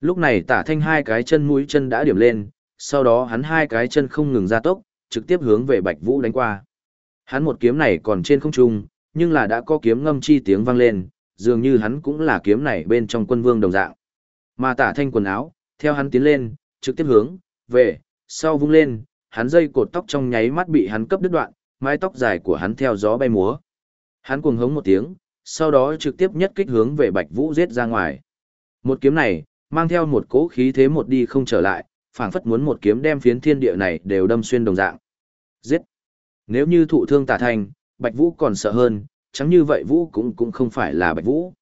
Lúc này tả thanh hai cái chân mũi chân đã điểm lên, sau đó hắn hai cái chân không ngừng ra tốc, trực tiếp hướng về Bạch Vũ đánh qua. Hắn một kiếm này còn trên không trung, nhưng là đã có kiếm ngâm chi tiếng vang lên, dường như hắn cũng là kiếm này bên trong quân vương đồng dạng. Mà tả thanh quần áo, theo hắn tiến lên, trực tiếp hướng, về, sau vung lên, hắn dây cột tóc trong nháy mắt bị hắn cấp đứt đoạn, mái tóc dài của hắn theo gió bay múa. Hắn cuồng hống một tiếng, sau đó trực tiếp nhất kích hướng về Bạch Vũ giết ra ngoài. Một kiếm này, mang theo một cỗ khí thế một đi không trở lại, phảng phất muốn một kiếm đem phiến thiên địa này đều đâm xuyên đồng dạng. Giết! Nếu như thụ thương tả thành, Bạch Vũ còn sợ hơn, chẳng như vậy Vũ cũng cũng không phải là Bạch Vũ.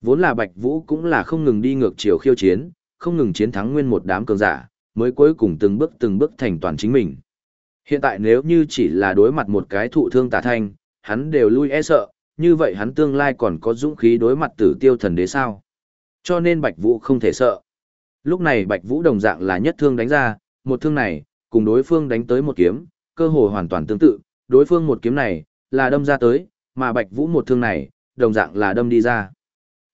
Vốn là Bạch Vũ cũng là không ngừng đi ngược chiều khiêu chiến, không ngừng chiến thắng nguyên một đám cường giả, mới cuối cùng từng bước từng bước thành toàn chính mình. Hiện tại nếu như chỉ là đối mặt một cái thụ thương tả thanh, hắn đều lui e sợ, như vậy hắn tương lai còn có dũng khí đối mặt tử tiêu thần đế sao. Cho nên Bạch Vũ không thể sợ. Lúc này Bạch Vũ đồng dạng là nhất thương đánh ra, một thương này, cùng đối phương đánh tới một kiếm, cơ hội hoàn toàn tương tự, đối phương một kiếm này, là đâm ra tới, mà Bạch Vũ một thương này, đồng dạng là đâm đi ra.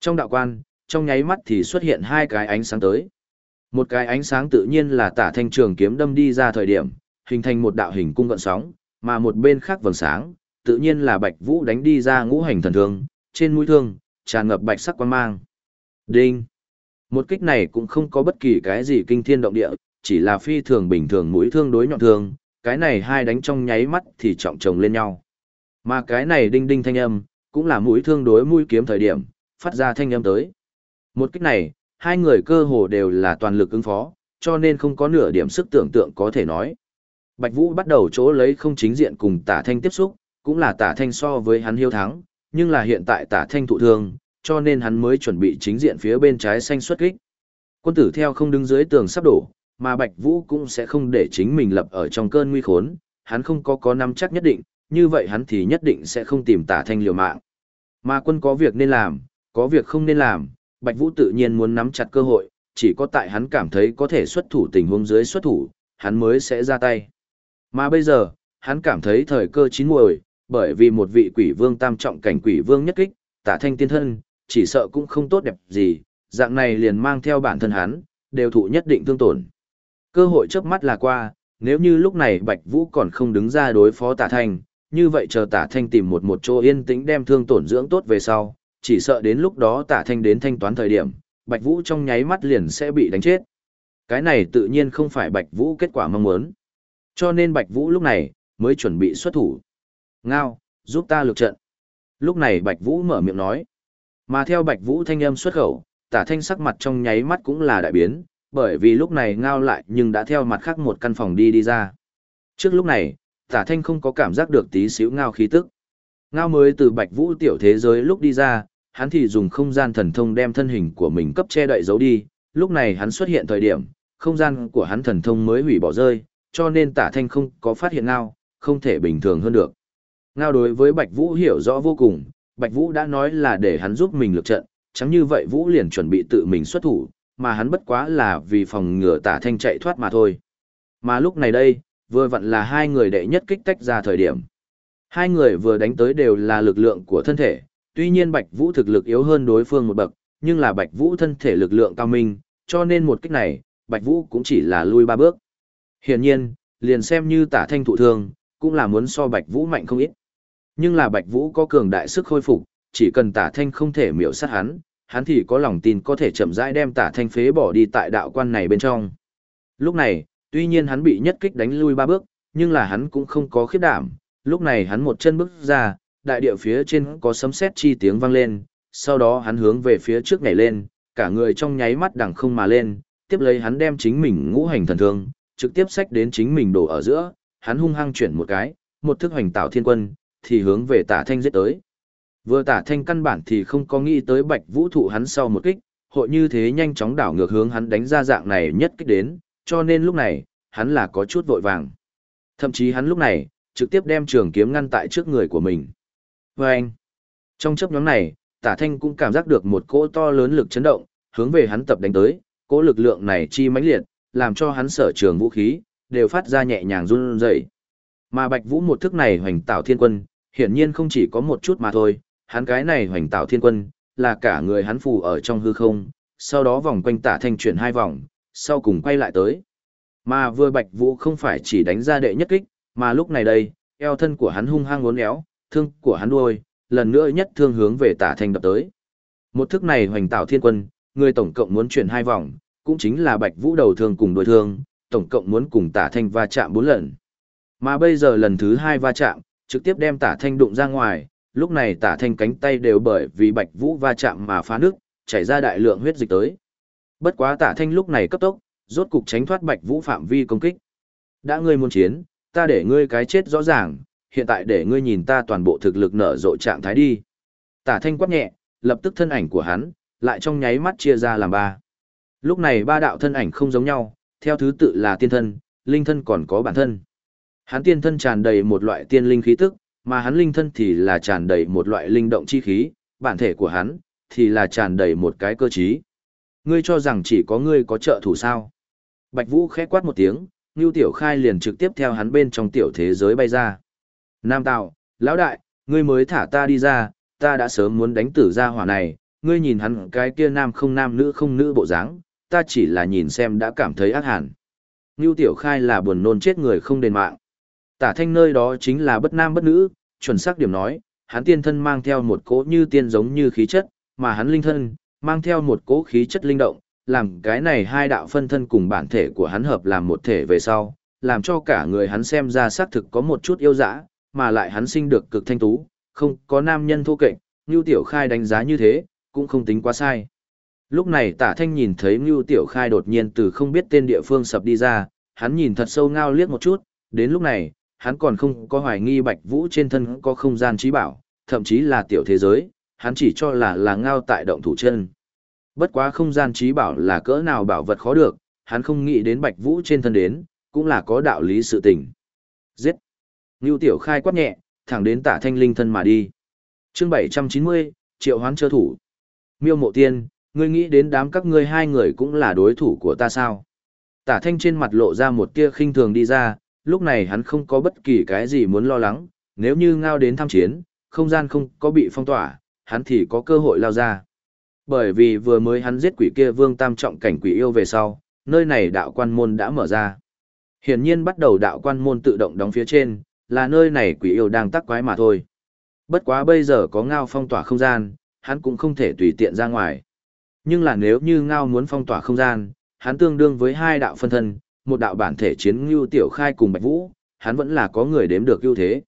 Trong đạo quan, trong nháy mắt thì xuất hiện hai cái ánh sáng tới. Một cái ánh sáng tự nhiên là tả thanh trường kiếm đâm đi ra thời điểm, hình thành một đạo hình cung gợn sóng, mà một bên khác vầng sáng, tự nhiên là Bạch Vũ đánh đi ra ngũ hành thần thương, trên mũi thương, tràn ngập bạch sắc quang mang. Đinh! Một kích này cũng không có bất kỳ cái gì kinh thiên động địa, chỉ là phi thường bình thường mũi thương đối nhọn thương, cái này hai đánh trong nháy mắt thì trọng chồng lên nhau. Mà cái này đinh đinh thanh âm, cũng là mũi thương đối mũi kiếm thời điểm, phát ra thanh âm tới. Một kích này, hai người cơ hồ đều là toàn lực ứng phó, cho nên không có nửa điểm sức tưởng tượng có thể nói. Bạch Vũ bắt đầu chỗ lấy không chính diện cùng tả thanh tiếp xúc, cũng là tả thanh so với hắn hiếu thắng, nhưng là hiện tại tả thanh thụ thương, cho nên hắn mới chuẩn bị chính diện phía bên trái xanh xuất kích. Quân tử theo không đứng dưới tường sắp đổ, mà Bạch Vũ cũng sẽ không để chính mình lập ở trong cơn nguy khốn, hắn không có có nắm chắc nhất định, như vậy hắn thì nhất định sẽ không tìm tả thanh liều mạng. Mà quân có việc nên làm, có việc không nên làm, Bạch Vũ tự nhiên muốn nắm chặt cơ hội, chỉ có tại hắn cảm thấy có thể xuất thủ tình huống dưới xuất thủ, hắn mới sẽ ra tay. Mà bây giờ, hắn cảm thấy thời cơ chín muồi, bởi vì một vị quỷ vương tam trọng cảnh quỷ vương nhất kích, tả thanh tiên thân, chỉ sợ cũng không tốt đẹp gì, dạng này liền mang theo bản thân hắn, đều thụ nhất định thương tổn. Cơ hội trước mắt là qua, nếu như lúc này Bạch Vũ còn không đứng ra đối phó tả thanh, như vậy chờ tả thanh tìm một một chỗ yên tĩnh đem thương tổn dưỡng tốt về sau, chỉ sợ đến lúc đó tả thanh đến thanh toán thời điểm, Bạch Vũ trong nháy mắt liền sẽ bị đánh chết. Cái này tự nhiên không phải Bạch Vũ kết quả mong muốn. Cho nên Bạch Vũ lúc này, mới chuẩn bị xuất thủ. Ngao, giúp ta lực trận. Lúc này Bạch Vũ mở miệng nói. Mà theo Bạch Vũ thanh âm xuất khẩu, tả thanh sắc mặt trong nháy mắt cũng là đại biến, bởi vì lúc này ngao lại nhưng đã theo mặt khác một căn phòng đi đi ra. Trước lúc này, tả thanh không có cảm giác được tí xíu ngao khí tức. Ngao mới từ Bạch Vũ tiểu thế giới lúc đi ra, hắn thì dùng không gian thần thông đem thân hình của mình cấp che đậy giấu đi, lúc này hắn xuất hiện thời điểm, không gian của hắn thần thông mới hủy bỏ rơi, cho nên tả thanh không có phát hiện ngao, không thể bình thường hơn được. Ngao đối với Bạch Vũ hiểu rõ vô cùng, Bạch Vũ đã nói là để hắn giúp mình lực trận, chẳng như vậy Vũ liền chuẩn bị tự mình xuất thủ, mà hắn bất quá là vì phòng ngừa tả thanh chạy thoát mà thôi. Mà lúc này đây, vừa vặn là hai người đệ nhất kích tách ra thời điểm. Hai người vừa đánh tới đều là lực lượng của thân thể, tuy nhiên Bạch Vũ thực lực yếu hơn đối phương một bậc, nhưng là Bạch Vũ thân thể lực lượng cao minh, cho nên một kích này, Bạch Vũ cũng chỉ là lui ba bước. Hiển nhiên, liền xem như tả thanh thụ thương, cũng là muốn so Bạch Vũ mạnh không ít. Nhưng là Bạch Vũ có cường đại sức khôi phục, chỉ cần tả thanh không thể miểu sát hắn, hắn thì có lòng tin có thể chậm rãi đem tả thanh phế bỏ đi tại đạo quan này bên trong. Lúc này, tuy nhiên hắn bị nhất kích đánh lui ba bước, nhưng là hắn cũng không có khiếp đảm, lúc này hắn một chân bước ra, đại địa phía trên có sấm sét chi tiếng vang lên, sau đó hắn hướng về phía trước nhảy lên, cả người trong nháy mắt đằng không mà lên, tiếp lấy hắn đem chính mình ngũ hành thần thương, trực tiếp xách đến chính mình đổ ở giữa, hắn hung hăng chuyển một cái, một thức hoành tạo thiên quân, thì hướng về tả thanh giết tới. Vừa tả thanh căn bản thì không có nghĩ tới bạch vũ thụ hắn sau một kích, hội như thế nhanh chóng đảo ngược hướng hắn đánh ra dạng này nhất kích đến, cho nên lúc này, hắn là có chút vội vàng. Thậm chí hắn lúc này, trực tiếp đem trường kiếm ngăn tại trước người của mình. Và anh, trong chấp nhóm này, tả thanh cũng cảm giác được một cỗ to lớn lực chấn động, hướng về hắn tập đánh tới, cỗ lực lượng này chi mãnh liệt, làm cho hắn sở trường vũ khí, đều phát ra nhẹ nhàng run rẩy. Mà Bạch Vũ một thức này hoành tạo thiên quân, hiển nhiên không chỉ có một chút mà thôi, hắn cái này hoành tạo thiên quân, là cả người hắn phù ở trong hư không, sau đó vòng quanh tả thanh chuyển hai vòng, sau cùng quay lại tới. Mà vừa Bạch Vũ không phải chỉ đánh ra đệ nhất kích, mà lúc này đây, eo thân của hắn hung hăng uốn éo, thương của hắn đuôi, lần nữa nhất thương hướng về tả thanh đập tới. Một thức này hoành tạo thiên quân, người tổng cộng muốn chuyển hai vòng, cũng chính là Bạch Vũ đầu thương cùng đuôi thương, tổng cộng muốn cùng tả thanh va chạm bốn lần. Mà bây giờ lần thứ hai va chạm, trực tiếp đem tả thanh đụng ra ngoài, lúc này tả thanh cánh tay đều bởi vì Bạch Vũ va chạm mà phá nước, chảy ra đại lượng huyết dịch tới. Bất quá tả thanh lúc này cấp tốc, rốt cục tránh thoát Bạch Vũ phạm vi công kích. Đã ngươi muốn chiến, ta để ngươi cái chết rõ ràng, hiện tại để ngươi nhìn ta toàn bộ thực lực nở rộ trạng thái đi. Tả thanh quát nhẹ, lập tức thân ảnh của hắn, lại trong nháy mắt chia ra làm ba. Lúc này ba đạo thân ảnh không giống nhau, theo thứ tự là tiên thân, linh thân còn có bản thân. Hắn tiên thân tràn đầy một loại tiên linh khí tức, mà hắn linh thân thì là tràn đầy một loại linh động chi khí, bản thể của hắn thì là tràn đầy một cái cơ trí. Ngươi cho rằng chỉ có ngươi có trợ thủ sao? Bạch Vũ khẽ quát một tiếng, Nưu Tiểu Khai liền trực tiếp theo hắn bên trong tiểu thế giới bay ra. Nam Tạo, lão đại, ngươi mới thả ta đi ra, ta đã sớm muốn đánh tử ra hỏa này, ngươi nhìn hắn cái kia nam không nam nữ không nữ bộ dáng, ta chỉ là nhìn xem đã cảm thấy ác hẳn. Nưu Tiểu Khai là buồn nôn chết người không đền mạng. Tả thanh nơi đó chính là bất nam bất nữ, chuẩn xác điểm nói, hắn tiên thân mang theo một cỗ như tiên giống như khí chất, mà hắn linh thân, mang theo một cỗ khí chất linh động, làm cái này hai đạo phân thân cùng bản thể của hắn hợp làm một thể về sau, làm cho cả người hắn xem ra xác thực có một chút yêu dã, mà lại hắn sinh được cực thanh tú, không có nam nhân thô kệch, Ngưu Tiểu Khai đánh giá như thế, cũng không tính quá sai. Lúc này Tả Thanh nhìn thấy Ngưu Tiểu Khai đột nhiên từ không biết tên địa phương sập đi ra, hắn nhìn thật sâu ngao liếc một chút, đến lúc này, hắn còn không có hoài nghi Bạch Vũ trên thân có không gian trí bảo, thậm chí là tiểu thế giới, hắn chỉ cho là là ngao tại động thủ chân. Bất quá không gian trí bảo là cỡ nào bảo vật khó được, hắn không nghĩ đến Bạch Vũ trên thân đến, cũng là có đạo lý sự tình. Giết! Ngưu Tiểu Khai quát nhẹ, thẳng đến tả thanh linh thân mà đi. chương 790, triệu hoán chơ thủ. Miêu mộ tiên, ngươi nghĩ đến đám các ngươi hai người cũng là đối thủ của ta sao? Tả thanh trên mặt lộ ra một tia khinh thường đi ra, lúc này hắn không có bất kỳ cái gì muốn lo lắng, nếu như ngao đến tham chiến, không gian không có bị phong tỏa, hắn thì có cơ hội lao ra. Bởi vì vừa mới hắn giết quỷ kia vương tam trọng cảnh quỷ yêu về sau, nơi này đạo quan môn đã mở ra. Hiển nhiên bắt đầu đạo quan môn tự động đóng phía trên, là nơi này quỷ yêu đang tắc quái mà thôi. Bất quá bây giờ có ngao phong tỏa không gian, hắn cũng không thể tùy tiện ra ngoài. Nhưng là nếu như ngao muốn phong tỏa không gian, hắn tương đương với hai đạo phân thân, một đạo bản thể chiến ngưu tiểu khai cùng Bạch Vũ, hắn vẫn là có người đếm được ưu thế.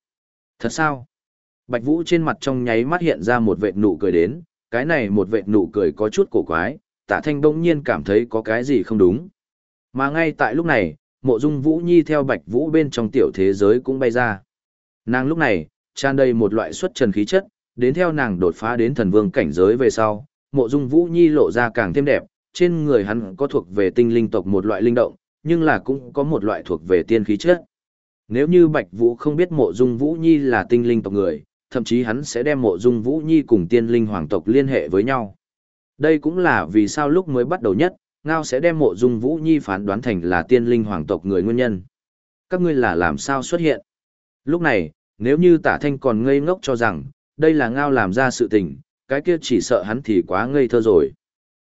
Thật sao? Bạch Vũ trên mặt trong nháy mắt hiện ra một vệt nụ cười đến, cái này một vệt nụ cười có chút cổ quái, tạ thanh bỗng nhiên cảm thấy có cái gì không đúng. Mà ngay tại lúc này, mộ dung Vũ Nhi theo Bạch Vũ bên trong tiểu thế giới cũng bay ra. Nàng lúc này, tràn đầy một loại xuất trần khí chất, đến theo nàng đột phá đến thần vương cảnh giới về sau, mộ dung Vũ Nhi lộ ra càng thêm đẹp, trên người hắn có thuộc về tinh linh tộc một loại linh động, nhưng là cũng có một loại thuộc về tiên khí chất. Nếu như Bạch Vũ không biết mộ dung Vũ Nhi là tinh linh tộc người, thậm chí hắn sẽ đem mộ dung Vũ Nhi cùng tiên linh hoàng tộc liên hệ với nhau. Đây cũng là vì sao lúc mới bắt đầu nhất, Ngao sẽ đem mộ dung Vũ Nhi phán đoán thành là tiên linh hoàng tộc người nguyên nhân. Các ngươi là làm sao xuất hiện? Lúc này, nếu như tả thanh còn ngây ngốc cho rằng, đây là Ngao làm ra sự tình, cái kia chỉ sợ hắn thì quá ngây thơ rồi.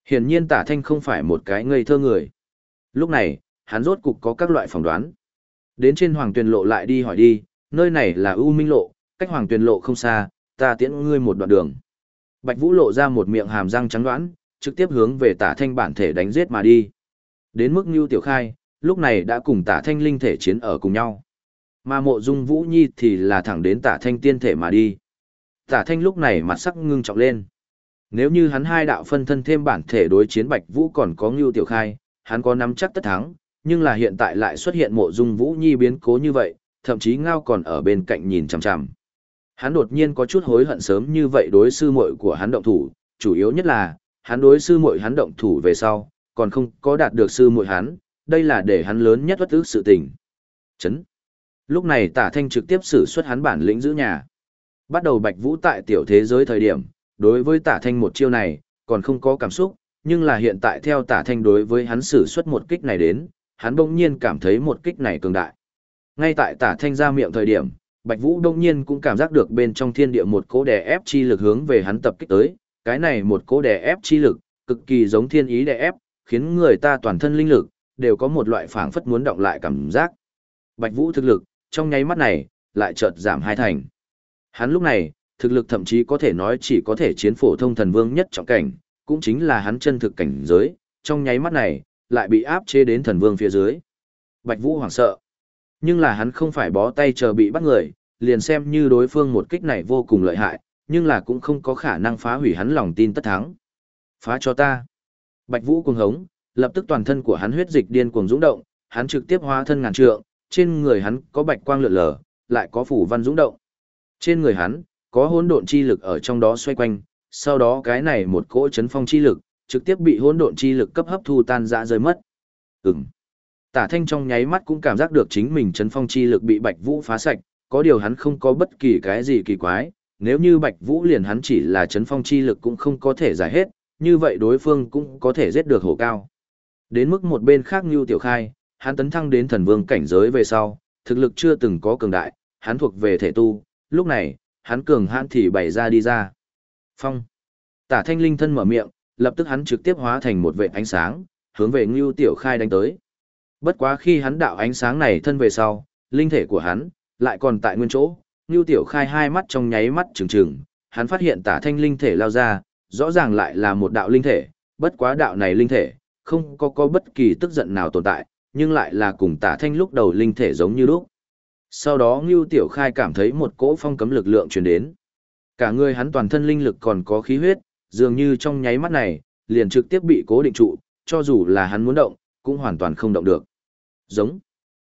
Hiển nhiên tả thanh không phải một cái ngây thơ người. Lúc này, hắn rốt cục có các loại phỏng đoán. Đến trên hoàng tuyền lộ lại đi hỏi đi, nơi này là U Minh lộ, cách hoàng tuyền lộ không xa, ta tiễn ngươi một đoạn đường. Bạch Vũ lộ ra một miệng hàm răng trắng đoán, trực tiếp hướng về tả thanh bản thể đánh giết mà đi. Đến mức Nưu Tiểu Khai, lúc này đã cùng tả thanh linh thể chiến ở cùng nhau. Mà mộ dung Vũ Nhi thì là thẳng đến tả thanh tiên thể mà đi. Tả thanh lúc này mặt sắc ngưng trọng lên. Nếu như hắn hai đạo phân thân thêm bản thể đối chiến Bạch Vũ còn có Nưu Tiểu Khai, hắn có nắm chắc tất thắng, nhưng là hiện tại lại xuất hiện mộ dung Vũ Nhi biến cố như vậy, thậm chí ngao còn ở bên cạnh nhìn chằm chằm. Hắn đột nhiên có chút hối hận sớm như vậy đối sư muội của hắn động thủ, chủ yếu nhất là, hắn đối sư muội hắn động thủ về sau, còn không có đạt được sư muội hắn, đây là để hắn lớn nhất bất ức sự tình. Chấn. Lúc này tả thanh trực tiếp xử xuất hắn bản lĩnh giữ nhà. Bắt đầu bạch vũ tại tiểu thế giới thời điểm, đối với tả thanh một chiêu này, còn không có cảm xúc, nhưng là hiện tại theo tả thanh đối với hắn xử xuất một kích này đến, hắn bỗng nhiên cảm thấy một kích này cường đại. Ngay tại tả thanh ra miệng thời điểm, Bạch Vũ đông nhiên cũng cảm giác được bên trong thiên địa một cỗ đè ép chi lực hướng về hắn tập kích tới, cái này một cỗ đè ép chi lực, cực kỳ giống thiên ý đè ép, khiến người ta toàn thân linh lực, đều có một loại phảng phất muốn động lại cảm giác. Bạch Vũ thực lực, trong nháy mắt này, lại chợt giảm hai thành. Hắn lúc này, thực lực thậm chí có thể nói chỉ có thể chiến phổ thông thần vương nhất trọng cảnh, cũng chính là hắn chân thực cảnh giới, trong nháy mắt này, lại bị áp chế đến thần vương phía dưới. Bạch Vũ hoảng sợ. Nhưng là hắn không phải bó tay chờ bị bắt người, liền xem như đối phương một kích này vô cùng lợi hại, nhưng là cũng không có khả năng phá hủy hắn lòng tin tất thắng. Phá cho ta. Bạch Vũ cuồng hống, lập tức toàn thân của hắn huyết dịch điên cuồng dũng động, hắn trực tiếp hóa thân ngàn trượng, trên người hắn có bạch quang lượn lờ, lại có phủ văn dũng động. Trên người hắn có hỗn độn chi lực ở trong đó xoay quanh, sau đó cái này một cỗ chấn phong chi lực, trực tiếp bị hỗn độn chi lực cấp hấp thu tan rã rơi mất. Ừm. Tả Thanh trong nháy mắt cũng cảm giác được chính mình chấn phong chi lực bị Bạch Vũ phá sạch, có điều hắn không có bất kỳ cái gì kỳ quái, nếu như Bạch Vũ liền hắn chỉ là chấn phong chi lực cũng không có thể giải hết, như vậy đối phương cũng có thể giết được hổ cao. Đến mức một bên khác Nưu Tiểu Khai, hắn tấn thăng đến thần vương cảnh giới về sau, thực lực chưa từng có cường đại, hắn thuộc về thể tu, lúc này, hắn cường hãn thì bày ra đi ra. Phong. Tả Thanh Linh thân mở miệng, lập tức hắn trực tiếp hóa thành một vệ ánh sáng, hướng về Ngưu Tiểu Khai đánh tới. Bất quá khi hắn đạo ánh sáng này thân về sau, linh thể của hắn lại còn tại nguyên chỗ, Ngưu Tiểu Khai hai mắt trong nháy mắt trừng trừng, hắn phát hiện Tả Thanh linh thể lao ra, rõ ràng lại là một đạo linh thể, bất quá đạo này linh thể không có có bất kỳ tức giận nào tồn tại, nhưng lại là cùng Tả Thanh lúc đầu linh thể giống như lúc. Sau đó Ngưu Tiểu Khai cảm thấy một cỗ phong cấm lực lượng truyền đến. Cả người hắn toàn thân linh lực còn có khí huyết, dường như trong nháy mắt này, liền trực tiếp bị cố định trụ, cho dù là hắn muốn động, cũng hoàn toàn không động được. Giống.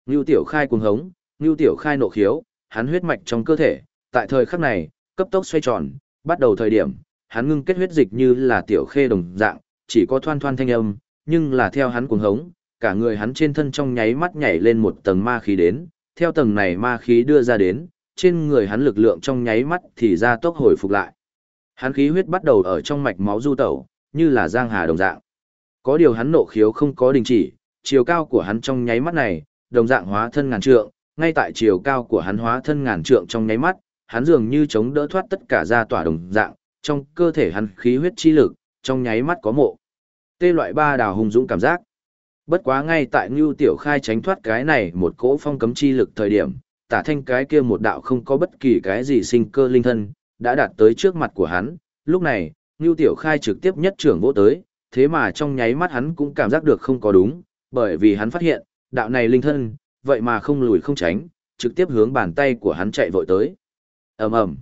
Ngưu Tiểu Khai cuồng hống, Ngưu Tiểu Khai nộ khiếu, hắn huyết mạch trong cơ thể, tại thời khắc này, cấp tốc xoay tròn, bắt đầu thời điểm, hắn ngưng kết huyết dịch như là tiểu khê đồng dạng, chỉ có thoan thoan thanh âm, nhưng là theo hắn cuồng hống, cả người hắn trên thân trong nháy mắt nhảy lên một tầng ma khí đến, theo tầng này ma khí đưa ra đến, trên người hắn lực lượng trong nháy mắt thì ra tốc hồi phục lại. Hắn khí huyết bắt đầu ở trong mạch máu du tẩu, như là giang hà đồng dạng. Có điều hắn nộ khiếu không có đình chỉ, chiều cao của hắn trong nháy mắt này, đồng dạng hóa thân ngàn trượng, ngay tại chiều cao của hắn hóa thân ngàn trượng trong nháy mắt, hắn dường như chống đỡ thoát tất cả ra tỏa đồng dạng, trong cơ thể hắn khí huyết chi lực, trong nháy mắt có mộ. Tê loại ba đào hùng dũng cảm giác. Bất quá ngay tại Ngưu Tiểu Khai tránh thoát cái này một cỗ phong cấm chi lực thời điểm, tả thanh cái kia một đạo không có bất kỳ cái gì sinh cơ linh thân, đã đạt tới trước mặt của hắn. Lúc này, Ngưu Tiểu Khai trực tiếp nhất trưởng vỗ tới, thế mà trong nháy mắt hắn cũng cảm giác được không có đúng, bởi vì hắn phát hiện, đạo này linh thân, vậy mà không lùi không tránh, trực tiếp hướng bàn tay của hắn chạy vội tới. ầm ầm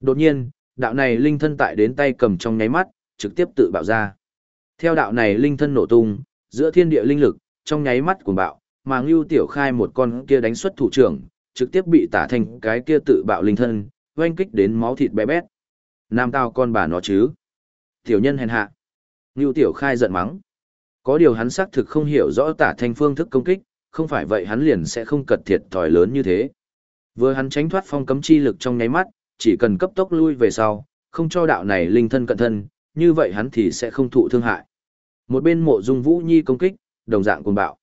Đột nhiên, đạo này linh thân tại đến tay cầm trong nháy mắt, trực tiếp tự bạo ra. Theo đạo này linh thân nổ tung, giữa thiên địa linh lực, trong nháy mắt cuồng bạo, mà Ngưu Tiểu Khai một con kia đánh xuất thủ trưởng, trực tiếp bị tả thành cái kia tự bạo linh thân, oanh kích đến máu thịt bé bét. Nam tao con bà nó chứ. Tiểu nhân hèn hạ. Ngưu Tiểu Khai giận mắng. Có điều hắn xác thực không hiểu rõ tả thanh phương thức công kích, không phải vậy hắn liền sẽ không cật thiệt thòi lớn như thế. Vừa hắn tránh thoát phong cấm chi lực trong nháy mắt, chỉ cần cấp tốc lui về sau, không cho đạo này linh thân cận thân, như vậy hắn thì sẽ không thụ thương hại. Một bên mộ dung Vũ Nhi công kích, đồng dạng cuồng bạo.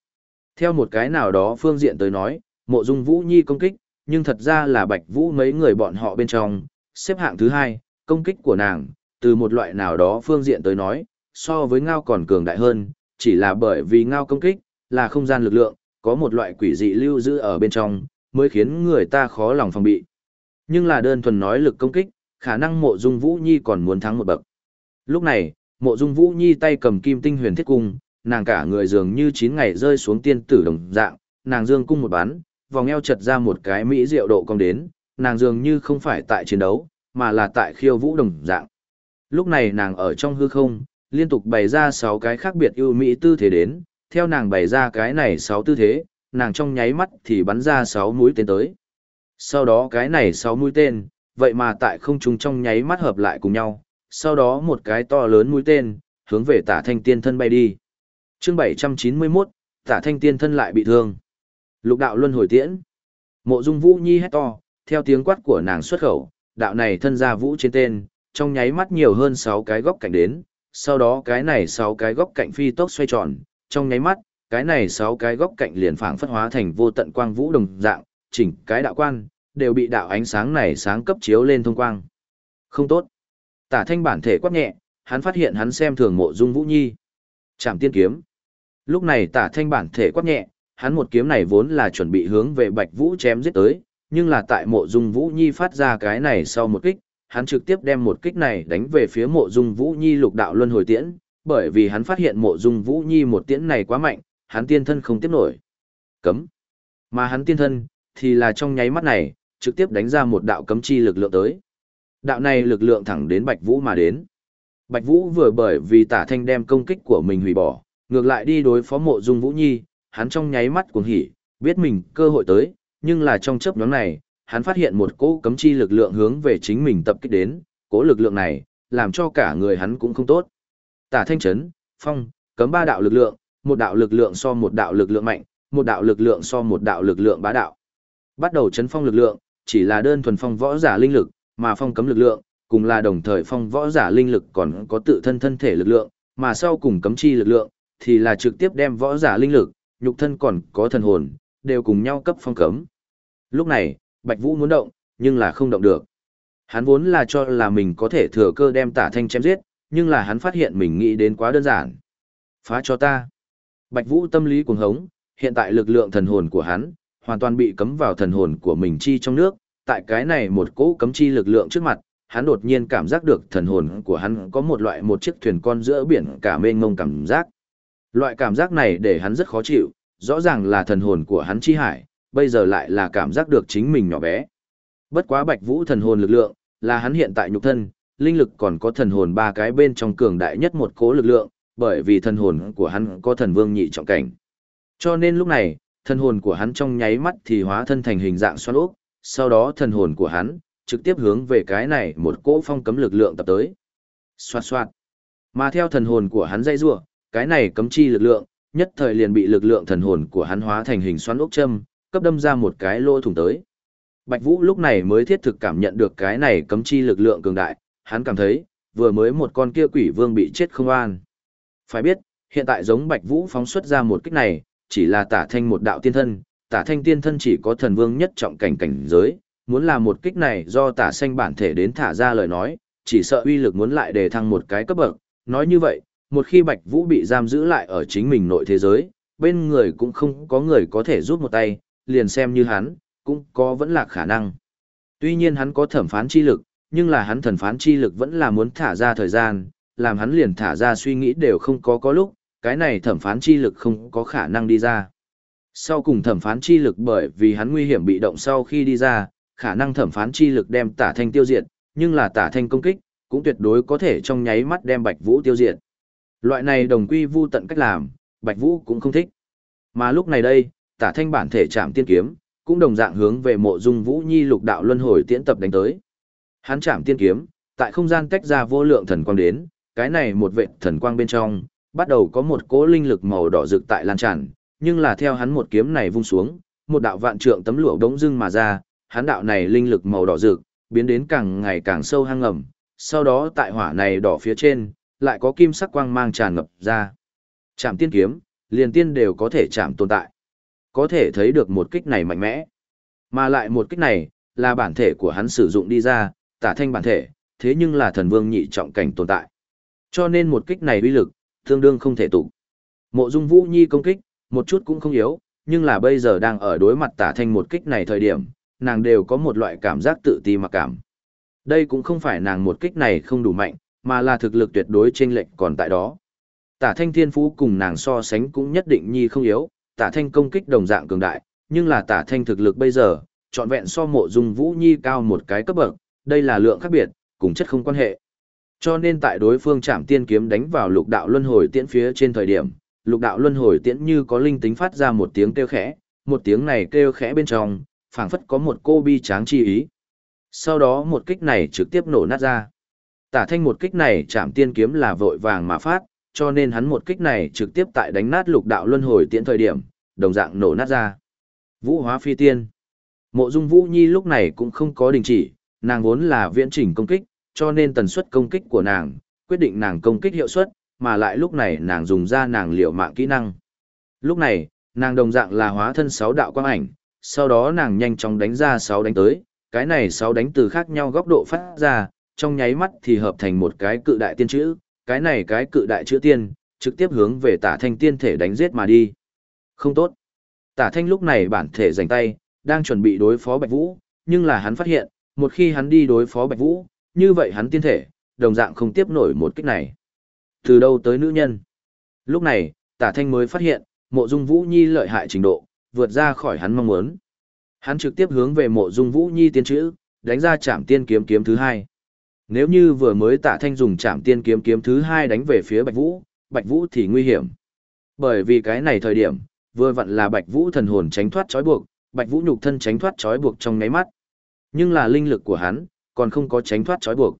Theo một cái nào đó phương diện tới nói, mộ dung Vũ Nhi công kích, nhưng thật ra là bạch vũ mấy người bọn họ bên trong, xếp hạng thứ hai, công kích của nàng, từ một loại nào đó phương diện tới nói, so với ngao còn cường đại hơn, chỉ là bởi vì ngao công kích, là không gian lực lượng, có một loại quỷ dị lưu giữ ở bên trong, mới khiến người ta khó lòng phòng bị. Nhưng là đơn thuần nói lực công kích, khả năng mộ dung Vũ Nhi còn muốn thắng một bậc. Lúc này, mộ dung Vũ Nhi tay cầm kim tinh huyền thiết cung, nàng cả người dường như chín ngày rơi xuống tiên tử đồng dạng, nàng dương cung một bắn, vòng eo chật ra một cái mỹ diệu độ cong đến, nàng dường như không phải tại chiến đấu, mà là tại khiêu vũ đồng dạng. Lúc này nàng ở trong hư không, liên tục bày ra sáu cái khác biệt ưu mỹ tư thế đến, theo nàng bày ra cái này sáu tư thế, nàng trong nháy mắt thì bắn ra sáu mũi tên tới. Sau đó cái này sáu mũi tên, vậy mà tại không trung trong nháy mắt hợp lại cùng nhau, sau đó một cái to lớn mũi tên, hướng về tả thanh tiên thân bay đi. chương 791, tả thanh tiên thân lại bị thương. Lục đạo luân hồi tiễn. Mộ dung vũ nhi hét to, theo tiếng quát của nàng xuất khẩu, đạo này thân ra vũ trên tên, trong nháy mắt nhiều hơn 6 cái góc cạnh đến, sau đó cái này 6 cái góc cạnh phi tốc xoay tròn, trong nháy mắt, cái này 6 cái góc cạnh liền phảng phất hóa thành vô tận quang vũ đồng dạng, chỉnh cái đạo quan, đều bị đạo ánh sáng này sáng cấp chiếu lên thông quang. Không tốt. Tả thanh bản thể quát nhẹ, hắn phát hiện hắn xem thường mộ dung vũ nhi. Chạm tiên kiếm. Lúc này tả thanh bản thể quát nhẹ, hắn một kiếm này vốn là chuẩn bị hướng về bạch vũ chém giết tới, nhưng là tại mộ dung vũ nhi phát ra cái này sau một kích, hắn trực tiếp đem một kích này đánh về phía mộ dung vũ nhi lục đạo luân hồi tiễn, bởi vì hắn phát hiện mộ dung vũ nhi một tiễn này quá mạnh, hắn tiên thân không tiếp nổi. Cấm. Mà hắn tiên thân, thì là trong nháy mắt này, trực tiếp đánh ra một đạo cấm chi lực lượng tới. Đạo này lực lượng thẳng đến Bạch Vũ mà đến. Bạch Vũ vừa bởi vì tả thanh đem công kích của mình hủy bỏ, ngược lại đi đối phó mộ dung Vũ Nhi, hắn trong nháy mắt cuồng hỉ, biết mình cơ hội tới, nhưng là trong chớp nhoáng này, hắn phát hiện một cỗ cấm chi lực lượng hướng về chính mình tập kích đến, cỗ lực lượng này, làm cho cả người hắn cũng không tốt. Tả thanh chấn, phong, cấm ba đạo lực lượng, một đạo lực lượng so một đạo lực lượng mạnh, một đạo lực lượng so một đạo lực lượng bá đạo. Bắt đầu chấn phong lực lượng, chỉ là đơn thuần phong võ giả linh lực, mà phong cấm lực lượng, cùng là đồng thời phong võ giả linh lực còn có tự thân thân thể lực lượng, mà sau cùng cấm chi lực lượng, thì là trực tiếp đem võ giả linh lực, nhục thân còn có thần hồn, đều cùng nhau cấp phong cấm. Lúc này, Bạch Vũ muốn động, nhưng là không động được. Hắn vốn là cho là mình có thể thừa cơ đem tả thanh chém giết, nhưng là hắn phát hiện mình nghĩ đến quá đơn giản. Phá cho ta. Bạch Vũ tâm lý cuồng hống, hiện tại lực lượng thần hồn của hắn, hoàn toàn bị cấm vào thần hồn của mình chi trong nước, tại cái này một cỗ cấm chi lực lượng trước mặt, hắn đột nhiên cảm giác được thần hồn của hắn có một loại một chiếc thuyền con giữa biển cả mênh mông cảm giác. Loại cảm giác này để hắn rất khó chịu, rõ ràng là thần hồn của hắn chi hải, bây giờ lại là cảm giác được chính mình nhỏ bé. Bất quá Bạch Vũ thần hồn lực lượng, là hắn hiện tại nhục thân, linh lực còn có thần hồn ba cái bên trong cường đại nhất một cố lực lượng, bởi vì thần hồn của hắn có thần vương nhị trọng cảnh. Cho nên lúc này, thần hồn của hắn trong nháy mắt thì hóa thân thành hình dạng xoắn ốc, sau đó thần hồn của hắn trực tiếp hướng về cái này một cỗ phong cấm lực lượng tập tới. Xoạt xoạt. Mà theo thần hồn của hắn dây rủa, cái này cấm chi lực lượng, nhất thời liền bị lực lượng thần hồn của hắn hóa thành hình xoắn ốc châm, cấp đâm ra một cái lỗ thủng tới. Bạch Vũ lúc này mới thiết thực cảm nhận được cái này cấm chi lực lượng cường đại, hắn cảm thấy, vừa mới một con kia quỷ vương bị chết không an. Phải biết, hiện tại giống Bạch Vũ phóng xuất ra một kích này, chỉ là tả thanh một đạo tiên thân, tả thanh tiên thân chỉ có thần vương nhất trọng cảnh cảnh giới, muốn làm một kích này do tả xanh bản thể đến thả ra lời nói, chỉ sợ uy lực muốn lại đề thăng một cái cấp bậc. Nói như vậy, một khi Bạch Vũ bị giam giữ lại ở chính mình nội thế giới, bên người cũng không có người có thể giúp một tay, liền xem như hắn, cũng có vẫn là khả năng. Tuy nhiên hắn có thẩm phán chi lực, nhưng là hắn thần phán chi lực vẫn là muốn thả ra thời gian, làm hắn liền thả ra suy nghĩ đều không có có lúc, cái này thẩm phán chi lực không có khả năng đi ra. Sau cùng thẩm phán chi lực bởi vì hắn nguy hiểm bị động sau khi đi ra, khả năng thẩm phán chi lực đem tả thanh tiêu diệt, nhưng là tả thanh công kích, cũng tuyệt đối có thể trong nháy mắt đem Bạch Vũ tiêu diệt. Loại này đồng quy vu tận cách làm, Bạch Vũ cũng không thích. Mà lúc này đây, tả thanh bản thể chạm tiên kiếm, cũng đồng dạng hướng về mộ dung Vũ Nhi lục đạo luân hồi tiễn tập đánh tới. Hắn chạm tiên kiếm, tại không gian tách ra vô lượng thần quang đến, cái này một vệt thần quang bên trong, bắt đầu có một cỗ linh lực màu đỏ rực tại lan tràn, nhưng là theo hắn một kiếm này vung xuống, một đạo vạn trượng tấm lụa đống dưng mà ra, hắn đạo này linh lực màu đỏ rực, biến đến càng ngày càng sâu hang ngầm, sau đó tại hỏa này đỏ phía trên, lại có kim sắc quang mang tràn ngập ra. Chạm tiên kiếm, liền tiên đều có thể chạm tồn tại. Có thể thấy được một kích này mạnh mẽ. Mà lại một kích này, là bản thể của hắn sử dụng đi ra, tả thanh bản thể, thế nhưng là thần vương nhị trọng cảnh tồn tại. Cho nên một kích này uy lực, tương đương không thể tụ. Mộ Dung Vũ Nhi công kích, một chút cũng không yếu, nhưng là bây giờ đang ở đối mặt tả thanh một kích này thời điểm, nàng đều có một loại cảm giác tự ti mặc cảm. Đây cũng không phải nàng một kích này không đủ mạnh, mà là thực lực tuyệt đối chênh lệch còn tại đó. Tả thanh thiên phú cùng nàng so sánh cũng nhất định nhi không yếu, tả thanh công kích đồng dạng cường đại, nhưng là tả thanh thực lực bây giờ, trọn vẹn so mộ dung vũ nhi cao một cái cấp bậc, đây là lượng khác biệt, cùng chất không quan hệ. Cho nên tại đối phương chạm tiên kiếm đánh vào lục đạo luân hồi tiễn phía trên thời điểm, lục đạo luân hồi tiễn như có linh tính phát ra một tiếng kêu khẽ, một tiếng này kêu khẽ bên trong, phảng phất có một cô bi tráng chi ý. Sau đó một kích này trực tiếp nổ nát ra. Tả thanh một kích này chạm tiên kiếm là vội vàng mà phát, cho nên hắn một kích này trực tiếp tại đánh nát lục đạo luân hồi tiễn thời điểm, đồng dạng nổ nát ra. Vũ hóa phi tiên. Mộ dung Vũ Nhi lúc này cũng không có đình chỉ, nàng vốn là viễn chỉnh công kích, cho nên tần suất công kích của nàng, quyết định nàng công kích hiệu suất, mà lại lúc này nàng dùng ra nàng liệu mạng kỹ năng. Lúc này, nàng đồng dạng là hóa thân sáu đạo quang ảnh, sau đó nàng nhanh chóng đánh ra sáu đánh tới, cái này sáu đánh từ khác nhau góc độ phát ra, trong nháy mắt thì hợp thành một cái cự đại tiên chữ, cái này cái cự đại chữ tiên, trực tiếp hướng về tả thanh tiên thể đánh giết mà đi. Không tốt. Tả thanh lúc này bản thể giành tay, đang chuẩn bị đối phó Bạch Vũ, nhưng là hắn phát hiện, một khi hắn đi đối phó Bạch Vũ, như vậy hắn tiên thể, đồng dạng không tiếp nổi một kích này. Từ đâu tới nữ nhân? Lúc này, tả thanh mới phát hiện, mộ dung Vũ Nhi lợi hại trình độ, vượt ra khỏi hắn mong muốn. Hắn trực tiếp hướng về mộ dung Vũ Nhi tiên chữ, đánh ra chạm tiên kiếm kiếm thứ hai. Nếu như vừa mới Tạ thanh dùng chạm tiên kiếm kiếm thứ hai đánh về phía Bạch Vũ, Bạch Vũ thì nguy hiểm. Bởi vì cái này thời điểm, vừa vặn là Bạch Vũ thần hồn tránh thoát trói buộc, Bạch Vũ nhục thân tránh thoát trói buộc trong nháy mắt. Nhưng là linh lực của hắn, còn không có tránh thoát trói buộc.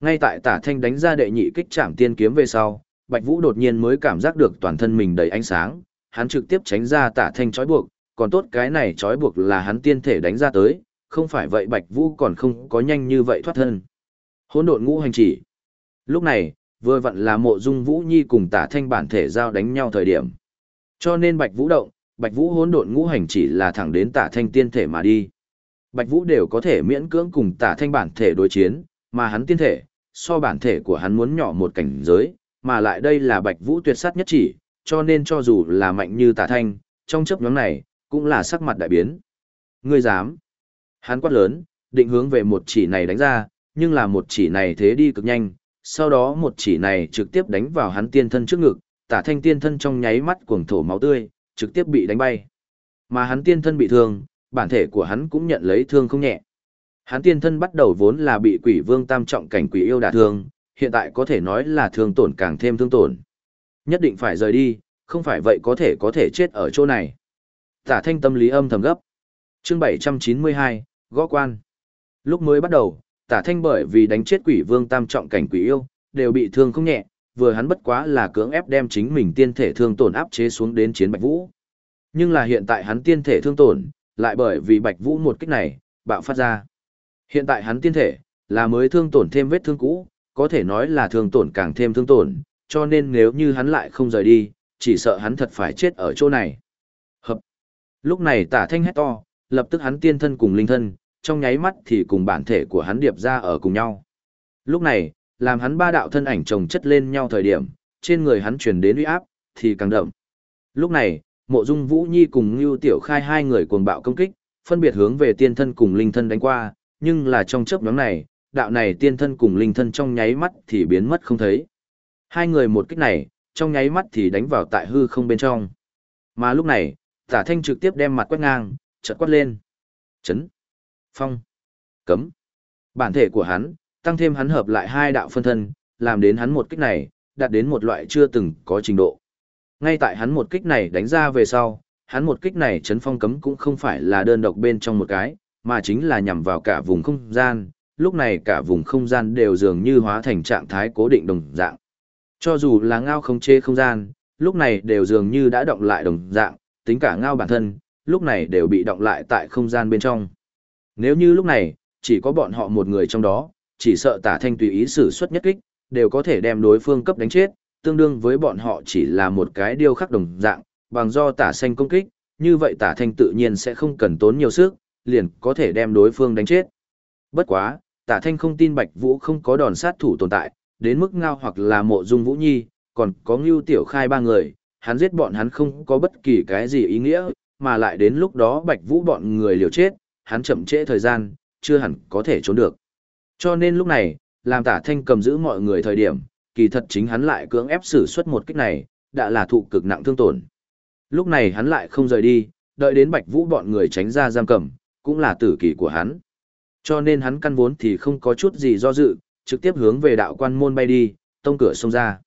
Ngay tại Tả Thanh đánh ra đệ nhị kích chạm tiên kiếm về sau, Bạch Vũ đột nhiên mới cảm giác được toàn thân mình đầy ánh sáng, hắn trực tiếp tránh ra Tả Thanh trói buộc, còn tốt cái này trói buộc là hắn tiên thể đánh ra tới, không phải vậy Bạch Vũ còn không có nhanh như vậy thoát thân. Hỗn độn ngũ hành chỉ. Lúc này, vừa vặn là Mộ Dung Vũ Nhi cùng Tả Thanh bản thể giao đánh nhau thời điểm. Cho nên Bạch Vũ động, Bạch Vũ hỗn độn ngũ hành chỉ là thẳng đến Tả Thanh tiên thể mà đi. Bạch Vũ đều có thể miễn cưỡng cùng Tả Thanh bản thể đối chiến, mà hắn tiên thể, so bản thể của hắn muốn nhỏ một cảnh giới, mà lại đây là Bạch Vũ tuyệt sát nhất chỉ, cho nên cho dù là mạnh như Tả Thanh, trong chấp nhóm này, cũng là sắc mặt đại biến. Ngươi dám? Hắn quát lớn, định hướng về một chỉ này đánh ra, nhưng là một chỉ này thế đi cực nhanh, sau đó một chỉ này trực tiếp đánh vào hắn tiên thân trước ngực, tả thanh tiên thân trong nháy mắt cuồng thổ máu tươi, trực tiếp bị đánh bay. Mà hắn tiên thân bị thương, bản thể của hắn cũng nhận lấy thương không nhẹ. Hắn tiên thân bắt đầu vốn là bị quỷ vương tam trọng cảnh quỷ yêu đả thương, hiện tại có thể nói là thương tổn càng thêm thương tổn. Nhất định phải rời đi, không phải vậy có thể có thể chết ở chỗ này. Tả thanh tâm lý âm thầm gấp. Chương 792, Gõ Quan. Lúc mới bắt đầu, tả thanh bởi vì đánh chết quỷ vương tam trọng cảnh quỷ yêu, đều bị thương không nhẹ, vừa hắn bất quá là cưỡng ép đem chính mình tiên thể thương tổn áp chế xuống đến chiến Bạch Vũ. Nhưng là hiện tại hắn tiên thể thương tổn, lại bởi vì Bạch Vũ một kích này, bạo phát ra. Hiện tại hắn tiên thể, là mới thương tổn thêm vết thương cũ, có thể nói là thương tổn càng thêm thương tổn, cho nên nếu như hắn lại không rời đi, chỉ sợ hắn thật phải chết ở chỗ này. Hợp. Lúc này tả thanh hét to, lập tức hắn tiên thân cùng linh thân, trong nháy mắt thì cùng bản thể của hắn điệp ra ở cùng nhau. Lúc này, làm hắn ba đạo thân ảnh chồng chất lên nhau thời điểm, trên người hắn truyền đến uy áp, thì càng đậm. Lúc này, mộ dung Vũ Nhi cùng Ngưu Tiểu Khai hai người cuồng bạo công kích, phân biệt hướng về tiên thân cùng linh thân đánh qua, nhưng là trong chớp nhóm này, đạo này tiên thân cùng linh thân trong nháy mắt thì biến mất không thấy. Hai người một kích này, trong nháy mắt thì đánh vào tại hư không bên trong. Mà lúc này, tả thanh trực tiếp đem mặt quét ngang, chợt quát lên. Chấn. Phong. Cấm. Bản thể của hắn, tăng thêm hắn hợp lại hai đạo phân thân, làm đến hắn một kích này, đạt đến một loại chưa từng có trình độ. Ngay tại hắn một kích này đánh ra về sau, hắn một kích này chấn phong cấm cũng không phải là đơn độc bên trong một cái, mà chính là nhằm vào cả vùng không gian, lúc này cả vùng không gian đều dường như hóa thành trạng thái cố định đồng dạng. Cho dù là ngao không chê không gian, lúc này đều dường như đã động lại đồng dạng, tính cả ngao bản thân, lúc này đều bị động lại tại không gian bên trong. Nếu như lúc này, chỉ có bọn họ một người trong đó, chỉ sợ tả thanh tùy ý sử xuất nhất kích, đều có thể đem đối phương cấp đánh chết, tương đương với bọn họ chỉ là một cái điêu khắc đồng dạng, bằng do tả xanh công kích, như vậy tả thanh tự nhiên sẽ không cần tốn nhiều sức, liền có thể đem đối phương đánh chết. Bất quá, tả thanh không tin Bạch Vũ không có đòn sát thủ tồn tại, đến mức ngao hoặc là mộ dung Vũ Nhi, còn có ngưu tiểu khai ba người, hắn giết bọn hắn không có bất kỳ cái gì ý nghĩa, mà lại đến lúc đó Bạch Vũ bọn người liều chết, hắn chậm trễ thời gian, chưa hẳn có thể trốn được. Cho nên lúc này, làm tả thanh cầm giữ mọi người thời điểm, kỳ thật chính hắn lại cưỡng ép xử xuất một kích này, đã là thụ cực nặng thương tổn. Lúc này hắn lại không rời đi, đợi đến Bạch Vũ bọn người tránh ra giam cầm, cũng là tử kỳ của hắn. Cho nên hắn căn vốn thì không có chút gì do dự, trực tiếp hướng về đạo quan môn bay đi, tông cửa xông ra.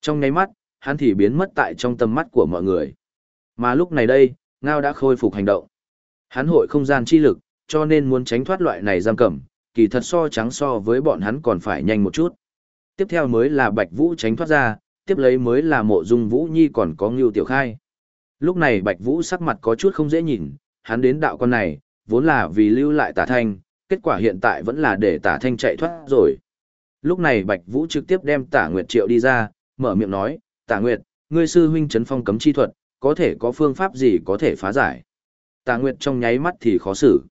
Trong nháy mắt, hắn thì biến mất tại trong tầm mắt của mọi người. Mà lúc này đây, Ngao đã khôi phục hành động. Hắn hội không gian chi lực, cho nên muốn tránh thoát loại này giam cầm, kỳ thật so trắng so với bọn hắn còn phải nhanh một chút. Tiếp theo mới là Bạch Vũ tránh thoát ra, tiếp lấy mới là mộ dung Vũ Nhi còn có Ngưu Tiểu Khai. Lúc này Bạch Vũ sắc mặt có chút không dễ nhìn, hắn đến đạo con này, vốn là vì lưu lại tả thanh, kết quả hiện tại vẫn là để tả thanh chạy thoát rồi. Lúc này Bạch Vũ trực tiếp đem tả Nguyệt Triệu đi ra, mở miệng nói, tả Nguyệt, ngươi sư huynh chấn phong cấm chi thuật, có thể có phương pháp gì có thể phá giải. Tà Nguyệt trong nháy mắt thì khó xử.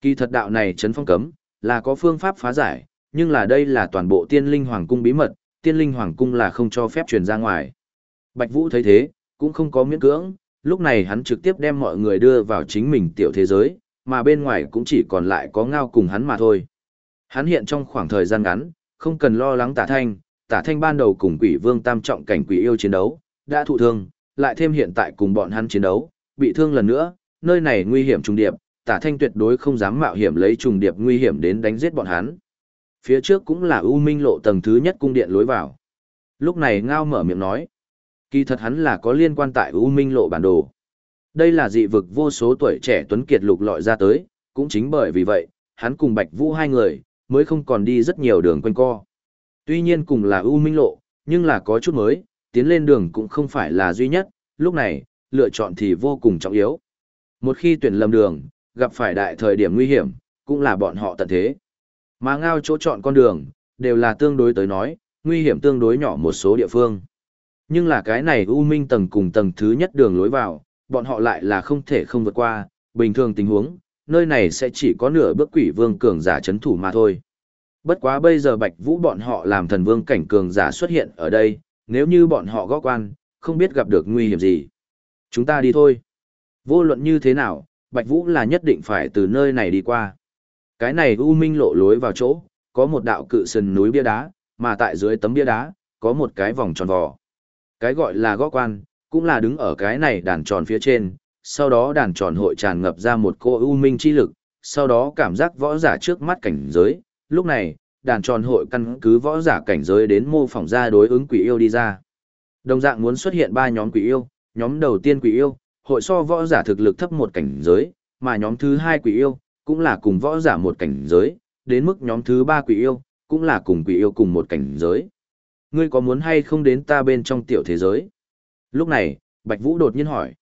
Kỳ thật đạo này chấn phong cấm, là có phương pháp phá giải, nhưng là đây là toàn bộ tiên linh hoàng cung bí mật, tiên linh hoàng cung là không cho phép truyền ra ngoài. Bạch Vũ thấy thế, cũng không có miễn cưỡng, lúc này hắn trực tiếp đem mọi người đưa vào chính mình tiểu thế giới, mà bên ngoài cũng chỉ còn lại có ngao cùng hắn mà thôi. Hắn hiện trong khoảng thời gian ngắn, không cần lo lắng tả thanh, tả thanh ban đầu cùng quỷ vương tam trọng cảnh quỷ yêu chiến đấu, đã thụ thương, lại thêm hiện tại cùng bọn hắn chiến đấu, bị thương lần nữa, nơi này nguy hiểm trùng điệp, tả thanh tuyệt đối không dám mạo hiểm lấy trùng điệp nguy hiểm đến đánh giết bọn hắn. Phía trước cũng là U Minh lộ tầng thứ nhất cung điện lối vào. Lúc này ngao mở miệng nói, kỳ thật hắn là có liên quan tại U Minh lộ bản đồ. Đây là dị vực vô số tuổi trẻ tuấn kiệt lục lọi ra tới, cũng chính bởi vì vậy, hắn cùng Bạch Vũ hai người, mới không còn đi rất nhiều đường quanh co. Tuy nhiên cùng là U Minh lộ, nhưng là có chút mới, tiến lên đường cũng không phải là duy nhất, lúc này, lựa chọn thì vô cùng trọng yếu. Một khi tuyển lầm đường, gặp phải đại thời điểm nguy hiểm, cũng là bọn họ tận thế. Mà ngao chỗ chọn con đường, đều là tương đối tới nói, nguy hiểm tương đối nhỏ một số địa phương. Nhưng là cái này U Minh tầng cùng tầng thứ nhất đường lối vào, bọn họ lại là không thể không vượt qua, bình thường tình huống, nơi này sẽ chỉ có nửa bước quỷ vương cường giả chấn thủ mà thôi. Bất quá bây giờ Bạch Vũ bọn họ làm thần vương cảnh cường giả xuất hiện ở đây, nếu như bọn họ gõ quan, không biết gặp được nguy hiểm gì. Chúng ta đi thôi. Vô luận như thế nào, Bạch Vũ là nhất định phải từ nơi này đi qua. Cái này U Minh lộ lối vào chỗ, có một đạo cự sườn núi bia đá, mà tại dưới tấm bia đá, có một cái vòng tròn vò. Cái gọi là gõ quan, cũng là đứng ở cái này đàn tròn phía trên, sau đó đàn tròn hội tràn ngập ra một cô U Minh chi lực, sau đó cảm giác võ giả trước mắt cảnh giới, lúc này, đàn tròn hội căn cứ võ giả cảnh giới đến mô phỏng ra đối ứng quỷ yêu đi ra. Đồng dạng muốn xuất hiện ba nhóm quỷ yêu, nhóm đầu tiên quỷ yêu, hội so võ giả thực lực thấp một cảnh giới, mà nhóm thứ hai quỷ yêu, cũng là cùng võ giả một cảnh giới, đến mức nhóm thứ ba quỷ yêu, cũng là cùng quỷ yêu cùng một cảnh giới. Ngươi có muốn hay không đến ta bên trong tiểu thế giới? Lúc này, Bạch Vũ đột nhiên hỏi.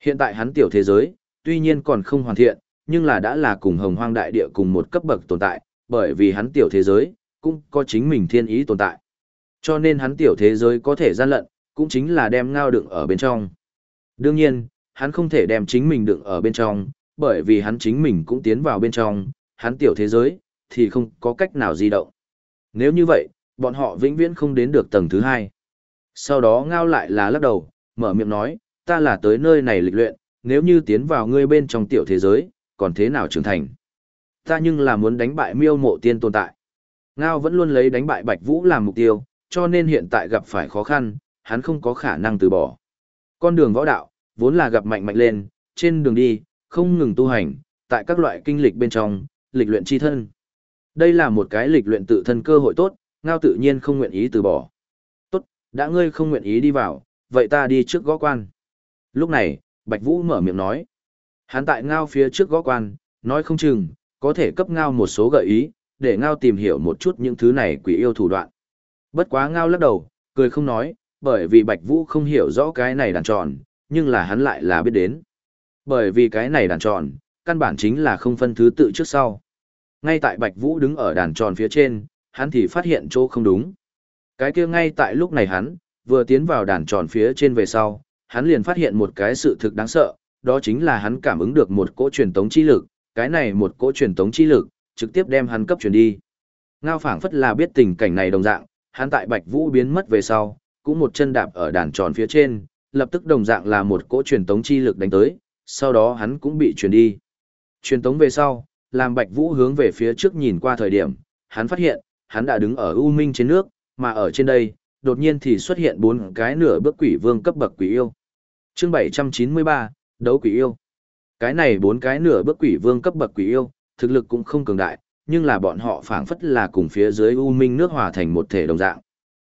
Hiện tại hắn tiểu thế giới, tuy nhiên còn không hoàn thiện, nhưng là đã là cùng hồng hoang đại địa cùng một cấp bậc tồn tại, bởi vì hắn tiểu thế giới, cũng có chính mình thiên ý tồn tại. Cho nên hắn tiểu thế giới có thể gian lận, cũng chính là đem ngao đựng ở bên trong. Đương nhiên, hắn không thể đem chính mình đựng ở bên trong, bởi vì hắn chính mình cũng tiến vào bên trong, hắn tiểu thế giới, thì không có cách nào di động. Nếu như vậy, bọn họ vĩnh viễn không đến được tầng thứ hai. Sau đó ngao lại là lắc đầu, mở miệng nói, ta là tới nơi này lịch luyện, nếu như tiến vào ngươi bên trong tiểu thế giới, còn thế nào trưởng thành. Ta nhưng là muốn đánh bại miêu mộ tiên tồn tại. Ngao vẫn luôn lấy đánh bại Bạch Vũ làm mục tiêu, cho nên hiện tại gặp phải khó khăn, hắn không có khả năng từ bỏ. Con đường võ đạo, vốn là gặp mạnh mạnh lên, trên đường đi, không ngừng tu hành, tại các loại kinh lịch bên trong, lịch luyện chi thân. Đây là một cái lịch luyện tự thân cơ hội tốt, Ngao tự nhiên không nguyện ý từ bỏ. Tốt, đã ngươi không nguyện ý đi vào, vậy ta đi trước gõ quan. Lúc này, Bạch Vũ mở miệng nói. Hắn tại Ngao phía trước gõ quan, nói không chừng, có thể cấp Ngao một số gợi ý, để Ngao tìm hiểu một chút những thứ này quỷ yêu thủ đoạn. Bất quá Ngao lắc đầu, cười không nói, bởi vì Bạch Vũ không hiểu rõ cái này đàn tròn, nhưng là hắn lại là biết đến. Bởi vì cái này đàn tròn, căn bản chính là không phân thứ tự trước sau. Ngay tại Bạch Vũ đứng ở đàn tròn phía trên, hắn thì phát hiện chỗ không đúng. Cái kia ngay tại lúc này hắn, vừa tiến vào đàn tròn phía trên về sau, hắn liền phát hiện một cái sự thực đáng sợ, đó chính là hắn cảm ứng được một cỗ truyền tống chi lực, cái này một cỗ truyền tống chi lực, trực tiếp đem hắn cấp truyền đi. Ngao phảng phất là biết tình cảnh này đồng dạng, hắn tại Bạch Vũ biến mất về sau, cũng một chân đạp ở đàn tròn phía trên, lập tức đồng dạng là một cỗ truyền tống chi lực đánh tới, sau đó hắn cũng bị truyền đi. Truyền tống về sau, làm Bạch Vũ hướng về phía trước nhìn qua thời điểm, hắn phát hiện, hắn đã đứng ở U Minh trên nước, mà ở trên đây, đột nhiên thì xuất hiện bốn cái nửa bước quỷ vương cấp bậc quỷ yêu. Chương 793, đấu quỷ yêu. Cái này bốn cái nửa bước quỷ vương cấp bậc quỷ yêu, thực lực cũng không cường đại, nhưng là bọn họ phảng phất là cùng phía dưới U Minh nước hòa thành một thể đồng dạng.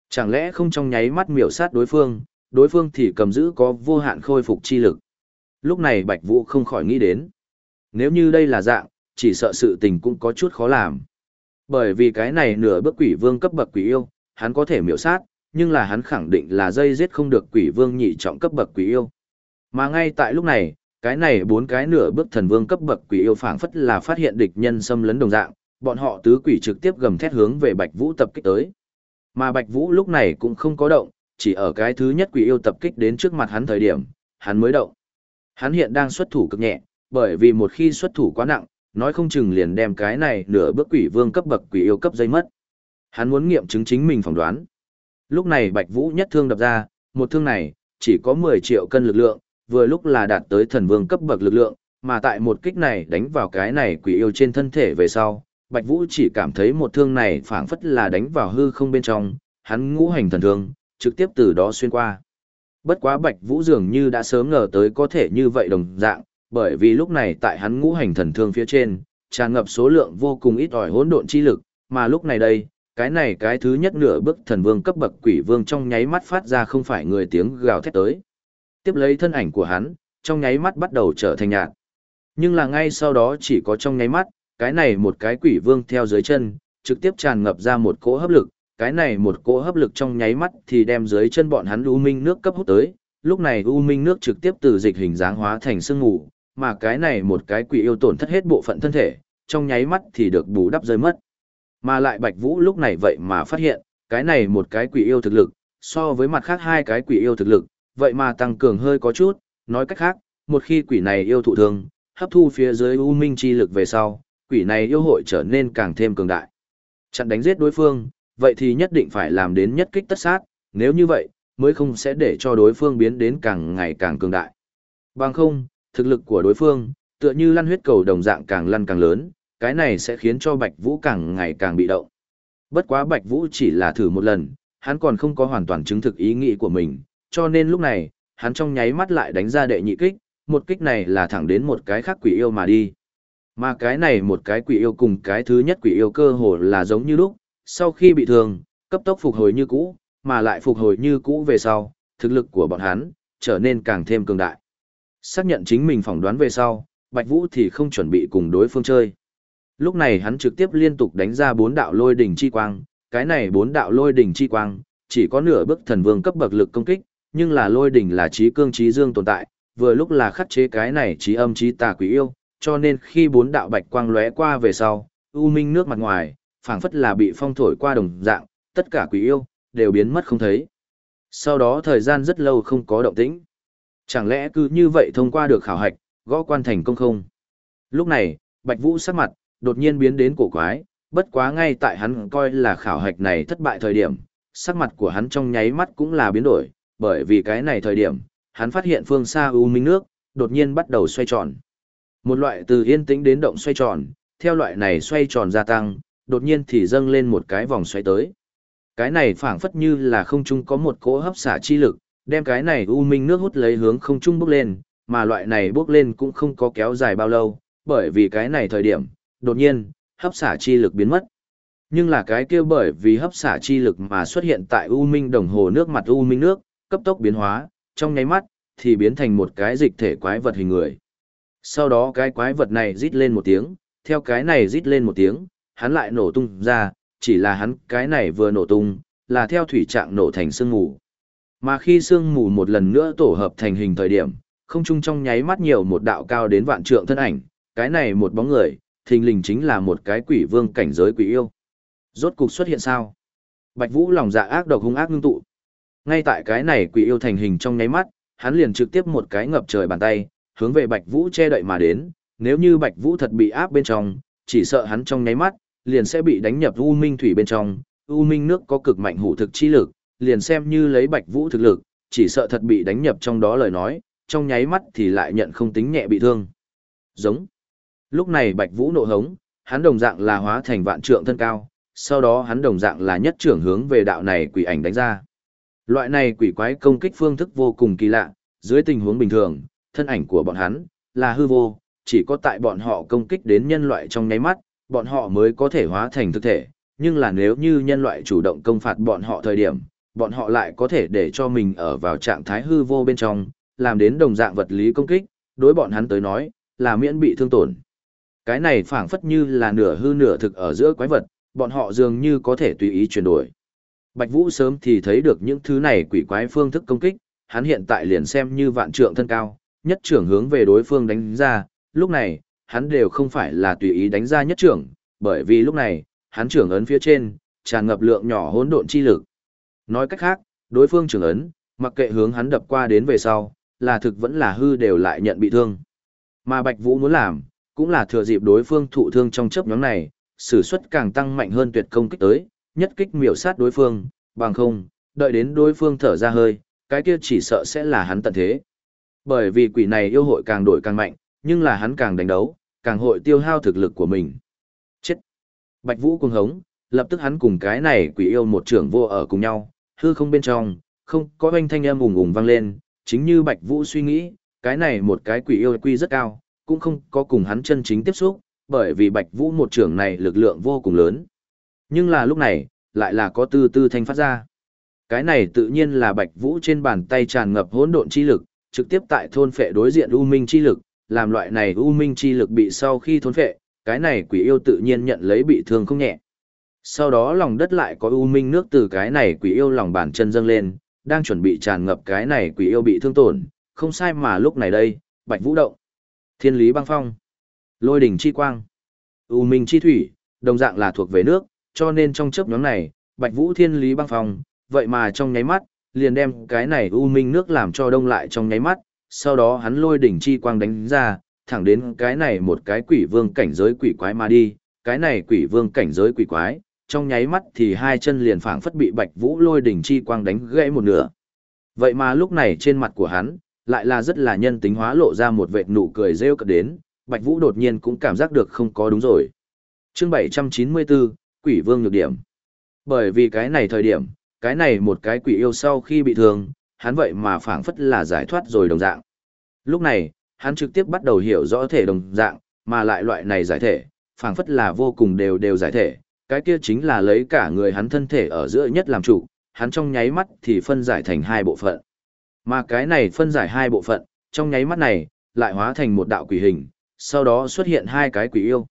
Chẳng lẽ không trong nháy mắt miểu sát đối phương, đối phương thì cầm giữ có vô hạn khôi phục chi lực. Lúc này Bạch Vũ không khỏi nghĩ đến. Nếu như đây là dạng, chỉ sợ sự tình cũng có chút khó làm. Bởi vì cái này nửa bước quỷ vương cấp bậc quỷ yêu, hắn có thể miểu sát, nhưng là hắn khẳng định là dây giết không được quỷ vương nhị trọng cấp bậc quỷ yêu. Mà ngay tại lúc này, cái này bốn cái nửa bước thần vương cấp bậc quỷ yêu phảng phất là phát hiện địch nhân xâm lấn đồng dạng, bọn họ tứ quỷ trực tiếp gầm thét hướng về Bạch Vũ tập kích tới. Mà Bạch Vũ lúc này cũng không có động, chỉ ở cái thứ nhất quỷ yêu tập kích đến trước mặt hắn thời điểm, hắn mới động. Hắn hiện đang xuất thủ cực nhẹ, bởi vì một khi xuất thủ quá nặng, nói không chừng liền đem cái này nửa bước quỷ vương cấp bậc quỷ yêu cấp dây mất. Hắn muốn nghiệm chứng chính mình phỏng đoán. Lúc này Bạch Vũ nhất thương đập ra, một thương này, chỉ có 10 triệu cân lực lượng, vừa lúc là đạt tới thần vương cấp bậc lực lượng, mà tại một kích này đánh vào cái này quỷ yêu trên thân thể về sau, Bạch Vũ chỉ cảm thấy một thương này phảng phất là đánh vào hư không bên trong, hắn ngũ hành thần thương, trực tiếp từ đó xuyên qua. Bất quá Bạch Vũ dường như đã sớm ngờ tới có thể như vậy đồng dạng, bởi vì lúc này tại hắn ngũ hành thần thương phía trên, tràn ngập số lượng vô cùng ít ỏi hỗn độn chi lực, mà lúc này đây, cái này cái thứ nhất nửa bước thần vương cấp bậc quỷ vương trong nháy mắt phát ra không phải người tiếng gào thét tới. Tiếp lấy thân ảnh của hắn, trong nháy mắt bắt đầu trở thành nhạt. Nhưng là ngay sau đó chỉ có trong nháy mắt, cái này một cái quỷ vương theo dưới chân, trực tiếp tràn ngập ra một cỗ hấp lực, cái này một cỗ hấp lực trong nháy mắt thì đem dưới chân bọn hắn u minh nước cấp hút tới, lúc này u minh nước trực tiếp từ dịch hình dáng hóa thành sương mù, mà cái này một cái quỷ yêu tổn thất hết bộ phận thân thể, trong nháy mắt thì được bù đắp rơi mất. Mà lại Bạch Vũ lúc này vậy mà phát hiện, cái này một cái quỷ yêu thực lực, so với mặt khác hai cái quỷ yêu thực lực, vậy mà tăng cường hơi có chút, nói cách khác, một khi quỷ này yêu thụ thương, hấp thu phía dưới u minh chi lực về sau, quỷ này yêu hội trở nên càng thêm cường đại. Chặn đánh giết đối phương, vậy thì nhất định phải làm đến nhất kích tất sát, nếu như vậy, mới không sẽ để cho đối phương biến đến càng ngày càng cường đại. Bằng không, thực lực của đối phương, tựa như lăn huyết cầu đồng dạng càng lăn càng lớn, cái này sẽ khiến cho Bạch Vũ càng ngày càng bị động. Bất quá Bạch Vũ chỉ là thử một lần, hắn còn không có hoàn toàn chứng thực ý nghĩ của mình, cho nên lúc này, hắn trong nháy mắt lại đánh ra đệ nhị kích, một kích này là thẳng đến một cái khác quỷ yêu mà đi. Mà cái này một cái quỷ yêu cùng cái thứ nhất quỷ yêu cơ hồ là giống như lúc, sau khi bị thương, cấp tốc phục hồi như cũ, mà lại phục hồi như cũ về sau, thực lực của bọn hắn trở nên càng thêm cường đại. Xác nhận chính mình phỏng đoán về sau, Bạch Vũ thì không chuẩn bị cùng đối phương chơi. Lúc này hắn trực tiếp liên tục đánh ra bốn đạo lôi đỉnh chi quang, cái này bốn đạo lôi đỉnh chi quang, chỉ có nửa bước thần vương cấp bậc lực công kích, nhưng là lôi đỉnh là trí cương trí dương tồn tại, vừa lúc là khắc chế cái này trí âm trí tà quỷ yêu, cho nên khi bốn đạo bạch quang lóe qua về sau, u minh nước mặt ngoài, phảng phất là bị phong thổi qua đồng dạng, tất cả quỷ yêu đều biến mất không thấy. Sau đó thời gian rất lâu không có động tĩnh. Chẳng lẽ cứ như vậy thông qua được khảo hạch, gõ quan thành công không? Lúc này, Bạch Vũ sắc mặt, đột nhiên biến đến cổ quái, bất quá ngay tại hắn coi là khảo hạch này thất bại thời điểm, sắc mặt của hắn trong nháy mắt cũng là biến đổi, bởi vì cái này thời điểm, hắn phát hiện phương xa u minh nước, đột nhiên bắt đầu xoay tròn. Một loại từ yên tĩnh đến động xoay tròn, theo loại này xoay tròn gia tăng, đột nhiên thì dâng lên một cái vòng xoay tới. Cái này phảng phất như là không trung có một cỗ hấp xả chi lực, đem cái này u minh nước hút lấy hướng không trung bốc lên, mà loại này bốc lên cũng không có kéo dài bao lâu, bởi vì cái này thời điểm, đột nhiên, hấp xả chi lực biến mất. Nhưng là cái kia bởi vì hấp xả chi lực mà xuất hiện tại u minh đồng hồ nước mặt u minh nước, cấp tốc biến hóa, trong nháy mắt, thì biến thành một cái dịch thể quái vật hình người. Sau đó cái quái vật này rít lên một tiếng, theo cái này rít lên một tiếng, hắn lại nổ tung ra, chỉ là hắn cái này vừa nổ tung, là theo thủy trạng nổ thành sương mù. Mà khi sương mù một lần nữa tổ hợp thành hình thời điểm, không trung trong nháy mắt nhiều một đạo cao đến vạn trượng thân ảnh, cái này một bóng người, thình lình chính là một cái quỷ vương cảnh giới quỷ yêu. Rốt cục xuất hiện sao? Bạch Vũ lòng dạ ác độc hung ác ngưng tụ. Ngay tại cái này quỷ yêu thành hình trong nháy mắt, hắn liền trực tiếp một cái ngập trời bàn tay, hướng về Bạch Vũ che đậy mà đến, nếu như Bạch Vũ thật bị áp bên trong, chỉ sợ hắn trong nháy mắt, liền sẽ bị đánh nhập U Minh Thủy bên trong, U Minh nước có cực mạnh hủ thực chi lực, liền xem như lấy Bạch Vũ thực lực, chỉ sợ thật bị đánh nhập trong đó lời nói, trong nháy mắt thì lại nhận không tính nhẹ bị thương. Giống. Lúc này Bạch Vũ nộ hống, hắn đồng dạng là hóa thành vạn trượng thân cao, sau đó hắn đồng dạng là nhất trưởng hướng về đạo này quỷ ảnh đánh ra. Loại này quỷ quái công kích phương thức vô cùng kỳ lạ, dưới tình huống bình thường, thân ảnh của bọn hắn là hư vô, chỉ có tại bọn họ công kích đến nhân loại trong nháy mắt, bọn họ mới có thể hóa thành thực thể, nhưng là nếu như nhân loại chủ động công phạt bọn họ thời điểm, bọn họ lại có thể để cho mình ở vào trạng thái hư vô bên trong, làm đến đồng dạng vật lý công kích, đối bọn hắn tới nói, là miễn bị thương tổn. Cái này phảng phất như là nửa hư nửa thực ở giữa quái vật, bọn họ dường như có thể tùy ý chuyển đổi. Bạch Vũ sớm thì thấy được những thứ này quỷ quái phương thức công kích, hắn hiện tại liền xem như vạn trượng thân cao, nhất trưởng hướng về đối phương đánh ra, lúc này, hắn đều không phải là tùy ý đánh ra nhất trưởng, bởi vì lúc này, hắn trưởng ấn phía trên, tràn ngập lượng nhỏ hỗn độn chi lực. Nói cách khác, đối phương trưởng ấn, mặc kệ hướng hắn đập qua đến về sau, là thực vẫn là hư đều lại nhận bị thương. Mà Bạch Vũ muốn làm, cũng là thừa dịp đối phương thụ thương trong chớp nhóm này, sử xuất càng tăng mạnh hơn tuyệt công kích tới, nhất kích miểu sát đối phương, bằng không, đợi đến đối phương thở ra hơi, cái kia chỉ sợ sẽ là hắn tận thế. Bởi vì quỷ này yêu hội càng đổi càng mạnh, nhưng là hắn càng đánh đấu, càng hội tiêu hao thực lực của mình. Chết! Bạch Vũ cuồng hống, lập tức hắn cùng cái này quỷ yêu một trưởng vô ở cùng nhau, hư không bên trong, không có oanh thanh âm ùng ùng vang lên, chính như Bạch Vũ suy nghĩ, cái này một cái quỷ yêu quy rất cao, cũng không có cùng hắn chân chính tiếp xúc, bởi vì Bạch Vũ một trưởng này lực lượng vô cùng lớn. Nhưng là lúc này, lại là có tư tư thanh phát ra. Cái này tự nhiên là Bạch Vũ trên bàn tay tràn ngập hỗn độn chi lực, trực tiếp tại thôn phệ đối diện U Minh chi lực, làm loại này U Minh chi lực bị sau khi thôn phệ, cái này quỷ yêu tự nhiên nhận lấy bị thương không nhẹ. Sau đó lòng đất lại có U Minh nước từ cái này quỷ yêu lòng bàn chân dâng lên, đang chuẩn bị tràn ngập cái này quỷ yêu bị thương tổn, không sai mà lúc này đây, Bạch Vũ động. Thiên lý băng phong, lôi đỉnh chi quang, U Minh chi thủy, đồng dạng là thuộc về nước, cho nên trong chớp nhóm này, Bạch Vũ thiên lý băng phong, vậy mà trong nháy mắt, liền đem cái này U Minh nước làm cho đông lại trong nháy mắt, sau đó hắn lôi đỉnh chi quang đánh ra, thẳng đến cái này một cái quỷ vương cảnh giới quỷ quái mà đi, cái này quỷ vương cảnh giới quỷ quái, trong nháy mắt thì hai chân liền phảng phất bị Bạch Vũ lôi đỉnh chi quang đánh gãy một nửa. Vậy mà lúc này trên mặt của hắn, lại là rất là nhân tính hóa lộ ra một vệt nụ cười rêu cợt đến, Bạch Vũ đột nhiên cũng cảm giác được không có đúng rồi. Chương 794, Quỷ Vương nhược điểm. Bởi vì cái này thời điểm, cái này một cái quỷ yêu sau khi bị thương, hắn vậy mà phảng phất là giải thoát rồi đồng dạng. Lúc này, hắn trực tiếp bắt đầu hiểu rõ thể đồng dạng, mà lại loại này giải thể, phảng phất là vô cùng đều đều giải thể, cái kia chính là lấy cả người hắn thân thể ở giữa nhất làm chủ, hắn trong nháy mắt thì phân giải thành hai bộ phận. Mà cái này phân giải hai bộ phận, trong nháy mắt này, lại hóa thành một đạo quỷ hình, sau đó xuất hiện hai cái quỷ yêu.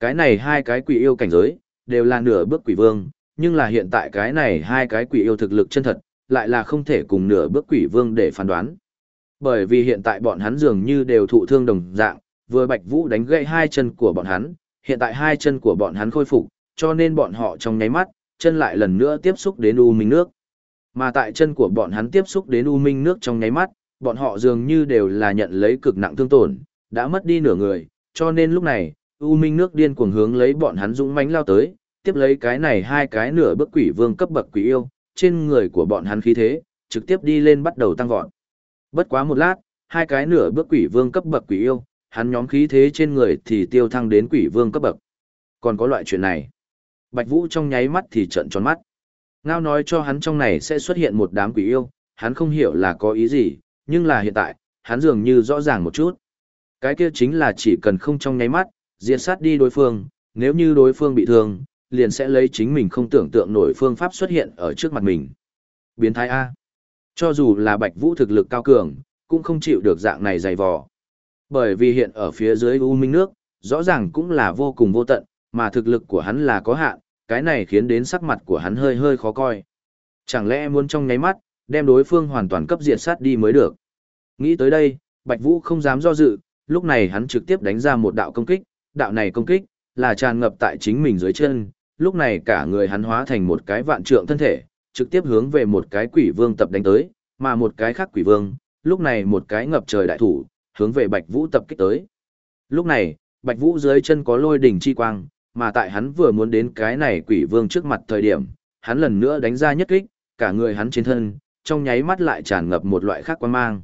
Cái này hai cái quỷ yêu cảnh giới, đều là nửa bước quỷ vương, nhưng là hiện tại cái này hai cái quỷ yêu thực lực chân thật, lại là không thể cùng nửa bước quỷ vương để phán đoán. Bởi vì hiện tại bọn hắn dường như đều thụ thương đồng dạng, vừa Bạch Vũ đánh gãy hai chân của bọn hắn, hiện tại hai chân của bọn hắn khôi phục, cho nên bọn họ trong nháy mắt, chân lại lần nữa tiếp xúc đến U Minh nước. Mà tại chân của bọn hắn tiếp xúc đến U Minh nước trong nháy mắt, bọn họ dường như đều là nhận lấy cực nặng thương tổn, đã mất đi nửa người, cho nên lúc này, U Minh nước điên cuồng hướng lấy bọn hắn dũng mãnh lao tới, tiếp lấy cái này hai cái nửa bước quỷ vương cấp bậc quỷ yêu, trên người của bọn hắn khí thế, trực tiếp đi lên bắt đầu tăng vọt. Bất quá một lát, hai cái nửa bước quỷ vương cấp bậc quỷ yêu, hắn nhóm khí thế trên người thì tiêu thăng đến quỷ vương cấp bậc. Còn có loại chuyện này. Bạch Vũ trong nháy mắt thì trợn tròn mắt. Ngao nói cho hắn trong này sẽ xuất hiện một đám quỷ yêu, hắn không hiểu là có ý gì, nhưng là hiện tại, hắn dường như rõ ràng một chút. Cái kia chính là chỉ cần không trong nháy mắt, diệt sát đi đối phương, nếu như đối phương bị thương, liền sẽ lấy chính mình không tưởng tượng nổi phương pháp xuất hiện ở trước mặt mình. Biến thái A. Cho dù là Bạch Vũ thực lực cao cường, cũng không chịu được dạng này dày vò. Bởi vì hiện ở phía dưới U Minh nước, rõ ràng cũng là vô cùng vô tận, mà thực lực của hắn là có hạn, cái này khiến đến sắc mặt của hắn hơi hơi khó coi. Chẳng lẽ muốn trong nháy mắt, đem đối phương hoàn toàn cấp diệt sát đi mới được. Nghĩ tới đây, Bạch Vũ không dám do dự, lúc này hắn trực tiếp đánh ra một đạo công kích, đạo này công kích, là tràn ngập tại chính mình dưới chân, lúc này cả người hắn hóa thành một cái vạn trượng thân thể, trực tiếp hướng về một cái quỷ vương tập đánh tới, mà một cái khác quỷ vương, lúc này một cái ngập trời đại thủ, hướng về Bạch Vũ tập kích tới. Lúc này, Bạch Vũ dưới chân có lôi đỉnh chi quang, mà tại hắn vừa muốn đến cái này quỷ vương trước mặt thời điểm, hắn lần nữa đánh ra nhất kích, cả người hắn trên thân, trong nháy mắt lại tràn ngập một loại khác quang mang.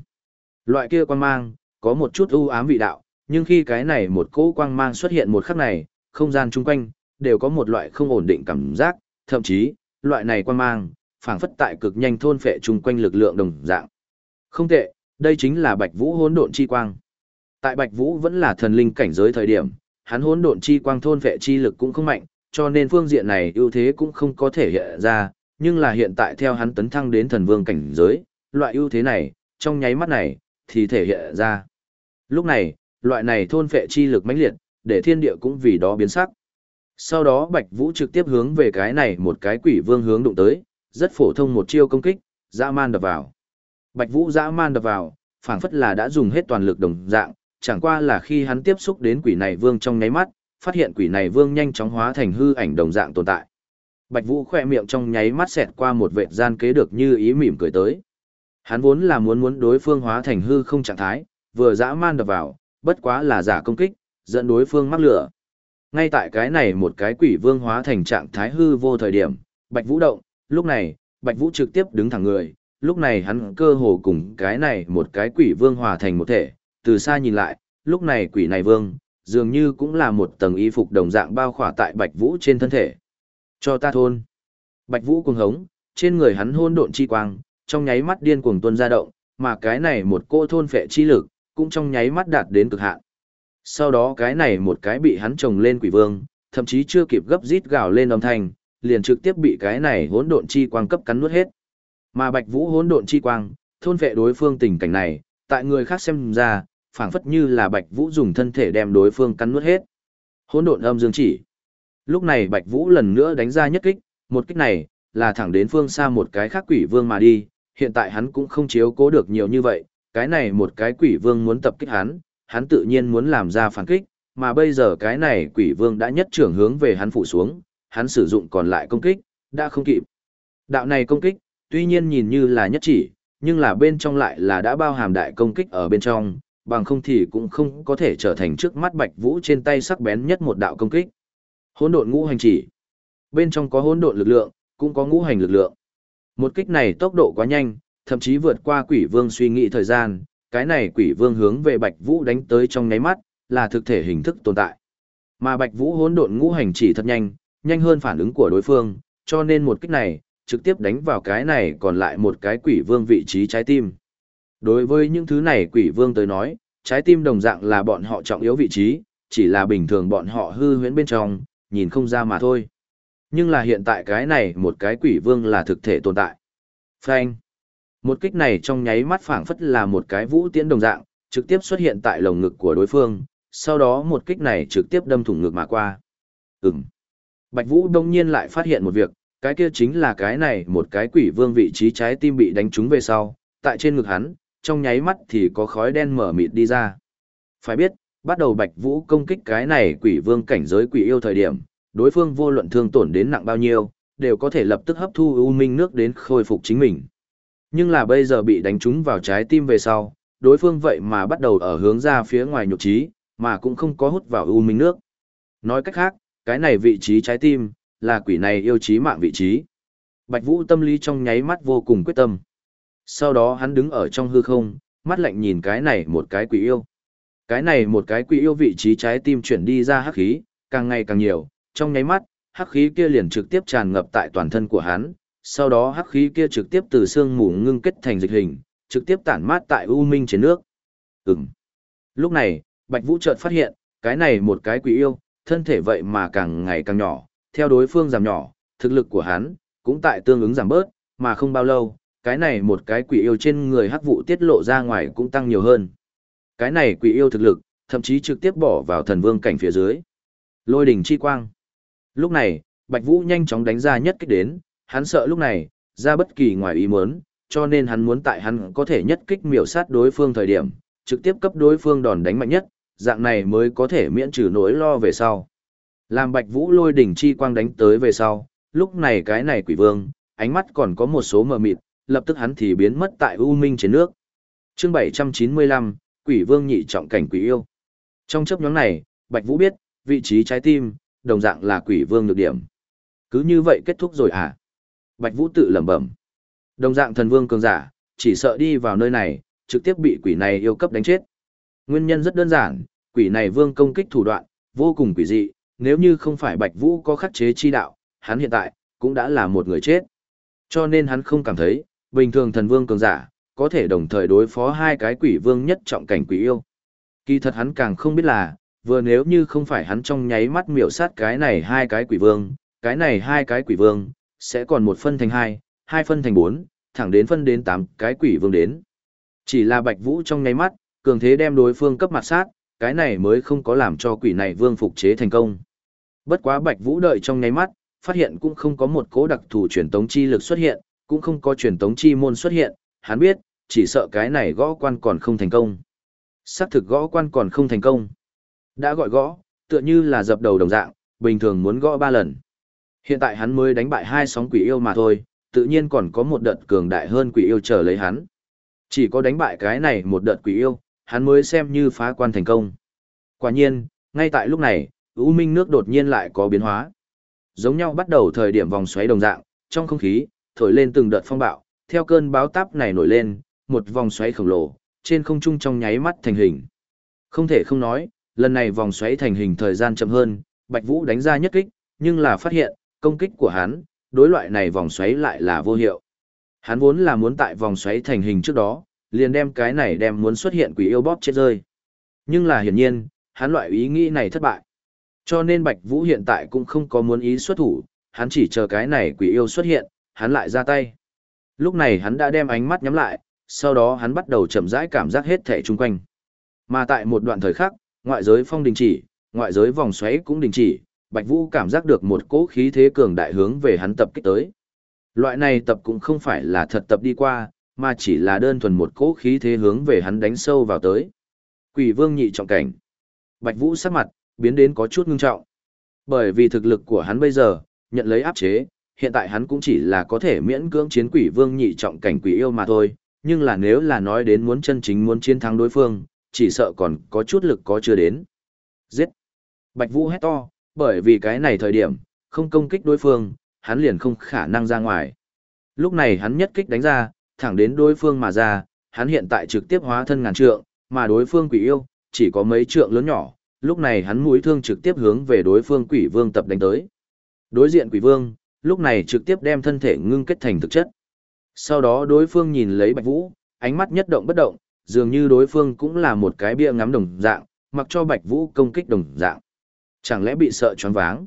Loại kia quang mang, có một chút u ám vị đạo, nhưng khi cái này một cỗ quang mang xuất hiện một khắc này, không gian chung quanh, đều có một loại không ổn định cảm giác, thậm chí, loại này quan mang, phảng phất tại cực nhanh thôn phệ chung quanh lực lượng đồng dạng. Không tệ, đây chính là Bạch Vũ hỗn độn chi quang. Tại Bạch Vũ vẫn là thần linh cảnh giới thời điểm, hắn hỗn độn chi quang thôn phệ chi lực cũng không mạnh, cho nên phương diện này ưu thế cũng không có thể hiện ra, nhưng là hiện tại theo hắn tấn thăng đến thần vương cảnh giới, loại ưu thế này, trong nháy mắt này, thì thể hiện ra. Lúc này, loại này thôn phệ chi lực mãnh liệt, để thiên địa cũng vì đó biến sắc. Sau đó Bạch Vũ trực tiếp hướng về cái này một cái quỷ vương hướng đụng tới, rất phổ thông một chiêu công kích, dã man đập vào. Bạch Vũ dã man đập vào, phảng phất là đã dùng hết toàn lực đồng dạng, chẳng qua là khi hắn tiếp xúc đến quỷ này vương trong nháy mắt, phát hiện quỷ này vương nhanh chóng hóa thành hư ảnh đồng dạng tồn tại. Bạch Vũ khẽ miệng trong nháy mắt xẹt qua một vệt gian kế được như ý mỉm cười tới. Hắn vốn là muốn muốn đối phương hóa thành hư không trạng thái, vừa dã man đập vào, bất quá là giả công kích, dẫn đối phương mắc lửa. Ngay tại cái này một cái quỷ vương hóa thành trạng thái hư vô thời điểm, Bạch Vũ động, lúc này, Bạch Vũ trực tiếp đứng thẳng người, lúc này hắn cơ hồ cùng cái này một cái quỷ vương hòa thành một thể, từ xa nhìn lại, lúc này quỷ này vương, dường như cũng là một tầng y phục đồng dạng bao khỏa tại Bạch Vũ trên thân thể. Cho ta thôn. Bạch Vũ cuồng hống, trên người hắn hôn độn chi quang, trong nháy mắt điên cuồng tuôn ra động, mà cái này một cô thôn phệ chi lực, cũng trong nháy mắt đạt đến cực hạn. Sau đó cái này một cái bị hắn trồng lên quỷ vương, thậm chí chưa kịp gấp rít gào lên âm thanh, liền trực tiếp bị cái này hỗn độn chi quang cấp cắn nuốt hết. Mà Bạch Vũ hỗn độn chi quang, thôn vệ đối phương tình cảnh này, tại người khác xem ra, phảng phất như là Bạch Vũ dùng thân thể đem đối phương cắn nuốt hết. Hỗn độn âm dương chỉ. Lúc này Bạch Vũ lần nữa đánh ra nhất kích, một kích này là thẳng đến phương xa một cái khác quỷ vương mà đi, hiện tại hắn cũng không chiếu cố được nhiều như vậy, cái này một cái quỷ vương muốn tập kích hắn, hắn tự nhiên muốn làm ra phản kích, mà bây giờ cái này quỷ vương đã nhất trưởng hướng về hắn phụ xuống, hắn sử dụng còn lại công kích, đã không kịp. Đạo này công kích, tuy nhiên nhìn như là nhất chỉ, nhưng là bên trong lại là đã bao hàm đại công kích ở bên trong, bằng không thì cũng không có thể trở thành trước mắt Bạch Vũ trên tay sắc bén nhất một đạo công kích. Hỗn độn ngũ hành chỉ. Bên trong có hỗn độn lực lượng, cũng có ngũ hành lực lượng. Một kích này tốc độ quá nhanh, thậm chí vượt qua Quỷ Vương suy nghĩ thời gian, cái này Quỷ Vương hướng về Bạch Vũ đánh tới trong nháy mắt, là thực thể hình thức tồn tại. Mà Bạch Vũ hỗn độn ngũ hành chỉ thật nhanh, nhanh hơn phản ứng của đối phương, cho nên một kích này, trực tiếp đánh vào cái này còn lại một cái quỷ vương vị trí trái tim. Đối với những thứ này quỷ vương tới nói, trái tim đồng dạng là bọn họ trọng yếu vị trí, chỉ là bình thường bọn họ hư huyễn bên trong, nhìn không ra mà thôi. Nhưng là hiện tại cái này một cái quỷ vương là thực thể tồn tại. Phanh. Một kích này trong nháy mắt phảng phất là một cái vũ tiễn đồng dạng, trực tiếp xuất hiện tại lồng ngực của đối phương, sau đó một kích này trực tiếp đâm thủng ngực mà qua. Ừm. Bạch Vũ đông nhiên lại phát hiện một việc, cái kia chính là cái này một cái quỷ vương vị trí trái tim bị đánh trúng về sau, tại trên ngực hắn, trong nháy mắt thì có khói đen mở mịt đi ra. Phải biết, bắt đầu Bạch Vũ công kích cái này quỷ vương cảnh giới quỷ yêu thời điểm, đối phương vô luận thương tổn đến nặng bao nhiêu, đều có thể lập tức hấp thu u minh nước đến khôi phục chính mình. Nhưng là bây giờ bị đánh trúng vào trái tim về sau, đối phương vậy mà bắt đầu ở hướng ra phía ngoài nhục trí, mà cũng không có hút vào u minh nước. Nói cách khác, cái này vị trí trái tim, là quỷ này yêu trí mạng vị trí. Bạch Vũ tâm lý trong nháy mắt vô cùng quyết tâm. Sau đó hắn đứng ở trong hư không, mắt lạnh nhìn cái này một cái quỷ yêu. Cái này một cái quỷ yêu vị trí trái tim chuyển đi ra hắc khí, càng ngày càng nhiều, trong nháy mắt, hắc khí kia liền trực tiếp tràn ngập tại toàn thân của hắn, sau đó hắc khí kia trực tiếp từ xương mù ngưng kết thành dịch hình, trực tiếp tản mát tại u minh trên nước. Ừm. Lúc này, Bạch Vũ chợt phát hiện, cái này một cái quỷ yêu, thân thể vậy mà càng ngày càng nhỏ, theo đối phương giảm nhỏ, thực lực của hắn cũng tại tương ứng giảm bớt, mà không bao lâu, cái này một cái quỷ yêu trên người hắc vụ tiết lộ ra ngoài cũng tăng nhiều hơn. Cái này quỷ yêu thực lực, thậm chí trực tiếp bỏ vào thần vương cảnh phía dưới. Lôi đỉnh chi quang. Lúc này, Bạch Vũ nhanh chóng đánh ra nhất kích đến, hắn sợ lúc này, ra bất kỳ ngoài ý muốn, cho nên hắn muốn tại hắn có thể nhất kích miểu sát đối phương thời điểm, trực tiếp cấp đối phương đòn đánh mạnh nhất, dạng này mới có thể miễn trừ nỗi lo về sau. Làm Bạch Vũ lôi đỉnh chi quang đánh tới về sau, lúc này cái này quỷ vương, ánh mắt còn có một số mờ mịt, lập tức hắn thì biến mất tại U Minh trên nước. Chương 795, Quỷ Vương nhị trọng cảnh quỷ yêu. Trong chấp nhóm này, Bạch Vũ biết, vị trí trái tim, đồng dạng là quỷ vương được điểm. Cứ như vậy kết thúc rồi à? Bạch Vũ tự lẩm bẩm. Đồng dạng thần vương cường giả, chỉ sợ đi vào nơi này, trực tiếp bị quỷ này yêu cấp đánh chết. Nguyên nhân rất đơn giản, quỷ này vương công kích thủ đoạn, vô cùng quỷ dị, nếu như không phải Bạch Vũ có khắc chế chi đạo, hắn hiện tại, cũng đã là một người chết. Cho nên hắn không cảm thấy, bình thường thần vương cường giả, có thể đồng thời đối phó hai cái quỷ vương nhất trọng cảnh quỷ yêu. Kỳ thật hắn càng không biết là, vừa nếu như không phải hắn trong nháy mắt miểu sát cái này hai cái quỷ vương, cái này hai cái quỷ vương, sẽ còn một phân thành hai, hai phân thành bốn, thẳng đến phân đến tám cái quỷ vương đến. Chỉ là Bạch Vũ trong nháy mắt, cường thế đem đối phương cấp mặt sát, cái này mới không có làm cho quỷ này vương phục chế thành công. Bất quá Bạch Vũ đợi trong nháy mắt, phát hiện cũng không có một cố đặc thù truyền tống chi lực xuất hiện, cũng không có truyền tống chi môn xuất hiện, hắn biết, chỉ sợ cái này gõ quan còn không thành công. Xác thực gõ quan còn không thành công. Đã gọi gõ, tựa như là dập đầu đồng dạng, bình thường muốn gõ ba lần. Hiện tại hắn mới đánh bại hai sóng quỷ yêu mà thôi, tự nhiên còn có một đợt cường đại hơn quỷ yêu chờ lấy hắn. Chỉ có đánh bại cái này một đợt quỷ yêu, hắn mới xem như phá quan thành công. Quả nhiên, ngay tại lúc này, U Minh nước đột nhiên lại có biến hóa. Giống nhau bắt đầu thời điểm vòng xoáy đồng dạng, trong không khí, thổi lên từng đợt phong bạo, theo cơn báo táp này nổi lên, một vòng xoáy khổng lồ, trên không trung trong nháy mắt thành hình. Không thể không nói, lần này vòng xoáy thành hình thời gian chậm hơn, Bạch Vũ đánh ra nhất kích, nhưng là phát hiện, công kích của hắn, đối loại này vòng xoáy lại là vô hiệu. Hắn vốn là muốn tại vòng xoáy thành hình trước đó, liền đem cái này đem muốn xuất hiện quỷ yêu bóp chết rơi. Nhưng là hiển nhiên, hắn loại ý nghĩ này thất bại. Cho nên Bạch Vũ hiện tại cũng không có muốn ý xuất thủ, hắn chỉ chờ cái này quỷ yêu xuất hiện, hắn lại ra tay. Lúc này hắn đã đem ánh mắt nhắm lại, sau đó hắn bắt đầu chậm rãi cảm giác hết thể chung quanh. Mà tại một đoạn thời khắc, ngoại giới phong đình chỉ, ngoại giới vòng xoáy cũng đình chỉ, Bạch Vũ cảm giác được một cỗ khí thế cường đại hướng về hắn tập kích tới. Loại này tập cũng không phải là thật tập đi qua, mà chỉ là đơn thuần một cỗ khí thế hướng về hắn đánh sâu vào tới. Quỷ vương nhị trọng cảnh. Bạch Vũ sắc mặt, biến đến có chút ngưng trọng. Bởi vì thực lực của hắn bây giờ, nhận lấy áp chế, hiện tại hắn cũng chỉ là có thể miễn cưỡng chiến quỷ vương nhị trọng cảnh quỷ yêu mà thôi, nhưng là nếu là nói đến muốn chân chính muốn chiến thắng đối phương, chỉ sợ còn có chút lực có chưa đến. Giết! Bạch Vũ hét to, bởi vì cái này thời điểm, không công kích đối phương, hắn liền không khả năng ra ngoài. Lúc này hắn nhất kích đánh ra, thẳng đến đối phương mà ra, hắn hiện tại trực tiếp hóa thân ngàn trượng, mà đối phương quỷ yêu, chỉ có mấy trượng lớn nhỏ, lúc này hắn mũi thương trực tiếp hướng về đối phương quỷ vương tập đánh tới. Đối diện quỷ vương, lúc này trực tiếp đem thân thể ngưng kết thành thực chất. Sau đó đối phương nhìn lấy Bạch Vũ, ánh mắt nhất động bất động, dường như đối phương cũng là một cái bia ngắm đồng dạng, mặc cho Bạch Vũ công kích đồng dạng. Chẳng lẽ bị sợ choáng váng?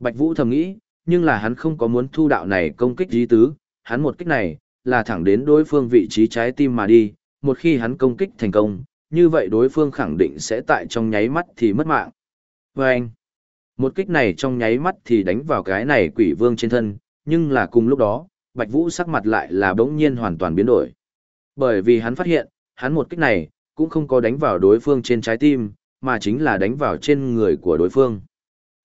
Bạch Vũ thầm nghĩ, nhưng là hắn không có muốn thu đạo này công kích dí tứ, hắn một kích này, là thẳng đến đối phương vị trí trái tim mà đi, một khi hắn công kích thành công, như vậy đối phương khẳng định sẽ tại trong nháy mắt thì mất mạng. Và anh, một kích này trong nháy mắt thì đánh vào cái này quỷ vương trên thân, nhưng là cùng lúc đó, Bạch Vũ sắc mặt lại là bỗng nhiên hoàn toàn biến đổi. Bởi vì hắn phát hiện, hắn một kích này, cũng không có đánh vào đối phương trên trái tim, mà chính là đánh vào trên người của đối phương.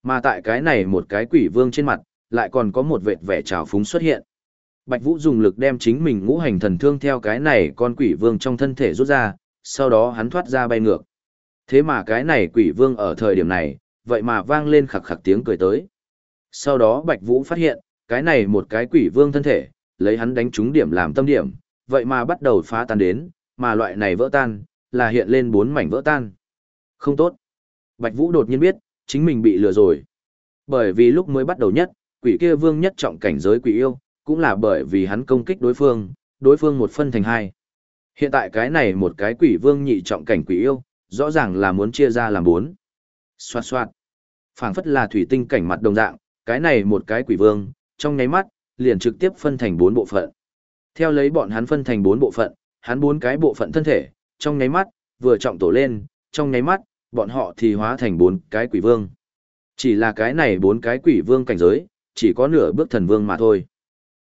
Mà tại cái này một cái quỷ vương trên mặt, lại còn có một vệt vẻ trào phúng xuất hiện. Bạch Vũ dùng lực đem chính mình ngũ hành thần thương theo cái này con quỷ vương trong thân thể rút ra, sau đó hắn thoát ra bay ngược. Thế mà cái này quỷ vương ở thời điểm này, vậy mà vang lên khặc khặc tiếng cười tới. Sau đó Bạch Vũ phát hiện, cái này một cái quỷ vương thân thể, lấy hắn đánh trúng điểm làm tâm điểm, vậy mà bắt đầu phá tan đến, mà loại này vỡ tan, là hiện lên bốn mảnh vỡ tan. Không tốt. Bạch Vũ đột nhiên biết, chính mình bị lừa rồi. Bởi vì lúc mới bắt đầu nhất, quỷ kia vương nhất trọng cảnh giới quỷ yêu, cũng là bởi vì hắn công kích đối phương, đối phương một phân thành hai. Hiện tại cái này một cái quỷ vương nhị trọng cảnh quỷ yêu, rõ ràng là muốn chia ra làm bốn. Xoạt xoạt. phảng phất là thủy tinh cảnh mặt đồng dạng, cái này một cái quỷ vương, trong nháy mắt, liền trực tiếp phân thành bốn bộ phận. Theo lấy bọn hắn phân thành bốn bộ phận, hắn bốn cái bộ phận thân thể, trong nháy mắt, vừa trọng tổ lên, trong nháy mắt, bọn họ thì hóa thành bốn cái quỷ vương. Chỉ là cái này bốn cái quỷ vương cảnh giới, chỉ có nửa bước thần vương mà thôi.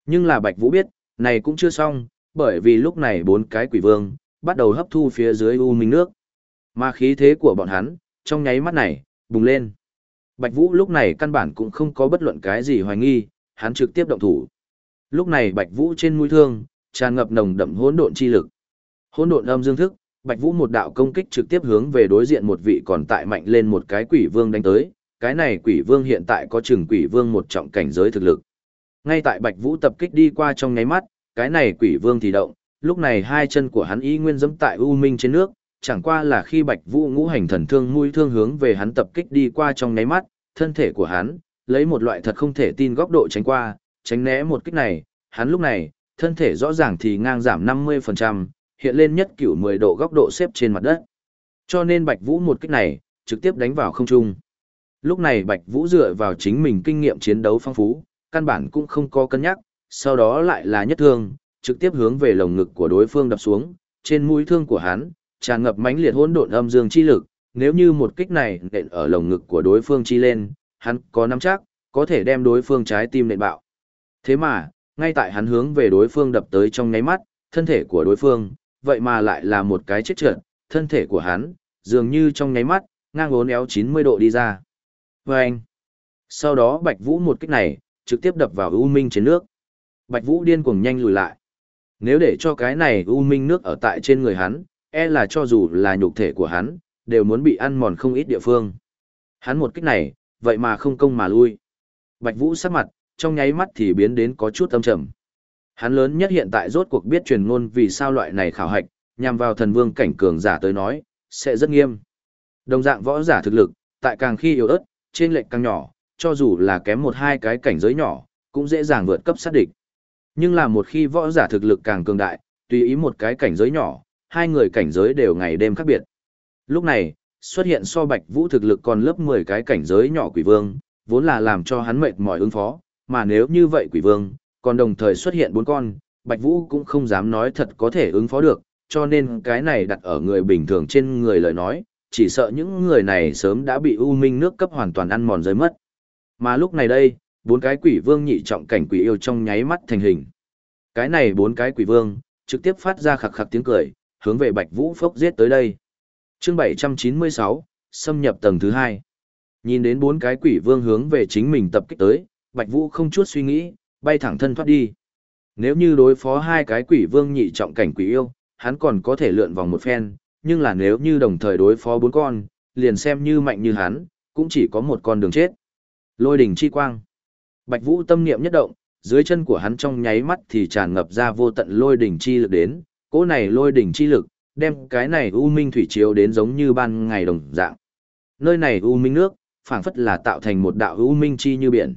Nhưng là Bạch Vũ biết, này cũng chưa xong, bởi vì lúc này bốn cái quỷ vương, bắt đầu hấp thu phía dưới u minh nước. Mà khí thế của bọn hắn, trong nháy mắt này, bùng lên. Bạch Vũ lúc này căn bản cũng không có bất luận cái gì hoài nghi, hắn trực tiếp động thủ. Lúc này Bạch Vũ trên mũi thương, tràn ngập nồng đậm hỗn độn chi lực. Hỗn độn âm dương thức, Bạch Vũ một đạo công kích trực tiếp hướng về đối diện một vị còn tại mạnh lên một cái quỷ vương đánh tới, cái này quỷ vương hiện tại có chừng quỷ vương một trọng cảnh giới thực lực. Ngay tại Bạch Vũ tập kích đi qua trong nháy mắt, cái này quỷ vương thì động, lúc này hai chân của hắn y nguyên dẫm tại u minh trên nước, chẳng qua là khi Bạch Vũ ngũ hành thần thương mũi thương hướng về hắn tập kích đi qua trong nháy mắt, thân thể của hắn lấy một loại thật không thể tin góc độ tránh qua, tránh né một kích này, hắn lúc này, thân thể rõ ràng thì ngang giảm 50%, hiện lên nhất cửu 10 độ góc độ xếp trên mặt đất. Cho nên Bạch Vũ một kích này, trực tiếp đánh vào không trung. Lúc này Bạch Vũ dựa vào chính mình kinh nghiệm chiến đấu phong phú, căn bản cũng không có cân nhắc, sau đó lại là nhất thương, trực tiếp hướng về lồng ngực của đối phương đập xuống, trên mũi thương của hắn, tràn ngập mãnh liệt hỗn độn âm dương chi lực, nếu như một kích này nện ở lồng ngực của đối phương chi lên, hắn có nắm chắc, có thể đem đối phương trái tim nện bạo. Thế mà, ngay tại hắn hướng về đối phương đập tới trong nháy mắt, thân thể của đối phương, vậy mà lại là một cái chết trượt, thân thể của hắn, dường như trong nháy mắt, ngang ốn éo 90 độ đi ra. Vâng! anh, sau đó Bạch Vũ một kích này, trực tiếp đập vào U Minh trên nước. Bạch Vũ điên cuồng nhanh lùi lại. Nếu để cho cái này U Minh nước ở tại trên người hắn, e là cho dù là nhục thể của hắn, đều muốn bị ăn mòn không ít địa phương. Hắn một kích này, vậy mà không công mà lui. Bạch Vũ sắc mặt, trong nháy mắt thì biến đến có chút âm trầm. Hắn lớn nhất hiện tại rốt cuộc biết truyền ngôn vì sao loại này khảo hạch, nhằm vào thần vương cảnh cường giả tới nói, sẽ rất nghiêm. Đồng dạng võ giả thực lực, tại càng khi yếu ớt, trên lệch càng nhỏ, cho dù là kém một hai cái cảnh giới nhỏ, cũng dễ dàng vượt cấp sát địch. Nhưng là một khi võ giả thực lực càng cường đại, tùy ý một cái cảnh giới nhỏ, hai người cảnh giới đều ngày đêm khác biệt. Lúc này, xuất hiện so Bạch Vũ thực lực còn lớp 10 cái cảnh giới nhỏ quỷ vương, vốn là làm cho hắn mệt mỏi ứng phó, mà nếu như vậy quỷ vương, còn đồng thời xuất hiện bốn con, Bạch Vũ cũng không dám nói thật có thể ứng phó được, cho nên cái này đặt ở người bình thường trên người lời nói, chỉ sợ những người này sớm đã bị u minh nước cấp hoàn toàn ăn mòn rơi mất. Mà lúc này đây, bốn cái quỷ vương nhị trọng cảnh quỷ yêu trong nháy mắt thành hình. Cái này bốn cái quỷ vương, trực tiếp phát ra khặc khặc tiếng cười, hướng về Bạch Vũ phốc giết tới đây. Chương 796, xâm nhập tầng thứ hai. Nhìn đến bốn cái quỷ vương hướng về chính mình tập kích tới, Bạch Vũ không chút suy nghĩ, bay thẳng thân thoát đi. Nếu như đối phó hai cái quỷ vương nhị trọng cảnh quỷ yêu, hắn còn có thể lượn vòng một phen, nhưng là nếu như đồng thời đối phó bốn con, liền xem như mạnh như hắn, cũng chỉ có một con đường chết. Lôi đỉnh chi quang. Bạch Vũ tâm niệm nhất động, dưới chân của hắn trong nháy mắt thì tràn ngập ra vô tận lôi đỉnh chi lực đến, cỗ này lôi đỉnh chi lực, đem cái này u minh thủy chiếu đến giống như ban ngày đồng dạng. Nơi này u minh nước, phảng phất là tạo thành một đạo u minh chi như biển.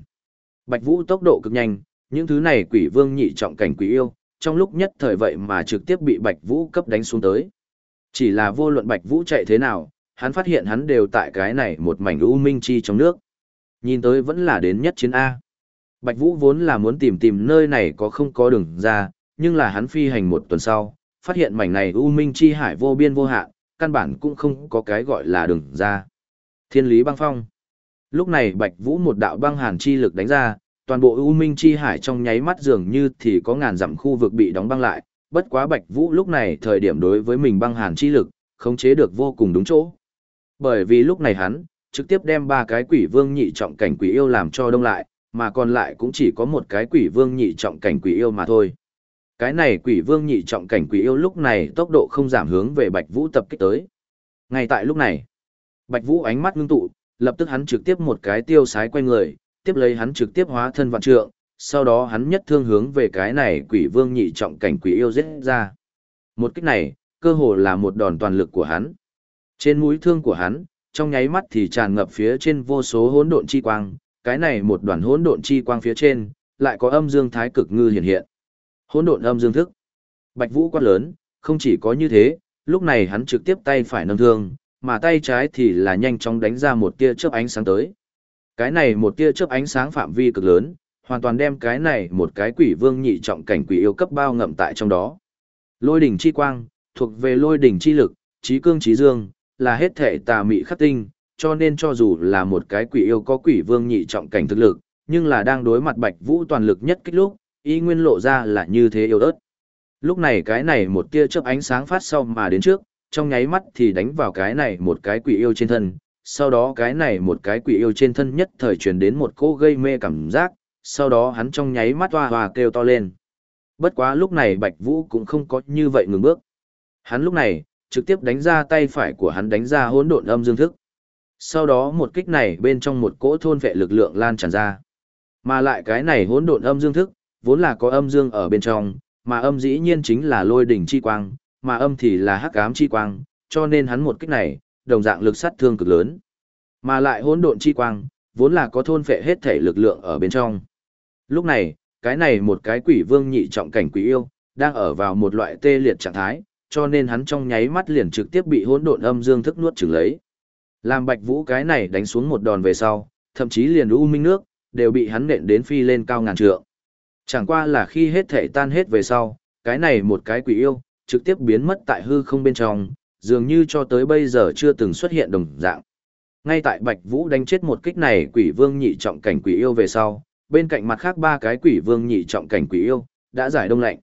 Bạch Vũ tốc độ cực nhanh, những thứ này quỷ vương nhị trọng cảnh quỷ yêu, trong lúc nhất thời vậy mà trực tiếp bị Bạch Vũ cấp đánh xuống tới. Chỉ là vô luận Bạch Vũ chạy thế nào, hắn phát hiện hắn đều tại cái này một mảnh u minh chi trong nước. Nhìn tới vẫn là đến nhất chiến A. Bạch Vũ vốn là muốn tìm tìm nơi này có không có đường ra, nhưng là hắn phi hành một tuần sau, phát hiện mảnh này u minh chi hải vô biên vô hạn, căn bản cũng không có cái gọi là đường ra. Thiên lý băng phong. Lúc này Bạch Vũ một đạo băng hàn chi lực đánh ra, toàn bộ U Minh Chi Hải trong nháy mắt dường như thì có ngàn dặm khu vực bị đóng băng lại, bất quá Bạch Vũ lúc này thời điểm đối với mình băng hàn chi lực, khống chế được vô cùng đúng chỗ. Bởi vì lúc này hắn, trực tiếp đem ba cái quỷ vương nhị trọng cảnh quỷ yêu làm cho đông lại, mà còn lại cũng chỉ có một cái quỷ vương nhị trọng cảnh quỷ yêu mà thôi. Cái này quỷ vương nhị trọng cảnh quỷ yêu lúc này tốc độ không giảm hướng về Bạch Vũ tập kích tới. Ngay tại lúc này, Bạch Vũ ánh mắt ngưng tụ, lập tức hắn trực tiếp một cái tiêu sái quay người, tiếp lấy hắn trực tiếp hóa thân vạn trượng, sau đó hắn nhất thương hướng về cái này quỷ vương nhị trọng cảnh quỷ yêu giết ra. Một kích này, cơ hồ là một đòn toàn lực của hắn. Trên mũi thương của hắn, trong nháy mắt thì tràn ngập phía trên vô số hỗn độn chi quang, cái này một đoàn hỗn độn chi quang phía trên, lại có âm dương thái cực ngư hiện hiện. Hỗn độn âm dương thức. Bạch Vũ quát lớn, không chỉ có như thế, lúc này hắn trực tiếp tay phải nâng thương, mà tay trái thì là nhanh chóng đánh ra một tia chớp ánh sáng tới. Cái này một tia chớp ánh sáng phạm vi cực lớn, hoàn toàn đem cái này một cái quỷ vương nhị trọng cảnh quỷ yêu cấp bao ngậm tại trong đó. Lôi đỉnh chi quang, thuộc về lôi đỉnh chi lực, trí cương trí dương, là hết thể tà mị khắc tinh, cho nên cho dù là một cái quỷ yêu có quỷ vương nhị trọng cảnh thực lực, nhưng là đang đối mặt bạch vũ toàn lực nhất kích lúc, y nguyên lộ ra là như thế yêu ớt. Lúc này cái này một tia chớp ánh sáng phát sau mà đến trước, trong nháy mắt thì đánh vào cái này một cái quỷ yêu trên thân, sau đó cái này một cái quỷ yêu trên thân nhất thời truyền đến một cô gây mê cảm giác, sau đó hắn trong nháy mắt hoa hoa kêu to lên. Bất quá lúc này Bạch Vũ cũng không có như vậy ngừng bước. Hắn lúc này, trực tiếp đánh ra tay phải của hắn đánh ra hỗn độn âm dương thức. Sau đó một kích này bên trong một cỗ thôn vệ lực lượng lan tràn ra. Mà lại cái này hỗn độn âm dương thức, vốn là có âm dương ở bên trong, mà âm dĩ nhiên chính là lôi đỉnh chi quang, mà âm thì là hắc ám chi quang, cho nên hắn một kích này, đồng dạng lực sát thương cực lớn. Mà lại hỗn độn chi quang, vốn là có thôn phệ hết thể lực lượng ở bên trong. Lúc này, cái này một cái quỷ vương nhị trọng cảnh quỷ yêu, đang ở vào một loại tê liệt trạng thái, cho nên hắn trong nháy mắt liền trực tiếp bị hỗn độn âm dương thức nuốt chửng lấy. Làm Bạch Vũ cái này đánh xuống một đòn về sau, thậm chí liền u minh nước đều bị hắn nện đến phi lên cao ngàn trượng. Chẳng qua là khi hết thể tan hết về sau, cái này một cái quỷ yêu trực tiếp biến mất tại hư không bên trong, dường như cho tới bây giờ chưa từng xuất hiện đồng dạng. Ngay tại Bạch Vũ đánh chết một kích này quỷ vương nhị trọng cảnh quỷ yêu về sau, bên cạnh mặt khác ba cái quỷ vương nhị trọng cảnh quỷ yêu, đã giải đông lạnh.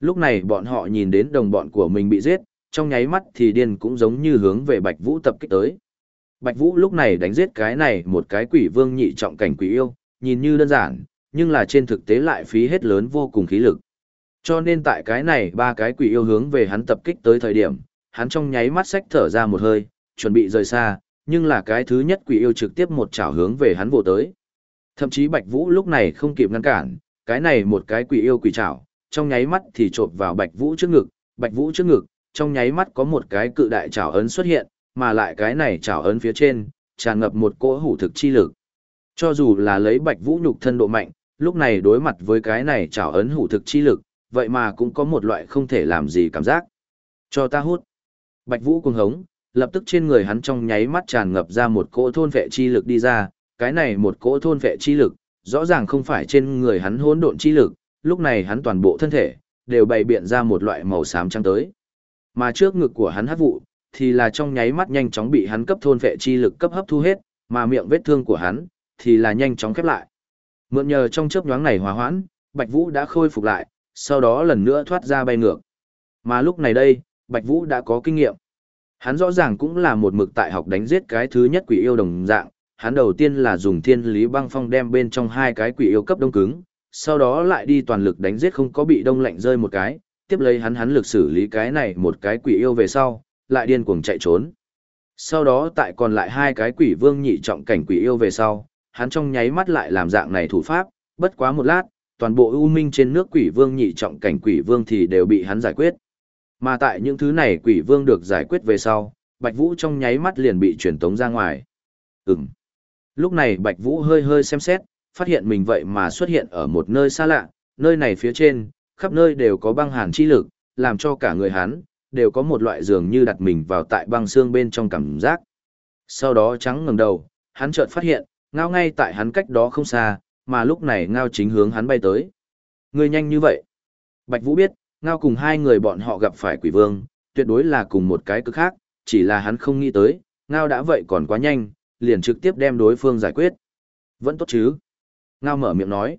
Lúc này bọn họ nhìn đến đồng bọn của mình bị giết, trong nháy mắt thì điên cũng giống như hướng về Bạch Vũ tập kích tới. Bạch Vũ lúc này đánh giết cái này một cái quỷ vương nhị trọng cảnh quỷ yêu, nhìn như đơn giản, nhưng là trên thực tế lại phí hết lớn vô cùng khí lực. Cho nên tại cái này ba cái quỷ yêu hướng về hắn tập kích tới thời điểm, hắn trong nháy mắt sách thở ra một hơi, chuẩn bị rời xa, nhưng là cái thứ nhất quỷ yêu trực tiếp một chảo hướng về hắn vồ tới. Thậm chí Bạch Vũ lúc này không kịp ngăn cản, cái này một cái quỷ yêu quỷ chảo, trong nháy mắt thì chộp vào Bạch Vũ trước ngực, Bạch Vũ trước ngực, trong nháy mắt có một cái cự đại chảo ấn xuất hiện, mà lại cái này chảo ấn phía trên, tràn ngập một cỗ hủ thực chi lực. Cho dù là lấy Bạch Vũ nhục thân độ mạnh, lúc này đối mặt với cái này chảo ấn hủ thực chi lực, vậy mà cũng có một loại không thể làm gì cảm giác. Cho ta hút. Bạch Vũ cuồng hống, lập tức trên người hắn trong nháy mắt tràn ngập ra một cỗ thôn vệ chi lực đi ra, cái này một cỗ thôn vệ chi lực, rõ ràng không phải trên người hắn hỗn độn chi lực, lúc này hắn toàn bộ thân thể đều bày biện ra một loại màu xám trắng tới. Mà trước ngực của hắn hắc vụ thì là trong nháy mắt nhanh chóng bị hắn cấp thôn vệ chi lực cấp hấp thu hết, mà miệng vết thương của hắn thì là nhanh chóng khép lại. Mượn nhờ trong chớp nhoáng này hòa hoãn, Bạch Vũ đã khôi phục lại, sau đó lần nữa thoát ra bay ngược. Mà lúc này đây, Bạch Vũ đã có kinh nghiệm. Hắn rõ ràng cũng là một mực tại học đánh giết cái thứ nhất quỷ yêu đồng dạng, hắn đầu tiên là dùng thiên lý băng phong đem bên trong hai cái quỷ yêu cấp đông cứng, sau đó lại đi toàn lực đánh giết không có bị đông lạnh rơi một cái, tiếp lấy hắn hắn lực xử lý cái này một cái quỷ yêu về sau, lại điên cuồng chạy trốn. Sau đó tại còn lại hai cái quỷ vương nhị trọng cảnh quỷ yêu về sau, hắn trong nháy mắt lại làm dạng này thủ pháp, bất quá một lát, toàn bộ ưu minh trên nước quỷ vương nhị trọng cảnh quỷ vương thì đều bị hắn giải quyết. Mà tại những thứ này quỷ vương được giải quyết về sau, Bạch Vũ trong nháy mắt liền bị truyền tống ra ngoài. Ừm. Lúc này Bạch Vũ hơi hơi xem xét, phát hiện mình vậy mà xuất hiện ở một nơi xa lạ, nơi này phía trên, khắp nơi đều có băng hàn chi lực, làm cho cả người hắn, đều có một loại dường như đặt mình vào tại băng xương bên trong cảm giác. Sau đó trắng ngẩng đầu, hắn chợt phát hiện, ngao ngay tại hắn cách đó không xa, mà lúc này ngao chính hướng hắn bay tới. Người nhanh như vậy. Bạch Vũ biết, ngao cùng hai người bọn họ gặp phải quỷ vương, tuyệt đối là cùng một cái cực khác, chỉ là hắn không nghĩ tới, ngao đã vậy còn quá nhanh, liền trực tiếp đem đối phương giải quyết. Vẫn tốt chứ. Ngao mở miệng nói.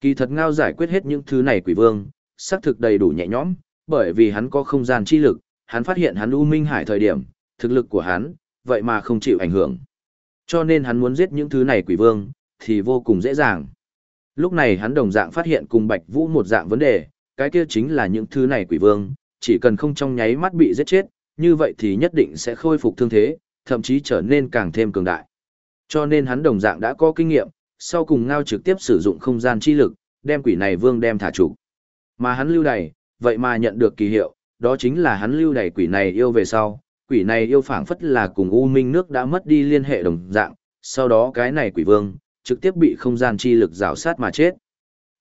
Kỳ thật ngao giải quyết hết những thứ này quỷ vương, xác thực đầy đủ nhẹ nhõm, bởi vì hắn có không gian chi lực, hắn phát hiện hắn U Minh Hải thời điểm, thực lực của hắn, vậy mà không chịu ảnh hưởng. Cho nên hắn muốn giết những thứ này quỷ vương, thì vô cùng dễ dàng. Lúc này hắn đồng dạng phát hiện cùng Bạch Vũ một dạng vấn đề, cái kia chính là những thứ này quỷ vương, chỉ cần không trong nháy mắt bị giết chết, như vậy thì nhất định sẽ khôi phục thương thế, thậm chí trở nên càng thêm cường đại. Cho nên hắn đồng dạng đã có kinh nghiệm, sau cùng ngao trực tiếp sử dụng không gian chi lực, đem quỷ này vương đem thả chủ. Mà hắn lưu đày, vậy mà nhận được kỳ hiệu, đó chính là hắn lưu đày quỷ này yêu về sau, quỷ này yêu phảng phất là cùng U Minh nước đã mất đi liên hệ đồng dạng, sau đó cái này quỷ vương, trực tiếp bị không gian chi lực rào sát mà chết.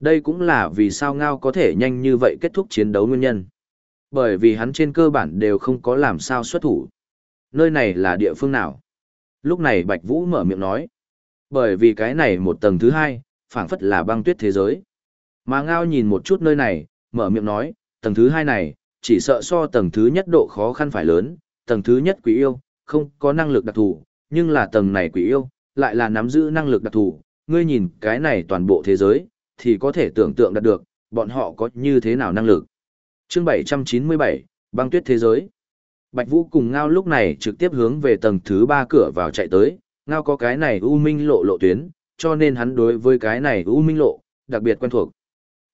Đây cũng là vì sao Ngao có thể nhanh như vậy kết thúc chiến đấu nguyên nhân. Bởi vì hắn trên cơ bản đều không có làm sao xuất thủ. Nơi này là địa phương nào? Lúc này Bạch Vũ mở miệng nói. Bởi vì cái này một tầng thứ hai, phảng phất là băng tuyết thế giới. Mà Ngao nhìn một chút nơi này, mở miệng nói, tầng thứ hai này, chỉ sợ so tầng thứ nhất độ khó khăn phải lớn, tầng thứ nhất quỷ yêu, không có năng lực đặc thù, nhưng là tầng này quỷ yêu, lại là nắm giữ năng lực đặc thù, ngươi nhìn cái này toàn bộ thế giới, thì có thể tưởng tượng đạt được, bọn họ có như thế nào năng lực. Chương 797, băng tuyết thế giới. Bạch Vũ cùng Ngao lúc này trực tiếp hướng về tầng thứ 3 cửa vào chạy tới, Ngao có cái này U Minh lộ lộ tuyến, cho nên hắn đối với cái này U Minh lộ, đặc biệt quen thuộc.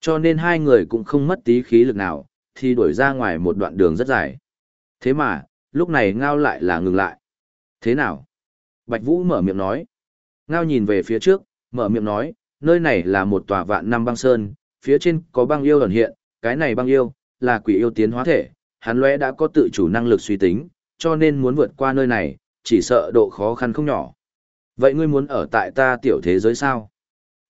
Cho nên hai người cũng không mất tí khí lực nào, thì đuổi ra ngoài một đoạn đường rất dài. Thế mà, lúc này Ngao lại là ngừng lại. Thế nào? Bạch Vũ mở miệng nói. Ngao nhìn về phía trước, mở miệng nói, nơi này là một tòa vạn năm băng sơn, phía trên có băng yêu ẩn hiện, cái này băng yêu, là quỷ yêu tiến hóa thể, hắn lóe đã có tự chủ năng lực suy tính, cho nên muốn vượt qua nơi này, chỉ sợ độ khó khăn không nhỏ. Vậy ngươi muốn ở tại ta tiểu thế giới sao?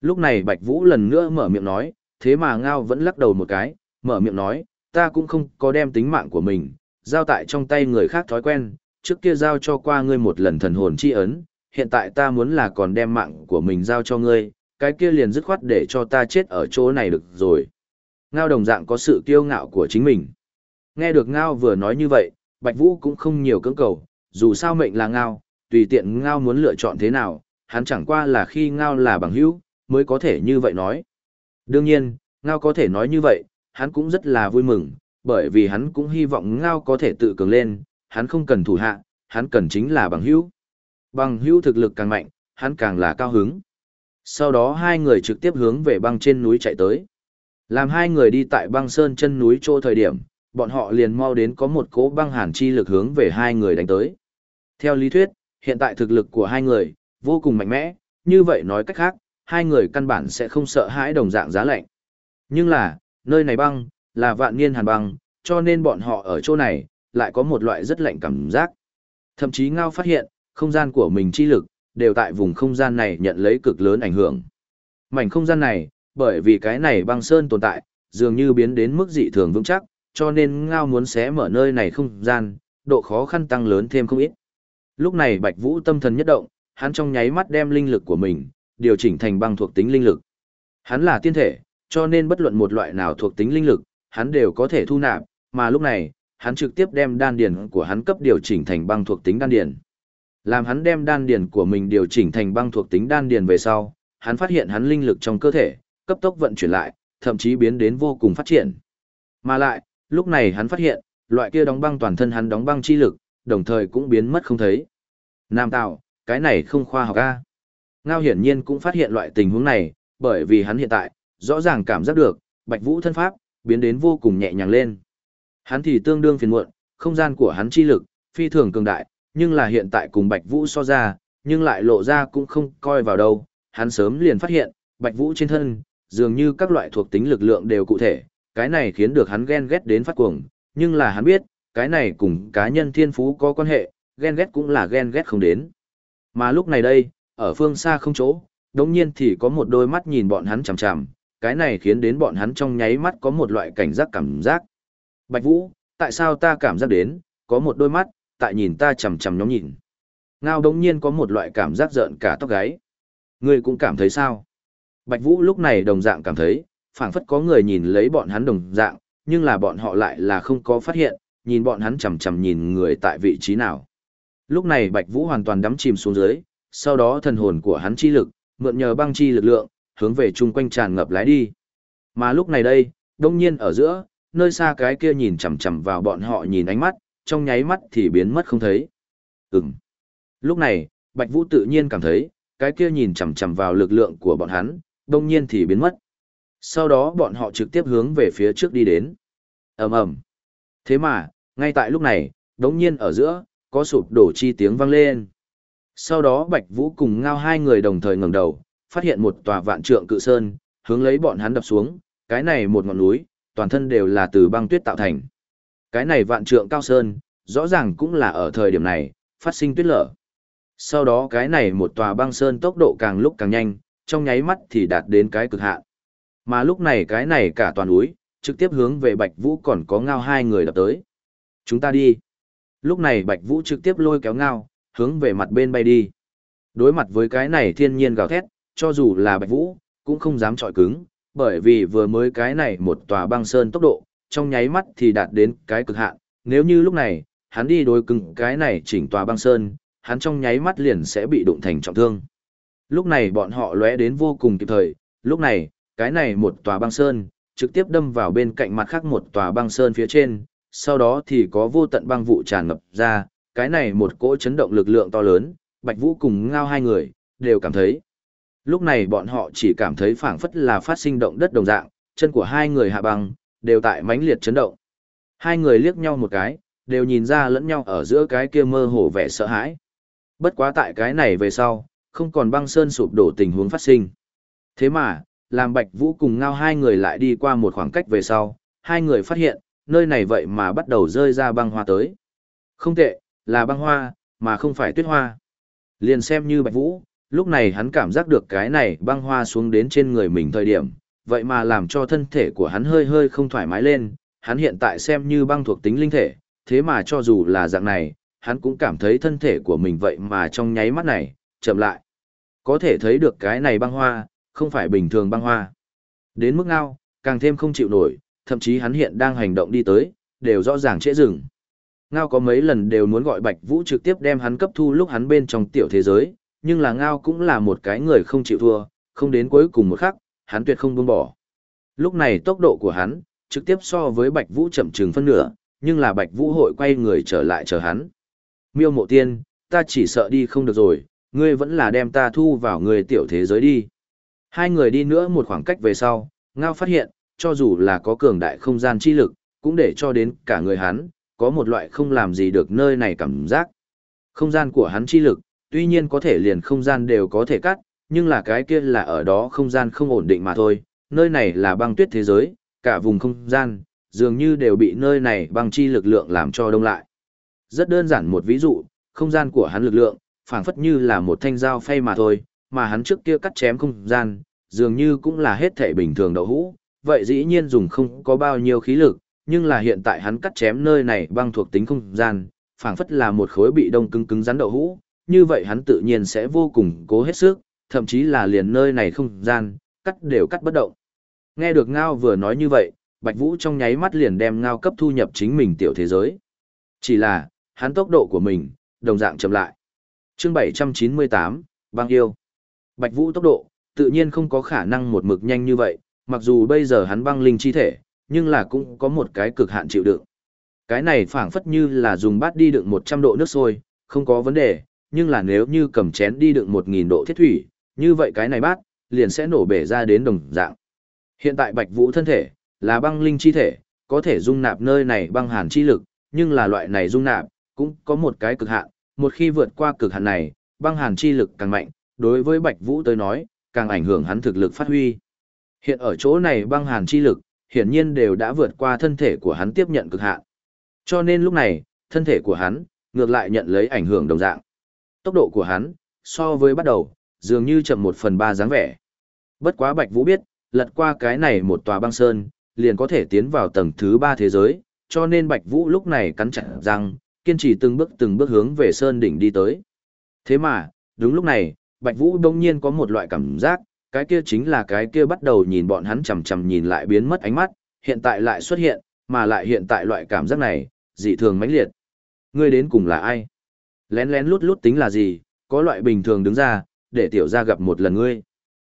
Lúc này Bạch Vũ lần nữa mở miệng nói, thế mà Ngao vẫn lắc đầu một cái, mở miệng nói, ta cũng không có đem tính mạng của mình, giao tại trong tay người khác thói quen, trước kia giao cho qua ngươi một lần thần hồn chi ấn, hiện tại ta muốn là còn đem mạng của mình giao cho ngươi, cái kia liền dứt khoát để cho ta chết ở chỗ này được rồi. Ngao đồng dạng có sự kiêu ngạo của chính mình. Nghe được Ngao vừa nói như vậy, Bạch Vũ cũng không nhiều cưỡng cầu, dù sao mệnh là Ngao, tùy tiện Ngao muốn lựa chọn thế nào, hắn chẳng qua là khi Ngao là bằng hữu, mới có thể như vậy nói. Đương nhiên, Ngao có thể nói như vậy, hắn cũng rất là vui mừng, bởi vì hắn cũng hy vọng Ngao có thể tự cường lên, hắn không cần thủ hạ, hắn cần chính là bằng hữu. Bằng hữu thực lực càng mạnh, hắn càng là cao hứng. Sau đó hai người trực tiếp hướng về băng trên núi chạy tới. Làm hai người đi tại băng sơn chân núi chỗ thời điểm, bọn họ liền mau đến có một cỗ băng hàn chi lực hướng về hai người đánh tới. Theo lý thuyết, hiện tại thực lực của hai người vô cùng mạnh mẽ, như vậy nói cách khác, hai người căn bản sẽ không sợ hãi đồng dạng giá lạnh. Nhưng là, nơi này băng, là vạn niên hàn băng, cho nên bọn họ ở chỗ này, lại có một loại rất lạnh cảm giác. Thậm chí Ngao phát hiện, không gian của mình chi lực, đều tại vùng không gian này nhận lấy cực lớn ảnh hưởng. Mảnh không gian này, bởi vì cái này băng sơn tồn tại, dường như biến đến mức dị thường vững chắc, cho nên Ngao muốn xé mở nơi này không gian, độ khó khăn tăng lớn thêm không ít. Lúc này Bạch Vũ tâm thần nhất động, hắn trong nháy mắt đem linh lực của mình, điều chỉnh thành băng thuộc tính linh lực. Hắn là tiên thể, cho nên bất luận một loại nào thuộc tính linh lực, hắn đều có thể thu nạp, mà lúc này, hắn trực tiếp đem đan điền của hắn cấp điều chỉnh thành băng thuộc tính đan điền. Làm hắn đem đan điền của mình điều chỉnh thành băng thuộc tính đan điền về sau, hắn phát hiện hắn linh lực trong cơ thể cấp tốc vận chuyển lại, thậm chí biến đến vô cùng phát triển. Mà lại, lúc này hắn phát hiện, loại kia đóng băng toàn thân hắn đóng băng chi lực, đồng thời cũng biến mất không thấy. Nam tạo, cái này không khoa học a. Ngao hiển nhiên cũng phát hiện loại tình huống này, bởi vì hắn hiện tại, rõ ràng cảm giác được, Bạch Vũ thân pháp, biến đến vô cùng nhẹ nhàng lên. Hắn thì tương đương phiền muộn, không gian của hắn chi lực, phi thường cường đại, nhưng là hiện tại cùng Bạch Vũ so ra, nhưng lại lộ ra cũng không coi vào đâu. Hắn sớm liền phát hiện, Bạch Vũ trên thân, dường như các loại thuộc tính lực lượng đều cụ thể, cái này khiến được hắn ghen ghét đến phát cuồng, nhưng là hắn biết, cái này cùng cá nhân thiên phú có quan hệ, ghen ghét cũng là ghen ghét không đến. Mà lúc này đây, ở phương xa không chỗ, đống nhiên thì có một đôi mắt nhìn bọn hắn chằm chằm, cái này khiến đến bọn hắn trong nháy mắt có một loại cảnh giác cảm giác. Bạch Vũ, tại sao ta cảm giác đến, có một đôi mắt, tại nhìn ta chằm chằm nhóm nhìn. Ngao đống nhiên có một loại cảm giác giận cả tóc gáy. Ngươi cũng cảm thấy sao? Bạch Vũ lúc này đồng dạng cảm thấy, phảng phất có người nhìn lấy bọn hắn đồng dạng, nhưng là bọn họ lại là không có phát hiện, nhìn bọn hắn chằm chằm nhìn người tại vị trí nào. Lúc này Bạch Vũ hoàn toàn đắm chìm xuống dưới, sau đó thần hồn của hắn chi lực, mượn nhờ băng chi lực lượng, hướng về chung quanh tràn ngập lái đi. Mà lúc này đây, đông nhiên ở giữa, nơi xa cái kia nhìn chằm chằm vào bọn họ nhìn ánh mắt, trong nháy mắt thì biến mất không thấy. Ừm. Lúc này, Bạch Vũ tự nhiên cảm thấy, cái kia nhìn chằm chằm vào lực lượng của bọn hắn, đông nhiên thì biến mất. Sau đó bọn họ trực tiếp hướng về phía trước đi đến. ầm ầm. Thế mà, ngay tại lúc này, đống nhiên ở giữa, có sụp đổ chi tiếng vang lên. Sau đó Bạch Vũ cùng ngao hai người đồng thời ngẩng đầu, phát hiện một tòa vạn trượng cự sơn, hướng lấy bọn hắn đập xuống, cái này một ngọn núi, toàn thân đều là từ băng tuyết tạo thành. Cái này vạn trượng cao sơn, rõ ràng cũng là ở thời điểm này, phát sinh tuyết lở. Sau đó cái này một tòa băng sơn tốc độ càng lúc càng nhanh, trong nháy mắt thì đạt đến cái cực hạn. Mà lúc này cái này cả toàn núi, trực tiếp hướng về Bạch Vũ còn có ngao hai người đập tới. Chúng ta đi. Lúc này Bạch Vũ trực tiếp lôi kéo ngao, hướng về mặt bên bay đi. Đối mặt với cái này thiên nhiên gào thét, cho dù là Bạch Vũ, cũng không dám trọi cứng, bởi vì vừa mới cái này một tòa băng sơn tốc độ, trong nháy mắt thì đạt đến cái cực hạn, nếu như lúc này, hắn đi đối cứng cái này chỉnh tòa băng sơn, hắn trong nháy mắt liền sẽ bị đụng thành trọng thương. Lúc này bọn họ lóe đến vô cùng kịp thời, lúc này, cái này một tòa băng sơn, trực tiếp đâm vào bên cạnh mặt khác một tòa băng sơn phía trên, sau đó thì có vô tận băng vụ tràn ngập ra, cái này một cỗ chấn động lực lượng to lớn, Bạch Vũ cùng ngao hai người, đều cảm thấy. Lúc này bọn họ chỉ cảm thấy phảng phất là phát sinh động đất đồng dạng, chân của hai người hạ băng, đều tại mãnh liệt chấn động. Hai người liếc nhau một cái, đều nhìn ra lẫn nhau ở giữa cái kia mơ hồ vẻ sợ hãi. Bất quá tại cái này về sau, không còn băng sơn sụp đổ tình huống phát sinh. Thế mà, làm Bạch Vũ cùng ngao hai người lại đi qua một khoảng cách về sau, hai người phát hiện, nơi này vậy mà bắt đầu rơi ra băng hoa tới. Không tệ, là băng hoa, mà không phải tuyết hoa. Liền xem như Bạch Vũ, lúc này hắn cảm giác được cái này băng hoa xuống đến trên người mình thời điểm, vậy mà làm cho thân thể của hắn hơi hơi không thoải mái lên, hắn hiện tại xem như băng thuộc tính linh thể, thế mà cho dù là dạng này, hắn cũng cảm thấy thân thể của mình vậy mà trong nháy mắt này, chậm lại. Có thể thấy được cái này băng hoa, không phải bình thường băng hoa. Đến mức ngao, càng thêm không chịu nổi, thậm chí hắn hiện đang hành động đi tới, đều rõ ràng trễ dừng. Ngao có mấy lần đều muốn gọi Bạch Vũ trực tiếp đem hắn cấp thu lúc hắn bên trong tiểu thế giới, nhưng là Ngao cũng là một cái người không chịu thua, không đến cuối cùng một khắc, hắn tuyệt không buông bỏ. Lúc này tốc độ của hắn, trực tiếp so với Bạch Vũ chậm chừng phân nửa, nhưng là Bạch Vũ hội quay người trở lại chờ hắn. Miêu mộ tiên, ta chỉ sợ đi không được rồi, ngươi vẫn là đem ta thu vào người tiểu thế giới đi. Hai người đi nữa một khoảng cách về sau, Ngao phát hiện, cho dù là có cường đại không gian chi lực, cũng để cho đến cả người hắn, có một loại không làm gì được nơi này cảm giác. Không gian của hắn chi lực, tuy nhiên có thể liền không gian đều có thể cắt, nhưng là cái kia là ở đó không gian không ổn định mà thôi, nơi này là băng tuyết thế giới, cả vùng không gian, dường như đều bị nơi này băng chi lực lượng làm cho đông lại. Rất đơn giản một ví dụ, không gian của hắn lực lượng, phảng phất như là một thanh dao phay mà thôi, mà hắn trước kia cắt chém không gian, dường như cũng là hết thể bình thường đậu hũ, vậy dĩ nhiên dùng không có bao nhiêu khí lực, nhưng là hiện tại hắn cắt chém nơi này băng thuộc tính không gian, phảng phất là một khối bị đông cứng cứng rắn đậu hũ, như vậy hắn tự nhiên sẽ vô cùng cố hết sức, thậm chí là liền nơi này không gian, cắt đều cắt bất động. Nghe được Ngao vừa nói như vậy, Bạch Vũ trong nháy mắt liền đem Ngao cấp thu nhập chính mình tiểu thế giới. Chỉ là, hắn tốc độ của mình, đồng dạng chậm lại. Chương 798, băng yêu. Bạch Vũ tốc độ, tự nhiên không có khả năng một mực nhanh như vậy, mặc dù bây giờ hắn băng linh chi thể, nhưng là cũng có một cái cực hạn chịu đựng. Cái này phảng phất như là dùng bát đi đựng 100 độ nước sôi, không có vấn đề, nhưng là nếu như cầm chén đi đựng 1000 độ thiết thủy, như vậy cái này bát liền sẽ nổ bể ra đến đồng dạng. Hiện tại Bạch Vũ thân thể là băng linh chi thể, có thể dung nạp nơi này băng hàn chi lực, nhưng là loại này dung nạp cũng có một cái cực hạn, một khi vượt qua cực hạn này, băng hàn chi lực càng mạnh, đối với Bạch Vũ tới nói, càng ảnh hưởng hắn thực lực phát huy. Hiện ở chỗ này băng hàn chi lực, hiển nhiên đều đã vượt qua thân thể của hắn tiếp nhận cực hạn. Cho nên lúc này, thân thể của hắn, ngược lại nhận lấy ảnh hưởng đồng dạng. Tốc độ của hắn, so với bắt đầu, dường như chậm một phần ba dáng vẻ. Bất quá Bạch Vũ biết, lật qua cái này một tòa băng sơn, liền có thể tiến vào tầng thứ ba thế giới, cho nên Bạch Vũ lúc này cắn chặt răng, kiên trì từng bước từng bước hướng về sơn đỉnh đi tới. Thế mà, đúng lúc này, Bạch Vũ đông nhiên có một loại cảm giác, cái kia chính là cái kia bắt đầu nhìn bọn hắn chầm chầm nhìn lại biến mất ánh mắt, hiện tại lại xuất hiện, mà lại hiện tại loại cảm giác này, dị thường mãnh liệt. Ngươi đến cùng là ai? Lén lén lút lút tính là gì, có loại bình thường đứng ra, để tiểu gia gặp một lần ngươi.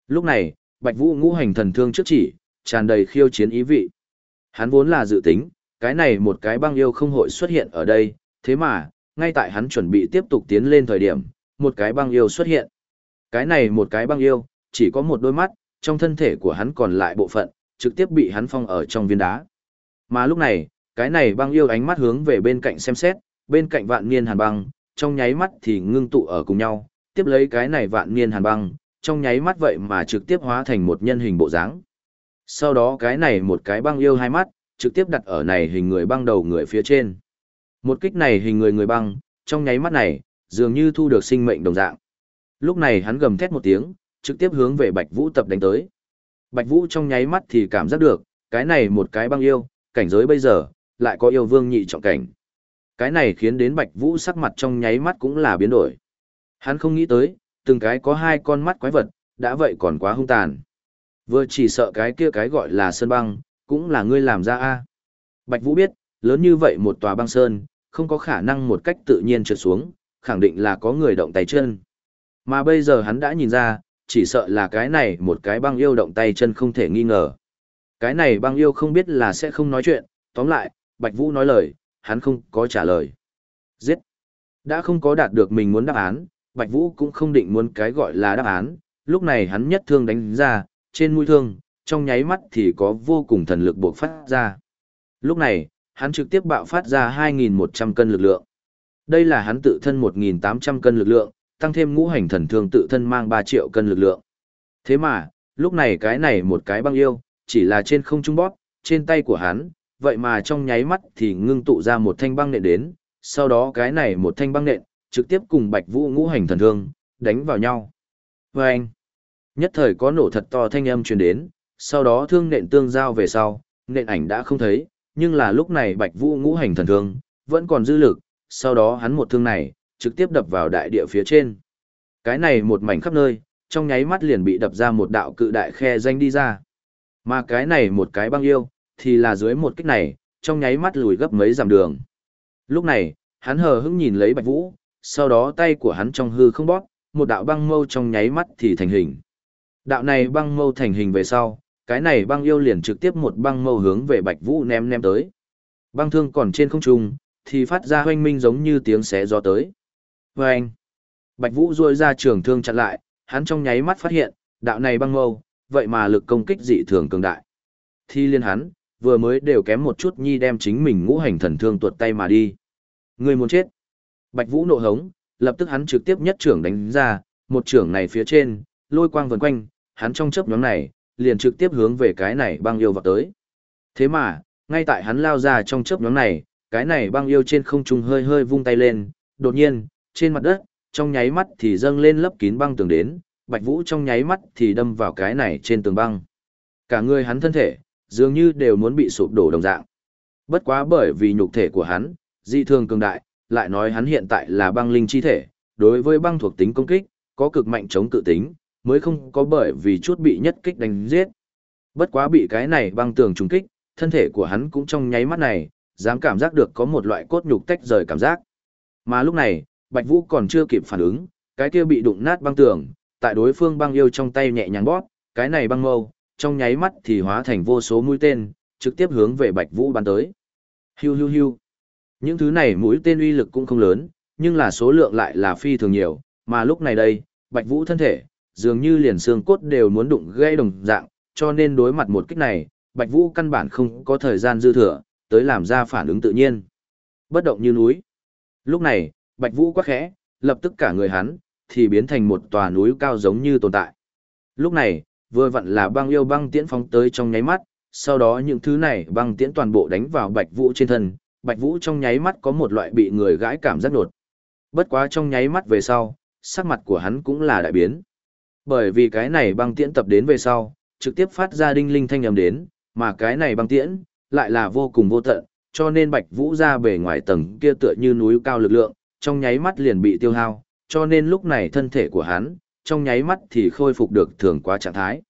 Lúc này, Bạch Vũ ngũ hành thần thương trước chỉ, tràn đầy khiêu chiến ý vị. Hắn vốn là dự tính, cái này một cái băng yêu không hội xuất hiện ở đây, thế mà, ngay tại hắn chuẩn bị tiếp tục tiến lên thời điểm, một cái băng yêu xuất hiện. Cái này một cái băng yêu, chỉ có một đôi mắt, trong thân thể của hắn còn lại bộ phận, trực tiếp bị hắn phong ở trong viên đá. Mà lúc này, cái này băng yêu ánh mắt hướng về bên cạnh xem xét, bên cạnh vạn niên hàn băng, trong nháy mắt thì ngưng tụ ở cùng nhau, tiếp lấy cái này vạn niên hàn băng, trong nháy mắt vậy mà trực tiếp hóa thành một nhân hình bộ dáng. Sau đó cái này một cái băng yêu hai mắt, trực tiếp đặt ở này hình người băng đầu người phía trên. Một kích này hình người người băng, trong nháy mắt này, dường như thu được sinh mệnh đồng dạng. Lúc này hắn gầm thét một tiếng, trực tiếp hướng về Bạch Vũ tập đánh tới. Bạch Vũ trong nháy mắt thì cảm giác được, cái này một cái băng yêu, cảnh giới bây giờ, lại có yêu vương nhị trọng cảnh. Cái này khiến đến Bạch Vũ sắc mặt trong nháy mắt cũng là biến đổi. Hắn không nghĩ tới, từng cái có hai con mắt quái vật, đã vậy còn quá hung tàn. Vừa chỉ sợ cái kia cái gọi là sơn băng, cũng là ngươi làm ra a. Bạch Vũ biết, lớn như vậy một tòa băng sơn, không có khả năng một cách tự nhiên trượt xuống, khẳng định là có người động tay chân. Mà bây giờ hắn đã nhìn ra, chỉ sợ là cái này một cái băng yêu động tay chân không thể nghi ngờ. Cái này băng yêu không biết là sẽ không nói chuyện, tóm lại, Bạch Vũ nói lời, hắn không có trả lời. Giết! Đã không có đạt được mình muốn đáp án, Bạch Vũ cũng không định muốn cái gọi là đáp án, lúc này hắn nhất thương đánh ra, trên mũi thương, trong nháy mắt thì có vô cùng thần lực bộc phát ra. Lúc này, hắn trực tiếp bạo phát ra 2.100 cân lực lượng. Đây là hắn tự thân 1.800 cân lực lượng, tăng thêm ngũ hành thần thương tự thân mang 3 triệu cân lực lượng. Thế mà, lúc này cái này một cái băng yêu, chỉ là trên không trung bóp, trên tay của hắn, vậy mà trong nháy mắt thì ngưng tụ ra một thanh băng nện đến, sau đó cái này một thanh băng nện, trực tiếp cùng bạch vũ ngũ hành thần thương, đánh vào nhau. Và anh, nhất thời có nổ thật to thanh âm truyền đến, sau đó thương nện tương giao về sau, nện ảnh đã không thấy, nhưng là lúc này bạch vũ ngũ hành thần thương, vẫn còn dư lực, sau đó hắn một thương này, trực tiếp đập vào đại địa phía trên. Cái này một mảnh khắp nơi, trong nháy mắt liền bị đập ra một đạo cự đại khe danh đi ra. Mà cái này một cái băng yêu, thì là dưới một kích này, trong nháy mắt lùi gấp mấy dặm đường. Lúc này, hắn hờ hững nhìn lấy Bạch Vũ, sau đó tay của hắn trong hư không bóp, một đạo băng mâu trong nháy mắt thì thành hình. Đạo này băng mâu thành hình về sau, cái này băng yêu liền trực tiếp một băng mâu hướng về Bạch Vũ ném ném tới. Băng thương còn trên không trung, thì phát ra hoanh minh giống như tiếng xé gió tới. Và Bạch Vũ rôi ra trường thương chặn lại, hắn trong nháy mắt phát hiện, đạo này băng mâu, vậy mà lực công kích dị thường cường đại. Thi liên hắn, vừa mới đều kém một chút nhi đem chính mình ngũ hành thần thương tuột tay mà đi. Người muốn chết. Bạch Vũ nộ hống, lập tức hắn trực tiếp nhất trưởng đánh ra, một trưởng này phía trên, lôi quang vần quanh, hắn trong chớp nhóm này, liền trực tiếp hướng về cái này băng yêu vào tới. Thế mà, ngay tại hắn lao ra trong chớp nhóm này, cái này băng yêu trên không trung hơi hơi vung tay lên, đột nhiên, trên mặt đất, trong nháy mắt thì dâng lên lấp kín băng tường đến, Bạch Vũ trong nháy mắt thì đâm vào cái này trên tường băng. Cả người hắn thân thể, dường như đều muốn bị sụp đổ đồng dạng. Bất quá bởi vì nhục thể của hắn, dị thường cường đại, lại nói hắn hiện tại là băng linh chi thể, đối với băng thuộc tính công kích, có cực mạnh chống cự tính, mới không có bởi vì chút bị nhất kích đánh giết. Bất quá bị cái này băng tường trùng kích, thân thể của hắn cũng trong nháy mắt này, dám cảm giác được có một loại cốt nhục tách rời cảm giác. Mà lúc này, Bạch Vũ còn chưa kịp phản ứng, cái kia bị đụng nát băng tường, tại đối phương băng yêu trong tay nhẹ nhàng bóp, cái này băng mâu, trong nháy mắt thì hóa thành vô số mũi tên, trực tiếp hướng về Bạch Vũ bắn tới. Hiu hiu hiu. Những thứ này mũi tên uy lực cũng không lớn, nhưng là số lượng lại là phi thường nhiều, mà lúc này đây, Bạch Vũ thân thể, dường như liền xương cốt đều muốn đụng gây đồng dạng, cho nên đối mặt một kích này, Bạch Vũ căn bản không có thời gian dư thừa, tới làm ra phản ứng tự nhiên. Bất động như núi. Lúc này, Bạch Vũ quá khẽ, lập tức cả người hắn, thì biến thành một tòa núi cao giống như tồn tại. Lúc này, vừa vặn là băng yêu băng tiễn phóng tới trong nháy mắt, sau đó những thứ này băng tiễn toàn bộ đánh vào Bạch Vũ trên thân, Bạch Vũ trong nháy mắt có một loại bị người gãi cảm giác nột. Bất quá trong nháy mắt về sau, sắc mặt của hắn cũng là đại biến. Bởi vì cái này băng tiễn tập đến về sau, trực tiếp phát ra đinh linh thanh âm đến, mà cái này băng tiễn, lại là vô cùng vô tận, cho nên Bạch Vũ ra bề ngoài tầng kia tựa như núi cao lực lượng, trong nháy mắt liền bị tiêu hao, cho nên lúc này thân thể của hắn, trong nháy mắt thì khôi phục được thường quá trạng thái.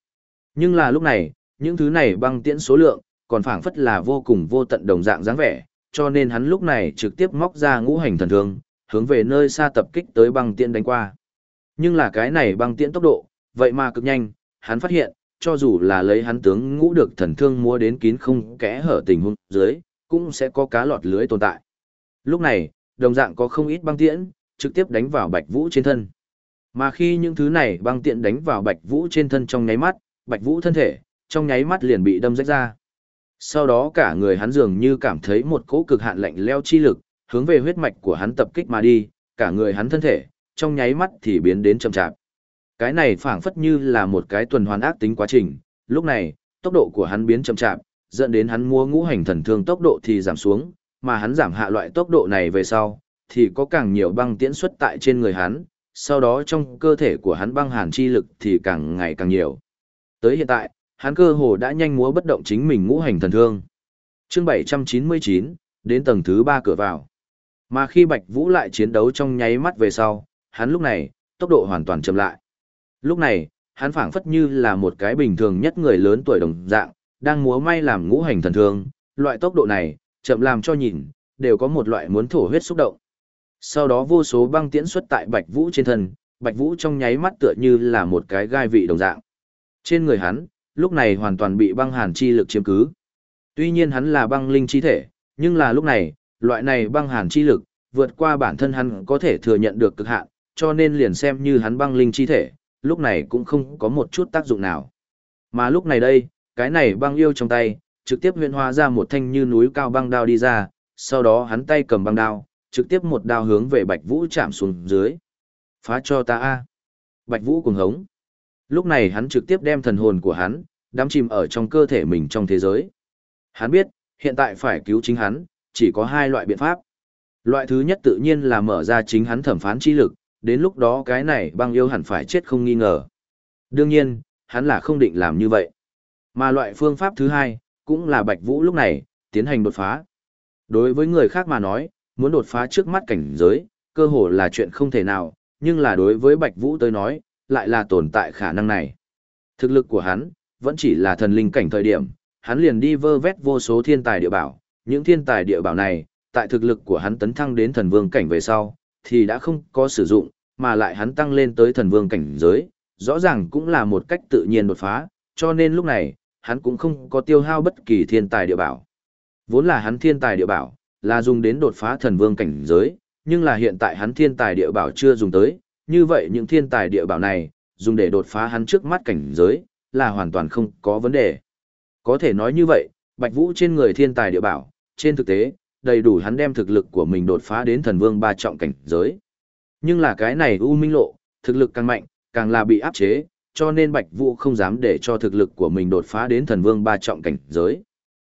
Nhưng là lúc này, những thứ này băng tiễn số lượng, còn phảng phất là vô cùng vô tận đồng dạng dáng vẻ, cho nên hắn lúc này trực tiếp móc ra ngũ hành thần thương, hướng về nơi xa tập kích tới băng tiễn đánh qua. Nhưng là cái này băng tiễn tốc độ, vậy mà cực nhanh, hắn phát hiện, cho dù là lấy hắn tướng ngũ được thần thương mua đến kín không kẽ hở tình huống dưới, cũng sẽ có cá lọt lưới tồn tại. Lúc này, đồng dạng có không ít băng tiễn, trực tiếp đánh vào Bạch Vũ trên thân. Mà khi những thứ này băng tiễn đánh vào Bạch Vũ trên thân trong nháy mắt, Bạch Vũ thân thể, trong nháy mắt liền bị đâm rách ra. Sau đó cả người hắn dường như cảm thấy một cỗ cực hạn lạnh leo chi lực, hướng về huyết mạch của hắn tập kích mà đi, cả người hắn thân thể, trong nháy mắt thì biến đến chậm chạp. Cái này phảng phất như là một cái tuần hoàn ác tính quá trình, lúc này, tốc độ của hắn biến chậm chạp, dẫn đến hắn mua ngũ hành thần thương tốc độ thì giảm xuống, mà hắn giảm hạ loại tốc độ này về sau, thì có càng nhiều băng tiễn xuất tại trên người hắn, sau đó trong cơ thể của hắn băng hàn chi lực thì càng ngày càng nhiều. Tới hiện tại, hắn cơ hồ đã nhanh múa bất động chính mình ngũ hành thần thương. Chương 799, đến tầng thứ 3 cửa vào. Mà khi Bạch Vũ lại chiến đấu trong nháy mắt về sau, hắn lúc này, tốc độ hoàn toàn chậm lại. Lúc này, hắn phảng phất như là một cái bình thường nhất người lớn tuổi đồng dạng, đang múa may làm ngũ hành thần thương, loại tốc độ này, chậm làm cho nhìn, đều có một loại muốn thổ huyết xúc động. Sau đó vô số băng tiễn xuất tại Bạch Vũ trên thân, Bạch Vũ trong nháy mắt tựa như là một cái gai vị đồng dạng. Trên người hắn, lúc này hoàn toàn bị băng hàn chi lực chiếm cứ. Tuy nhiên hắn là băng linh chi thể, nhưng là lúc này, loại này băng hàn chi lực, vượt qua bản thân hắn có thể thừa nhận được cực hạn, cho nên liền xem như hắn băng linh chi thể, lúc này cũng không có một chút tác dụng nào. Mà lúc này đây, cái này băng yêu trong tay, trực tiếp huyện hóa ra một thanh như núi cao băng đao đi ra, sau đó hắn tay cầm băng đao, trực tiếp một đao hướng về Bạch Vũ chạm xuống dưới. Phá cho ta a. Bạch Vũ cuồng hống. Lúc này hắn trực tiếp đem thần hồn của hắn, đắm chìm ở trong cơ thể mình trong thế giới. Hắn biết, hiện tại phải cứu chính hắn, chỉ có hai loại biện pháp. Loại thứ nhất tự nhiên là mở ra chính hắn thẩm phán chi lực, đến lúc đó cái này băng yêu hẳn phải chết không nghi ngờ. Đương nhiên, hắn là không định làm như vậy. Mà loại phương pháp thứ hai, cũng là Bạch Vũ lúc này, tiến hành đột phá. Đối với người khác mà nói, muốn đột phá trước mắt cảnh giới, cơ hồ là chuyện không thể nào, nhưng là đối với Bạch Vũ tới nói, lại là tồn tại khả năng này. Thực lực của hắn, vẫn chỉ là thần linh cảnh thời điểm, hắn liền đi vơ vét vô số thiên tài địa bảo, những thiên tài địa bảo này, tại thực lực của hắn tấn thăng đến thần vương cảnh về sau, thì đã không có sử dụng, mà lại hắn tăng lên tới thần vương cảnh giới, rõ ràng cũng là một cách tự nhiên đột phá, cho nên lúc này, hắn cũng không có tiêu hao bất kỳ thiên tài địa bảo. Vốn là hắn thiên tài địa bảo, là dùng đến đột phá thần vương cảnh giới, nhưng là hiện tại hắn thiên tài địa bảo chưa dùng tới, như vậy những thiên tài địa bảo này, dùng để đột phá hắn trước mắt cảnh giới, là hoàn toàn không có vấn đề. Có thể nói như vậy, Bạch Vũ trên người thiên tài địa bảo, trên thực tế, đầy đủ hắn đem thực lực của mình đột phá đến thần vương ba trọng cảnh giới. Nhưng là cái này U Minh Lộ, thực lực càng mạnh, càng là bị áp chế, cho nên Bạch Vũ không dám để cho thực lực của mình đột phá đến thần vương ba trọng cảnh giới.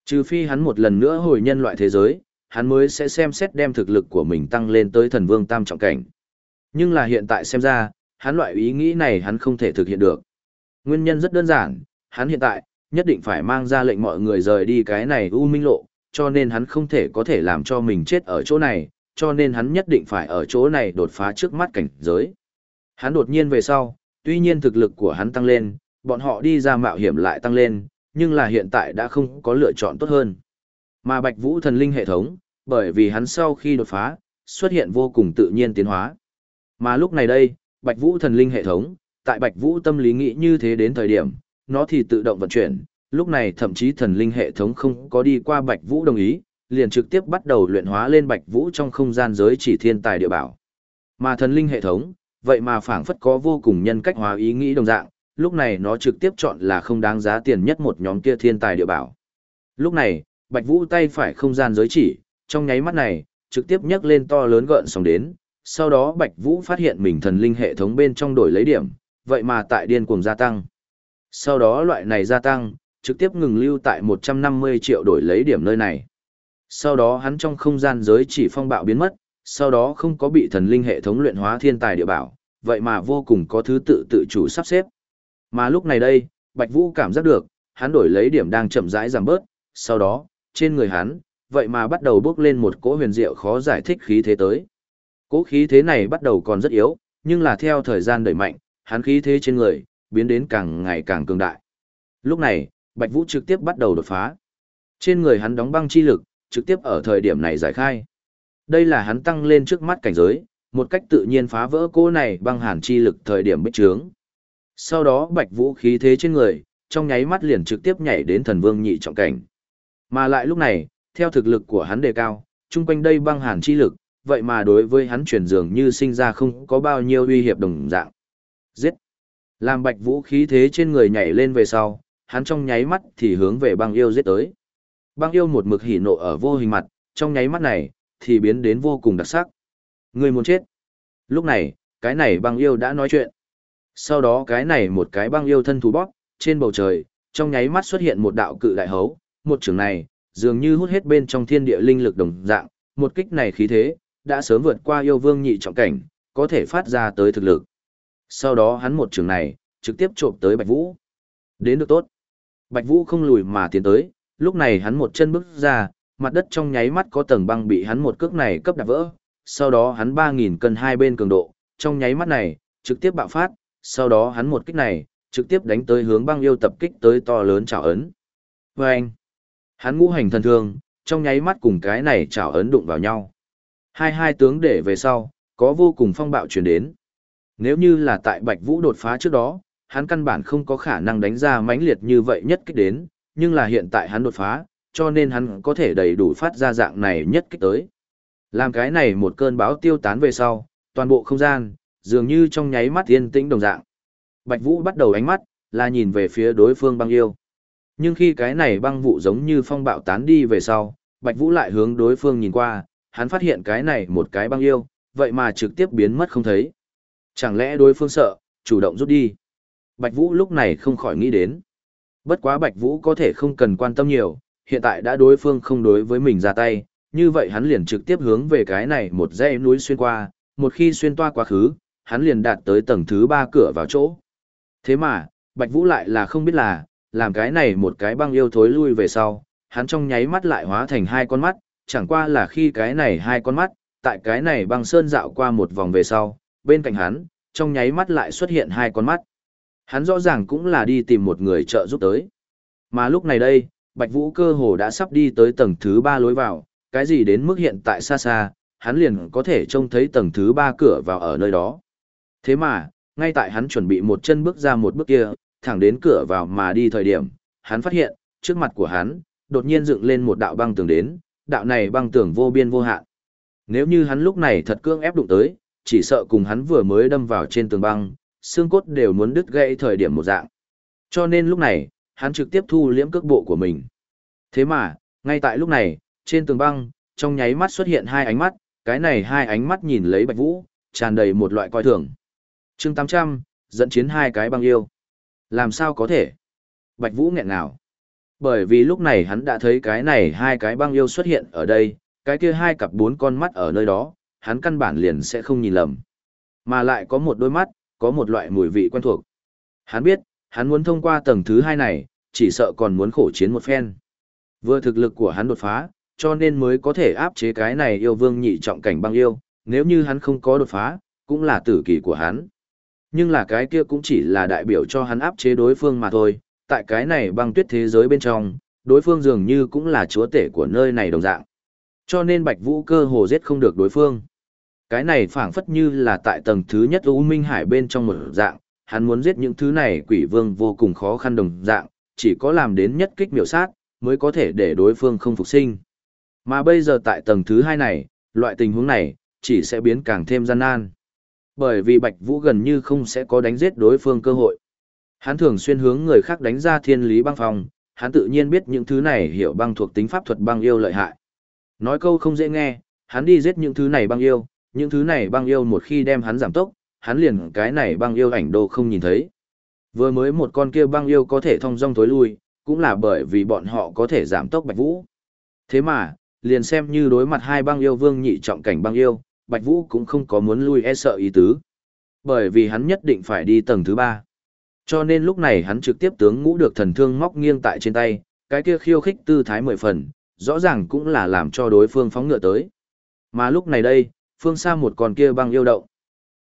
Trừ phi hắn một lần nữa hồi nhân loại thế giới, hắn mới sẽ xem xét đem thực lực của mình tăng lên tới thần vương tam trọng cảnh. Nhưng là hiện tại xem ra, hắn loại ý nghĩ này hắn không thể thực hiện được. Nguyên nhân rất đơn giản, hắn hiện tại, nhất định phải mang ra lệnh mọi người rời đi cái này u minh lộ, cho nên hắn không thể có thể làm cho mình chết ở chỗ này, cho nên hắn nhất định phải ở chỗ này đột phá trước mắt cảnh giới. Hắn đột nhiên về sau, tuy nhiên thực lực của hắn tăng lên, bọn họ đi ra mạo hiểm lại tăng lên, nhưng là hiện tại đã không có lựa chọn tốt hơn. Mà Bạch Vũ thần linh hệ thống, bởi vì hắn sau khi đột phá, xuất hiện vô cùng tự nhiên tiến hóa. Mà lúc này đây, Bạch Vũ thần linh hệ thống, tại Bạch Vũ tâm lý nghĩ như thế đến thời điểm, nó thì tự động vận chuyển, lúc này thậm chí thần linh hệ thống không có đi qua Bạch Vũ đồng ý, liền trực tiếp bắt đầu luyện hóa lên Bạch Vũ trong không gian giới chỉ thiên tài địa bảo. Mà thần linh hệ thống, vậy mà phảng phất có vô cùng nhân cách hóa ý nghĩ đồng dạng, lúc này nó trực tiếp chọn là không đáng giá tiền nhất một nhóm kia thiên tài địa bảo. Lúc này, Bạch Vũ tay phải không gian giới chỉ, trong nháy mắt này, trực tiếp nhấc lên to lớn gợn sóng đến, sau đó Bạch Vũ phát hiện mình thần linh hệ thống bên trong đổi lấy điểm, vậy mà tại điên cuồng gia tăng. Sau đó loại này gia tăng, trực tiếp ngừng lưu tại 150 triệu đổi lấy điểm nơi này. Sau đó hắn trong không gian giới chỉ phong bạo biến mất, sau đó không có bị thần linh hệ thống luyện hóa thiên tài địa bảo, vậy mà vô cùng có thứ tự tự chủ sắp xếp. Mà lúc này đây, Bạch Vũ cảm giác được, hắn đổi lấy điểm đang chậm rãi giảm bớt, sau đó, trên người hắn, vậy mà bắt đầu bước lên một cỗ huyền diệu khó giải thích khí thế tới. Cố khí thế này bắt đầu còn rất yếu, nhưng là theo thời gian đẩy mạnh, hắn khí thế trên người, biến đến càng ngày càng cường đại. Lúc này, Bạch Vũ trực tiếp bắt đầu đột phá. Trên người hắn đóng băng chi lực, trực tiếp ở thời điểm này giải khai. Đây là hắn tăng lên trước mắt cảnh giới, một cách tự nhiên phá vỡ cô này băng hàn chi lực thời điểm bích trướng. Sau đó Bạch Vũ khí thế trên người, trong nháy mắt liền trực tiếp nhảy đến thần vương nhị trọng cảnh. Mà lại lúc này, theo thực lực của hắn đề cao, chung quanh đây băng hàn chi lực, vậy mà đối với hắn chuyển dường như sinh ra không có bao nhiêu uy hiệp đồng dạng. Giết! Làm bạch vũ khí thế trên người nhảy lên về sau, hắn trong nháy mắt thì hướng về băng yêu giết tới. Băng yêu một mực hỉ nộ ở vô hình mặt, trong nháy mắt này, thì biến đến vô cùng đặc sắc. Người muốn chết. Lúc này, cái này băng yêu đã nói chuyện. Sau đó cái này một cái băng yêu thân thú bóp, trên bầu trời, trong nháy mắt xuất hiện một đạo cự đại hấu, một trường này, dường như hút hết bên trong thiên địa linh lực đồng dạng, một kích này khí thế, đã sớm vượt qua yêu vương nhị trọng cảnh, có thể phát ra tới thực lực. Sau đó hắn một trường này, trực tiếp trộm tới Bạch Vũ. Đến được tốt. Bạch Vũ không lùi mà tiến tới, lúc này hắn một chân bước ra, mặt đất trong nháy mắt có tầng băng bị hắn một cước này cấp đạp vỡ. Sau đó hắn 3.000 cân hai bên cường độ, trong nháy mắt này, trực tiếp bạo phát, sau đó hắn một kích này, trực tiếp đánh tới hướng băng yêu tập kích tới to lớn chảo ấn. Vâng! Hắn ngũ hành thần thương, trong nháy mắt cùng cái này chảo ấn đụng vào nhau. Hai hai tướng để về sau, có vô cùng phong bạo chuyển đến. Nếu như là tại Bạch Vũ đột phá trước đó, hắn căn bản không có khả năng đánh ra mãnh liệt như vậy nhất kích đến, nhưng là hiện tại hắn đột phá, cho nên hắn có thể đầy đủ phát ra dạng này nhất kích tới. Làm cái này một cơn bão tiêu tán về sau, toàn bộ không gian, dường như trong nháy mắt yên tĩnh đồng dạng. Bạch Vũ bắt đầu ánh mắt, là nhìn về phía đối phương băng yêu. Nhưng khi cái này băng vụ giống như phong bạo tán đi về sau, Bạch Vũ lại hướng đối phương nhìn qua, hắn phát hiện cái này một cái băng yêu, vậy mà trực tiếp biến mất không thấy. Chẳng lẽ đối phương sợ, chủ động rút đi. Bạch Vũ lúc này không khỏi nghĩ đến. Bất quá Bạch Vũ có thể không cần quan tâm nhiều, hiện tại đã đối phương không đối với mình ra tay, như vậy hắn liền trực tiếp hướng về cái này một dãy núi xuyên qua, một khi xuyên toa quá khứ, hắn liền đạt tới tầng thứ ba cửa vào chỗ. Thế mà, Bạch Vũ lại là không biết là, làm cái này một cái băng yêu thối lui về sau, hắn trong nháy mắt lại hóa thành hai con mắt, chẳng qua là khi cái này hai con mắt, tại cái này băng sơn dạo qua một vòng về sau, bên cạnh hắn, trong nháy mắt lại xuất hiện hai con mắt. Hắn rõ ràng cũng là đi tìm một người trợ giúp tới. Mà lúc này đây, Bạch Vũ cơ hồ đã sắp đi tới tầng thứ ba lối vào, cái gì đến mức hiện tại xa xa, hắn liền có thể trông thấy tầng thứ ba cửa vào ở nơi đó. Thế mà, ngay tại hắn chuẩn bị một chân bước ra một bước kia, thẳng đến cửa vào mà đi thời điểm, hắn phát hiện, trước mặt của hắn, đột nhiên dựng lên một đạo băng tường đến, đạo này băng tưởng vô biên vô hạn. Nếu như hắn lúc này thật cương ép đụng tới, chỉ sợ cùng hắn vừa mới đâm vào trên tường băng, xương cốt đều muốn đứt gãy thời điểm một dạng. Cho nên lúc này, hắn trực tiếp thu liễm cước bộ của mình. Thế mà, ngay tại lúc này, trên tường băng, trong nháy mắt xuất hiện hai ánh mắt, cái này hai ánh mắt nhìn lấy Bạch Vũ, tràn đầy một loại coi thường. Chương 800, dẫn chiến hai cái băng yêu. Làm sao có thể? Bạch Vũ nghẹn nào. Bởi vì lúc này hắn đã thấy cái này hai cái băng yêu xuất hiện ở đây, cái kia hai cặp bốn con mắt ở nơi đó, hắn căn bản liền sẽ không nhìn lầm. Mà lại có một đôi mắt, có một loại mùi vị quen thuộc. Hắn biết, hắn muốn thông qua tầng thứ hai này, chỉ sợ còn muốn khổ chiến một phen. Vừa thực lực của hắn đột phá, cho nên mới có thể áp chế cái này yêu vương nhị trọng cảnh băng yêu, nếu như hắn không có đột phá, cũng là tử kỳ của hắn. Nhưng là cái kia cũng chỉ là đại biểu cho hắn áp chế đối phương mà thôi, tại cái này băng tuyết thế giới bên trong, đối phương dường như cũng là chúa tể của nơi này đồng dạng. Cho nên Bạch Vũ cơ hồ giết không được đối phương. Cái này phảng phất như là tại tầng thứ nhất U Minh Hải bên trong một dạng, hắn muốn giết những thứ này quỷ vương vô cùng khó khăn đồng dạng, chỉ có làm đến nhất kích miểu sát, mới có thể để đối phương không phục sinh. Mà bây giờ tại tầng thứ hai này, loại tình huống này, chỉ sẽ biến càng thêm gian nan. Bởi vì Bạch Vũ gần như không sẽ có đánh giết đối phương cơ hội. Hắn thường xuyên hướng người khác đánh ra thiên lý băng phong, hắn tự nhiên biết những thứ này hiểu băng thuộc tính pháp thuật băng yêu lợi hại. Nói câu không dễ nghe, hắn đi giết những thứ này băng yêu, những thứ này băng yêu một khi đem hắn giảm tốc, hắn liền cái này băng yêu ảnh đồ không nhìn thấy. Vừa mới một con kia băng yêu có thể thông dong tối lui, cũng là bởi vì bọn họ có thể giảm tốc Bạch Vũ. Thế mà, liền xem như đối mặt hai băng yêu vương nhị trọng cảnh băng yêu, Bạch Vũ cũng không có muốn lui e sợ ý tứ. Bởi vì hắn nhất định phải đi tầng thứ ba. Cho nên lúc này hắn trực tiếp tướng ngũ được thần thương móc nghiêng tại trên tay, cái kia khiêu khích tư thái mười phần, rõ ràng cũng là làm cho đối phương phóng ngựa tới. Mà lúc này đây, phương xa một con kia băng yêu động.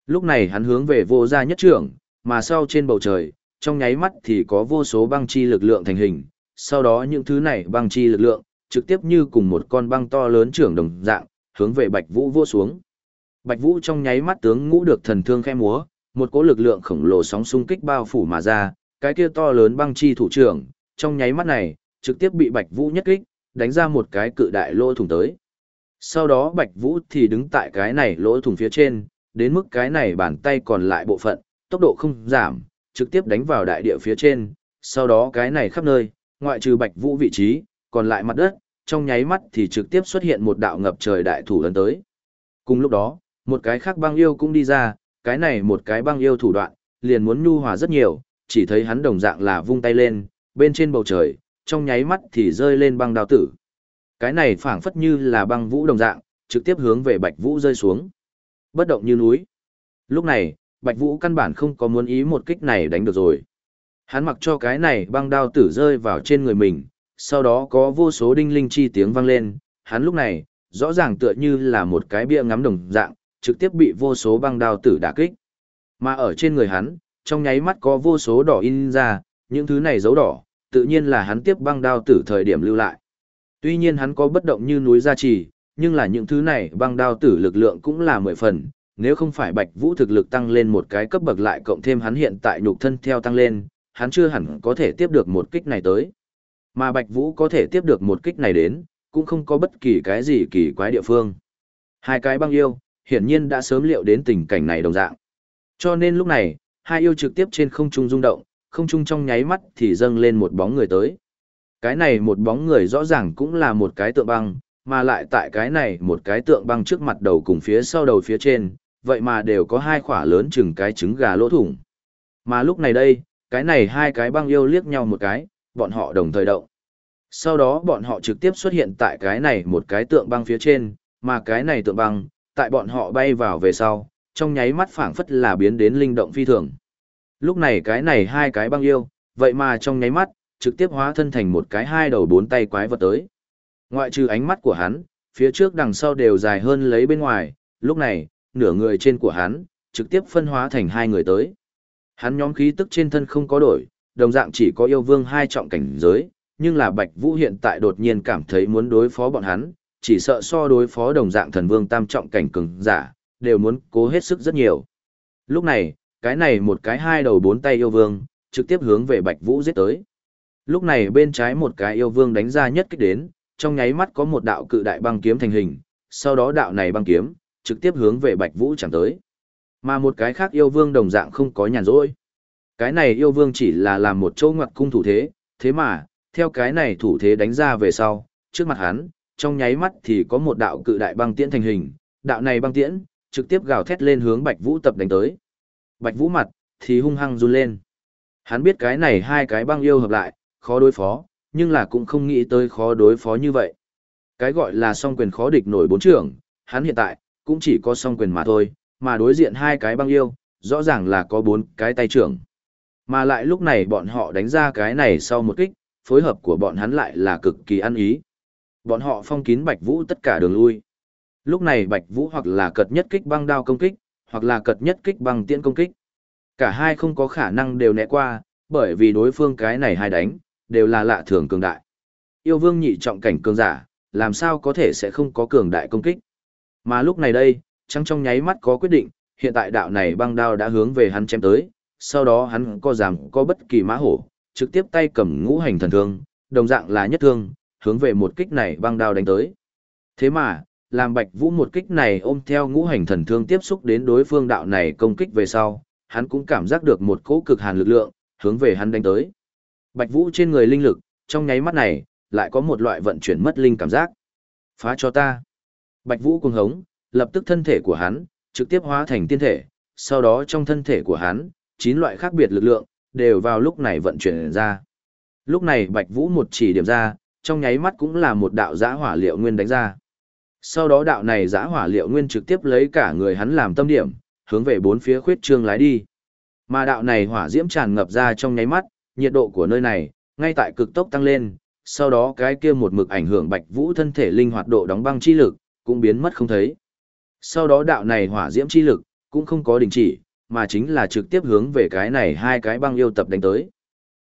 Lúc này hắn hướng về vô gia nhất trưởng, mà sau trên bầu trời, trong nháy mắt thì có vô số băng chi lực lượng thành hình, sau đó những thứ này băng chi lực lượng, trực tiếp như cùng một con băng to lớn trưởng đồng dạng, hướng về Bạch Vũ vô xuống. Bạch Vũ trong nháy mắt tướng ngũ được thần thương khẽ múa, một cỗ lực lượng khổng lồ sóng xung kích bao phủ mà ra, cái kia to lớn băng chi thủ trưởng, trong nháy mắt này, trực tiếp bị Bạch Vũ nhất kích, đánh ra một cái cự đại lỗ thủng tới. Sau đó Bạch Vũ thì đứng tại cái này lỗ thủng phía trên, đến mức cái này bàn tay còn lại bộ phận, tốc độ không giảm, trực tiếp đánh vào đại địa phía trên, sau đó cái này khắp nơi, ngoại trừ Bạch Vũ vị trí, còn lại mặt đất, trong nháy mắt thì trực tiếp xuất hiện một đạo ngập trời đại thủ lớn tới. Cùng lúc đó, một cái khác băng yêu cũng đi ra, cái này một cái băng yêu thủ đoạn, liền muốn nhu hòa rất nhiều, chỉ thấy hắn đồng dạng là vung tay lên, bên trên bầu trời, trong nháy mắt thì rơi lên băng đao tử. Cái này phảng phất như là băng vũ đồng dạng, trực tiếp hướng về Bạch Vũ rơi xuống. Bất động như núi. Lúc này, Bạch Vũ căn bản không có muốn ý một kích này đánh được rồi. Hắn mặc cho cái này băng đao tử rơi vào trên người mình, sau đó có vô số đinh linh chi tiếng vang lên, hắn lúc này, rõ ràng tựa như là một cái bia ngắm đồng dạng, trực tiếp bị vô số băng đao tử đả kích. Mà ở trên người hắn, trong nháy mắt có vô số đỏ in ra, những thứ này dấu đỏ, tự nhiên là hắn tiếp băng đao tử thời điểm lưu lại. Tuy nhiên hắn có bất động như núi gia trì, nhưng là những thứ này băng đao tử lực lượng cũng là mười phần, nếu không phải Bạch Vũ thực lực tăng lên một cái cấp bậc lại cộng thêm hắn hiện tại nhục thân theo tăng lên, hắn chưa hẳn có thể tiếp được một kích này tới. Mà Bạch Vũ có thể tiếp được một kích này đến, cũng không có bất kỳ cái gì kỳ quái địa phương. Hai cái băng yêu, hiển nhiên đã sớm liệu đến tình cảnh này đồng dạng. Cho nên lúc này, hai yêu trực tiếp trên không trung rung động, không trung trong nháy mắt thì dâng lên một bóng người tới. Cái này một bóng người rõ ràng cũng là một cái tượng băng, mà lại tại cái này một cái tượng băng trước mặt đầu cùng phía sau đầu phía trên, vậy mà đều có hai khỏa lớn chừng cái trứng gà lỗ thủng. Mà lúc này đây, cái này hai cái băng yêu liếc nhau một cái, bọn họ đồng thời động. Sau đó bọn họ trực tiếp xuất hiện tại cái này một cái tượng băng phía trên, mà cái này tượng băng, tại bọn họ bay vào về sau, trong nháy mắt phảng phất là biến đến linh động phi thường. Lúc này cái này hai cái băng yêu, vậy mà trong nháy mắt, trực tiếp hóa thân thành một cái hai đầu bốn tay quái vật tới. Ngoại trừ ánh mắt của hắn, phía trước đằng sau đều dài hơn lấy bên ngoài, lúc này, nửa người trên của hắn, trực tiếp phân hóa thành hai người tới. Hắn nhóm khí tức trên thân không có đổi, đồng dạng chỉ có yêu vương hai trọng cảnh giới, nhưng là Bạch Vũ hiện tại đột nhiên cảm thấy muốn đối phó bọn hắn, chỉ sợ so đối phó đồng dạng thần vương tam trọng cảnh cường giả, đều muốn cố hết sức rất nhiều. Lúc này, cái này một cái hai đầu bốn tay yêu vương, trực tiếp hướng về Bạch Vũ giết tới. Lúc này bên trái một cái yêu vương đánh ra nhất kích đến, trong nháy mắt có một đạo cự đại băng kiếm thành hình, sau đó đạo này băng kiếm, trực tiếp hướng về Bạch Vũ chẳng tới. Mà một cái khác yêu vương đồng dạng không có nhàn rỗi. Cái này yêu vương chỉ là làm một chỗ ngoặt cung thủ thế, thế mà, theo cái này thủ thế đánh ra về sau, trước mặt hắn, trong nháy mắt thì có một đạo cự đại băng tiễn thành hình, đạo này băng tiễn, trực tiếp gào thét lên hướng Bạch Vũ tập đánh tới. Bạch Vũ mặt, thì hung hăng run lên. Hắn biết cái này hai cái băng yêu hợp lại, khó đối phó, nhưng là cũng không nghĩ tới khó đối phó như vậy. Cái gọi là song quyền khó địch nổi bốn trưởng, hắn hiện tại, cũng chỉ có song quyền mà thôi, mà đối diện hai cái băng yêu, rõ ràng là có bốn cái tay trưởng. Mà lại lúc này bọn họ đánh ra cái này sau một kích, phối hợp của bọn hắn lại là cực kỳ ăn ý. Bọn họ phong kín Bạch Vũ tất cả đường lui. Lúc này Bạch Vũ hoặc là cật nhất kích băng đao công kích, hoặc là cật nhất kích băng tiễn công kích. Cả hai không có khả năng đều né qua, bởi vì đối phương cái này hai đánh, đều là lạ thường cường đại. Yêu vương nhị trọng cảnh cường giả, làm sao có thể sẽ không có cường đại công kích. Mà lúc này đây, trăng trong nháy mắt có quyết định, hiện tại đạo này băng đao đã hướng về hắn chém tới, sau đó hắn có giảm có bất kỳ mã hổ, trực tiếp tay cầm ngũ hành thần thương, đồng dạng là nhất thương, hướng về một kích này băng đao đánh tới. Thế mà, làm Bạch Vũ một kích này ôm theo ngũ hành thần thương tiếp xúc đến đối phương đạo này công kích về sau, hắn cũng cảm giác được một cỗ cực hàn lực lượng, hướng về hắn đánh tới. Bạch Vũ trên người linh lực, trong nháy mắt này, lại có một loại vận chuyển mất linh cảm giác. Phá cho ta. Bạch Vũ cuồng hống, lập tức thân thể của hắn, trực tiếp hóa thành tiên thể, sau đó trong thân thể của hắn, chín loại khác biệt lực lượng, đều vào lúc này vận chuyển ra. Lúc này Bạch Vũ một chỉ điểm ra, trong nháy mắt cũng là một đạo giã hỏa liệu nguyên đánh ra. Sau đó đạo này giã hỏa liệu nguyên trực tiếp lấy cả người hắn làm tâm điểm, hướng về bốn phía khuyết trương lái đi. Mà đạo này hỏa diễm tràn ngập ra trong nháy mắt, nhiệt độ của nơi này, ngay tại cực tốc tăng lên, sau đó cái kia một mực ảnh hưởng Bạch Vũ thân thể linh hoạt độ đóng băng chi lực, cũng biến mất không thấy. Sau đó đạo này hỏa diễm chi lực, cũng không có đình chỉ, mà chính là trực tiếp hướng về cái này hai cái băng yêu tập đánh tới.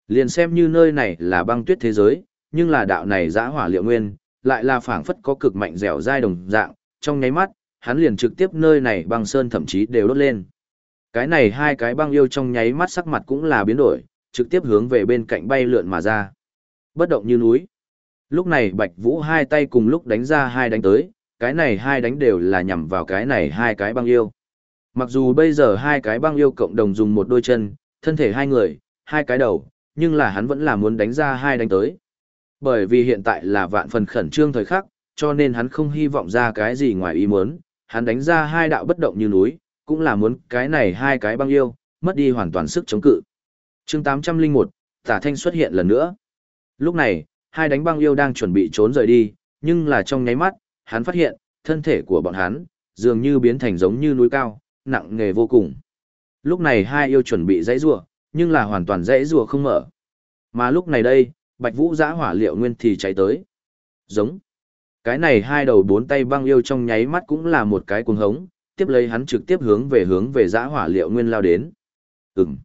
Liền xem như nơi này là băng tuyết thế giới, nhưng là đạo này giã hỏa liệu nguyên, lại là phảng phất có cực mạnh dẻo dai đồng dạng, trong nháy mắt, hắn liền trực tiếp nơi này băng sơn thậm chí đều đốt lên. Cái này hai cái băng yêu trong nháy mắt sắc mặt cũng là biến đổi, trực tiếp hướng về bên cạnh bay lượn mà ra. Bất động như núi. Lúc này Bạch Vũ hai tay cùng lúc đánh ra hai đánh tới, cái này hai đánh đều là nhằm vào cái này hai cái băng yêu. Mặc dù bây giờ hai cái băng yêu cộng đồng dùng một đôi chân, thân thể hai người, hai cái đầu, nhưng là hắn vẫn là muốn đánh ra hai đánh tới. Bởi vì hiện tại là vạn phần khẩn trương thời khắc, cho nên hắn không hy vọng ra cái gì ngoài ý muốn, hắn đánh ra hai đạo bất động như núi, cũng là muốn cái này hai cái băng yêu, mất đi hoàn toàn sức chống cự. chương 801, tả thanh xuất hiện lần nữa. Lúc này, hai đánh băng yêu đang chuẩn bị trốn rời đi, nhưng là trong nháy mắt, hắn phát hiện, thân thể của bọn hắn, dường như biến thành giống như núi cao, nặng nghề vô cùng. Lúc này hai yêu chuẩn bị dãy rùa, nhưng là hoàn toàn dãy rùa không mở. Mà lúc này đây, Bạch Vũ giã hỏa liệu nguyên thì chạy tới. Giống. Cái này hai đầu bốn tay băng yêu trong nháy mắt cũng là một cái cuồng hống, tiếp lấy hắn trực tiếp hướng về hướng về giã hỏa liệu nguyên lao đến. Ừm.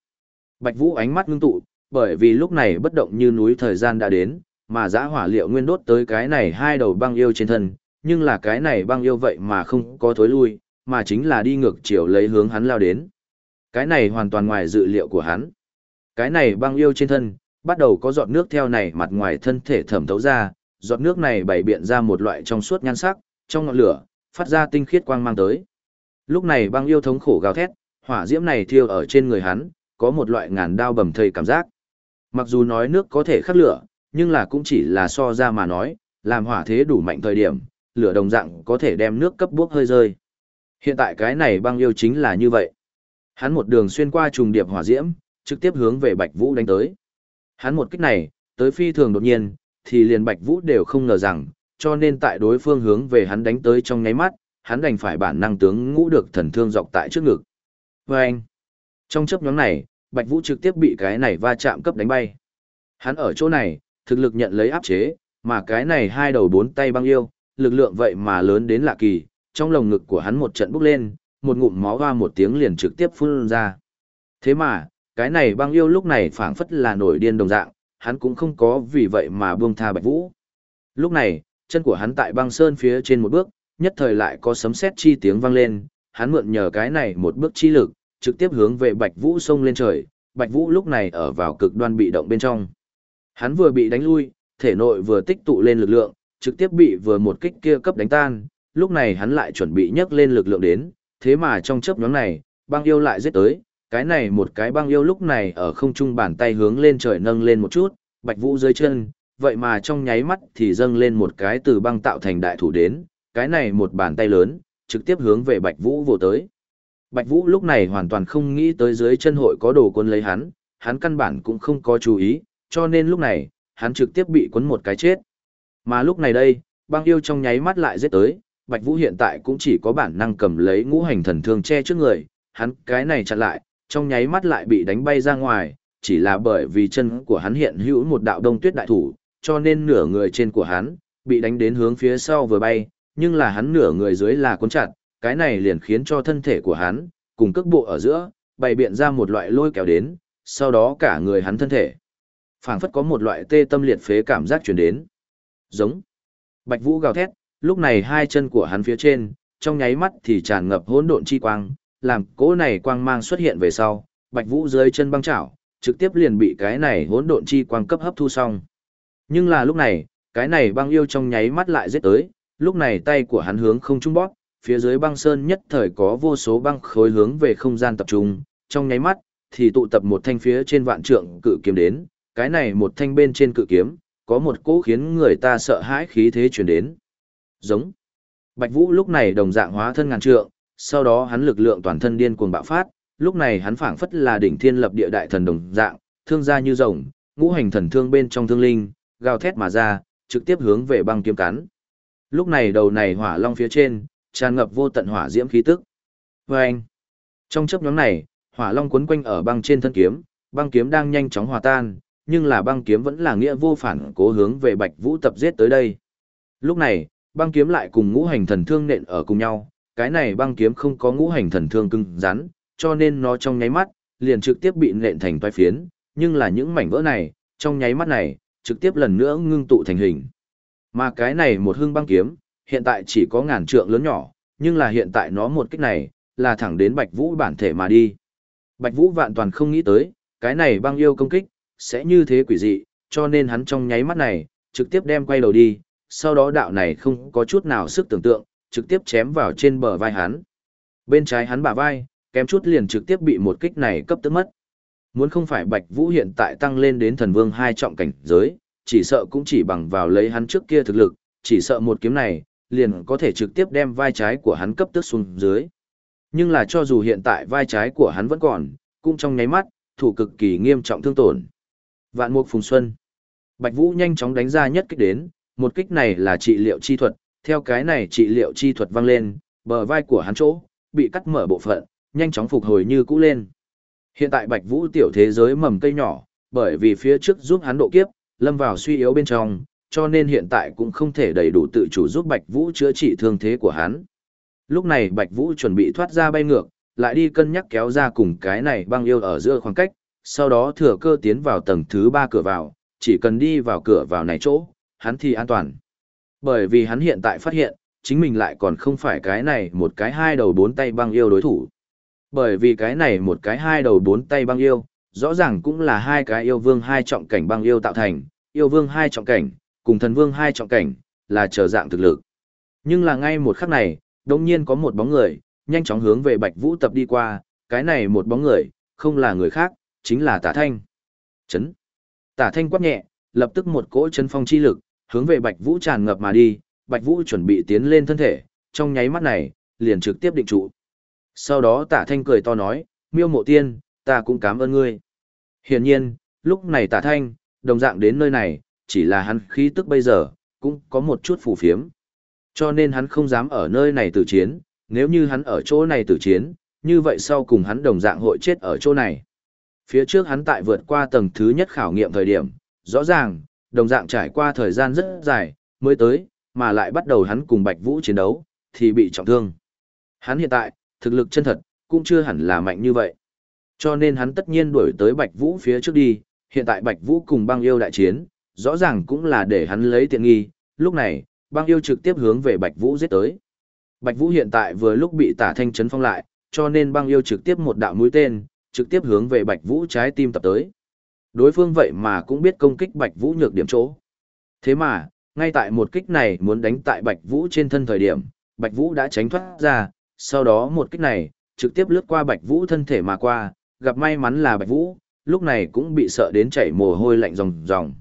Bạch Vũ ánh mắt ngưng tụ, bởi vì lúc này bất động như núi thời gian đã đến, mà giã hỏa liệu nguyên đốt tới cái này hai đầu băng yêu trên thân, nhưng là cái này băng yêu vậy mà không có thối lui, mà chính là đi ngược chiều lấy hướng hắn lao đến. Cái này hoàn toàn ngoài dự liệu của hắn. Cái này băng yêu trên thân, bắt đầu có giọt nước theo này mặt ngoài thân thể thẩm thấu ra, giọt nước này bày biện ra một loại trong suốt nhan sắc, trong ngọn lửa, phát ra tinh khiết quang mang tới. Lúc này băng yêu thống khổ gào thét, hỏa diễm này thiêu ở trên người hắn, có một loại ngàn đao bầm thây cảm giác. Mặc dù nói nước có thể khắc lửa, nhưng là cũng chỉ là so ra mà nói, làm hỏa thế đủ mạnh thời điểm, lửa đồng dạng có thể đem nước cấp bước hơi rơi. Hiện tại cái này băng yêu chính là như vậy. Hắn một đường xuyên qua trùng điệp hỏa diễm, trực tiếp hướng về Bạch Vũ đánh tới. Hắn một kích này, tới phi thường đột nhiên, thì liền Bạch Vũ đều không ngờ rằng, cho nên tại đối phương hướng về hắn đánh tới trong nháy mắt, hắn đành phải bản năng tướng ngũ được thần thương dọc tại trước ngực. Và anh, trong chấp nhóm này, Bạch Vũ trực tiếp bị cái này va chạm cấp đánh bay. Hắn ở chỗ này, thực lực nhận lấy áp chế, mà cái này hai đầu bốn tay băng yêu, lực lượng vậy mà lớn đến lạ kỳ, trong lồng ngực của hắn một trận bốc lên, một ngụm máu hoa một tiếng liền trực tiếp phun ra. Thế mà, cái này băng yêu lúc này phảng phất là nổi điên đồng dạng, hắn cũng không có vì vậy mà buông tha Bạch Vũ. Lúc này, chân của hắn tại băng sơn phía trên một bước, nhất thời lại có sấm sét chi tiếng vang lên, hắn mượn nhờ cái này một bước chi lực, trực tiếp hướng về Bạch Vũ xông lên trời, Bạch Vũ lúc này ở vào cực đoan bị động bên trong. Hắn vừa bị đánh lui, thể nội vừa tích tụ lên lực lượng, trực tiếp bị vừa một kích kia cấp đánh tan, lúc này hắn lại chuẩn bị nhấc lên lực lượng đến, thế mà trong chớp nhoáng này, băng yêu lại giết tới, cái này một cái băng yêu lúc này ở không trung bàn tay hướng lên trời nâng lên một chút, Bạch Vũ dưới chân, vậy mà trong nháy mắt thì dâng lên một cái từ băng tạo thành đại thủ đến, cái này một bàn tay lớn, trực tiếp hướng về Bạch Vũ vồ tới. Bạch Vũ lúc này hoàn toàn không nghĩ tới dưới chân hội có đồ quân lấy hắn, hắn căn bản cũng không có chú ý, cho nên lúc này, hắn trực tiếp bị cuốn một cái chết. Mà lúc này đây, băng yêu trong nháy mắt lại giết tới, Bạch Vũ hiện tại cũng chỉ có bản năng cầm lấy ngũ hành thần thương che trước người, hắn cái này chặn lại, trong nháy mắt lại bị đánh bay ra ngoài, chỉ là bởi vì chân của hắn hiện hữu một đạo đông tuyết đại thủ, cho nên nửa người trên của hắn bị đánh đến hướng phía sau vừa bay, nhưng là hắn nửa người dưới là cuốn chặt, cái này liền khiến cho thân thể của hắn cùng cước bộ ở giữa bày biện ra một loại lôi kéo đến, sau đó cả người hắn thân thể phảng phất có một loại tê tâm liệt phế cảm giác truyền đến. Giống. Bạch Vũ gào thét, lúc này hai chân của hắn phía trên, trong nháy mắt thì tràn ngập hỗn độn chi quang, làm cỗ này quang mang xuất hiện về sau, Bạch Vũ dưới chân băng chảo, trực tiếp liền bị cái này hỗn độn chi quang cấp hấp thu xong. Nhưng là lúc này, cái này băng yêu trong nháy mắt lại giết tới, lúc này tay của hắn hướng không trung bóp, phía dưới băng sơn nhất thời có vô số băng khối hướng về không gian tập trung, trong nháy mắt thì tụ tập một thanh phía trên vạn trượng cự kiếm đến, cái này một thanh bên trên cự kiếm, có một cỗ khiến người ta sợ hãi khí thế truyền đến. Giống. Bạch Vũ lúc này đồng dạng hóa thân ngàn trượng, sau đó hắn lực lượng toàn thân điên cuồng bạo phát, lúc này hắn phảng phất là đỉnh thiên lập địa đại thần đồng dạng, thương ra như rồng, ngũ hành thần thương bên trong thương linh, gào thét mà ra, trực tiếp hướng về băng kiếm cắn. Lúc này đầu này hỏa long phía trên, tràn ngập vô tận hỏa diễm khí tức. Và anh, trong chớp nhóm này, hỏa long quấn quanh ở băng trên thân kiếm, băng kiếm đang nhanh chóng hòa tan, nhưng là băng kiếm vẫn là nghĩa vô phản cố hướng về Bạch Vũ tập giết tới đây. Lúc này, băng kiếm lại cùng ngũ hành thần thương nện ở cùng nhau, cái này băng kiếm không có ngũ hành thần thương cứng rắn, cho nên nó trong nháy mắt, liền trực tiếp bị nện thành toái phiến, nhưng là những mảnh vỡ này, trong nháy mắt này, trực tiếp lần nữa ngưng tụ thành hình. Mà cái này một hương băng kiếm, hiện tại chỉ có ngàn trượng lớn nhỏ, nhưng là hiện tại nó một kích này, là thẳng đến Bạch Vũ bản thể mà đi. Bạch Vũ vạn toàn không nghĩ tới, cái này băng yêu công kích, sẽ như thế quỷ dị, cho nên hắn trong nháy mắt này, trực tiếp đem quay đầu đi, sau đó đạo này không có chút nào sức tưởng tượng, trực tiếp chém vào trên bờ vai hắn. Bên trái hắn bả vai, kém chút liền trực tiếp bị một kích này cấp tức mất. Muốn không phải Bạch Vũ hiện tại tăng lên đến thần vương hai trọng cảnh giới, chỉ sợ cũng chỉ bằng vào lấy hắn trước kia thực lực, chỉ sợ một kiếm này, liền có thể trực tiếp đem vai trái của hắn cấp tức xuống dưới. Nhưng là cho dù hiện tại vai trái của hắn vẫn còn, cũng trong nháy mắt, thủ cực kỳ nghiêm trọng thương tổn. Vạn mục phùng xuân. Bạch Vũ nhanh chóng đánh ra nhất kích đến, một kích này là trị liệu chi thuật, theo cái này trị liệu chi thuật vang lên, bờ vai của hắn chỗ, bị cắt mở bộ phận, nhanh chóng phục hồi như cũ lên. Hiện tại Bạch Vũ tiểu thế giới mầm cây nhỏ, bởi vì phía trước giúp hắn độ kiếp, lâm vào suy yếu bên trong, cho nên hiện tại cũng không thể đầy đủ tự chủ giúp Bạch Vũ chữa trị thương thế của hắn. Lúc này Bạch Vũ chuẩn bị thoát ra bay ngược, lại đi cân nhắc kéo ra cùng cái này băng yêu ở giữa khoảng cách, sau đó thừa cơ tiến vào tầng thứ ba cửa vào, chỉ cần đi vào cửa vào này chỗ, hắn thì an toàn. Bởi vì hắn hiện tại phát hiện, chính mình lại còn không phải cái này một cái hai đầu bốn tay băng yêu đối thủ. Bởi vì cái này một cái hai đầu bốn tay băng yêu, rõ ràng cũng là hai cái yêu vương hai trọng cảnh băng yêu tạo thành, yêu vương hai trọng cảnh, cùng thần vương hai trọng cảnh, là trở dạng thực lực. Nhưng là ngay một khắc này, đồng nhiên có một bóng người, nhanh chóng hướng về Bạch Vũ tập đi qua, cái này một bóng người, không là người khác, chính là tả thanh. Chấn. Tả thanh quát nhẹ, lập tức một cỗ chân phong chi lực, hướng về Bạch Vũ tràn ngập mà đi, Bạch Vũ chuẩn bị tiến lên thân thể, trong nháy mắt này, liền trực tiếp định trụ. Sau đó tả thanh cười to nói, miêu mộ tiên, ta cũng cảm ơn ngươi. Hiển nhiên, lúc này tả thanh, đồng dạng đến nơi này, chỉ là hắn khí tức bây giờ, cũng có một chút phù phiếm. Cho nên hắn không dám ở nơi này tử chiến, nếu như hắn ở chỗ này tử chiến, như vậy sau cùng hắn đồng dạng hội chết ở chỗ này. Phía trước hắn tại vượt qua tầng thứ nhất khảo nghiệm thời điểm, rõ ràng, đồng dạng trải qua thời gian rất dài, mới tới, mà lại bắt đầu hắn cùng Bạch Vũ chiến đấu, thì bị trọng thương. Hắn hiện tại, thực lực chân thật, cũng chưa hẳn là mạnh như vậy. Cho nên hắn tất nhiên đuổi tới Bạch Vũ phía trước đi, hiện tại Bạch Vũ cùng băng yêu đại chiến, rõ ràng cũng là để hắn lấy tiện nghi, lúc này, băng yêu trực tiếp hướng về Bạch Vũ giết tới. Bạch Vũ hiện tại vừa lúc bị tả thanh chấn phong lại, cho nên băng yêu trực tiếp một đạo mũi tên, trực tiếp hướng về Bạch Vũ trái tim tập tới. Đối phương vậy mà cũng biết công kích Bạch Vũ nhược điểm chỗ. Thế mà, ngay tại một kích này muốn đánh tại Bạch Vũ trên thân thời điểm, Bạch Vũ đã tránh thoát ra, sau đó một kích này, trực tiếp lướt qua Bạch Vũ thân thể mà qua, gặp may mắn là Bạch Vũ, lúc này cũng bị sợ đến chảy mồ hôi lạnh ròng ròng.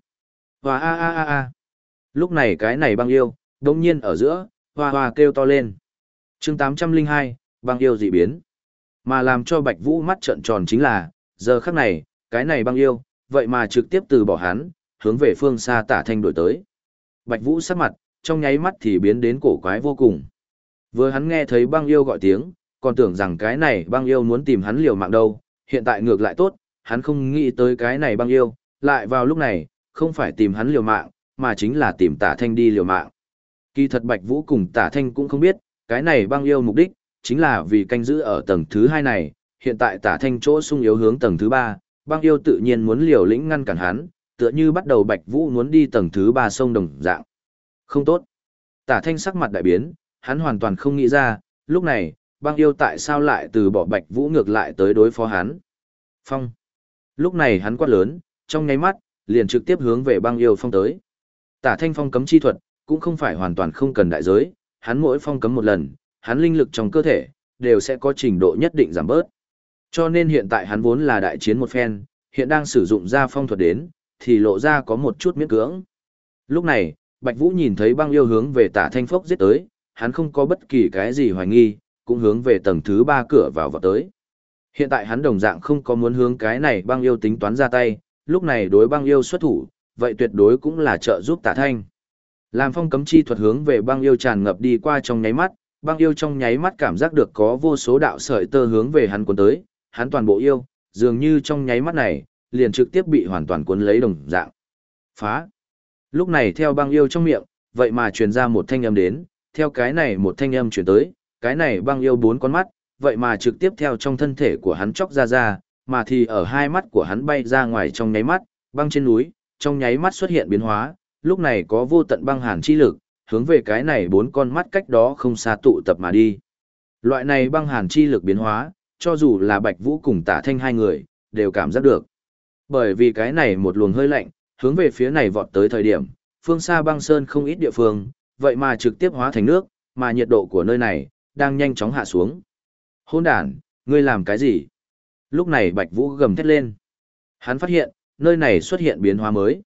Hoa a a a a. Lúc này cái này băng yêu, đột nhiên ở giữa, hoa hoa kêu to lên. Chương 802, băng yêu dị biến. Mà làm cho Bạch Vũ mắt trợn tròn chính là, giờ khắc này, cái này băng yêu, vậy mà trực tiếp từ bỏ hắn, hướng về phương xa tả thanh đổi tới. Bạch Vũ sắc mặt, trong nháy mắt thì biến đến cổ quái vô cùng. Vừa hắn nghe thấy băng yêu gọi tiếng, còn tưởng rằng cái này băng yêu muốn tìm hắn liều mạng đâu, hiện tại ngược lại tốt, hắn không nghĩ tới cái này băng yêu, lại vào lúc này, không phải tìm hắn liều mạng, mà chính là tìm tả thanh đi liều mạng. Kỳ thật Bạch Vũ cùng tả thanh cũng không biết, cái này băng yêu mục đích, chính là vì canh giữ ở tầng thứ hai này, hiện tại tả thanh chỗ sung yếu hướng tầng thứ ba, băng yêu tự nhiên muốn liều lĩnh ngăn cản hắn, tựa như bắt đầu Bạch Vũ muốn đi tầng thứ ba sông đồng dạng. Không tốt. Tả thanh sắc mặt đại biến, hắn hoàn toàn không nghĩ ra, lúc này, băng yêu tại sao lại từ bỏ Bạch Vũ ngược lại tới đối phó hắn. Phong. Lúc này hắn quát lớn, trong nháy mắt, liền trực tiếp hướng về băng yêu phong tới. Tả thanh phong cấm chi thuật, cũng không phải hoàn toàn không cần đại giới, hắn mỗi phong cấm một lần, hắn linh lực trong cơ thể, đều sẽ có trình độ nhất định giảm bớt. Cho nên hiện tại hắn vốn là đại chiến một phen, hiện đang sử dụng ra phong thuật đến, thì lộ ra có một chút miễn cưỡng. Lúc này, Bạch Vũ nhìn thấy băng yêu hướng về tả thanh phốc giết tới, hắn không có bất kỳ cái gì hoài nghi, cũng hướng về tầng thứ ba cửa vào vào tới. Hiện tại hắn đồng dạng không có muốn hướng cái này băng yêu tính toán ra tay, lúc này đối băng yêu xuất thủ, vậy tuyệt đối cũng là trợ giúp tả thanh. Làm phong cấm chi thuật hướng về băng yêu tràn ngập đi qua trong nháy mắt, băng yêu trong nháy mắt cảm giác được có vô số đạo sợi tơ hướng về hắn cuốn tới, hắn toàn bộ yêu, dường như trong nháy mắt này, liền trực tiếp bị hoàn toàn cuốn lấy đồng dạng. Phá! Lúc này theo băng yêu trong miệng, vậy mà truyền ra một thanh âm đến, theo cái này một thanh âm truyền tới, cái này băng yêu bốn con mắt, vậy mà trực tiếp theo trong thân thể của hắn chóc ra ra, mà thì ở hai mắt của hắn bay ra ngoài trong nháy mắt, băng trên núi, trong nháy mắt xuất hiện biến hóa, lúc này có vô tận băng hàn chi lực, hướng về cái này bốn con mắt cách đó không xa tụ tập mà đi. Loại này băng hàn chi lực biến hóa, cho dù là Bạch Vũ cùng Tả Thanh hai người, đều cảm giác được. Bởi vì cái này một luồng hơi lạnh, hướng về phía này vọt tới thời điểm, phương xa băng sơn không ít địa phương, vậy mà trực tiếp hóa thành nước, mà nhiệt độ của nơi này, đang nhanh chóng hạ xuống. Hôn đàn, ngươi làm cái gì? Lúc này Bạch Vũ gầm thét lên. Hắn phát hiện, nơi này xuất hiện biến hóa mới.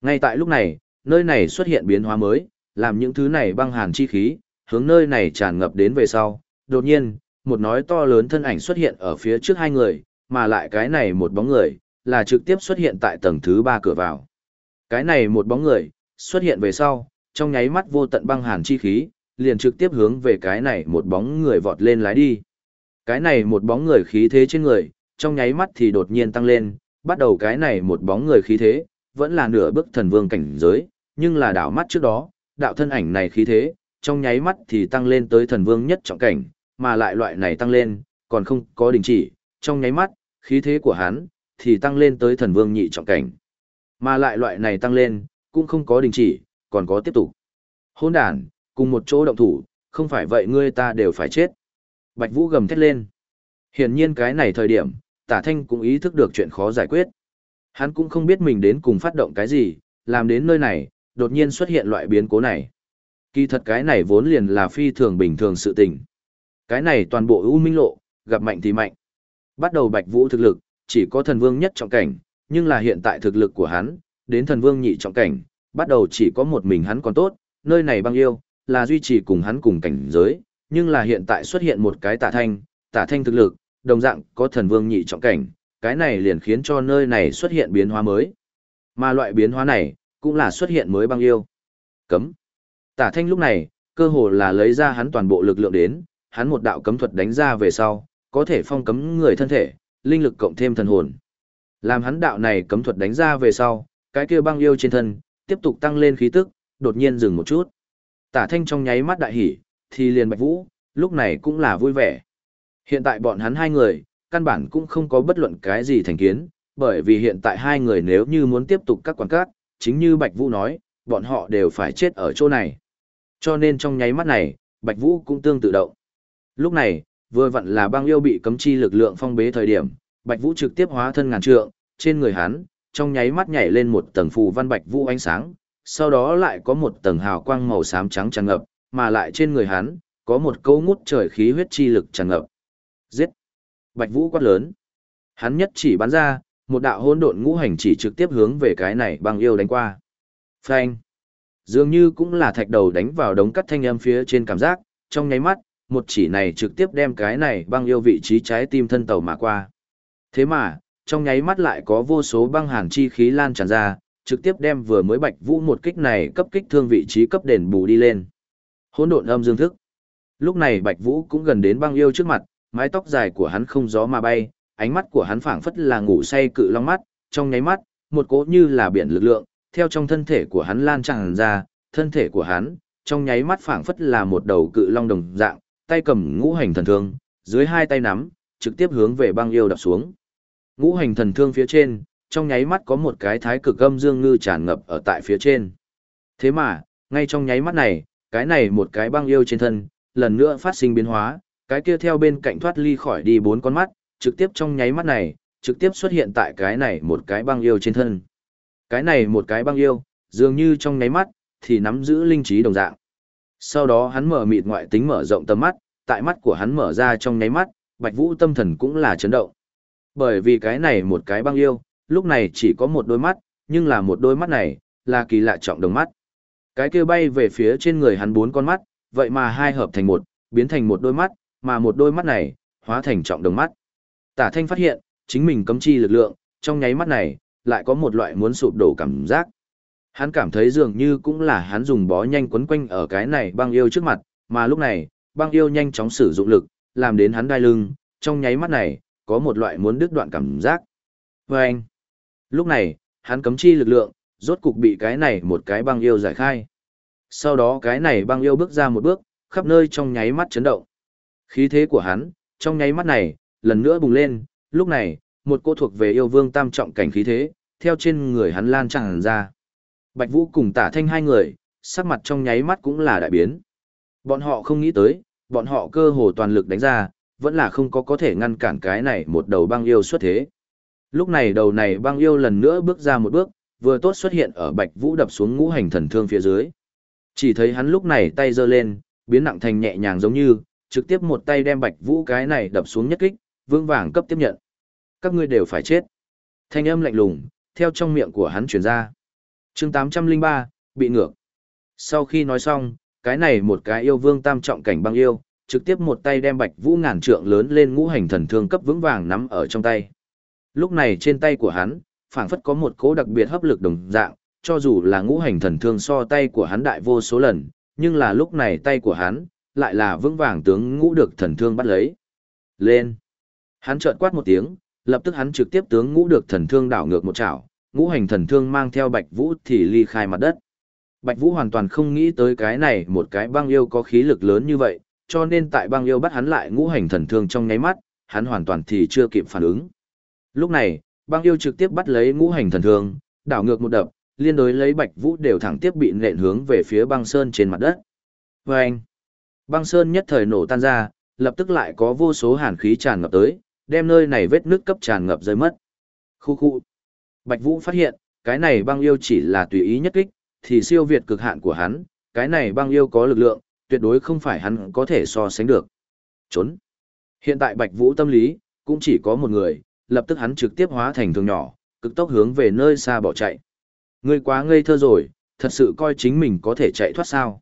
Ngay tại lúc này, nơi này xuất hiện biến hóa mới, làm những thứ này băng hàn chi khí, hướng nơi này tràn ngập đến về sau. Đột nhiên, một nói to lớn thân ảnh xuất hiện ở phía trước hai người, mà lại cái này một bóng người, là trực tiếp xuất hiện tại tầng thứ ba cửa vào. Cái này một bóng người, xuất hiện về sau, trong nháy mắt vô tận băng hàn chi khí, liền trực tiếp hướng về cái này một bóng người vọt lên lái đi. Cái này một bóng người khí thế trên người, trong nháy mắt thì đột nhiên tăng lên, bắt đầu cái này một bóng người khí thế, vẫn là nửa bước thần vương cảnh giới, nhưng là đảo mắt trước đó, đạo thân ảnh này khí thế, trong nháy mắt thì tăng lên tới thần vương nhất trọng cảnh, mà lại loại này tăng lên, còn không có đình chỉ, trong nháy mắt, khí thế của hắn, thì tăng lên tới thần vương nhị trọng cảnh. Mà lại loại này tăng lên, cũng không có đình chỉ, còn có tiếp tục. Hôn đàn, cùng một chỗ động thủ, không phải vậy ngươi ta đều phải chết. Bạch Vũ gầm thét lên. Hiển nhiên cái này thời điểm, tả thanh cũng ý thức được chuyện khó giải quyết. Hắn cũng không biết mình đến cùng phát động cái gì, làm đến nơi này, đột nhiên xuất hiện loại biến cố này. Kỳ thật cái này vốn liền là phi thường bình thường sự tình. Cái này toàn bộ ưu minh lộ, gặp mạnh thì mạnh. Bắt đầu bạch vũ thực lực, chỉ có thần vương nhất trọng cảnh, nhưng là hiện tại thực lực của hắn, đến thần vương nhị trọng cảnh, bắt đầu chỉ có một mình hắn còn tốt, nơi này băng yêu, là duy trì cùng hắn cùng cảnh giới, nhưng là hiện tại xuất hiện một cái tả thanh, tả thanh thực lực, đồng dạng có thần vương nhị trọng cảnh, cái này liền khiến cho nơi này xuất hiện biến hóa mới. Mà loại biến hóa này, cũng là xuất hiện mới băng yêu. Cấm. Tả thanh lúc này, cơ hồ là lấy ra hắn toàn bộ lực lượng đến, hắn một đạo cấm thuật đánh ra về sau, có thể phong cấm người thân thể, linh lực cộng thêm thần hồn. Làm hắn đạo này cấm thuật đánh ra về sau, cái kia băng yêu trên thân, tiếp tục tăng lên khí tức, đột nhiên dừng một chút. Tả thanh trong nháy mắt đại hỉ, thì liền bạch vũ, lúc này cũng là vui vẻ. Hiện tại bọn hắn hai người, căn bản cũng không có bất luận cái gì thành kiến, bởi vì hiện tại hai người nếu như muốn tiếp tục các quán cát, chính như Bạch Vũ nói, bọn họ đều phải chết ở chỗ này. Cho nên trong nháy mắt này, Bạch Vũ cũng tương tự động. Lúc này, vừa vặn là băng yêu bị cấm chi lực lượng phong bế thời điểm, Bạch Vũ trực tiếp hóa thân ngàn trượng, trên người hắn, trong nháy mắt nhảy lên một tầng phù văn Bạch Vũ ánh sáng, sau đó lại có một tầng hào quang màu xám trắng tràn ngập, mà lại trên người hắn, có một câu ngút trời khí huyết chi lực tràn ngập. Giết! Bạch Vũ quát lớn. Hắn nhất chỉ bắn ra, một đạo hỗn độn ngũ hành chỉ trực tiếp hướng về cái này băng yêu đánh qua. Phanh! Dường như cũng là thạch đầu đánh vào đống cắt thanh âm phía trên cảm giác, trong nháy mắt, một chỉ này trực tiếp đem cái này băng yêu vị trí trái tim thân tàu mà qua. Thế mà, trong nháy mắt lại có vô số băng hàn chi khí lan tràn ra, trực tiếp đem vừa mới Bạch Vũ một kích này cấp kích thương vị trí cấp đền bù đi lên. Hỗn độn âm dương thức. Lúc này Bạch Vũ cũng gần đến băng yêu trước mặt, mái tóc dài của hắn không gió mà bay, ánh mắt của hắn phảng phất là ngủ say cự long mắt, trong nháy mắt, một cỗ như là biển lực lượng, theo trong thân thể của hắn lan tràn ra, thân thể của hắn, trong nháy mắt phảng phất là một đầu cự long đồng dạng, tay cầm ngũ hành thần thương, dưới hai tay nắm, trực tiếp hướng về băng yêu đập xuống. Ngũ hành thần thương phía trên, trong nháy mắt có một cái thái cực âm dương ngư tràn ngập ở tại phía trên. Thế mà, ngay trong nháy mắt này, cái này một cái băng yêu trên thân, lần nữa phát sinh biến hóa, cái kia theo bên cạnh thoát ly khỏi đi bốn con mắt, trực tiếp trong nháy mắt này, trực tiếp xuất hiện tại cái này một cái băng yêu trên thân. Cái này một cái băng yêu, dường như trong nháy mắt, thì nắm giữ linh trí đồng dạng. Sau đó hắn mở mịt ngoại tính mở rộng tầm mắt, tại mắt của hắn mở ra trong nháy mắt, Bạch Vũ tâm thần cũng là chấn động. Bởi vì cái này một cái băng yêu, lúc này chỉ có một đôi mắt, nhưng là một đôi mắt này, là kỳ lạ trọng đồng mắt. Cái kia bay về phía trên người hắn bốn con mắt, vậy mà hai hợp thành một, biến thành một đôi mắt, mà một đôi mắt này, hóa thành trọng đồng mắt. Tả thanh phát hiện, chính mình cấm chi lực lượng, trong nháy mắt này, lại có một loại muốn sụp đổ cảm giác. Hắn cảm thấy dường như cũng là hắn dùng bó nhanh quấn quanh ở cái này băng yêu trước mặt, mà lúc này, băng yêu nhanh chóng sử dụng lực, làm đến hắn đai lưng, trong nháy mắt này, có một loại muốn đứt đoạn cảm giác. Và anh, lúc này, hắn cấm chi lực lượng, rốt cục bị cái này một cái băng yêu giải khai. Sau đó cái này băng yêu bước ra một bước, khắp nơi trong nháy mắt chấn động. Khí thế của hắn, trong nháy mắt này, lần nữa bùng lên, lúc này, một cô thuộc về yêu vương tam trọng cảnh khí thế, theo trên người hắn lan tràn ra. Bạch Vũ cùng tả thanh hai người, sắc mặt trong nháy mắt cũng là đại biến. Bọn họ không nghĩ tới, bọn họ cơ hồ toàn lực đánh ra, vẫn là không có có thể ngăn cản cái này một đầu băng yêu xuất thế. Lúc này đầu này băng yêu lần nữa bước ra một bước, vừa tốt xuất hiện ở Bạch Vũ đập xuống ngũ hành thần thương phía dưới. Chỉ thấy hắn lúc này tay giơ lên, biến nặng thành nhẹ nhàng giống như, trực tiếp một tay đem Bạch Vũ cái này đập xuống nhất kích, vương vàng cấp tiếp nhận. Các ngươi đều phải chết. Thanh âm lạnh lùng, theo trong miệng của hắn truyền ra chương 803, bị ngược. Sau khi nói xong, cái này một cái yêu vương tam trọng cảnh băng yêu, trực tiếp một tay đem bạch vũ ngàn trượng lớn lên ngũ hành thần thương cấp vững vàng nắm ở trong tay. Lúc này trên tay của hắn, phảng phất có một cố đặc biệt hấp lực đồng dạng, cho dù là ngũ hành thần thương so tay của hắn đại vô số lần, nhưng là lúc này tay của hắn, lại là vững vàng tướng ngũ được thần thương bắt lấy. Lên! Hắn chợt quát một tiếng, lập tức hắn trực tiếp tướng ngũ được thần thương đảo ngược một chảo, ngũ hành thần thương mang theo Bạch Vũ thì ly khai mặt đất. Bạch Vũ hoàn toàn không nghĩ tới cái này một cái băng yêu có khí lực lớn như vậy, cho nên tại băng yêu bắt hắn lại ngũ hành thần thương trong nháy mắt, hắn hoàn toàn thì chưa kịp phản ứng. Lúc này, băng yêu trực tiếp bắt lấy ngũ hành thần thương, đảo ngược một đập, liên đối lấy Bạch Vũ đều thẳng tiếp bị nện hướng về phía băng sơn trên mặt đất. Vâng! băng sơn nhất thời nổ tan ra, lập tức lại có vô số hàn khí tràn ngập tới, đem nơi này vết nước cấp tràn ngập rơi mất. Khu khu. Bạch Vũ phát hiện, cái này băng yêu chỉ là tùy ý nhất kích, thì siêu việt cực hạn của hắn, cái này băng yêu có lực lượng, tuyệt đối không phải hắn có thể so sánh được. Trốn. Hiện tại Bạch Vũ tâm lý, cũng chỉ có một người, lập tức hắn trực tiếp hóa thành thường nhỏ, cực tốc hướng về nơi xa bỏ chạy. Ngươi quá ngây thơ rồi, thật sự coi chính mình có thể chạy thoát sao.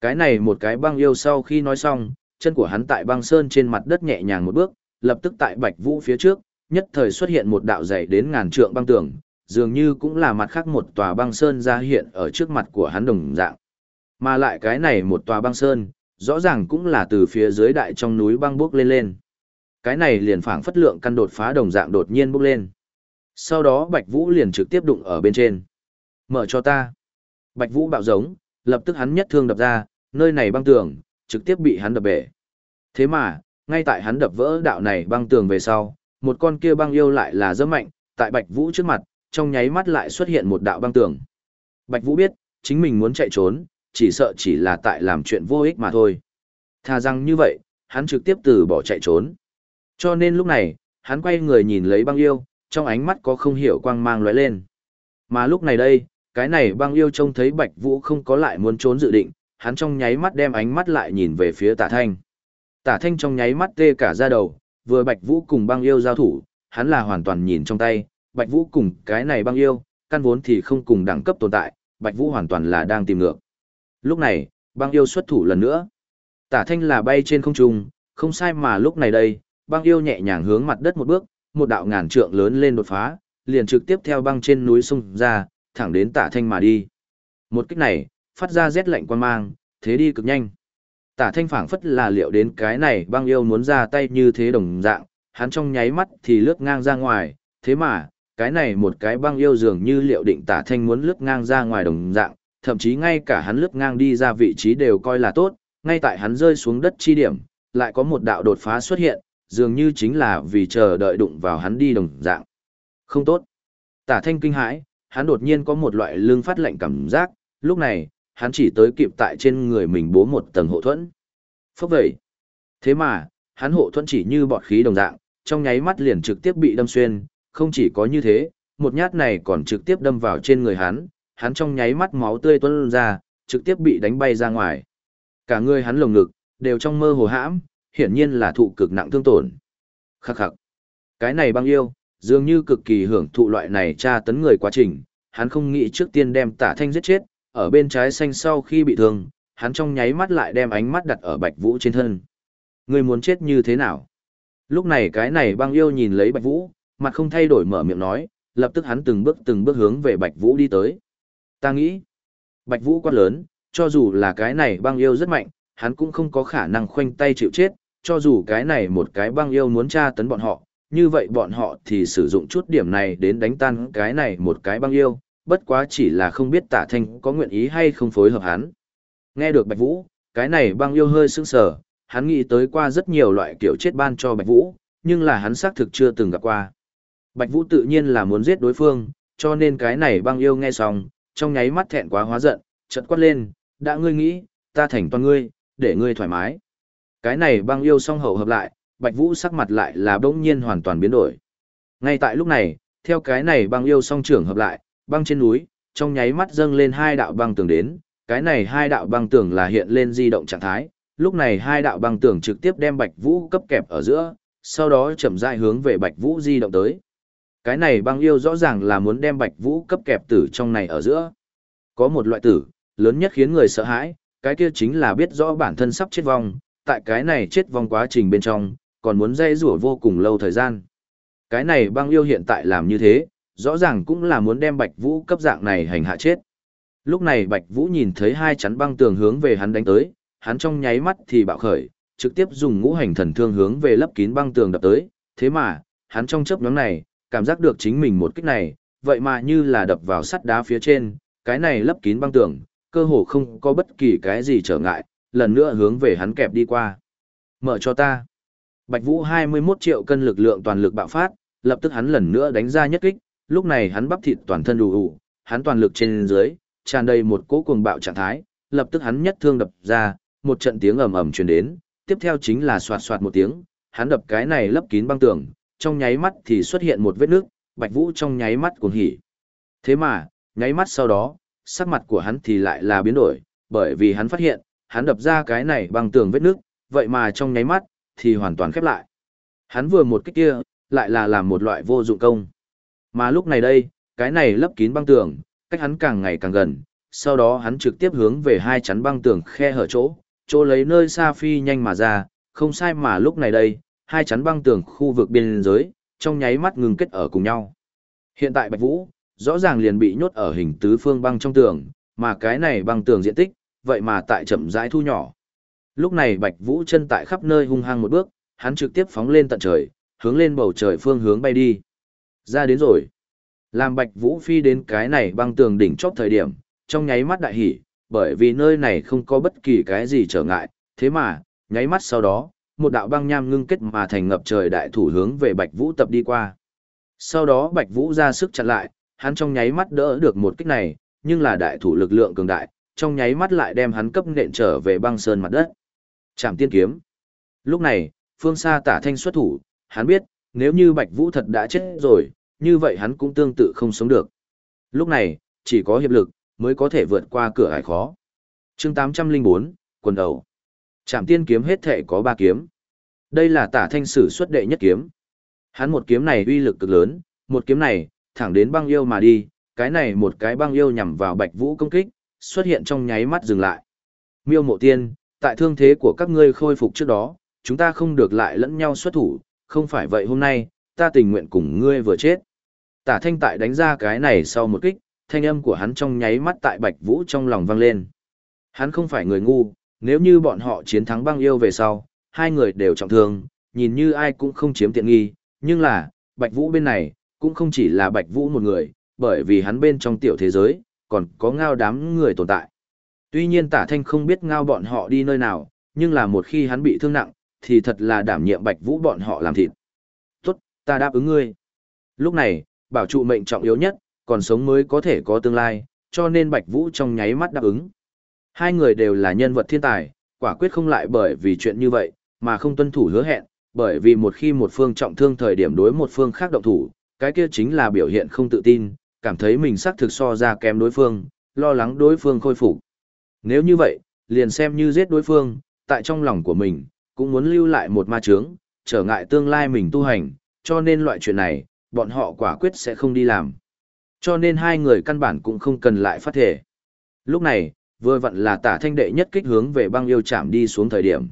Cái này một cái băng yêu sau khi nói xong, chân của hắn tại băng sơn trên mặt đất nhẹ nhàng một bước, lập tức tại Bạch Vũ phía trước, nhất thời xuất hiện một đạo dày đến ngàn trượng băng tường, dường như cũng là mặt khác một tòa băng sơn ra hiện ở trước mặt của hắn đồng dạng. Mà lại cái này một tòa băng sơn, rõ ràng cũng là từ phía dưới đại trong núi băng bước lên lên. Cái này liền phảng phất lượng căn đột phá đồng dạng đột nhiên bước lên. Sau đó Bạch Vũ liền trực tiếp đụng ở bên trên. Mở cho ta. Bạch Vũ bạo giống, lập tức hắn nhất thương đập ra, nơi này băng tường, trực tiếp bị hắn đập bể. Thế mà, ngay tại hắn đập vỡ đạo này băng tường về sau, một con kia băng yêu lại là rất mạnh, tại Bạch Vũ trước mặt, trong nháy mắt lại xuất hiện một đạo băng tường. Bạch Vũ biết, chính mình muốn chạy trốn, chỉ sợ chỉ là tại làm chuyện vô ích mà thôi. tha rằng như vậy, hắn trực tiếp từ bỏ chạy trốn. Cho nên lúc này, hắn quay người nhìn lấy băng yêu, trong ánh mắt có không hiểu quang mang lóe lên. Mà lúc này đây, cái này băng yêu trông thấy Bạch Vũ không có lại muốn trốn dự định, hắn trong nháy mắt đem ánh mắt lại nhìn về phía Tả Thanh. Tả Thanh trong nháy mắt tê cả da đầu, vừa Bạch Vũ cùng băng yêu giao thủ, hắn là hoàn toàn nhìn trong tay, Bạch Vũ cùng cái này băng yêu, căn vốn thì không cùng đẳng cấp tồn tại, Bạch Vũ hoàn toàn là đang tìm ngược. Lúc này, băng yêu xuất thủ lần nữa. Tả thanh là bay trên không trung, không sai mà lúc này đây, băng yêu nhẹ nhàng hướng mặt đất một bước, một đạo ngàn trượng lớn lên đột phá, liền trực tiếp theo băng trên núi sông ra, thẳng đến tả thanh mà đi. Một kích này, phát ra rét lạnh quan mang, thế đi cực nhanh. Tả thanh phảng phất là liệu đến cái này băng yêu muốn ra tay như thế đồng dạng, hắn trong nháy mắt thì lướt ngang ra ngoài, thế mà, cái này một cái băng yêu dường như liệu định tả thanh muốn lướt ngang ra ngoài đồng dạng, thậm chí ngay cả hắn lướt ngang đi ra vị trí đều coi là tốt, ngay tại hắn rơi xuống đất chi điểm, lại có một đạo đột phá xuất hiện, dường như chính là vì chờ đợi đụng vào hắn đi đồng dạng. Không tốt. Tả thanh kinh hãi, hắn đột nhiên có một loại lương phát lạnh cảm giác, lúc này, hắn chỉ tới kịp tại trên người mình bố một tầng hộ thuẫn. Phốc vậy. Thế mà, hắn hộ thuẫn chỉ như bọt khí đồng dạng, trong nháy mắt liền trực tiếp bị đâm xuyên, không chỉ có như thế, một nhát này còn trực tiếp đâm vào trên người hắn, hắn trong nháy mắt máu tươi tuôn ra, trực tiếp bị đánh bay ra ngoài. Cả người hắn lồng ngực, đều trong mơ hồ hãm, hiển nhiên là thụ cực nặng thương tổn. Khắc khắc. Cái này băng yêu, dường như cực kỳ hưởng thụ loại này tra tấn người quá trình, hắn không nghĩ trước tiên đem tả thanh giết chết, ở bên trái xanh sau khi bị thương, hắn trong nháy mắt lại đem ánh mắt đặt ở bạch vũ trên thân. Người muốn chết như thế nào? Lúc này cái này băng yêu nhìn lấy bạch vũ, mặt không thay đổi mở miệng nói, lập tức hắn từng bước từng bước hướng về bạch vũ đi tới. Ta nghĩ, bạch vũ quá lớn, cho dù là cái này băng yêu rất mạnh, hắn cũng không có khả năng khoanh tay chịu chết, cho dù cái này một cái băng yêu muốn tra tấn bọn họ, như vậy bọn họ thì sử dụng chút điểm này đến đánh tan cái này một cái băng yêu, bất quá chỉ là không biết tả thanh có nguyện ý hay không phối hợp hắn. Nghe được Bạch Vũ, cái này băng yêu hơi sững sờ, hắn nghĩ tới qua rất nhiều loại kiểu chết ban cho Bạch Vũ, nhưng là hắn xác thực chưa từng gặp qua. Bạch Vũ tự nhiên là muốn giết đối phương, cho nên cái này băng yêu nghe xong, trong nháy mắt thẹn quá hóa giận, chợt quát lên, đã ngươi nghĩ, ta thành toàn ngươi, để ngươi thoải mái. Cái này băng yêu song hậu hợp lại, Bạch Vũ sắc mặt lại là bỗng nhiên hoàn toàn biến đổi. Ngay tại lúc này, theo cái này băng yêu song trưởng hợp lại, băng trên núi, trong nháy mắt dâng lên hai đạo băng tường đến, cái này hai đạo băng tường là hiện lên di động trạng thái, lúc này hai đạo băng tường trực tiếp đem Bạch Vũ cấp kẹp ở giữa, sau đó chậm rãi hướng về Bạch Vũ di động tới. Cái này băng yêu rõ ràng là muốn đem Bạch Vũ cấp kẹp tử trong này ở giữa. Có một loại tử, lớn nhất khiến người sợ hãi, cái kia chính là biết rõ bản thân sắp chết vong, tại cái này chết vong quá trình bên trong, còn muốn dây rủa vô cùng lâu thời gian. Cái này băng yêu hiện tại làm như thế, rõ ràng cũng là muốn đem Bạch Vũ cấp dạng này hành hạ chết. Lúc này Bạch Vũ nhìn thấy hai chắn băng tường hướng về hắn đánh tới, hắn trong nháy mắt thì bạo khởi, trực tiếp dùng ngũ hành thần thương hướng về lấp kín băng tường đập tới, thế mà, hắn trong chớp nhoáng này, cảm giác được chính mình một kích này, vậy mà như là đập vào sắt đá phía trên, cái này lấp kín băng tường, cơ hồ không có bất kỳ cái gì trở ngại, lần nữa hướng về hắn kẹp đi qua. Mở cho ta. Bạch Vũ 21 triệu cân lực lượng toàn lực bạo phát, lập tức hắn lần nữa đánh ra nhất kích, lúc này hắn bắp thịt toàn thân đủ ủ, hắn toàn lực trên dưới, tràn đầy một cỗ cuồng bạo trạng thái, lập tức hắn nhất thương đập ra, một trận tiếng ầm ầm truyền đến, tiếp theo chính là xoạt xoạt một tiếng, hắn đập cái này lấp kín băng tường, trong nháy mắt thì xuất hiện một vết nước, Bạch Vũ trong nháy mắt cuồng hỉ. Thế mà, nháy mắt sau đó, sắc mặt của hắn thì lại là biến đổi, bởi vì hắn phát hiện, hắn đập ra cái này băng tường vết nước, vậy mà trong nháy mắt thì hoàn toàn khép lại. Hắn vừa một cái kia, lại là làm một loại vô dụng công. Mà lúc này đây, cái này lấp kín băng tường, cách hắn càng ngày càng gần, sau đó hắn trực tiếp hướng về hai chắn băng tường khe hở chỗ, chỗ lấy nơi xa phi nhanh mà ra, không sai mà lúc này đây, hai chắn băng tường khu vực biên giới, trong nháy mắt ngừng kết ở cùng nhau. Hiện tại Bạch Vũ, rõ ràng liền bị nhốt ở hình tứ phương băng trong tường, mà cái này băng tường diện tích, vậy mà tại chậm rãi thu nhỏ. Lúc này Bạch Vũ chân tại khắp nơi hung hăng một bước, hắn trực tiếp phóng lên tận trời, hướng lên bầu trời phương hướng bay đi. Ra đến rồi. Làm Bạch Vũ phi đến cái này băng tường đỉnh chóp thời điểm, trong nháy mắt đại hỉ, bởi vì nơi này không có bất kỳ cái gì trở ngại, thế mà, nháy mắt sau đó, một đạo băng nham ngưng kết mà thành ngập trời đại thủ hướng về Bạch Vũ tập đi qua. Sau đó Bạch Vũ ra sức chặn lại, hắn trong nháy mắt đỡ được một kích này, nhưng là đại thủ lực lượng cường đại, trong nháy mắt lại đem hắn cấp nện trở về băng sơn mặt đất. Trảm tiên kiếm. Lúc này, phương xa tả thanh xuất thủ, hắn biết, nếu như Bạch Vũ thật đã chết rồi, như vậy hắn cũng tương tự không sống được. Lúc này, chỉ có hiệp lực, mới có thể vượt qua cửa ải khó. chương 804, quần đầu. Trảm tiên kiếm hết thể có 3 kiếm. Đây là tả thanh sử xuất đệ nhất kiếm. Hắn một kiếm này uy lực cực lớn, một kiếm này, thẳng đến băng yêu mà đi, cái này một cái băng yêu nhằm vào bạch vũ công kích, xuất hiện trong nháy mắt dừng lại. Miêu mộ tiên, tại thương thế của các ngươi khôi phục trước đó, chúng ta không được lại lẫn nhau xuất thủ, không phải vậy hôm nay, ta tình nguyện cùng ngươi vừa chết. Tả thanh tại đánh ra cái này sau một kích, thanh âm của hắn trong nháy mắt tại Bạch Vũ trong lòng vang lên. Hắn không phải người ngu, nếu như bọn họ chiến thắng băng yêu về sau, hai người đều trọng thương, nhìn như ai cũng không chiếm tiện nghi, nhưng là, Bạch Vũ bên này, cũng không chỉ là Bạch Vũ một người, bởi vì hắn bên trong tiểu thế giới, còn có ngao đám người tồn tại. Tuy nhiên tả thanh không biết ngao bọn họ đi nơi nào, nhưng là một khi hắn bị thương nặng, thì thật là đảm nhiệm Bạch Vũ bọn họ làm thịt. Tốt, ta đáp ứng ngươi. Lúc này, bảo trụ mệnh trọng yếu nhất, còn sống mới có thể có tương lai, cho nên Bạch Vũ trong nháy mắt đáp ứng. Hai người đều là nhân vật thiên tài, quả quyết không lại bởi vì chuyện như vậy, mà không tuân thủ hứa hẹn, bởi vì một khi một phương trọng thương thời điểm đối một phương khác động thủ, cái kia chính là biểu hiện không tự tin, cảm thấy mình xác thực so ra kém đối phương, lo lắng đối phương khôi phục. Nếu như vậy, liền xem như giết đối phương, tại trong lòng của mình, cũng muốn lưu lại một ma chướng, trở ngại tương lai mình tu hành, cho nên loại chuyện này, bọn họ quả quyết sẽ không đi làm. Cho nên hai người căn bản cũng không cần lại phát thể. Lúc này, vừa vặn là tả thanh đệ nhất kích hướng về băng yêu chạm đi xuống thời điểm.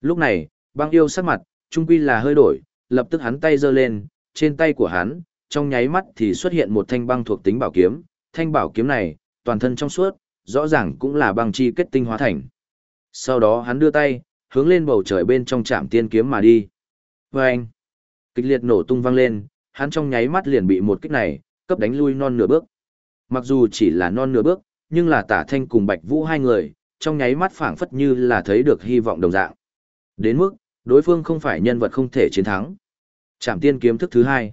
Lúc này, băng yêu sắc mặt, trung quy là hơi đổi, lập tức hắn tay giơ lên, trên tay của hắn, trong nháy mắt thì xuất hiện một thanh băng thuộc tính bảo kiếm, thanh bảo kiếm này, toàn thân trong suốt, rõ ràng cũng là băng chi kết tinh hóa thành. Sau đó hắn đưa tay, hướng lên bầu trời bên trong trạm tiên kiếm mà đi. Và anh, kịch liệt nổ tung vang lên, hắn trong nháy mắt liền bị một kích này, cấp đánh lui non nửa bước. Mặc dù chỉ là non nửa bước, nhưng là tả thanh cùng bạch vũ hai người, trong nháy mắt phảng phất như là thấy được hy vọng đồng dạng. Đến mức, đối phương không phải nhân vật không thể chiến thắng. Trảm tiên kiếm thức thứ hai.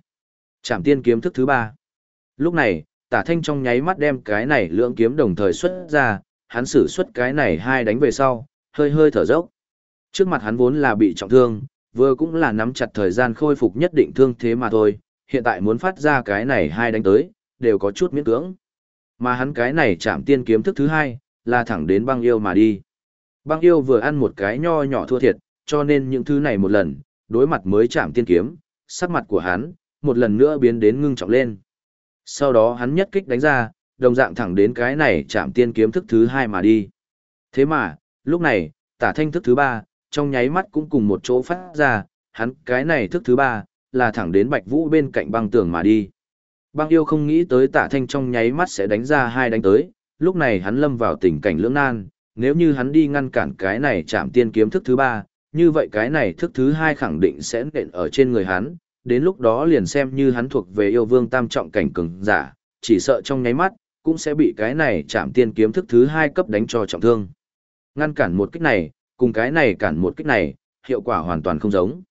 Trảm tiên kiếm thức thứ ba. Lúc này, tả thanh trong nháy mắt đem cái này lưỡng kiếm đồng thời xuất ra, hắn sử xuất cái này hai đánh về sau, hơi hơi thở dốc. Trước mặt hắn vốn là bị trọng thương, vừa cũng là nắm chặt thời gian khôi phục nhất định thương thế mà thôi, hiện tại muốn phát ra cái này hai đánh tới, đều có chút miễn cưỡng. Mà hắn cái này chạm tiên kiếm thức thứ hai, là thẳng đến băng yêu mà đi. Băng yêu vừa ăn một cái nho nhỏ thua thiệt, cho nên những thứ này một lần, đối mặt mới chạm tiên kiếm, sắc mặt của hắn, một lần nữa biến đến ngưng trọng lên. Sau đó hắn nhất kích đánh ra, đồng dạng thẳng đến cái này chạm tiên kiếm thức thứ hai mà đi. Thế mà, lúc này, tả thanh thức thứ ba, trong nháy mắt cũng cùng một chỗ phát ra, hắn cái này thức thứ ba, là thẳng đến bạch vũ bên cạnh băng tường mà đi. Băng yêu không nghĩ tới tả thanh trong nháy mắt sẽ đánh ra hai đánh tới, lúc này hắn lâm vào tình cảnh lưỡng nan, nếu như hắn đi ngăn cản cái này chạm tiên kiếm thức thứ ba, như vậy cái này thức thứ hai khẳng định sẽ nện ở trên người hắn, đến lúc đó liền xem như hắn thuộc về yêu vương tam trọng cảnh cường giả, chỉ sợ trong nháy mắt, cũng sẽ bị cái này chạm tiên kiếm thức thứ hai cấp đánh cho trọng thương. Ngăn cản một kích này, cùng cái này cản một kích này, hiệu quả hoàn toàn không giống.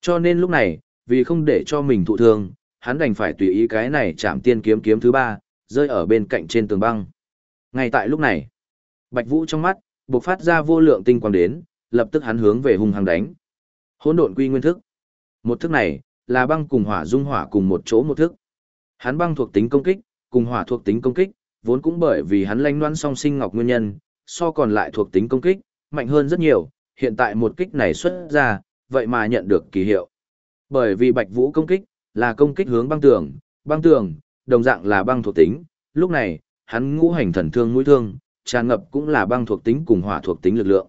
Cho nên lúc này, vì không để cho mình thụ thương, hắn đành phải tùy ý cái này chạm tiên kiếm kiếm thứ ba, rơi ở bên cạnh trên tường băng. Ngay tại lúc này, Bạch Vũ trong mắt, bộc phát ra vô lượng tinh quang đến, lập tức hắn hướng về hung hăng đánh. Hỗn độn quy nguyên thức. Một thức này, là băng cùng hỏa dung hỏa cùng một chỗ một thức. Hắn băng thuộc tính công kích, cùng hỏa thuộc tính công kích, vốn cũng bởi vì hắn lanh loan song sinh ngọc nguyên nhân, so còn lại thuộc tính công kích, mạnh hơn rất nhiều, hiện tại một kích này xuất ra, vậy mà nhận được kỳ hiệu. Bởi vì Bạch Vũ công kích, là công kích hướng băng tường, băng tường, đồng dạng là băng thuộc tính, lúc này, hắn ngũ hành thần thương mũi thương, tràn ngập cũng là băng thuộc tính cùng hỏa thuộc tính lực lượng.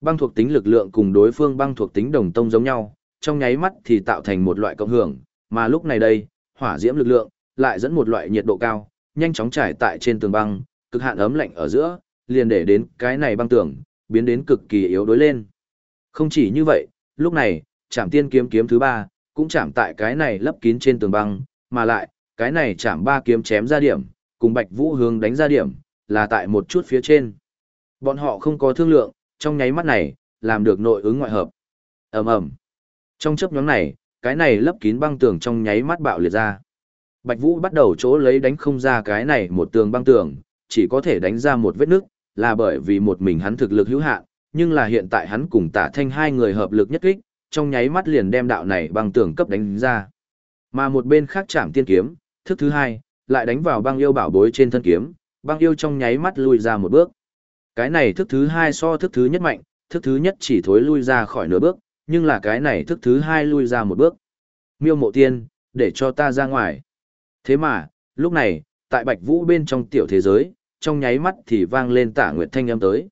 Băng thuộc tính lực lượng cùng đối phương băng thuộc tính đồng tông giống nhau, trong nháy mắt thì tạo thành một loại cộng hưởng, mà lúc này đây, hỏa diễm lực lượng lại dẫn một loại nhiệt độ cao, nhanh chóng trải tại trên tường băng, cực hạn ấm lạnh ở giữa, liền để đến cái này băng tường, biến đến cực kỳ yếu đối lên. Không chỉ như vậy, lúc này, chạm tiên kiếm kiếm thứ ba, cũng chạm tại cái này lấp kín trên tường băng, mà lại, cái này chạm ba kiếm chém ra điểm, cùng Bạch Vũ hướng đánh ra điểm, là tại một chút phía trên. Bọn họ không có thương lượng, trong nháy mắt này, làm được nội ứng ngoại hợp. ầm ầm Trong chấp nhóm này, cái này lấp kín băng tường trong nháy mắt bạo liệt ra. Bạch Vũ bắt đầu chỗ lấy đánh không ra cái này một tường băng tường, chỉ có thể đánh ra một vết nước, là bởi vì một mình hắn thực lực hữu hạn, nhưng là hiện tại hắn cùng tả thanh hai người hợp lực nhất kích, trong nháy mắt liền đem đạo này băng tường cấp đánh ra. Mà một bên khác chạm tiên kiếm, thức thứ hai, lại đánh vào băng yêu bảo bối trên thân kiếm, băng yêu trong nháy mắt lùi ra một bước. Cái này thức thứ hai so thức thứ nhất mạnh, thức thứ nhất chỉ thối lui ra khỏi nửa bước, nhưng là cái này thức thứ hai lui ra một bước. Miêu mộ tiên, để cho ta ra ngoài. Thế mà, lúc này, tại Bạch Vũ bên trong tiểu thế giới, trong nháy mắt thì vang lên tả nguyệt thanh âm tới.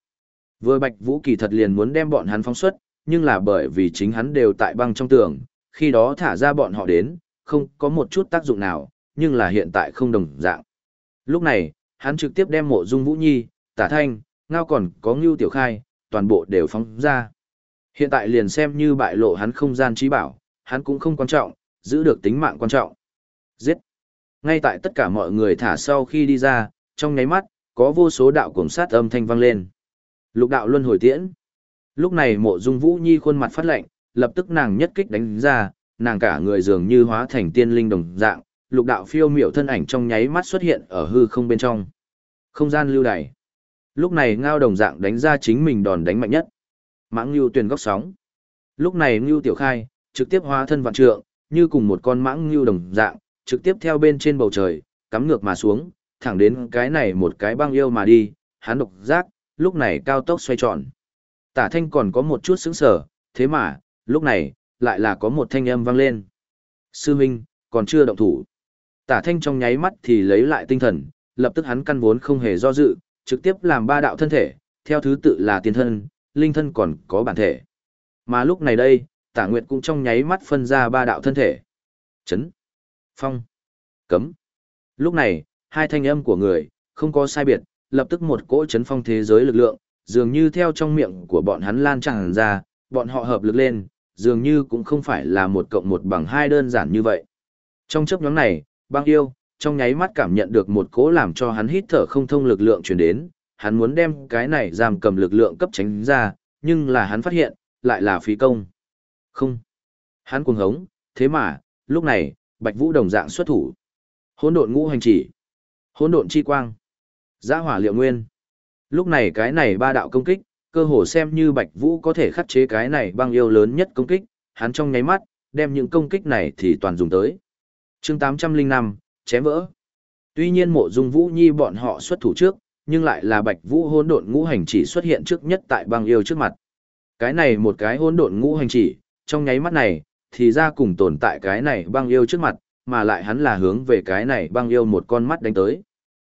Vừa Bạch Vũ kỳ thật liền muốn đem bọn hắn phóng xuất, nhưng là bởi vì chính hắn đều tại băng trong tường, khi đó thả ra bọn họ đến, không có một chút tác dụng nào, nhưng là hiện tại không đồng dạng. Lúc này, hắn trực tiếp đem mộ dung vũ nhi, tả thanh, ngao còn có ngưu tiểu khai, toàn bộ đều phóng ra. Hiện tại liền xem như bại lộ hắn không gian trí bảo, hắn cũng không quan trọng, giữ được tính mạng quan trọng. Giết! Ngay tại tất cả mọi người thả sau khi đi ra, trong nháy mắt, có vô số đạo cuồng sát âm thanh vang lên. Lục đạo luân hồi tiễn. Lúc này mộ dung vũ nhi khuôn mặt phát lạnh, lập tức nàng nhất kích đánh ra, nàng cả người dường như hóa thành tiên linh đồng dạng, lục đạo phiêu miểu thân ảnh trong nháy mắt xuất hiện ở hư không bên trong. Không gian lưu đày. Lúc này ngao đồng dạng đánh ra chính mình đòn đánh mạnh nhất. Mãng lưu tuyển góc sóng. Lúc này Ngưu tiểu khai, trực tiếp hóa thân vạn trượng, như cùng một con mãng lưu đồng dạng, trực tiếp theo bên trên bầu trời, cắm ngược mà xuống, thẳng đến cái này một cái băng yêu mà đi, hắn độc giác, lúc này cao tốc xoay tròn. Tả thanh còn có một chút sững sờ, thế mà, lúc này, lại là có một thanh âm vang lên. Sư Minh, còn chưa động thủ. Tả thanh trong nháy mắt thì lấy lại tinh thần, lập tức hắn căn vốn không hề do dự, trực tiếp làm ba đạo thân thể, theo thứ tự là tiên thân, linh thân còn có bản thể. Mà lúc này đây, tả nguyệt cũng trong nháy mắt phân ra ba đạo thân thể. Chấn, phong, cấm. Lúc này, hai thanh âm của người, không có sai biệt, lập tức một cỗ chấn phong thế giới lực lượng, dường như theo trong miệng của bọn hắn lan tràn ra, bọn họ hợp lực lên, dường như cũng không phải là một cộng một bằng hai đơn giản như vậy. Trong chấp nhóm này, băng yêu, trong nháy mắt cảm nhận được một cỗ làm cho hắn hít thở không thông lực lượng truyền đến, hắn muốn đem cái này giam cầm lực lượng cấp tránh ra, nhưng là hắn phát hiện, lại là phí công. Không. Hắn cuồng hống, thế mà, lúc này, Bạch Vũ đồng dạng xuất thủ. Hỗn độn ngũ hành chỉ. Hỗn độn chi quang. Giã hỏa liệu nguyên. Lúc này cái này ba đạo công kích, cơ hồ xem như Bạch Vũ có thể khắc chế cái này băng yêu lớn nhất công kích, hắn trong nháy mắt, đem những công kích này thì toàn dùng tới. Chương 805, chém vỡ. Tuy nhiên mộ dung Vũ Nhi bọn họ xuất thủ trước, nhưng lại là Bạch Vũ hỗn độn ngũ hành chỉ xuất hiện trước nhất tại băng yêu trước mặt. Cái này một cái hỗn độn ngũ hành chỉ, trong nháy mắt này, thì ra cùng tồn tại cái này băng yêu trước mặt, mà lại hắn là hướng về cái này băng yêu một con mắt đánh tới.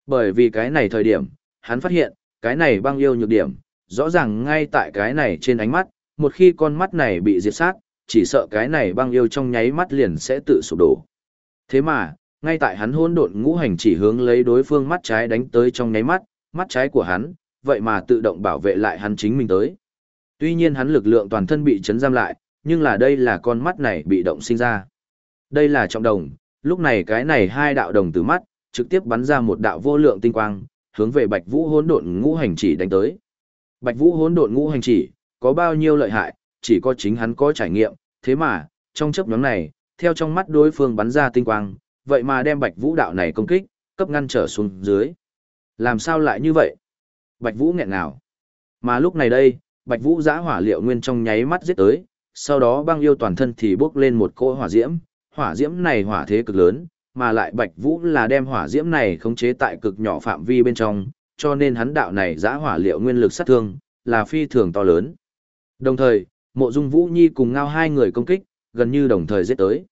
Bởi vì cái này thời điểm, hắn phát hiện, cái này băng yêu nhược điểm, rõ ràng ngay tại cái này trên ánh mắt, một khi con mắt này bị diệt sát, chỉ sợ cái này băng yêu trong nháy mắt liền sẽ tự sụp đổ. Thế mà, ngay tại hắn hỗn độn ngũ hành chỉ hướng lấy đối phương mắt trái đánh tới trong nháy mắt, mắt trái của hắn, vậy mà tự động bảo vệ lại hắn chính mình tới. Tuy nhiên hắn lực lượng toàn thân bị chấn giam lại, nhưng là đây là con mắt này bị động sinh ra. Đây là trọng đồng, lúc này cái này hai đạo đồng từ mắt, trực tiếp bắn ra một đạo vô lượng tinh quang, hướng về Bạch Vũ hỗn độn ngũ hành chỉ đánh tới. Bạch Vũ hỗn độn ngũ hành chỉ, có bao nhiêu lợi hại, chỉ có chính hắn có trải nghiệm, thế mà, trong chớp nhoáng này, theo trong mắt đối phương bắn ra tinh quang, vậy mà đem Bạch Vũ đạo này công kích, cấp ngăn trở xuống dưới. Làm sao lại như vậy? Bạch Vũ nghẹn nào. Mà lúc này đây, Bạch Vũ giã hỏa liệu nguyên trong nháy mắt giết tới, sau đó băng yêu toàn thân thì bốc lên một cỗ hỏa diễm, hỏa diễm này hỏa thế cực lớn, mà lại Bạch Vũ là đem hỏa diễm này khống chế tại cực nhỏ phạm vi bên trong, cho nên hắn đạo này giã hỏa liệu nguyên lực sát thương, là phi thường to lớn. Đồng thời, Mộ Dung Vũ Nhi cùng Ngao hai người công kích, gần như đồng thời giết tới.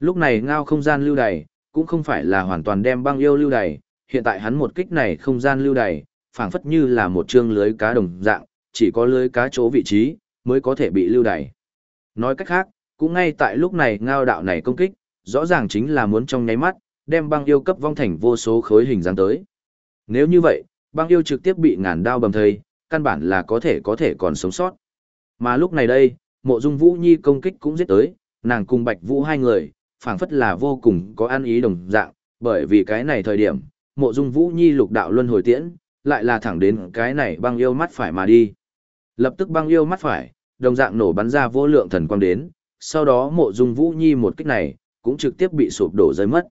Lúc này Ngao không gian lưu đày, cũng không phải là hoàn toàn đem băng yêu lưu đày, hiện tại hắn một kích này không gian lưu đày, phảng phất như là một chương lưới cá đồng dạng, chỉ có lưới cá chỗ vị trí, mới có thể bị lưu đày. Nói cách khác, cũng ngay tại lúc này ngao đạo này công kích, rõ ràng chính là muốn trong nháy mắt, đem băng yêu cấp vong thành vô số khối hình dáng tới. Nếu như vậy, băng yêu trực tiếp bị ngàn đao bầm thây, căn bản là có thể có thể còn sống sót. Mà lúc này đây, mộ dung vũ nhi công kích cũng giết tới, nàng cùng bạch vũ hai người, phảng phất là vô cùng có an ý đồng dạng, bởi vì cái này thời điểm, mộ dung vũ nhi lục đạo luân hồi tiễn, lại là thẳng đến cái này băng yêu mắt phải mà đi. Lập tức băng yêu mắt phải, đồng dạng nổ bắn ra vô lượng thần quang đến, sau đó mộ dung vũ nhi một kích này, cũng trực tiếp bị sụp đổ rơi mất.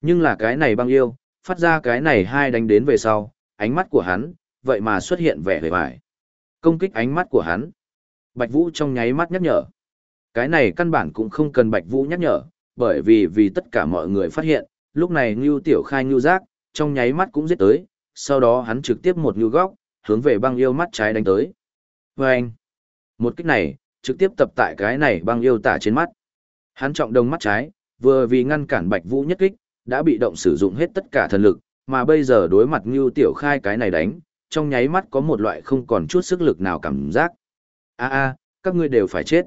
Nhưng là cái này băng yêu, phát ra cái này hai đánh đến về sau, ánh mắt của hắn, vậy mà xuất hiện vẻ hề vải. Công kích ánh mắt của hắn. Bạch Vũ trong nháy mắt nhắc nhở. Cái này căn bản cũng không cần Bạch Vũ nhắc nhở, bởi vì vì tất cả mọi người phát hiện, lúc này Ngưu Tiểu Khai Ngưu Giác, trong nháy mắt cũng giết tới, sau đó hắn trực tiếp một ngưu góc, hướng về băng yêu mắt trái đánh tới. Và anh, một kích này, trực tiếp tập tại cái này băng yêu tả trên mắt. Hắn trọng đồng mắt trái, vừa vì ngăn cản Bạch Vũ nhất kích, đã bị động sử dụng hết tất cả thần lực, mà bây giờ đối mặt Ngưu Tiểu Khai cái này đánh, trong nháy mắt có một loại không còn chút sức lực nào cảm giác. A a, các ngươi đều phải chết.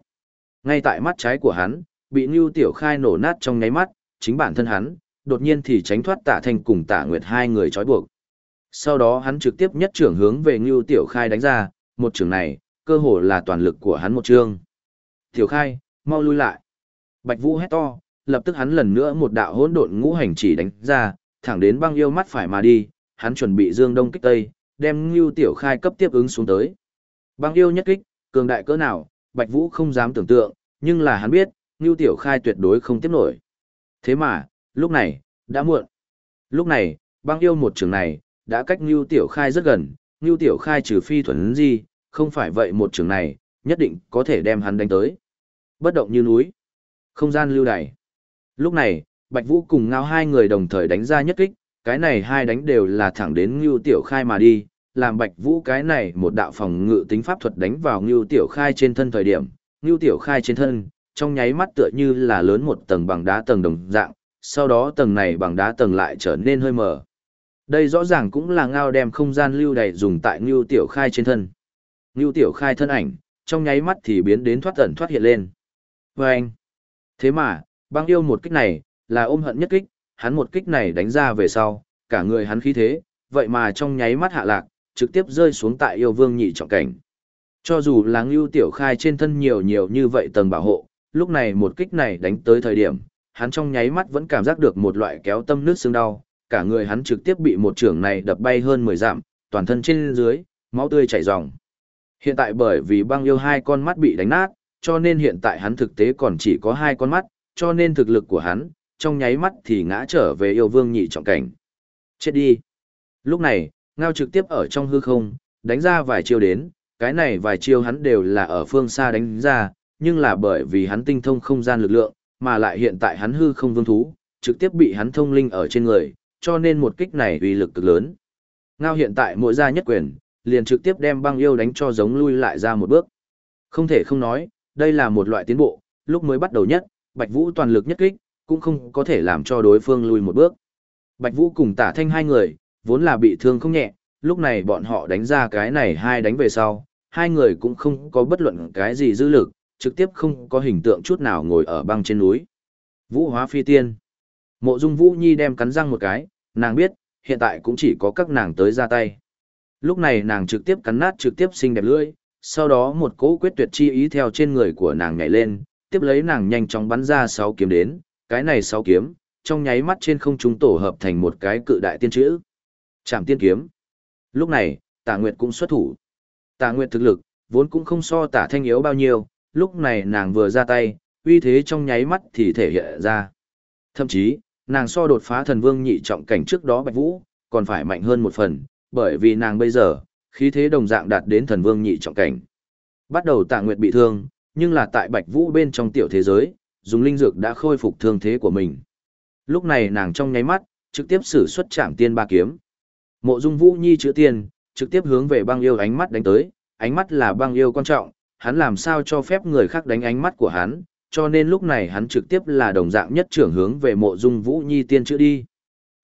Ngay tại mắt trái của hắn, bị Ngưu Tiểu Khai nổ nát trong nháy mắt, chính bản thân hắn, đột nhiên thì tránh thoát Tả thành cùng Tả Nguyệt hai người trói buộc. Sau đó hắn trực tiếp nhất trưởng hướng về Ngưu Tiểu Khai đánh ra, một trưởng này, cơ hồ là toàn lực của hắn một chương. Tiểu Khai, mau lui lại. Bạch Vũ hét to, lập tức hắn lần nữa một đạo hỗn độn ngũ hành chỉ đánh ra, thẳng đến băng yêu mắt phải mà đi, hắn chuẩn bị dương đông kích tây, đem Ngưu Tiểu Khai cấp tiếp ứng xuống tới. Băng yêu nhất kích, cường đại cỡ nào, Bạch Vũ không dám tưởng tượng, nhưng là hắn biết, Ngưu Tiểu Khai tuyệt đối không tiếp nổi. Thế mà, lúc này, đã muộn. Lúc này, băng yêu một trường này, đã cách Ngưu Tiểu Khai rất gần, Ngưu Tiểu Khai trừ phi thuần gì, không phải vậy một trường này, nhất định có thể đem hắn đánh tới. Bất động như núi. Không gian lưu đày. Lúc này, Bạch Vũ cùng ngao hai người đồng thời đánh ra nhất kích, cái này hai đánh đều là thẳng đến Ngưu Tiểu Khai mà đi, làm Bạch Vũ cái này một đạo phòng ngự tính pháp thuật đánh vào Ngưu Tiểu Khai trên thân thời điểm, Ngưu Tiểu Khai trên thân, trong nháy mắt tựa như là lớn một tầng bằng đá tầng đồng dạng, sau đó tầng này bằng đá tầng lại trở nên hơi mờ. Đây rõ ràng cũng là ngao đem không gian lưu đầy dùng tại Ngưu Tiểu Khai trên thân. Ngưu Tiểu Khai thân ảnh, trong nháy mắt thì biến đến thoát ẩn thoát hiện lên. Và anh, thế mà, băng yêu một kích này, là ôm hận nhất kích, hắn một kích này đánh ra về sau, cả người hắn khí thế, vậy mà trong nháy mắt hạ lạc, trực tiếp rơi xuống tại yêu vương nhị trọng cảnh. Cho dù là Ngưu Tiểu Khai trên thân nhiều nhiều như vậy tầng bảo hộ, lúc này một kích này đánh tới thời điểm, hắn trong nháy mắt vẫn cảm giác được một loại kéo tâm nước xương đau, cả người hắn trực tiếp bị một trưởng này đập bay hơn 10 dặm, toàn thân trên dưới, máu tươi chảy ròng. Hiện tại bởi vì băng yêu hai con mắt bị đánh nát, cho nên hiện tại hắn thực tế còn chỉ có hai con mắt, cho nên thực lực của hắn, trong nháy mắt thì ngã trở về yêu vương nhị trọng cảnh. Chết đi. Lúc này, ngao trực tiếp ở trong hư không, đánh ra vài chiêu đến, cái này vài chiêu hắn đều là ở phương xa đánh ra, nhưng là bởi vì hắn tinh thông không gian lực lượng, mà lại hiện tại hắn hư không vương thú, trực tiếp bị hắn thông linh ở trên người, cho nên một kích này uy lực cực lớn. Ngao hiện tại mỗi ra nhất quyền, liền trực tiếp đem băng yêu đánh cho giống lui lại ra một bước. Không thể không nói, đây là một loại tiến bộ, lúc mới bắt đầu nhất, Bạch Vũ toàn lực nhất kích, cũng không có thể làm cho đối phương lui một bước. Bạch Vũ cùng tả thanh hai người, vốn là bị thương không nhẹ, lúc này bọn họ đánh ra cái này hai đánh về sau, hai người cũng không có bất luận cái gì dư lực, trực tiếp không có hình tượng chút nào ngồi ở băng trên núi. Vũ hóa phi tiên. Mộ dung Vũ Nhi đem cắn răng một cái, nàng biết, hiện tại cũng chỉ có các nàng tới ra tay. Lúc này nàng trực tiếp cắn nát trực tiếp xinh đẹp lưỡi, sau đó một cỗ quyết tuyệt chi ý theo trên người của nàng nhảy lên, tiếp lấy nàng nhanh chóng bắn ra sáu kiếm đến, cái này sáu kiếm, trong nháy mắt trên không trung tổ hợp thành một cái cự đại tiên chữ. Trảm tiên kiếm. Lúc này, Tả Nguyệt cũng xuất thủ. Tả Nguyệt thực lực, vốn cũng không so Tả Thanh yếu bao nhiêu, lúc này nàng vừa ra tay, uy thế trong nháy mắt thì thể hiện ra. Thậm chí, nàng so đột phá thần vương nhị trọng cảnh trước đó Bạch Vũ, còn phải mạnh hơn một phần, bởi vì nàng bây giờ, khí thế đồng dạng đạt đến thần vương nhị trọng cảnh. Bắt đầu Tạ Nguyệt bị thương, nhưng là tại Bạch Vũ bên trong tiểu thế giới, dùng linh dược đã khôi phục thương thế của mình. Lúc này nàng trong nháy mắt, trực tiếp sử xuất Trảm Tiên ba kiếm. Mộ Dung Vũ Nhi chữa tiên, trực tiếp hướng về băng yêu ánh mắt đánh tới, ánh mắt là băng yêu quan trọng, hắn làm sao cho phép người khác đánh ánh mắt của hắn, cho nên lúc này hắn trực tiếp là đồng dạng nhất trưởng hướng về mộ dung Vũ Nhi tiên chữa đi.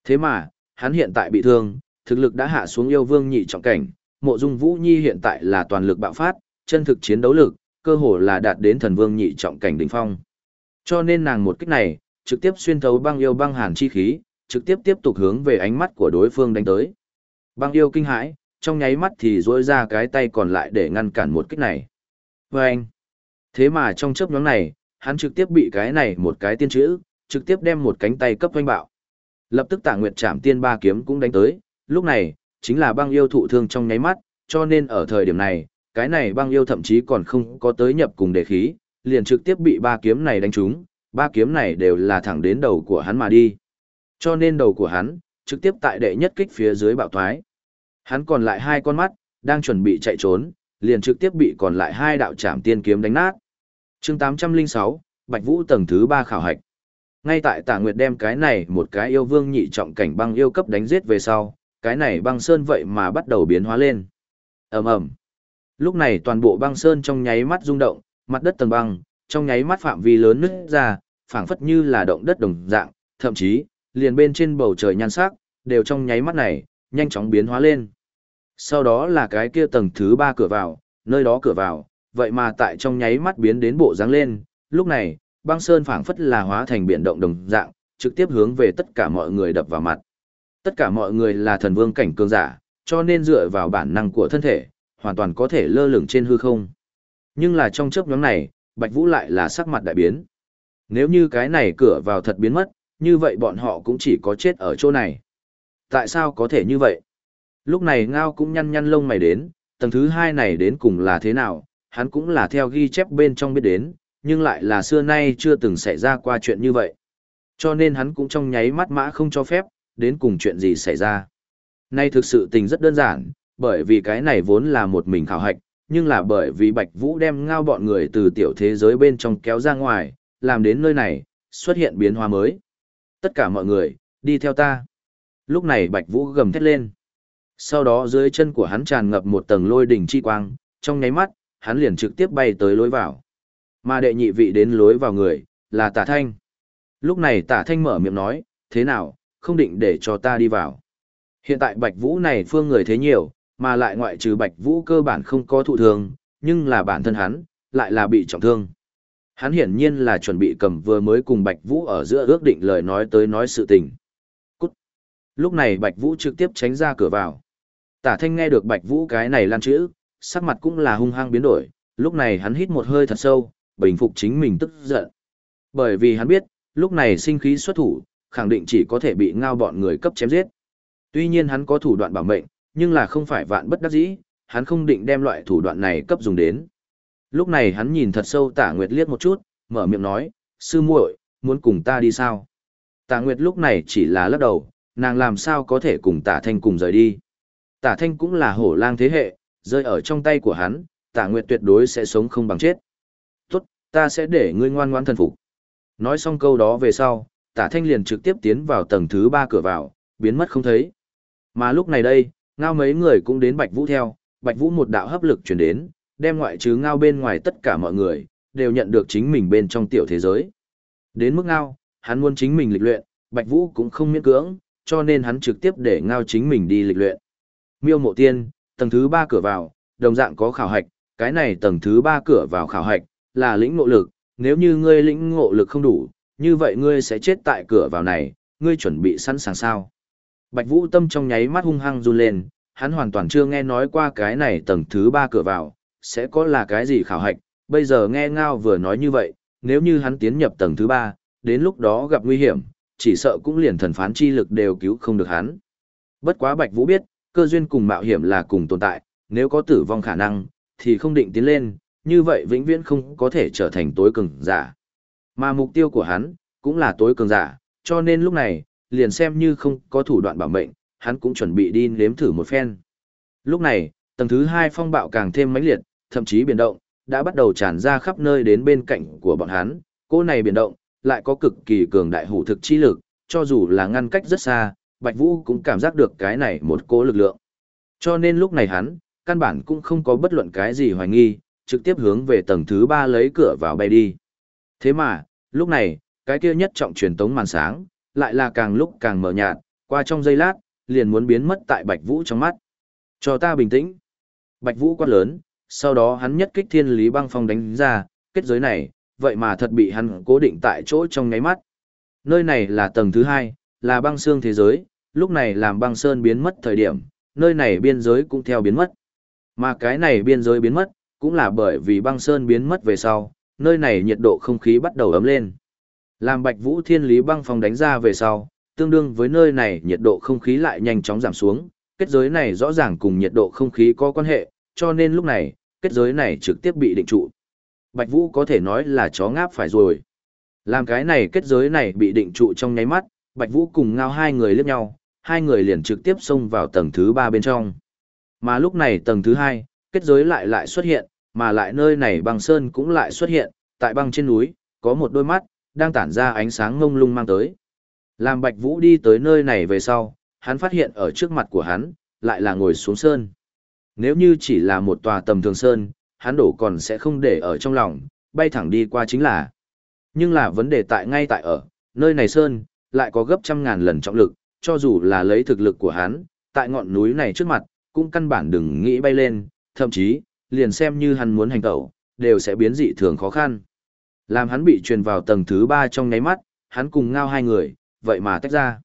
Thế mà, hắn hiện tại bị thương, thực lực đã hạ xuống yêu vương nhị trọng cảnh, mộ dung Vũ Nhi hiện tại là toàn lực bạo phát, chân thực chiến đấu lực, cơ hồ là đạt đến thần vương nhị trọng cảnh đỉnh phong. Cho nên nàng một kích này, trực tiếp xuyên thấu băng yêu băng hàn chi khí, trực tiếp tiếp tục hướng về ánh mắt của đối phương đánh tới. Băng yêu kinh hãi, trong nháy mắt thì duỗi ra cái tay còn lại để ngăn cản một kích này. Và anh, thế mà trong chớp nhóm này, hắn trực tiếp bị cái này một cái tiên chữ, trực tiếp đem một cánh tay cấp hoanh bạo. Lập tức tả nguyệt chạm tiên ba kiếm cũng đánh tới, lúc này, chính là băng yêu thụ thương trong nháy mắt, cho nên ở thời điểm này, cái này băng yêu thậm chí còn không có tới nhập cùng đề khí, liền trực tiếp bị ba kiếm này đánh trúng, ba kiếm này đều là thẳng đến đầu của hắn mà đi. Cho nên đầu của hắn, trực tiếp tại đệ nhất kích phía dưới bạo thoái. Hắn còn lại hai con mắt, đang chuẩn bị chạy trốn, liền trực tiếp bị còn lại hai đạo trảm tiên kiếm đánh nát. chương 806, Bạch Vũ tầng thứ 3 khảo hạch. Ngay tại Tả Nguyệt đem cái này một cái yêu vương nhị trọng cảnh băng yêu cấp đánh giết về sau, cái này băng sơn vậy mà bắt đầu biến hóa lên. ầm ầm Lúc này toàn bộ băng sơn trong nháy mắt rung động, mặt đất tầng băng, trong nháy mắt phạm vi lớn nứt ra, phảng phất như là động đất đồng dạng, thậm chí, liền bên trên bầu trời nhan sắc, đều trong nháy mắt này, nhanh chóng biến hóa lên. Sau đó là cái kia tầng thứ ba cửa vào, nơi đó cửa vào, vậy mà tại trong nháy mắt biến đến bộ dáng lên, lúc này, băng sơn phảng phất là hóa thành biển động đồng dạng, trực tiếp hướng về tất cả mọi người đập vào mặt. Tất cả mọi người là thần vương cảnh cường giả, cho nên dựa vào bản năng của thân thể, hoàn toàn có thể lơ lửng trên hư không. Nhưng là trong chớp nhoáng này, Bạch Vũ lại là sắc mặt đại biến. Nếu như cái này cửa vào thật biến mất, như vậy bọn họ cũng chỉ có chết ở chỗ này. Tại sao có thể như vậy? Lúc này Ngao cũng nhăn nhăn lông mày đến, tầng thứ hai này đến cùng là thế nào, hắn cũng là theo ghi chép bên trong biết đến, nhưng lại là xưa nay chưa từng xảy ra qua chuyện như vậy. Cho nên hắn cũng trong nháy mắt mã không cho phép, đến cùng chuyện gì xảy ra. Nay thực sự tình rất đơn giản, bởi vì cái này vốn là một mình khảo hạch, nhưng là bởi vì Bạch Vũ đem ngao bọn người từ tiểu thế giới bên trong kéo ra ngoài, làm đến nơi này, xuất hiện biến hóa mới. Tất cả mọi người, đi theo ta. Lúc này Bạch Vũ gầm thét lên. Sau đó dưới chân của hắn tràn ngập một tầng lôi đỉnh chi quang, trong nháy mắt, hắn liền trực tiếp bay tới lối vào. Mà đệ nhị vị đến lối vào người, là Tả Thanh. Lúc này Tả Thanh mở miệng nói, thế nào, không định để cho ta đi vào. Hiện tại Bạch Vũ này phương người thế nhiều, mà lại ngoại trừ Bạch Vũ cơ bản không có thụ thương, nhưng là bản thân hắn, lại là bị trọng thương. Hắn hiển nhiên là chuẩn bị cầm vừa mới cùng Bạch Vũ ở giữa ước định lời nói tới nói sự tình. Cút. Lúc này Bạch Vũ trực tiếp tránh ra cửa vào. Tả Thanh nghe được Bạch Vũ cái này lan chữ, sắc mặt cũng là hung hăng biến đổi, lúc này hắn hít một hơi thật sâu, bình phục chính mình tức giận. Bởi vì hắn biết, lúc này sinh khí xuất thủ, khẳng định chỉ có thể bị ngao bọn người cấp chém giết. Tuy nhiên hắn có thủ đoạn bảo mệnh, nhưng là không phải vạn bất đắc dĩ, hắn không định đem loại thủ đoạn này cấp dùng đến. Lúc này hắn nhìn thật sâu Tả Nguyệt liếc một chút, mở miệng nói, sư muội, muốn cùng ta đi sao? Tả Nguyệt lúc này chỉ là lắc đầu, nàng làm sao có thể cùng Tả Thanh cùng rời đi. Tả Thanh cũng là hổ lang thế hệ, rơi ở trong tay của hắn, Tả Nguyệt tuyệt đối sẽ sống không bằng chết. Tốt, ta sẽ để ngươi ngoan ngoãn thần phục. Nói xong câu đó về sau, Tả Thanh liền trực tiếp tiến vào tầng thứ ba cửa vào, biến mất không thấy. Mà lúc này đây, ngao mấy người cũng đến Bạch Vũ theo, Bạch Vũ một đạo hấp lực chuyển đến, đem ngoại trừ ngao bên ngoài tất cả mọi người, đều nhận được chính mình bên trong tiểu thế giới. Đến mức ngao, hắn muốn chính mình lịch luyện, Bạch Vũ cũng không miễn cưỡng, cho nên hắn trực tiếp để ngao chính mình đi lịch luyện. Miêu mộ tiên, tầng thứ ba cửa vào, đồng dạng có khảo hạch, cái này tầng thứ ba cửa vào khảo hạch, là lĩnh ngộ lực, nếu như ngươi lĩnh ngộ lực không đủ, như vậy ngươi sẽ chết tại cửa vào này, ngươi chuẩn bị sẵn sàng sao. Bạch Vũ tâm trong nháy mắt hung hăng run lên, hắn hoàn toàn chưa nghe nói qua cái này tầng thứ ba cửa vào, sẽ có là cái gì khảo hạch, bây giờ nghe Ngao vừa nói như vậy, nếu như hắn tiến nhập tầng thứ ba, đến lúc đó gặp nguy hiểm, chỉ sợ cũng liền thần phán chi lực đều cứu không được hắn. Bất quá Bạch Vũ biết, cơ duyên cùng mạo hiểm là cùng tồn tại, nếu có tử vong khả năng, thì không định tiến lên, như vậy vĩnh viễn không có thể trở thành tối cường giả. Mà mục tiêu của hắn, cũng là tối cường giả, cho nên lúc này, liền xem như không có thủ đoạn bảo mệnh, hắn cũng chuẩn bị đi nếm thử một phen. Lúc này, tầng thứ hai phong bạo càng thêm mãnh liệt, thậm chí biển động, đã bắt đầu tràn ra khắp nơi đến bên cạnh của bọn hắn, cô này biển động, lại có cực kỳ cường đại hủ thực chi lực, cho dù là ngăn cách rất xa, Bạch Vũ cũng cảm giác được cái này một cố lực lượng. Cho nên lúc này hắn, căn bản cũng không có bất luận cái gì hoài nghi, trực tiếp hướng về tầng thứ ba lấy cửa vào bay đi. Thế mà, lúc này, cái kia nhất trọng truyền tống màn sáng, lại là càng lúc càng mờ nhạt, qua trong giây lát, liền muốn biến mất tại Bạch Vũ trong mắt. Cho ta bình tĩnh. Bạch Vũ quát lớn, sau đó hắn nhất kích thiên lý băng phong đánh ra, kết giới này, vậy mà thật bị hắn cố định tại chỗ trong ngáy mắt. Nơi này là tầng thứ hai, là băng xương thế giới, lúc này làm băng sơn biến mất thời điểm, nơi này biên giới cũng theo biến mất. Mà cái này biên giới biến mất, cũng là bởi vì băng sơn biến mất về sau, nơi này nhiệt độ không khí bắt đầu ấm lên. Làm Bạch Vũ Thiên Lý băng phong đánh ra về sau, tương đương với nơi này nhiệt độ không khí lại nhanh chóng giảm xuống, kết giới này rõ ràng cùng nhiệt độ không khí có quan hệ, cho nên lúc này, kết giới này trực tiếp bị định trụ. Bạch Vũ có thể nói là chó ngáp phải rồi. Làm cái này kết giới này bị định trụ trong nháy mắt, Bạch Vũ cùng ngao hai người liếc nhau, hai người liền trực tiếp xông vào tầng thứ ba bên trong. Mà lúc này tầng thứ hai, kết giới lại lại xuất hiện, mà lại nơi này băng sơn cũng lại xuất hiện, tại băng trên núi, có một đôi mắt, đang tản ra ánh sáng ngông lung mang tới. Làm Bạch Vũ đi tới nơi này về sau, hắn phát hiện ở trước mặt của hắn, lại là ngồi xuống sơn. Nếu như chỉ là một tòa tầm thường sơn, hắn đổ còn sẽ không để ở trong lòng, bay thẳng đi qua chính là. Nhưng là vấn đề tại ngay tại ở, nơi này sơn, lại có gấp trăm ngàn lần trọng lực, cho dù là lấy thực lực của hắn, tại ngọn núi này trước mặt, cũng căn bản đừng nghĩ bay lên, thậm chí, liền xem như hắn muốn hành tẩu, đều sẽ biến dị thường khó khăn. Làm hắn bị truyền vào tầng thứ ba trong nháy mắt, hắn cùng ngao hai người, vậy mà tách ra.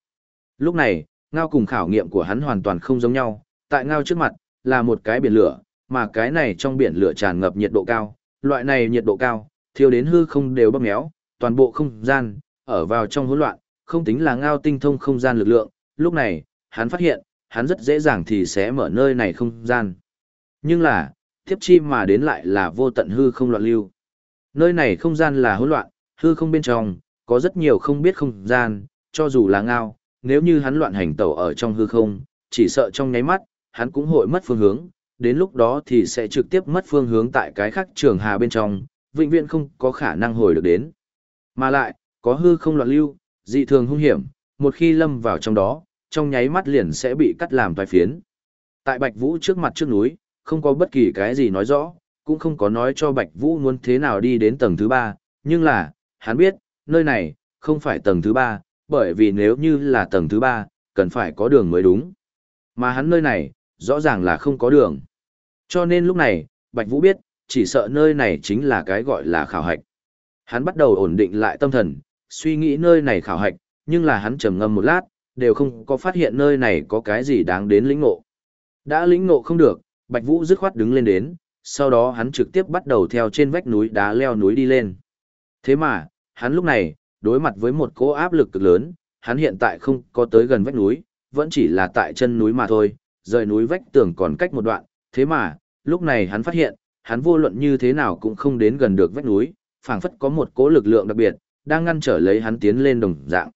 Lúc này, ngao cùng khảo nghiệm của hắn hoàn toàn không giống nhau, tại ngao trước mặt, là một cái biển lửa, mà cái này trong biển lửa tràn ngập nhiệt độ cao, loại này nhiệt độ cao, thiêu đến hư không đều bóp méo, toàn bộ không gian, ở vào trong hỗn loạn, không tính là ngao tinh thông không gian lực lượng, lúc này, hắn phát hiện, hắn rất dễ dàng thì sẽ mở nơi này không gian. Nhưng là, tiếp chi mà đến lại là vô tận hư không loạn lưu. Nơi này không gian là hỗn loạn, hư không bên trong, có rất nhiều không biết không gian, cho dù là ngao, nếu như hắn loạn hành tẩu ở trong hư không, chỉ sợ trong nháy mắt, hắn cũng hội mất phương hướng, đến lúc đó thì sẽ trực tiếp mất phương hướng tại cái khác trường hà bên trong, vĩnh viễn không có khả năng hồi được đến. Mà lại, có hư không loạn lưu, dị thường hung hiểm, một khi lâm vào trong đó, trong nháy mắt liền sẽ bị cắt làm vài phiến. Tại Bạch Vũ trước mặt trước núi, không có bất kỳ cái gì nói rõ, cũng không có nói cho Bạch Vũ muốn thế nào đi đến tầng thứ ba, nhưng là, hắn biết, nơi này, không phải tầng thứ ba, bởi vì nếu như là tầng thứ ba, cần phải có đường mới đúng. Mà hắn nơi này, rõ ràng là không có đường. Cho nên lúc này, Bạch Vũ biết, chỉ sợ nơi này chính là cái gọi là khảo hạch. Hắn bắt đầu ổn định lại tâm thần, suy nghĩ nơi này khảo hạch, nhưng là hắn trầm ngâm một lát, đều không có phát hiện nơi này có cái gì đáng đến lĩnh ngộ. Đã lĩnh ngộ không được, Bạch Vũ dứt khoát đứng lên đến, sau đó hắn trực tiếp bắt đầu theo trên vách núi đá leo núi đi lên. Thế mà, hắn lúc này, đối mặt với một cỗ áp lực cực lớn, hắn hiện tại không có tới gần vách núi, vẫn chỉ là tại chân núi mà thôi, rời núi vách tường còn cách một đoạn, thế mà, lúc này hắn phát hiện, hắn vô luận như thế nào cũng không đến gần được vách núi, phảng phất có một cỗ lực lượng đặc biệt, đang ngăn trở lấy hắn tiến lên đồng dạng.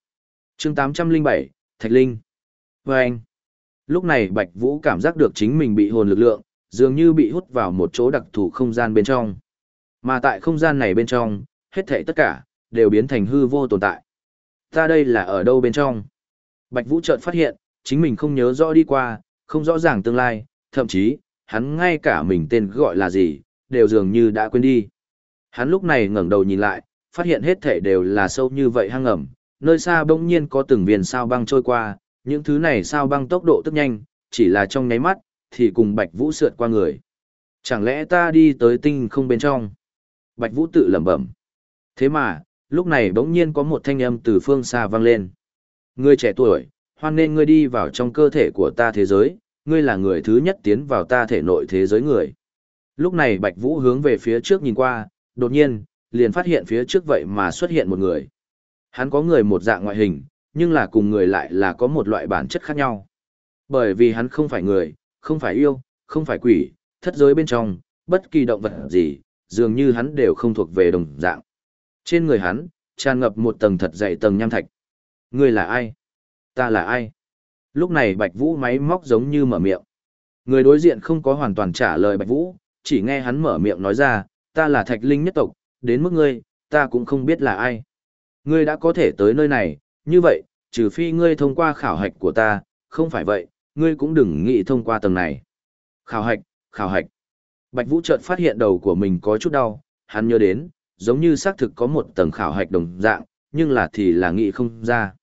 chương 807, Thạch Linh. Và anh, lúc này Bạch Vũ cảm giác được chính mình bị hồn lực lượng, dường như bị hút vào một chỗ đặc thù không gian bên trong. Mà tại không gian này bên trong, hết thảy tất cả, đều biến thành hư vô tồn tại. Ta đây là ở đâu bên trong? Bạch Vũ chợt phát hiện, chính mình không nhớ rõ đi qua, không rõ ràng tương lai, thậm chí, hắn ngay cả mình tên gọi là gì, đều dường như đã quên đi. Hắn lúc này ngẩng đầu nhìn lại, phát hiện hết thảy đều là sâu như vậy hang ẩm, nơi xa bỗng nhiên có từng viên sao băng trôi qua, những thứ này sao băng tốc độ tức nhanh, chỉ là trong nháy mắt, thì cùng Bạch Vũ sượt qua người. Chẳng lẽ ta đi tới tinh không bên trong? Bạch Vũ tự lẩm bẩm. Thế mà, lúc này bỗng nhiên có một thanh âm từ phương xa vang lên. Ngươi trẻ tuổi, hoan nên ngươi đi vào trong cơ thể của ta thế giới, ngươi là người thứ nhất tiến vào ta thể nội thế giới người. Lúc này Bạch Vũ hướng về phía trước nhìn qua, đột nhiên, liền phát hiện phía trước vậy mà xuất hiện một người. Hắn có người một dạng ngoại hình, nhưng là cùng người lại là có một loại bản chất khác nhau. Bởi vì hắn không phải người, không phải yêu, không phải quỷ, thất giới bên trong, bất kỳ động vật gì, dường như hắn đều không thuộc về đồng dạng. Trên người hắn, tràn ngập một tầng thật dày tầng nham thạch. Người là ai? Ta là ai? Lúc này Bạch Vũ máy móc giống như mở miệng. Người đối diện không có hoàn toàn trả lời Bạch Vũ, chỉ nghe hắn mở miệng nói ra, ta là Thạch Linh nhất tộc, đến mức ngươi, ta cũng không biết là ai. Ngươi đã có thể tới nơi này, như vậy, trừ phi ngươi thông qua khảo hạch của ta, không phải vậy, ngươi cũng đừng nghĩ thông qua tầng này. Khảo hạch, khảo hạch. Bạch Vũ chợt phát hiện đầu của mình có chút đau, hắn nhớ đến, giống như xác thực có một tầng khảo hạch đồng dạng, nhưng là thì là nghĩ không ra.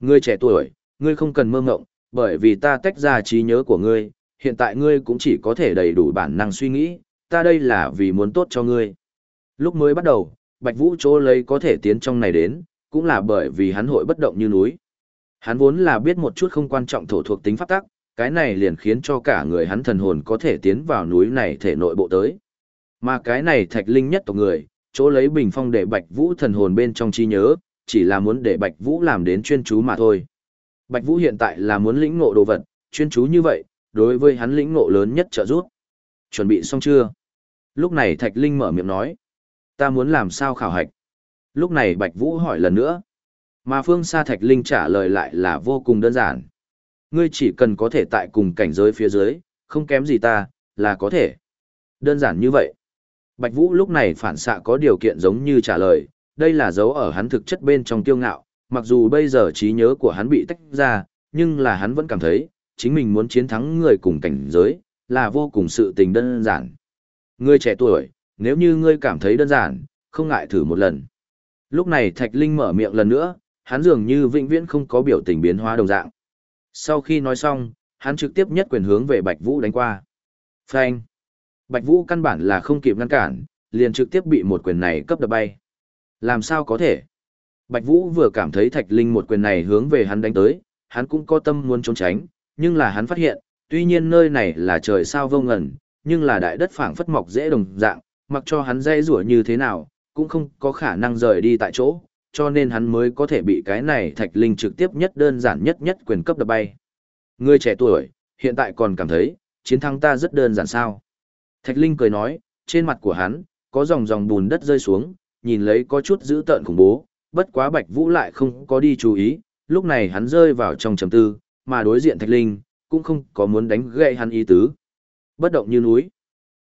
Ngươi trẻ tuổi, ngươi không cần mơ mộng, bởi vì ta tách ra trí nhớ của ngươi, hiện tại ngươi cũng chỉ có thể đầy đủ bản năng suy nghĩ, ta đây là vì muốn tốt cho ngươi. Lúc mới bắt đầu, Bạch Vũ chỗ lấy có thể tiến trong này đến, cũng là bởi vì hắn hội bất động như núi. Hắn vốn là biết một chút không quan trọng thổ thuộc tính pháp tắc, cái này liền khiến cho cả người hắn thần hồn có thể tiến vào núi này thể nội bộ tới. Mà cái này thạch linh nhất tộc người, chỗ lấy bình phong để Bạch Vũ thần hồn bên trong trí nhớ, chỉ là muốn để Bạch Vũ làm đến chuyên chú mà thôi. Bạch Vũ hiện tại là muốn lĩnh ngộ đồ vật, chuyên chú như vậy, đối với hắn lĩnh ngộ lớn nhất trợ giúp. Chuẩn bị xong chưa? Lúc này Thạch Linh mở miệng nói. Ta muốn làm sao khảo hạch? Lúc này Bạch Vũ hỏi lần nữa. Mà phương xa Thạch Linh trả lời lại là vô cùng đơn giản. Ngươi chỉ cần có thể tại cùng cảnh giới phía dưới, không kém gì ta, là có thể. Đơn giản như vậy. Bạch Vũ lúc này phản xạ có điều kiện giống như trả lời, đây là dấu ở hắn thực chất bên trong tiêu ngạo, mặc dù bây giờ trí nhớ của hắn bị tách ra, nhưng là hắn vẫn cảm thấy, chính mình muốn chiến thắng người cùng cảnh giới, là vô cùng sự tình đơn giản. Ngươi trẻ tuổi, nếu như ngươi cảm thấy đơn giản, không ngại thử một lần. Lúc này Thạch Linh mở miệng lần nữa, hắn dường như vĩnh viễn không có biểu tình biến hóa đồng dạng. Sau khi nói xong, hắn trực tiếp nhất quyền hướng về Bạch Vũ đánh qua. Phanh! Bạch Vũ căn bản là không kịp ngăn cản, liền trực tiếp bị một quyền này cấp đập bay. Làm sao có thể? Bạch Vũ vừa cảm thấy Thạch Linh một quyền này hướng về hắn đánh tới, hắn cũng có tâm muốn trốn tránh, nhưng là hắn phát hiện, tuy nhiên nơi này là trời sao vô ngẩn nhưng là đại đất phảng phất mọc dễ đồng dạng, mặc cho hắn dây rủa như thế nào, cũng không có khả năng rời đi tại chỗ, cho nên hắn mới có thể bị cái này Thạch Linh trực tiếp nhất đơn giản nhất nhất quyền cấp đập bay. Ngươi trẻ tuổi, hiện tại còn cảm thấy, chiến thắng ta rất đơn giản sao. Thạch Linh cười nói, trên mặt của hắn, có dòng dòng bùn đất rơi xuống, nhìn lấy có chút dữ tợn khủng bố, bất quá Bạch Vũ lại không có đi chú ý, lúc này hắn rơi vào trong trầm tư, mà đối diện Thạch Linh, cũng không có muốn đánh gậy hắn ý tứ. Bất động như núi.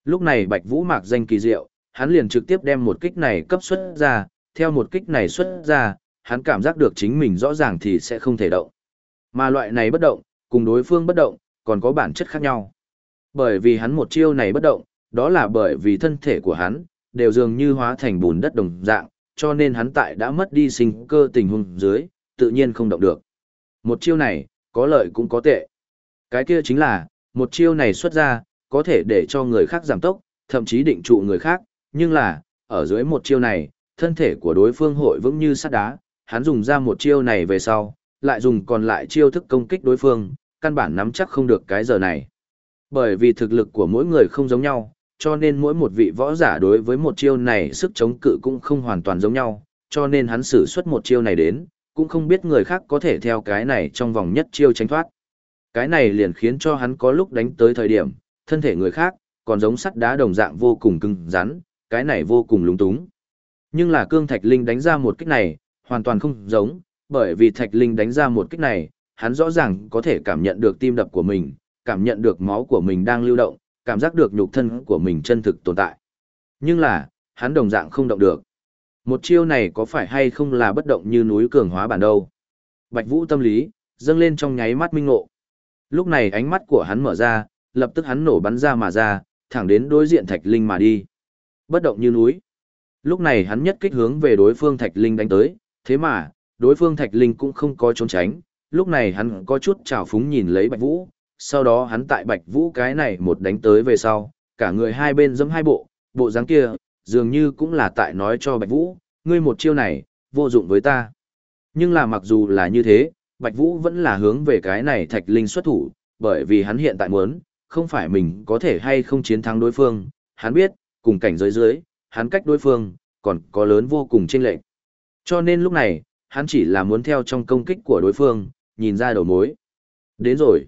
Lúc này Bạch Vũ mạc danh kỳ diệu, hắn liền trực tiếp đem một kích này cấp xuất ra, theo một kích này xuất ra, hắn cảm giác được chính mình rõ ràng thì sẽ không thể động. Mà loại này bất động, cùng đối phương bất động, còn có bản chất khác nhau. Bởi vì hắn một chiêu này bất động, đó là bởi vì thân thể của hắn, đều dường như hóa thành bùn đất đồng dạng, cho nên hắn tại đã mất đi sinh cơ tình huống dưới, tự nhiên không động được. Một chiêu này, có lợi cũng có tệ. Cái kia chính là, một chiêu này xuất ra, có thể để cho người khác giảm tốc, thậm chí định trụ người khác, nhưng là, ở dưới một chiêu này, thân thể của đối phương hội vững như sắt đá, hắn dùng ra một chiêu này về sau, lại dùng còn lại chiêu thức công kích đối phương, căn bản nắm chắc không được cái giờ này. Bởi vì thực lực của mỗi người không giống nhau, cho nên mỗi một vị võ giả đối với một chiêu này sức chống cự cũng không hoàn toàn giống nhau, cho nên hắn sử xuất một chiêu này đến, cũng không biết người khác có thể theo cái này trong vòng nhất chiêu tránh thoát. Cái này liền khiến cho hắn có lúc đánh tới thời điểm, thân thể người khác, còn giống sắt đá đồng dạng vô cùng cứng rắn, cái này vô cùng lúng túng. Nhưng là cương thạch linh đánh ra một kích này, hoàn toàn không giống, bởi vì thạch linh đánh ra một kích này, hắn rõ ràng có thể cảm nhận được tim đập của mình, cảm nhận được máu của mình đang lưu động, cảm giác được nhục thân của mình chân thực tồn tại. Nhưng là, hắn đồng dạng không động được. Một chiêu này có phải hay không là bất động như núi cường hóa bản đâu? Bạch Vũ tâm lý, dâng lên trong nháy mắt minh ngộ. Lúc này ánh mắt của hắn mở ra, lập tức hắn nổ bắn ra mà ra, thẳng đến đối diện Thạch Linh mà đi. Bất động như núi. Lúc này hắn nhất kích hướng về đối phương Thạch Linh đánh tới, thế mà, đối phương Thạch Linh cũng không có trốn tránh, lúc này hắn có chút trào phúng nhìn lấy Bạch Vũ, sau đó hắn tại Bạch Vũ cái này một đánh tới về sau, cả người hai bên dẫm hai bộ, bộ dáng kia, dường như cũng là tại nói cho Bạch Vũ, ngươi một chiêu này, vô dụng với ta. Nhưng là mặc dù là như thế, Bạch Vũ vẫn là hướng về cái này Thạch Linh xuất thủ, bởi vì hắn hiện tại muốn, không phải mình có thể hay không chiến thắng đối phương, hắn biết, cùng cảnh giới dưới, hắn cách đối phương, còn có lớn vô cùng chênh lệch. Cho nên lúc này, hắn chỉ là muốn theo trong công kích của đối phương, nhìn ra đầu mối. Đến rồi.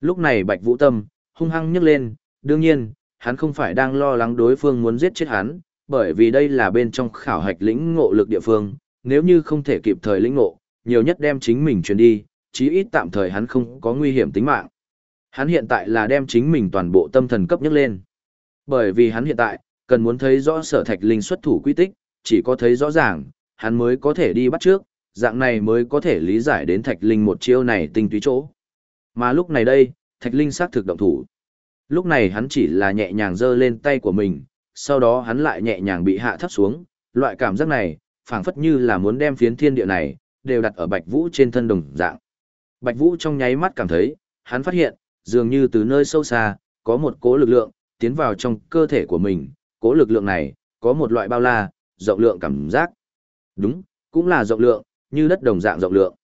Lúc này Bạch Vũ Tâm, hung hăng nhấc lên, đương nhiên, hắn không phải đang lo lắng đối phương muốn giết chết hắn, bởi vì đây là bên trong khảo hạch lĩnh ngộ lực địa phương, nếu như không thể kịp thời lĩnh ngộ, nhiều nhất đem chính mình truyền đi, chí ít tạm thời hắn không có nguy hiểm tính mạng. Hắn hiện tại là đem chính mình toàn bộ tâm thần cấp nhấc lên. Bởi vì hắn hiện tại, cần muốn thấy rõ sở thạch linh xuất thủ quy tích, chỉ có thấy rõ ràng, hắn mới có thể đi bắt trước, dạng này mới có thể lý giải đến thạch linh một chiêu này tinh túy chỗ. Mà lúc này đây, thạch linh xác thực động thủ. Lúc này hắn chỉ là nhẹ nhàng giơ lên tay của mình, sau đó hắn lại nhẹ nhàng bị hạ thấp xuống, loại cảm giác này, phảng phất như là muốn đem phiến thiên địa này, đều đặt ở Bạch Vũ trên thân đồng dạng. Bạch Vũ trong nháy mắt cảm thấy, hắn phát hiện, dường như từ nơi sâu xa, có một cỗ lực lượng, tiến vào trong cơ thể của mình, cố lực lượng này, có một loại bao la, rộng lượng cảm giác. Đúng, cũng là rộng lượng, như đất đồng dạng rộng lượng.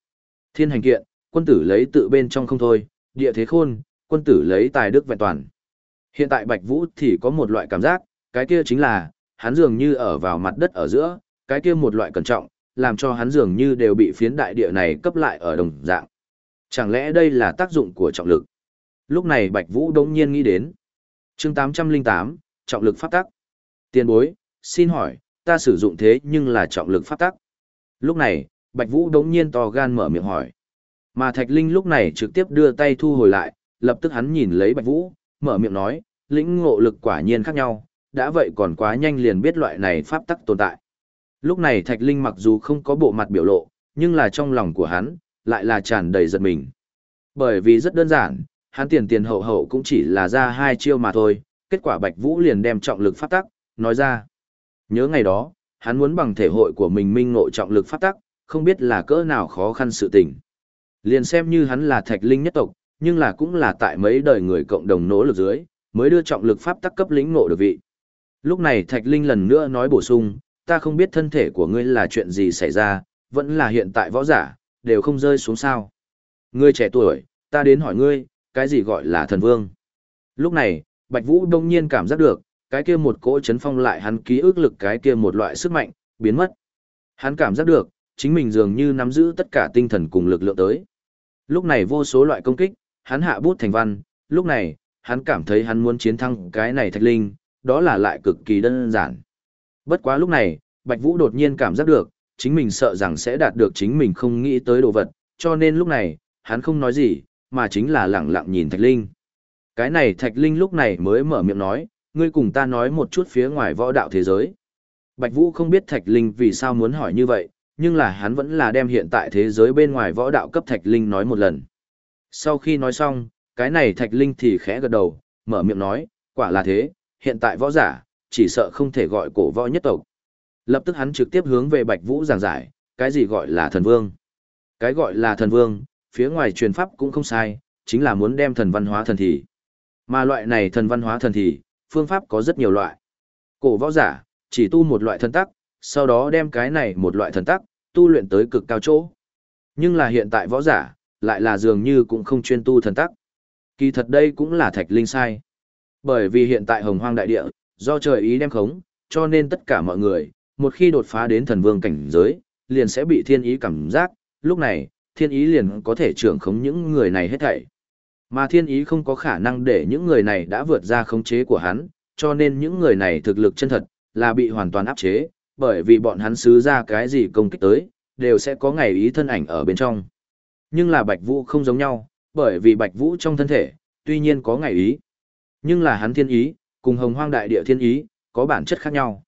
Thiên hành kiện, quân tử lấy tự bên trong không thôi, địa thế khôn, quân tử lấy tài đức vẹn toàn. Hiện tại Bạch Vũ thì có một loại cảm giác, cái kia chính là, hắn dường như ở vào mặt đất ở giữa, cái kia một loại cẩn trọng, làm cho hắn dường như đều bị phiến đại địa này cấp lại ở đồng dạng. Chẳng lẽ đây là tác dụng của trọng lực? Lúc này Bạch Vũ đống nhiên nghĩ đến. chương 808, trọng lực phát tắc. Tiền bối, xin hỏi, ta sử dụng thế nhưng là trọng lực pháp tắc. Lúc này, Bạch Vũ đống nhiên to gan mở miệng hỏi. Mà Thạch Linh lúc này trực tiếp đưa tay thu hồi lại, lập tức hắn nhìn lấy Bạch Vũ, mở miệng nói, lĩnh ngộ lực quả nhiên khác nhau, đã vậy còn quá nhanh liền biết loại này pháp tắc tồn tại. Lúc này Thạch Linh mặc dù không có bộ mặt biểu lộ, nhưng là trong lòng của hắn, lại là tràn đầy giật mình. Bởi vì rất đơn giản, hắn tiền tiền hậu hậu cũng chỉ là ra hai chiêu mà thôi, kết quả Bạch Vũ liền đem trọng lực pháp tắc, nói ra. Nhớ ngày đó, hắn muốn bằng thể hội của mình minh ngộ trọng lực pháp tắc, không biết là cỡ nào khó khăn sự tình. Liền xem như hắn là Thạch Linh nhất tộc, nhưng là cũng là tại mấy đời người cộng đồng nỗ lực dưới, mới đưa trọng lực pháp tắc cấp lĩnh ngộ được vị. Lúc này Thạch Linh lần nữa nói bổ sung, ta không biết thân thể của ngươi là chuyện gì xảy ra, vẫn là hiện tại võ giả, đều không rơi xuống sao. Ngươi trẻ tuổi, ta đến hỏi ngươi, cái gì gọi là thần vương? Lúc này, Bạch Vũ đông nhiên cảm giác được, cái kia một cỗ chấn phong lại hắn ký ức lực cái kia một loại sức mạnh, biến mất. Hắn cảm giác được, chính mình dường như nắm giữ tất cả tinh thần cùng lực lượng tới. Lúc này vô số loại công kích, hắn hạ bút thành văn, lúc này, hắn cảm thấy hắn muốn chiến thắng cái này thạch linh, đó là lại cực kỳ đơn giản. Bất quá lúc này, Bạch Vũ đột nhiên cảm giác được, chính mình sợ rằng sẽ đạt được chính mình không nghĩ tới đồ vật, cho nên lúc này, hắn không nói gì, mà chính là lặng lặng nhìn Thạch Linh. Cái này Thạch Linh lúc này mới mở miệng nói, ngươi cùng ta nói một chút phía ngoài võ đạo thế giới. Bạch Vũ không biết Thạch Linh vì sao muốn hỏi như vậy, nhưng là hắn vẫn là đem hiện tại thế giới bên ngoài võ đạo cấp Thạch Linh nói một lần. Sau khi nói xong, cái này Thạch Linh thì khẽ gật đầu, mở miệng nói, quả là thế, hiện tại võ giả, chỉ sợ không thể gọi cổ võ nhất tộc. Lập tức hắn trực tiếp hướng về Bạch Vũ giảng giải, cái gì gọi là thần vương. Cái gọi là thần vương, phía ngoài truyền pháp cũng không sai, chính là muốn đem thần văn hóa thần thị. Mà loại này thần văn hóa thần thị, phương pháp có rất nhiều loại. Cổ võ giả, chỉ tu một loại thần tắc, sau đó đem cái này một loại thần tắc, tu luyện tới cực cao chỗ. Nhưng là hiện tại võ giả, lại là dường như cũng không chuyên tu thần tắc. Kỳ thật đây cũng là thạch linh sai. Bởi vì hiện tại hồng hoang đại địa, do trời ý đem khống, cho nên tất cả mọi người, một khi đột phá đến thần vương cảnh giới, liền sẽ bị thiên ý cảm giác, lúc này, thiên ý liền có thể trưởng khống những người này hết thảy. Mà thiên ý không có khả năng để những người này đã vượt ra khống chế của hắn, cho nên những người này thực lực chân thật, là bị hoàn toàn áp chế, bởi vì bọn hắn xứ ra cái gì công kích tới, đều sẽ có ngày ý thân ảnh ở bên trong. Nhưng là Bạch Vũ không giống nhau, bởi vì Bạch Vũ trong thân thể, tuy nhiên có ngày ý, nhưng là hắn thiên ý, cùng hồng hoang đại địa thiên ý, có bản chất khác nhau.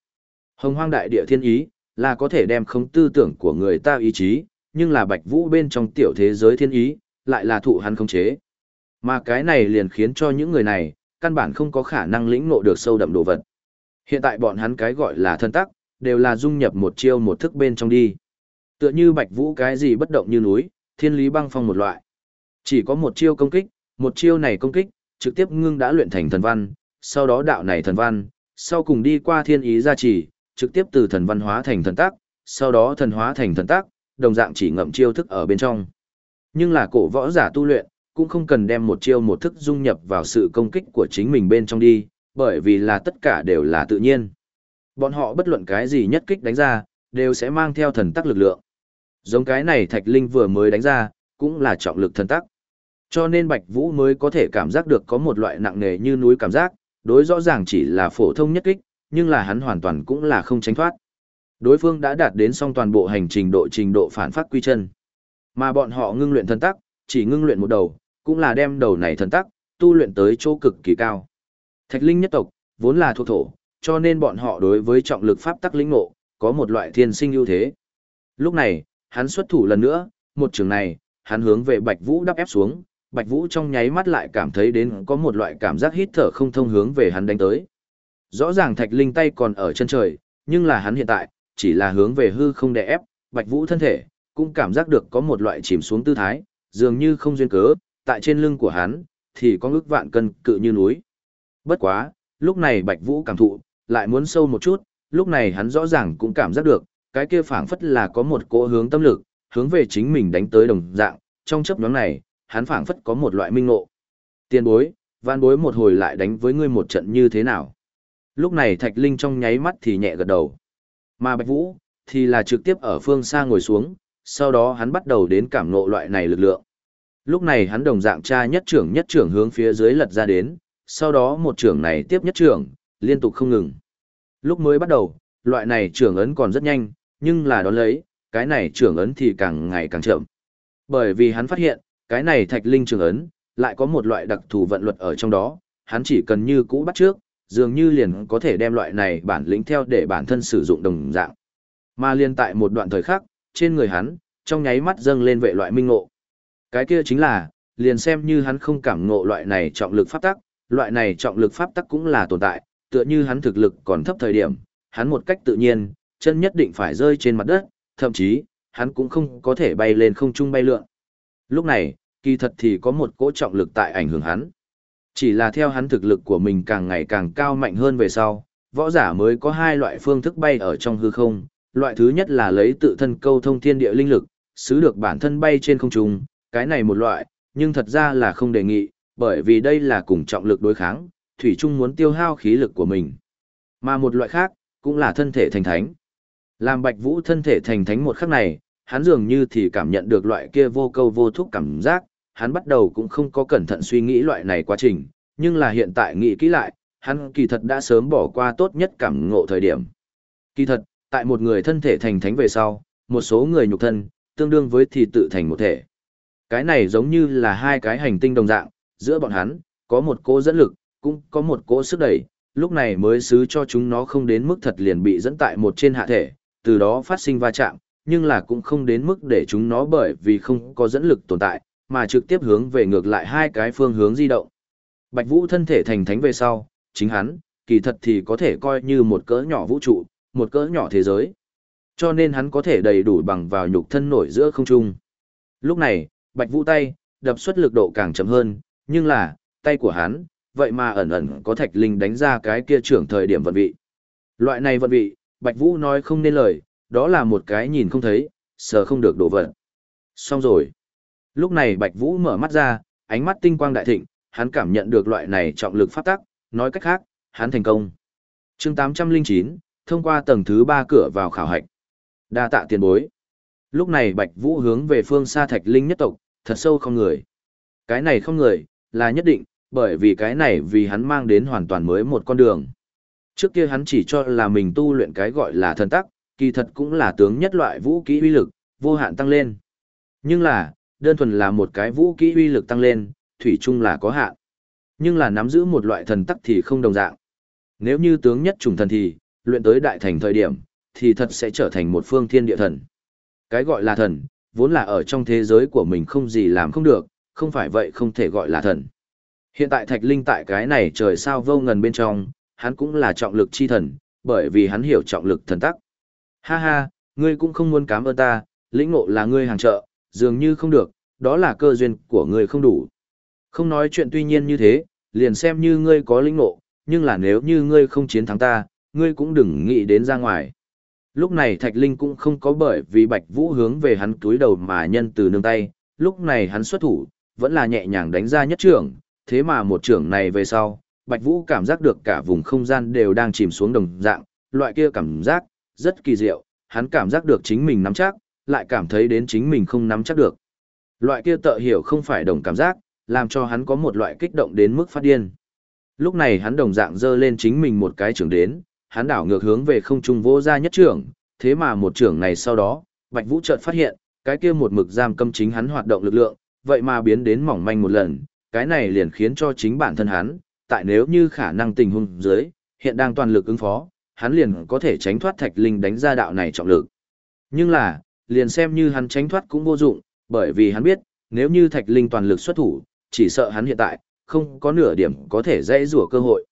Hồng hoang đại địa thiên ý, là có thể đem không tư tưởng của người ta ý chí, nhưng là bạch vũ bên trong tiểu thế giới thiên ý, lại là thụ hắn khống chế. Mà cái này liền khiến cho những người này, căn bản không có khả năng lĩnh ngộ được sâu đậm đồ vật. Hiện tại bọn hắn cái gọi là thân tắc, đều là dung nhập một chiêu một thức bên trong đi. Tựa như bạch vũ cái gì bất động như núi, thiên lý băng phong một loại. Chỉ có một chiêu công kích, một chiêu này công kích, trực tiếp ngưng đã luyện thành thần văn, sau đó đạo này thần văn, sau cùng đi qua thiên ý gia trì, trực tiếp từ thần văn hóa thành thần tác, sau đó thần hóa thành thần tác, đồng dạng chỉ ngậm chiêu thức ở bên trong. Nhưng là cổ võ giả tu luyện, cũng không cần đem một chiêu một thức dung nhập vào sự công kích của chính mình bên trong đi, bởi vì là tất cả đều là tự nhiên. Bọn họ bất luận cái gì nhất kích đánh ra, đều sẽ mang theo thần tắc lực lượng. Giống cái này Thạch Linh vừa mới đánh ra, cũng là trọng lực thần tắc. Cho nên Bạch Vũ mới có thể cảm giác được có một loại nặng nề như núi cảm giác, đối rõ ràng chỉ là phổ thông nhất kích, nhưng là hắn hoàn toàn cũng là không tránh thoát. Đối phương đã đạt đến xong toàn bộ hành trình độ trình độ phản phát quy chân. Mà bọn họ ngưng luyện thần tắc, chỉ ngưng luyện một đầu, cũng là đem đầu này thần tắc, tu luyện tới chỗ cực kỳ cao. Thạch linh nhất tộc, vốn là thuộc thổ, cho nên bọn họ đối với trọng lực pháp tắc linh ngộ, có một loại thiên sinh ưu thế. Lúc này, hắn xuất thủ lần nữa, một trường này, hắn hướng về Bạch Vũ đắp ép xuống, Bạch Vũ trong nháy mắt lại cảm thấy đến có một loại cảm giác hít thở không thông hướng về hắn đánh tới. Rõ ràng Thạch Linh tay còn ở chân trời, nhưng là hắn hiện tại, chỉ là hướng về hư không đè ép, Bạch Vũ thân thể, cũng cảm giác được có một loại chìm xuống tư thái, dường như không duyên cớ, tại trên lưng của hắn, thì có ước vạn cân cự như núi. Bất quá, lúc này Bạch Vũ cảm thụ, lại muốn sâu một chút, lúc này hắn rõ ràng cũng cảm giác được, cái kia phảng phất là có một cỗ hướng tâm lực, hướng về chính mình đánh tới đồng dạng, trong chấp nhóm này, hắn phảng phất có một loại minh ngộ. Tiên bối, van bối một hồi lại đánh với ngươi một trận như thế nào? Lúc này Thạch Linh trong nháy mắt thì nhẹ gật đầu. Mà Bạch Vũ, thì là trực tiếp ở phương xa ngồi xuống, sau đó hắn bắt đầu đến cảm ngộ loại này lực lượng. Lúc này hắn đồng dạng tra nhất trưởng nhất trưởng hướng phía dưới lật ra đến, sau đó một trưởng này tiếp nhất trưởng, liên tục không ngừng. Lúc mới bắt đầu, loại này trưởng ấn còn rất nhanh, nhưng là đón lấy, cái này trưởng ấn thì càng ngày càng chậm. Bởi vì hắn phát hiện, cái này thạch linh trưởng ấn, lại có một loại đặc thù vận luật ở trong đó, hắn chỉ cần như cũ bắt trước, dường như liền có thể đem loại này bản lĩnh theo để bản thân sử dụng đồng dạng. Mà liên tại một đoạn thời khắc, trên người hắn, trong nháy mắt dâng lên vệ loại minh ngộ. Cái kia chính là, liền xem như hắn không cảm ngộ loại này trọng lực pháp tắc, loại này trọng lực pháp tắc cũng là tồn tại, tựa như hắn thực lực còn thấp thời điểm, hắn một cách tự nhiên, chân nhất định phải rơi trên mặt đất, thậm chí, hắn cũng không có thể bay lên không trung bay lượn. Lúc này, kỳ thật thì có một cỗ trọng lực tại ảnh hưởng hắn. Chỉ là theo hắn thực lực của mình càng ngày càng cao mạnh hơn về sau, võ giả mới có hai loại phương thức bay ở trong hư không, loại thứ nhất là lấy tự thân câu thông thiên địa linh lực, xứ được bản thân bay trên không trung, cái này một loại, nhưng thật ra là không đề nghị, bởi vì đây là cùng trọng lực đối kháng, thủy trung muốn tiêu hao khí lực của mình. Mà một loại khác, cũng là thân thể thành thánh. Làm Bạch Vũ thân thể thành thánh một khắc này, hắn dường như thì cảm nhận được loại kia vô câu vô thúc cảm giác, hắn bắt đầu cũng không có cẩn thận suy nghĩ loại này quá trình, nhưng là hiện tại nghĩ kỹ lại, hắn kỳ thật đã sớm bỏ qua tốt nhất cảm ngộ thời điểm. Kỳ thật, tại một người thân thể thành thánh về sau, một số người nhục thân, tương đương với thì tự thành một thể. Cái này giống như là hai cái hành tinh đồng dạng, giữa bọn hắn, có một cỗ dẫn lực, cũng có một cỗ sức đẩy, lúc này mới xứ cho chúng nó không đến mức thật liền bị dẫn tại một trên hạ thể, từ đó phát sinh va chạm, nhưng là cũng không đến mức để chúng nó bởi vì không có dẫn lực tồn tại, mà trực tiếp hướng về ngược lại hai cái phương hướng di động. Bạch Vũ thân thể thành thánh về sau, chính hắn, kỳ thật thì có thể coi như một cỡ nhỏ vũ trụ, một cỡ nhỏ thế giới. Cho nên hắn có thể đầy đủ bằng vào nhục thân nổi giữa không trung. Lúc này, Bạch Vũ tay, đập xuất lực độ càng chậm hơn, nhưng là, tay của hắn, vậy mà ẩn ẩn có thạch linh đánh ra cái kia trưởng thời điểm vận vị. Loại này vận vị, Bạch Vũ nói không nên lời, đó là một cái nhìn không thấy, sờ không được đổ vận. Xong rồi. Lúc này Bạch Vũ mở mắt ra, ánh mắt tinh quang đại thịnh, hắn cảm nhận được loại này trọng lực phát tắc, nói cách khác, hắn thành công. Chương 809, thông qua tầng thứ 3 cửa vào khảo hạch. Đa tạ tiền bối. Lúc này Bạch Vũ hướng về phương xa Thạch Linh nhất tộc, thật sâu không người. Cái này không người, là nhất định, bởi vì cái này vì hắn mang đến hoàn toàn mới một con đường. Trước kia hắn chỉ cho là mình tu luyện cái gọi là thần tắc, kỳ thật cũng là tướng nhất loại vũ kỹ uy lực, vô hạn tăng lên. Nhưng là, đơn thuần là một cái vũ kỹ uy lực tăng lên, thủy chung là có hạn. Nhưng là nắm giữ một loại thần tắc thì không đồng dạng. Nếu như tướng nhất trùng thần thì, luyện tới đại thành thời điểm, thì thật sẽ trở thành một phương thiên địa thần. Cái gọi là thần, vốn là ở trong thế giới của mình không gì làm không được, không phải vậy không thể gọi là thần. Hiện tại Thạch Linh tại cái này trời sao vô ngần bên trong, hắn cũng là trọng lực chi thần, bởi vì hắn hiểu trọng lực thần tắc. Ha ha, ngươi cũng không muốn cảm ơn ta, lĩnh ngộ là ngươi hàng trợ, dường như không được, đó là cơ duyên của ngươi không đủ. Không nói chuyện tuy nhiên như thế, liền xem như ngươi có lĩnh ngộ, nhưng là nếu như ngươi không chiến thắng ta, ngươi cũng đừng nghĩ đến ra ngoài. Lúc này Thạch Linh cũng không có bởi vì Bạch Vũ hướng về hắn túi đầu mà nhân từ nương tay, lúc này hắn xuất thủ, vẫn là nhẹ nhàng đánh ra nhất trưởng, thế mà một trưởng này về sau, Bạch Vũ cảm giác được cả vùng không gian đều đang chìm xuống đồng dạng, loại kia cảm giác, rất kỳ diệu, hắn cảm giác được chính mình nắm chắc, lại cảm thấy đến chính mình không nắm chắc được. Loại kia tự hiểu không phải đồng cảm giác, làm cho hắn có một loại kích động đến mức phát điên. Lúc này hắn đồng dạng dơ lên chính mình một cái trưởng đến, hắn đảo ngược hướng về không trung vô ra nhất trưởng, thế mà một trưởng này sau đó, Bạch Vũ chợt phát hiện, cái kia một mực giam cầm chính hắn hoạt động lực lượng, vậy mà biến đến mỏng manh một lần, cái này liền khiến cho chính bản thân hắn, tại nếu như khả năng tình huống dưới, hiện đang toàn lực ứng phó, hắn liền có thể tránh thoát thạch linh đánh ra đạo này trọng lực. Nhưng là, liền xem như hắn tránh thoát cũng vô dụng, bởi vì hắn biết, nếu như thạch linh toàn lực xuất thủ, chỉ sợ hắn hiện tại, không có nửa điểm có thể dễ rủa cơ hội.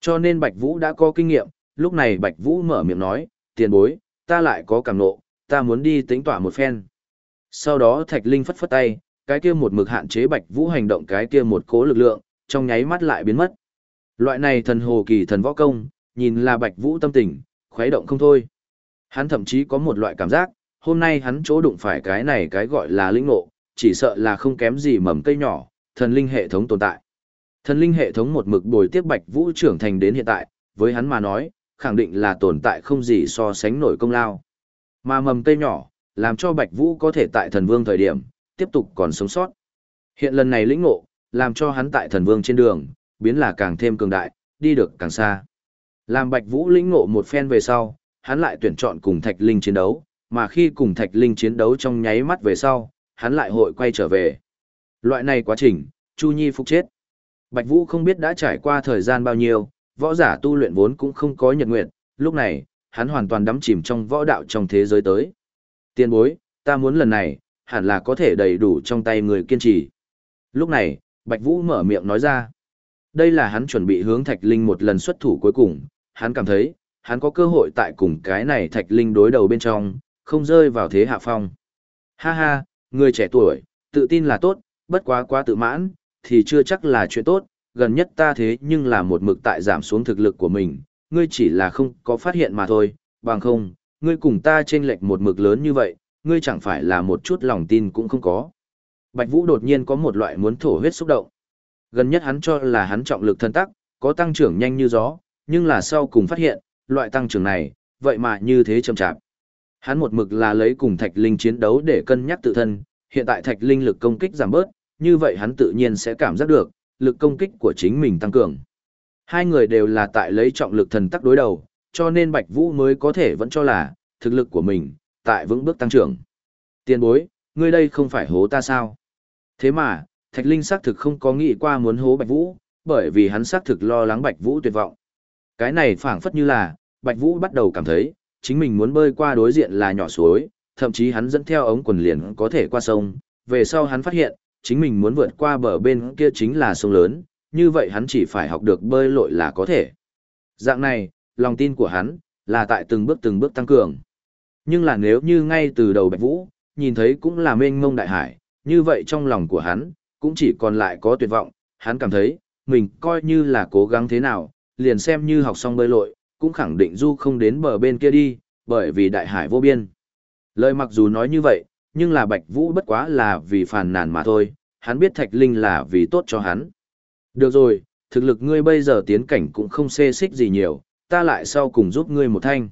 Cho nên Bạch Vũ đã có kinh nghiệm, lúc này Bạch Vũ mở miệng nói, tiền bối, ta lại có cảm nộ, ta muốn đi tính tỏa một phen. Sau đó Thạch Linh phất phất tay, cái kia một mực hạn chế Bạch Vũ hành động cái kia một cố lực lượng, trong nháy mắt lại biến mất. Loại này thần hồ kỳ thần võ công, nhìn là Bạch Vũ tâm tình, khuấy động không thôi. Hắn thậm chí có một loại cảm giác, hôm nay hắn chỗ đụng phải cái này cái gọi là linh ngộ, chỉ sợ là không kém gì mầm cây nhỏ, thần linh hệ thống tồn tại. Thần linh hệ thống một mực bồi tiếp Bạch Vũ trưởng thành đến hiện tại, với hắn mà nói, khẳng định là tồn tại không gì so sánh nổi công lao. Mà mầm cây nhỏ, làm cho Bạch Vũ có thể tại thần vương thời điểm, tiếp tục còn sống sót. Hiện lần này lĩnh ngộ, làm cho hắn tại thần vương trên đường, biến là càng thêm cường đại, đi được càng xa. Làm Bạch Vũ lĩnh ngộ một phen về sau, hắn lại tuyển chọn cùng Thạch Linh chiến đấu, mà khi cùng Thạch Linh chiến đấu trong nháy mắt về sau, hắn lại hội quay trở về. Loại này quá trình, Chu Nhi phục chết. Bạch Vũ không biết đã trải qua thời gian bao nhiêu, võ giả tu luyện vốn cũng không có nhật nguyện, lúc này, hắn hoàn toàn đắm chìm trong võ đạo trong thế giới tới. Tiên bối, ta muốn lần này, hẳn là có thể đầy đủ trong tay người kiên trì. Lúc này, Bạch Vũ mở miệng nói ra. Đây là hắn chuẩn bị hướng Thạch Linh một lần xuất thủ cuối cùng, hắn cảm thấy, hắn có cơ hội tại cùng cái này Thạch Linh đối đầu bên trong, không rơi vào thế hạ phong. Ha ha, người trẻ tuổi, tự tin là tốt, bất quá quá tự mãn, thì chưa chắc là chuyện tốt, gần nhất ta thế nhưng là một mực tại giảm xuống thực lực của mình, ngươi chỉ là không có phát hiện mà thôi, bằng không, ngươi cùng ta chênh lệch một mực lớn như vậy, ngươi chẳng phải là một chút lòng tin cũng không có. Bạch Vũ đột nhiên có một loại muốn thổ huyết xúc động. Gần nhất hắn cho là hắn trọng lực thân tắc, có tăng trưởng nhanh như gió, nhưng là sau cùng phát hiện, loại tăng trưởng này, vậy mà như thế chậm chạp. Hắn một mực là lấy cùng Thạch Linh chiến đấu để cân nhắc tự thân, hiện tại Thạch Linh lực công kích giảm bớt, như vậy hắn tự nhiên sẽ cảm giác được, lực công kích của chính mình tăng cường. Hai người đều là tại lấy trọng lực thần tắc đối đầu, cho nên Bạch Vũ mới có thể vẫn cho là, thực lực của mình, tại vững bước tăng trưởng. Tiên bối, ngươi đây không phải hố ta sao? Thế mà, Thạch Linh xác thực không có nghĩ qua muốn hố Bạch Vũ, bởi vì hắn xác thực lo lắng Bạch Vũ tuyệt vọng. Cái này phảng phất như là, Bạch Vũ bắt đầu cảm thấy, chính mình muốn bơi qua đối diện là nhỏ suối, thậm chí hắn dẫn theo ống quần liền có thể qua sông, về sau hắn phát hiện, chính mình muốn vượt qua bờ bên kia chính là sông lớn, như vậy hắn chỉ phải học được bơi lội là có thể. Dạng này, lòng tin của hắn, là tại từng bước từng bước tăng cường. Nhưng là nếu như ngay từ đầu Bạch Vũ, nhìn thấy cũng là mênh mông đại hải, như vậy trong lòng của hắn, cũng chỉ còn lại có tuyệt vọng, hắn cảm thấy, mình coi như là cố gắng thế nào, liền xem như học xong bơi lội, cũng khẳng định du không đến bờ bên kia đi, bởi vì đại hải vô biên. Lời mặc dù nói như vậy, nhưng là Bạch Vũ bất quá là vì phàn nàn mà thôi, hắn biết Thạch Linh là vì tốt cho hắn. Được rồi, thực lực ngươi bây giờ tiến cảnh cũng không xê xích gì nhiều, ta lại sau cùng giúp ngươi một thanh.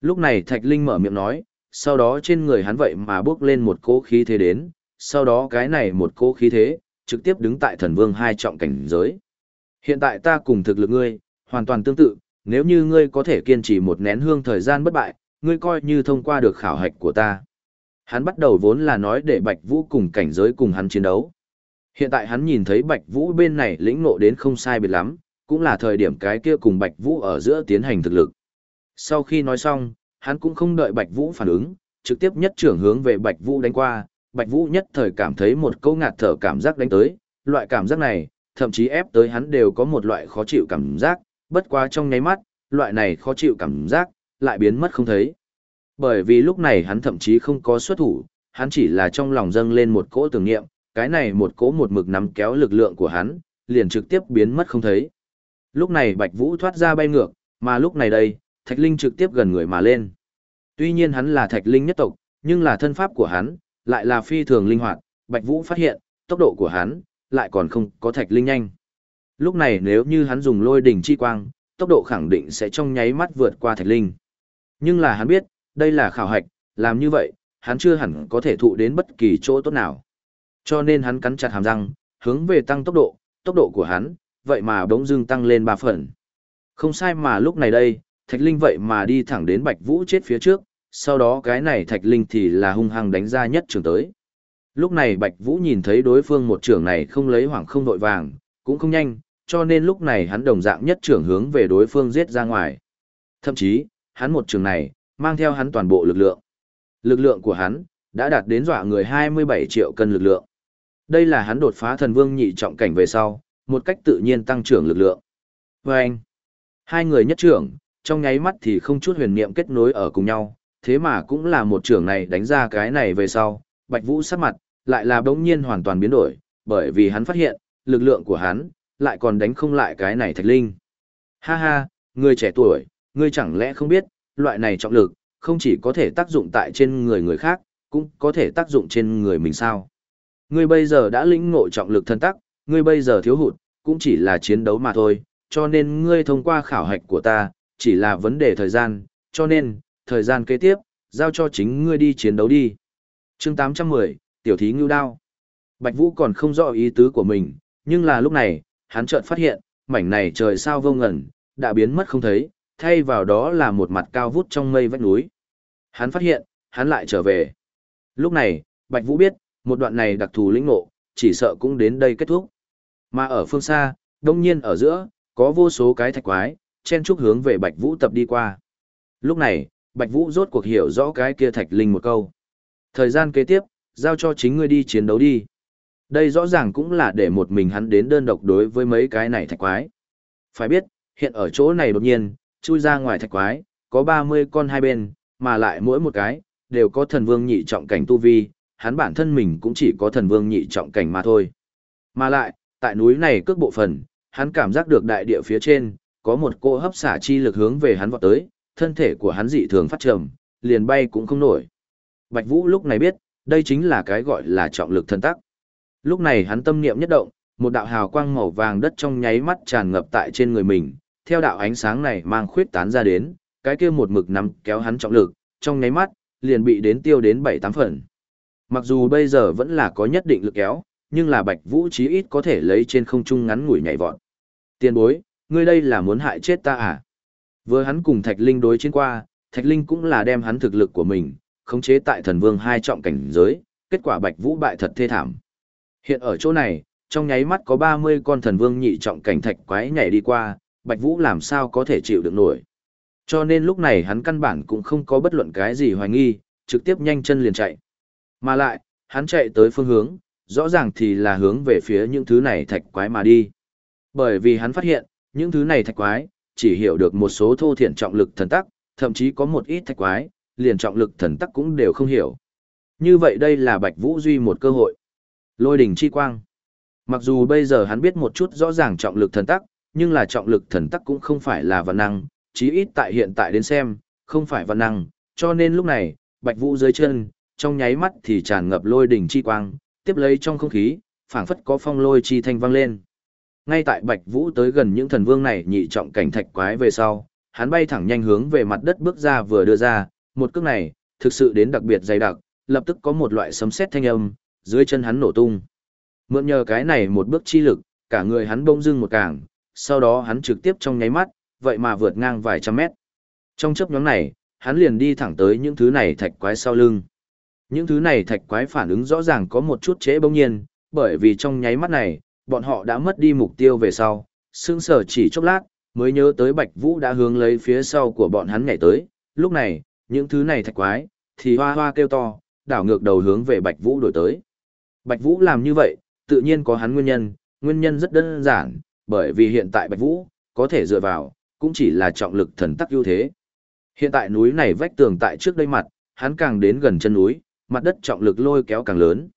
Lúc này Thạch Linh mở miệng nói, sau đó trên người hắn vậy mà bước lên một cỗ khí thế đến, sau đó cái này một cỗ khí thế, trực tiếp đứng tại thần vương hai trọng cảnh giới. Hiện tại ta cùng thực lực ngươi, hoàn toàn tương tự, nếu như ngươi có thể kiên trì một nén hương thời gian bất bại, ngươi coi như thông qua được khảo hạch của ta. Hắn bắt đầu vốn là nói để Bạch Vũ cùng cảnh giới cùng hắn chiến đấu. Hiện tại hắn nhìn thấy Bạch Vũ bên này lĩnh ngộ đến không sai biệt lắm, cũng là thời điểm cái kia cùng Bạch Vũ ở giữa tiến hành thực lực. Sau khi nói xong, hắn cũng không đợi Bạch Vũ phản ứng, trực tiếp nhất trưởng hướng về Bạch Vũ đánh qua, Bạch Vũ nhất thời cảm thấy một câu ngạt thở cảm giác đánh tới, loại cảm giác này, thậm chí ép tới hắn đều có một loại khó chịu cảm giác, bất quá trong nháy mắt, loại này khó chịu cảm giác, lại biến mất không thấy. Bởi vì lúc này hắn thậm chí không có xuất thủ, hắn chỉ là trong lòng dâng lên một cỗ tưởng niệm, cái này một cỗ một mực nắm kéo lực lượng của hắn, liền trực tiếp biến mất không thấy. Lúc này Bạch Vũ thoát ra bay ngược, mà lúc này đây, Thạch Linh trực tiếp gần người mà lên. Tuy nhiên hắn là Thạch Linh nhất tộc, nhưng là thân pháp của hắn, lại là phi thường linh hoạt, Bạch Vũ phát hiện, tốc độ của hắn, lại còn không có Thạch Linh nhanh. Lúc này nếu như hắn dùng lôi đỉnh chi quang, tốc độ khẳng định sẽ trong nháy mắt vượt qua Thạch Linh. Nhưng là hắn biết, đây là khảo hạch, làm như vậy, hắn chưa hẳn có thể thụ đến bất kỳ chỗ tốt nào. Cho nên hắn cắn chặt hàm răng, hướng về tăng tốc độ, tốc độ của hắn, vậy mà bỗng dưng tăng lên 3 phần. Không sai mà lúc này đây, Thạch Linh vậy mà đi thẳng đến Bạch Vũ chết phía trước, sau đó cái này Thạch Linh thì là hung hăng đánh ra nhất trường tới. Lúc này Bạch Vũ nhìn thấy đối phương một trường này không lấy hoảng không đội vàng, cũng không nhanh, cho nên lúc này hắn đồng dạng nhất trưởng hướng về đối phương giết ra ngoài. Thậm chí, hắn một trường này, mang theo hắn toàn bộ lực lượng. Lực lượng của hắn, đã đạt đến dọa người 27 triệu cân lực lượng. Đây là hắn đột phá thần vương nhị trọng cảnh về sau, một cách tự nhiên tăng trưởng lực lượng. Và anh, hai người nhất trưởng, trong nháy mắt thì không chút huyền niệm kết nối ở cùng nhau, thế mà cũng là một trưởng này đánh ra cái này về sau, Bạch Vũ sắc mặt, lại là đống nhiên hoàn toàn biến đổi, bởi vì hắn phát hiện, lực lượng của hắn, lại còn đánh không lại cái này thạch linh. Ha ha, người trẻ tuổi, ngươi chẳng lẽ không biết, loại này trọng lực, không chỉ có thể tác dụng tại trên người người khác, cũng có thể tác dụng trên người mình sao. Ngươi bây giờ đã lĩnh ngộ trọng lực thân tắc, ngươi bây giờ thiếu hụt, cũng chỉ là chiến đấu mà thôi, cho nên ngươi thông qua khảo hạch của ta, chỉ là vấn đề thời gian, cho nên, thời gian kế tiếp, giao cho chính ngươi đi chiến đấu đi. chương 810, Tiểu Thí Ngưu Đao. Bạch Vũ còn không rõ ý tứ của mình, nhưng là lúc này, hắn chợt phát hiện, mảnh này trời sao vô ngẩn, đã biến mất không thấy, thay vào đó là một mặt cao vút trong mây vách núi. Hắn phát hiện, hắn lại trở về. Lúc này, Bạch Vũ biết, một đoạn này đặc thù lĩnh ngộ, chỉ sợ cũng đến đây kết thúc. Mà ở phương xa, đông nhiên ở giữa, có vô số cái thạch quái, chen chúc hướng về Bạch Vũ tập đi qua. Lúc này, Bạch Vũ rốt cuộc hiểu rõ cái kia thạch linh một câu. Thời gian kế tiếp, giao cho chính ngươi đi chiến đấu đi. Đây rõ ràng cũng là để một mình hắn đến đơn độc đối với mấy cái này thạch quái. Phải biết, hiện ở chỗ này đột nhiên, chui ra ngoài thạch quái, có 30 con hai bên, mà lại mỗi một cái, đều có thần vương nhị trọng cảnh tu vi, hắn bản thân mình cũng chỉ có thần vương nhị trọng cảnh mà thôi. Mà lại, tại núi này cước bộ phần, hắn cảm giác được đại địa phía trên, có một cô hấp xả chi lực hướng về hắn vọt tới, thân thể của hắn dị thường phát trầm, liền bay cũng không nổi. Bạch Vũ lúc này biết, đây chính là cái gọi là trọng lực thần tắc. Lúc này hắn tâm niệm nhất động, một đạo hào quang màu vàng đất trong nháy mắt tràn ngập tại trên người mình, theo đạo ánh sáng này mang khuyết tán ra đến, cái kia một mực nắm kéo hắn trọng lực, trong nháy mắt, liền bị đến tiêu đến 7-8 phần. Mặc dù bây giờ vẫn là có nhất định lực kéo, nhưng là Bạch Vũ chí ít có thể lấy trên không trung ngắn ngủi nhảy vọt. Tiên bối, ngươi đây là muốn hại chết ta à? Vừa hắn cùng Thạch Linh đối chiến qua, Thạch Linh cũng là đem hắn thực lực của mình, khống chế tại thần vương hai trọng cảnh giới, kết quả Bạch Vũ bại thật thê thảm. Hiện ở chỗ này, trong nháy mắt có 30 con thần vương nhị trọng cảnh thạch quái nhảy đi qua, Bạch Vũ làm sao có thể chịu được nổi. Cho nên lúc này hắn căn bản cũng không có bất luận cái gì hoài nghi, trực tiếp nhanh chân liền chạy. Mà lại, hắn chạy tới phương hướng, rõ ràng thì là hướng về phía những thứ này thạch quái mà đi. Bởi vì hắn phát hiện, những thứ này thạch quái, chỉ hiểu được một số thô thiện trọng lực thần tắc, thậm chí có một ít thạch quái, liền trọng lực thần tắc cũng đều không hiểu. Như vậy đây là Bạch Vũ Duy một cơ hội. Lôi đỉnh chi quang. Mặc dù bây giờ hắn biết một chút rõ ràng trọng lực thần tắc, nhưng là trọng lực thần tắc cũng không phải là văn năng, chí ít tại hiện tại đến xem, không phải văn năng, cho nên lúc này, Bạch Vũ dưới chân, trong nháy mắt thì tràn ngập lôi đỉnh chi quang, tiếp lấy trong không khí, phảng phất có phong lôi chi thanh vang lên. Ngay tại Bạch Vũ tới gần những thần vương này nhị trọng cảnh thạch quái về sau, hắn bay thẳng nhanh hướng về mặt đất bước ra vừa đưa ra, một cước này, thực sự đến đặc biệt dày đặc, lập tức có một loại sấm sét thanh âm, dưới chân hắn nổ tung. Mượn nhờ cái này một bước chi lực, cả người hắn bỗng dưng một cảng sau đó hắn trực tiếp trong nháy mắt, vậy mà vượt ngang vài trăm mét. Trong chớp nhóm này, hắn liền đi thẳng tới những thứ này thạch quái sau lưng. Những thứ này thạch quái phản ứng rõ ràng có một chút trễ bỗng nhiên, bởi vì trong nháy mắt này, bọn họ đã mất đi mục tiêu về sau, sững sờ chỉ chốc lát, mới nhớ tới Bạch Vũ đã hướng lấy phía sau của bọn hắn nhảy tới, lúc này, những thứ này thạch quái, thì hoa hoa kêu to, đảo ngược đầu hướng về Bạch Vũ đổi tới. Bạch Vũ làm như vậy, tự nhiên có hắn nguyên nhân, nguyên nhân rất đơn giản, bởi vì hiện tại Bạch Vũ, có thể dựa vào, cũng chỉ là trọng lực thần tắc ưu thế. Hiện tại núi này vách tường tại trước đây mặt, hắn càng đến gần chân núi, mặt đất trọng lực lôi kéo càng lớn.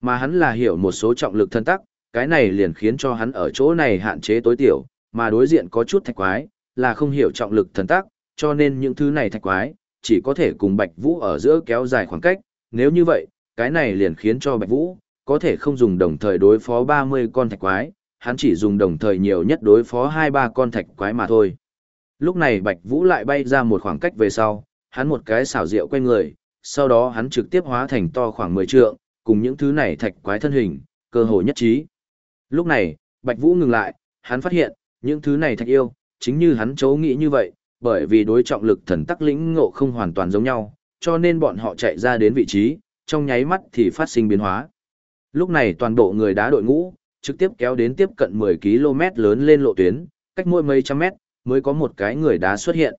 Mà hắn là hiểu một số trọng lực thần tắc, cái này liền khiến cho hắn ở chỗ này hạn chế tối tiểu, mà đối diện có chút thạch quái, là không hiểu trọng lực thần tắc, cho nên những thứ này thạch quái, chỉ có thể cùng Bạch Vũ ở giữa kéo dài khoảng cách, nếu như vậy, cái này liền khiến cho Bạch Vũ, có thể không dùng đồng thời đối phó 30 con thạch quái, hắn chỉ dùng đồng thời nhiều nhất đối phó 2-3 con thạch quái mà thôi. Lúc này Bạch Vũ lại bay ra một khoảng cách về sau, hắn một cái xảo diệu quay người, sau đó hắn trực tiếp hóa thành to khoảng 10 trượng, cùng những thứ này thạch quái thân hình, cơ hội nhất trí. Lúc này, Bạch Vũ ngừng lại, hắn phát hiện, những thứ này thạch yêu, chính như hắn chấu nghĩ như vậy, bởi vì đối trọng lực thần tắc lĩnh ngộ không hoàn toàn giống nhau, cho nên bọn họ chạy ra đến vị trí, trong nháy mắt thì phát sinh biến hóa. Lúc này toàn bộ người đá đội ngũ, trực tiếp kéo đến tiếp cận 10 km lớn lên lộ tuyến, cách mỗi mấy trăm mét, mới có một cái người đá xuất hiện.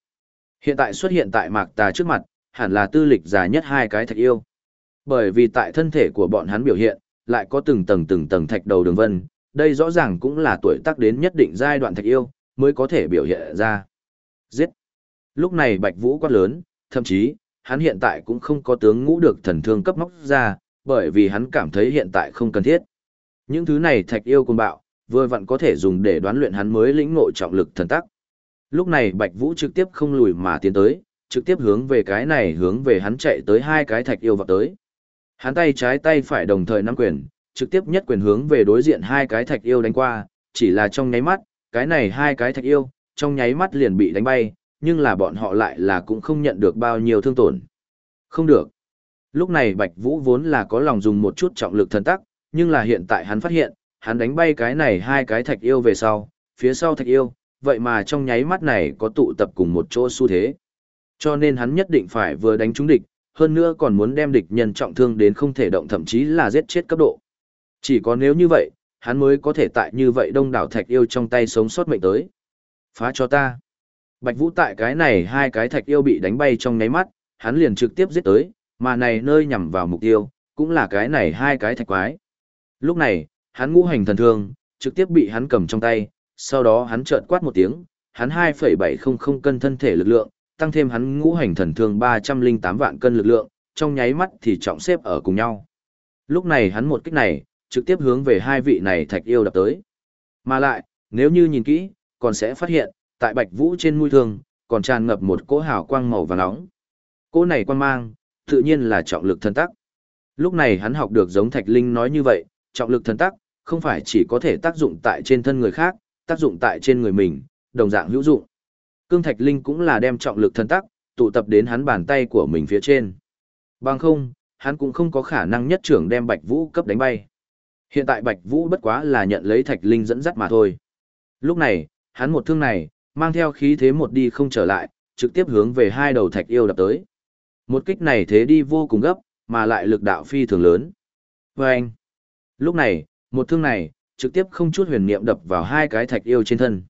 Hiện tại xuất hiện tại mạc tà trước mặt, hẳn là tư lịch dài nhất hai cái thạch yêu. Bởi vì tại thân thể của bọn hắn biểu hiện, lại có từng tầng từng tầng thạch đầu đường vân, đây rõ ràng cũng là tuổi tác đến nhất định giai đoạn thạch yêu, mới có thể biểu hiện ra. Giết! Lúc này Bạch Vũ quát lớn, thậm chí, hắn hiện tại cũng không có tướng ngũ được thần thương cấp móc ra, bởi vì hắn cảm thấy hiện tại không cần thiết. Những thứ này thạch yêu cùng bạo, vừa vặn có thể dùng để đoán luyện hắn mới lĩnh ngộ trọng lực thần tắc. Lúc này Bạch Vũ trực tiếp không lùi mà tiến tới, trực tiếp hướng về cái này hướng về hắn chạy tới hai cái thạch yêu vào tới. Hắn tay trái tay phải đồng thời nắm quyền, trực tiếp nhất quyền hướng về đối diện hai cái thạch yêu đánh qua, chỉ là trong nháy mắt, cái này hai cái thạch yêu, trong nháy mắt liền bị đánh bay, nhưng là bọn họ lại là cũng không nhận được bao nhiêu thương tổn. Không được. Lúc này Bạch Vũ vốn là có lòng dùng một chút trọng lực thần tắc, nhưng là hiện tại hắn phát hiện, hắn đánh bay cái này hai cái thạch yêu về sau, phía sau thạch yêu, vậy mà trong nháy mắt này có tụ tập cùng một chỗ xu thế. Cho nên hắn nhất định phải vừa đánh trúng địch, hơn nữa còn muốn đem địch nhân trọng thương đến không thể động thậm chí là giết chết cấp độ. Chỉ có nếu như vậy, hắn mới có thể tại như vậy đông đảo thạch yêu trong tay sống sót mệnh tới. Phá cho ta. Bạch Vũ tại cái này hai cái thạch yêu bị đánh bay trong nháy mắt, hắn liền trực tiếp giết tới, mà này nơi nhằm vào mục tiêu, cũng là cái này hai cái thạch quái. Lúc này, hắn ngũ hành thần thương, trực tiếp bị hắn cầm trong tay, sau đó hắn chợt quát một tiếng, hắn 2,700 cân thân thể lực lượng, tăng thêm hắn ngũ hành thần thương 308 vạn cân lực lượng, trong nháy mắt thì trọng xếp ở cùng nhau. Lúc này hắn một kích này, trực tiếp hướng về hai vị này thạch yêu đập tới. Mà lại, nếu như nhìn kỹ, còn sẽ phát hiện, tại bạch vũ trên mũi thương, còn tràn ngập một cỗ hào quang màu vàng nóng. cỗ này quang mang, tự nhiên là trọng lực thần tắc. Lúc này hắn học được giống Thạch Linh nói như vậy, trọng lực thần tắc, không phải chỉ có thể tác dụng tại trên thân người khác, tác dụng tại trên người mình, đồng dạng hữu dụng. Cương Thạch Linh cũng là đem trọng lực thần tắc, tụ tập đến hắn bàn tay của mình phía trên. Bằng không, hắn cũng không có khả năng nhất trưởng đem Bạch Vũ cấp đánh bay. Hiện tại Bạch Vũ bất quá là nhận lấy Thạch Linh dẫn dắt mà thôi. Lúc này, hắn một thương này, mang theo khí thế một đi không trở lại, trực tiếp hướng về hai đầu Thạch yêu đập tới. Một kích này thế đi vô cùng gấp, mà lại lực đạo phi thường lớn. Và anh, lúc này, một thương này, trực tiếp không chút huyền niệm đập vào hai cái Thạch yêu trên thân.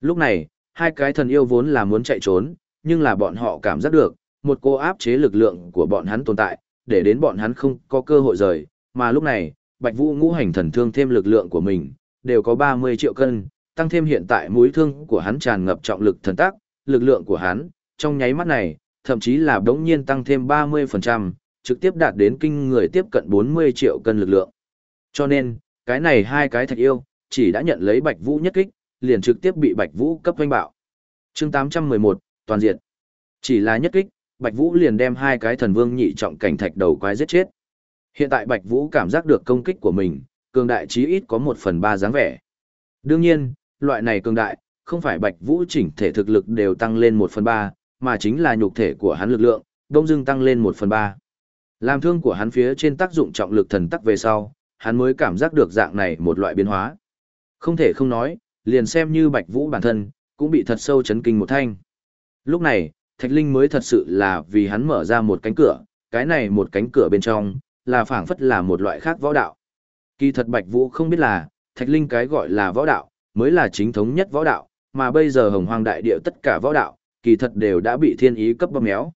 Lúc này, hai cái thần yêu vốn là muốn chạy trốn, nhưng là bọn họ cảm giác được, một cô áp chế lực lượng của bọn hắn tồn tại, để đến bọn hắn không có cơ hội rời, mà lúc này, Bạch Vũ ngũ hành thần thương thêm lực lượng của mình, đều có 30 triệu cân, tăng thêm hiện tại mũi thương của hắn tràn ngập trọng lực thần tác, lực lượng của hắn, trong nháy mắt này, thậm chí là đống nhiên tăng thêm 30%, trực tiếp đạt đến kinh người tiếp cận 40 triệu cân lực lượng. Cho nên, cái này hai cái thạch yêu, chỉ đã nhận lấy Bạch Vũ nhất kích, liền trực tiếp bị Bạch Vũ cấp hoanh bạo. Chương 811, toàn diện. Chỉ là nhất kích, Bạch Vũ liền đem hai cái thần vương nhị trọng cảnh thạch đầu quái giết chết. Hiện tại Bạch Vũ cảm giác được công kích của mình, cường đại chí ít có một phần ba dáng vẻ. Đương nhiên, loại này cường đại, không phải Bạch Vũ chỉnh thể thực lực đều tăng lên một phần ba, mà chính là nhục thể của hắn lực lượng, đông dưng tăng lên một phần ba. Làm thương của hắn phía trên tác dụng trọng lực thần tắc về sau, hắn mới cảm giác được dạng này một loại biến hóa. Không thể không nói, liền xem như Bạch Vũ bản thân, cũng bị thật sâu chấn kinh một thanh. Lúc này, Thạch Linh mới thật sự là vì hắn mở ra một cánh cửa, cái này một cánh cửa bên trong, là phảng phất là một loại khác võ đạo. Kỳ thật Bạch Vũ không biết là, Thạch Linh cái gọi là võ đạo, mới là chính thống nhất võ đạo, mà bây giờ hồng hoang đại địa tất cả võ đạo, kỳ thật đều đã bị thiên ý cấp bấm méo.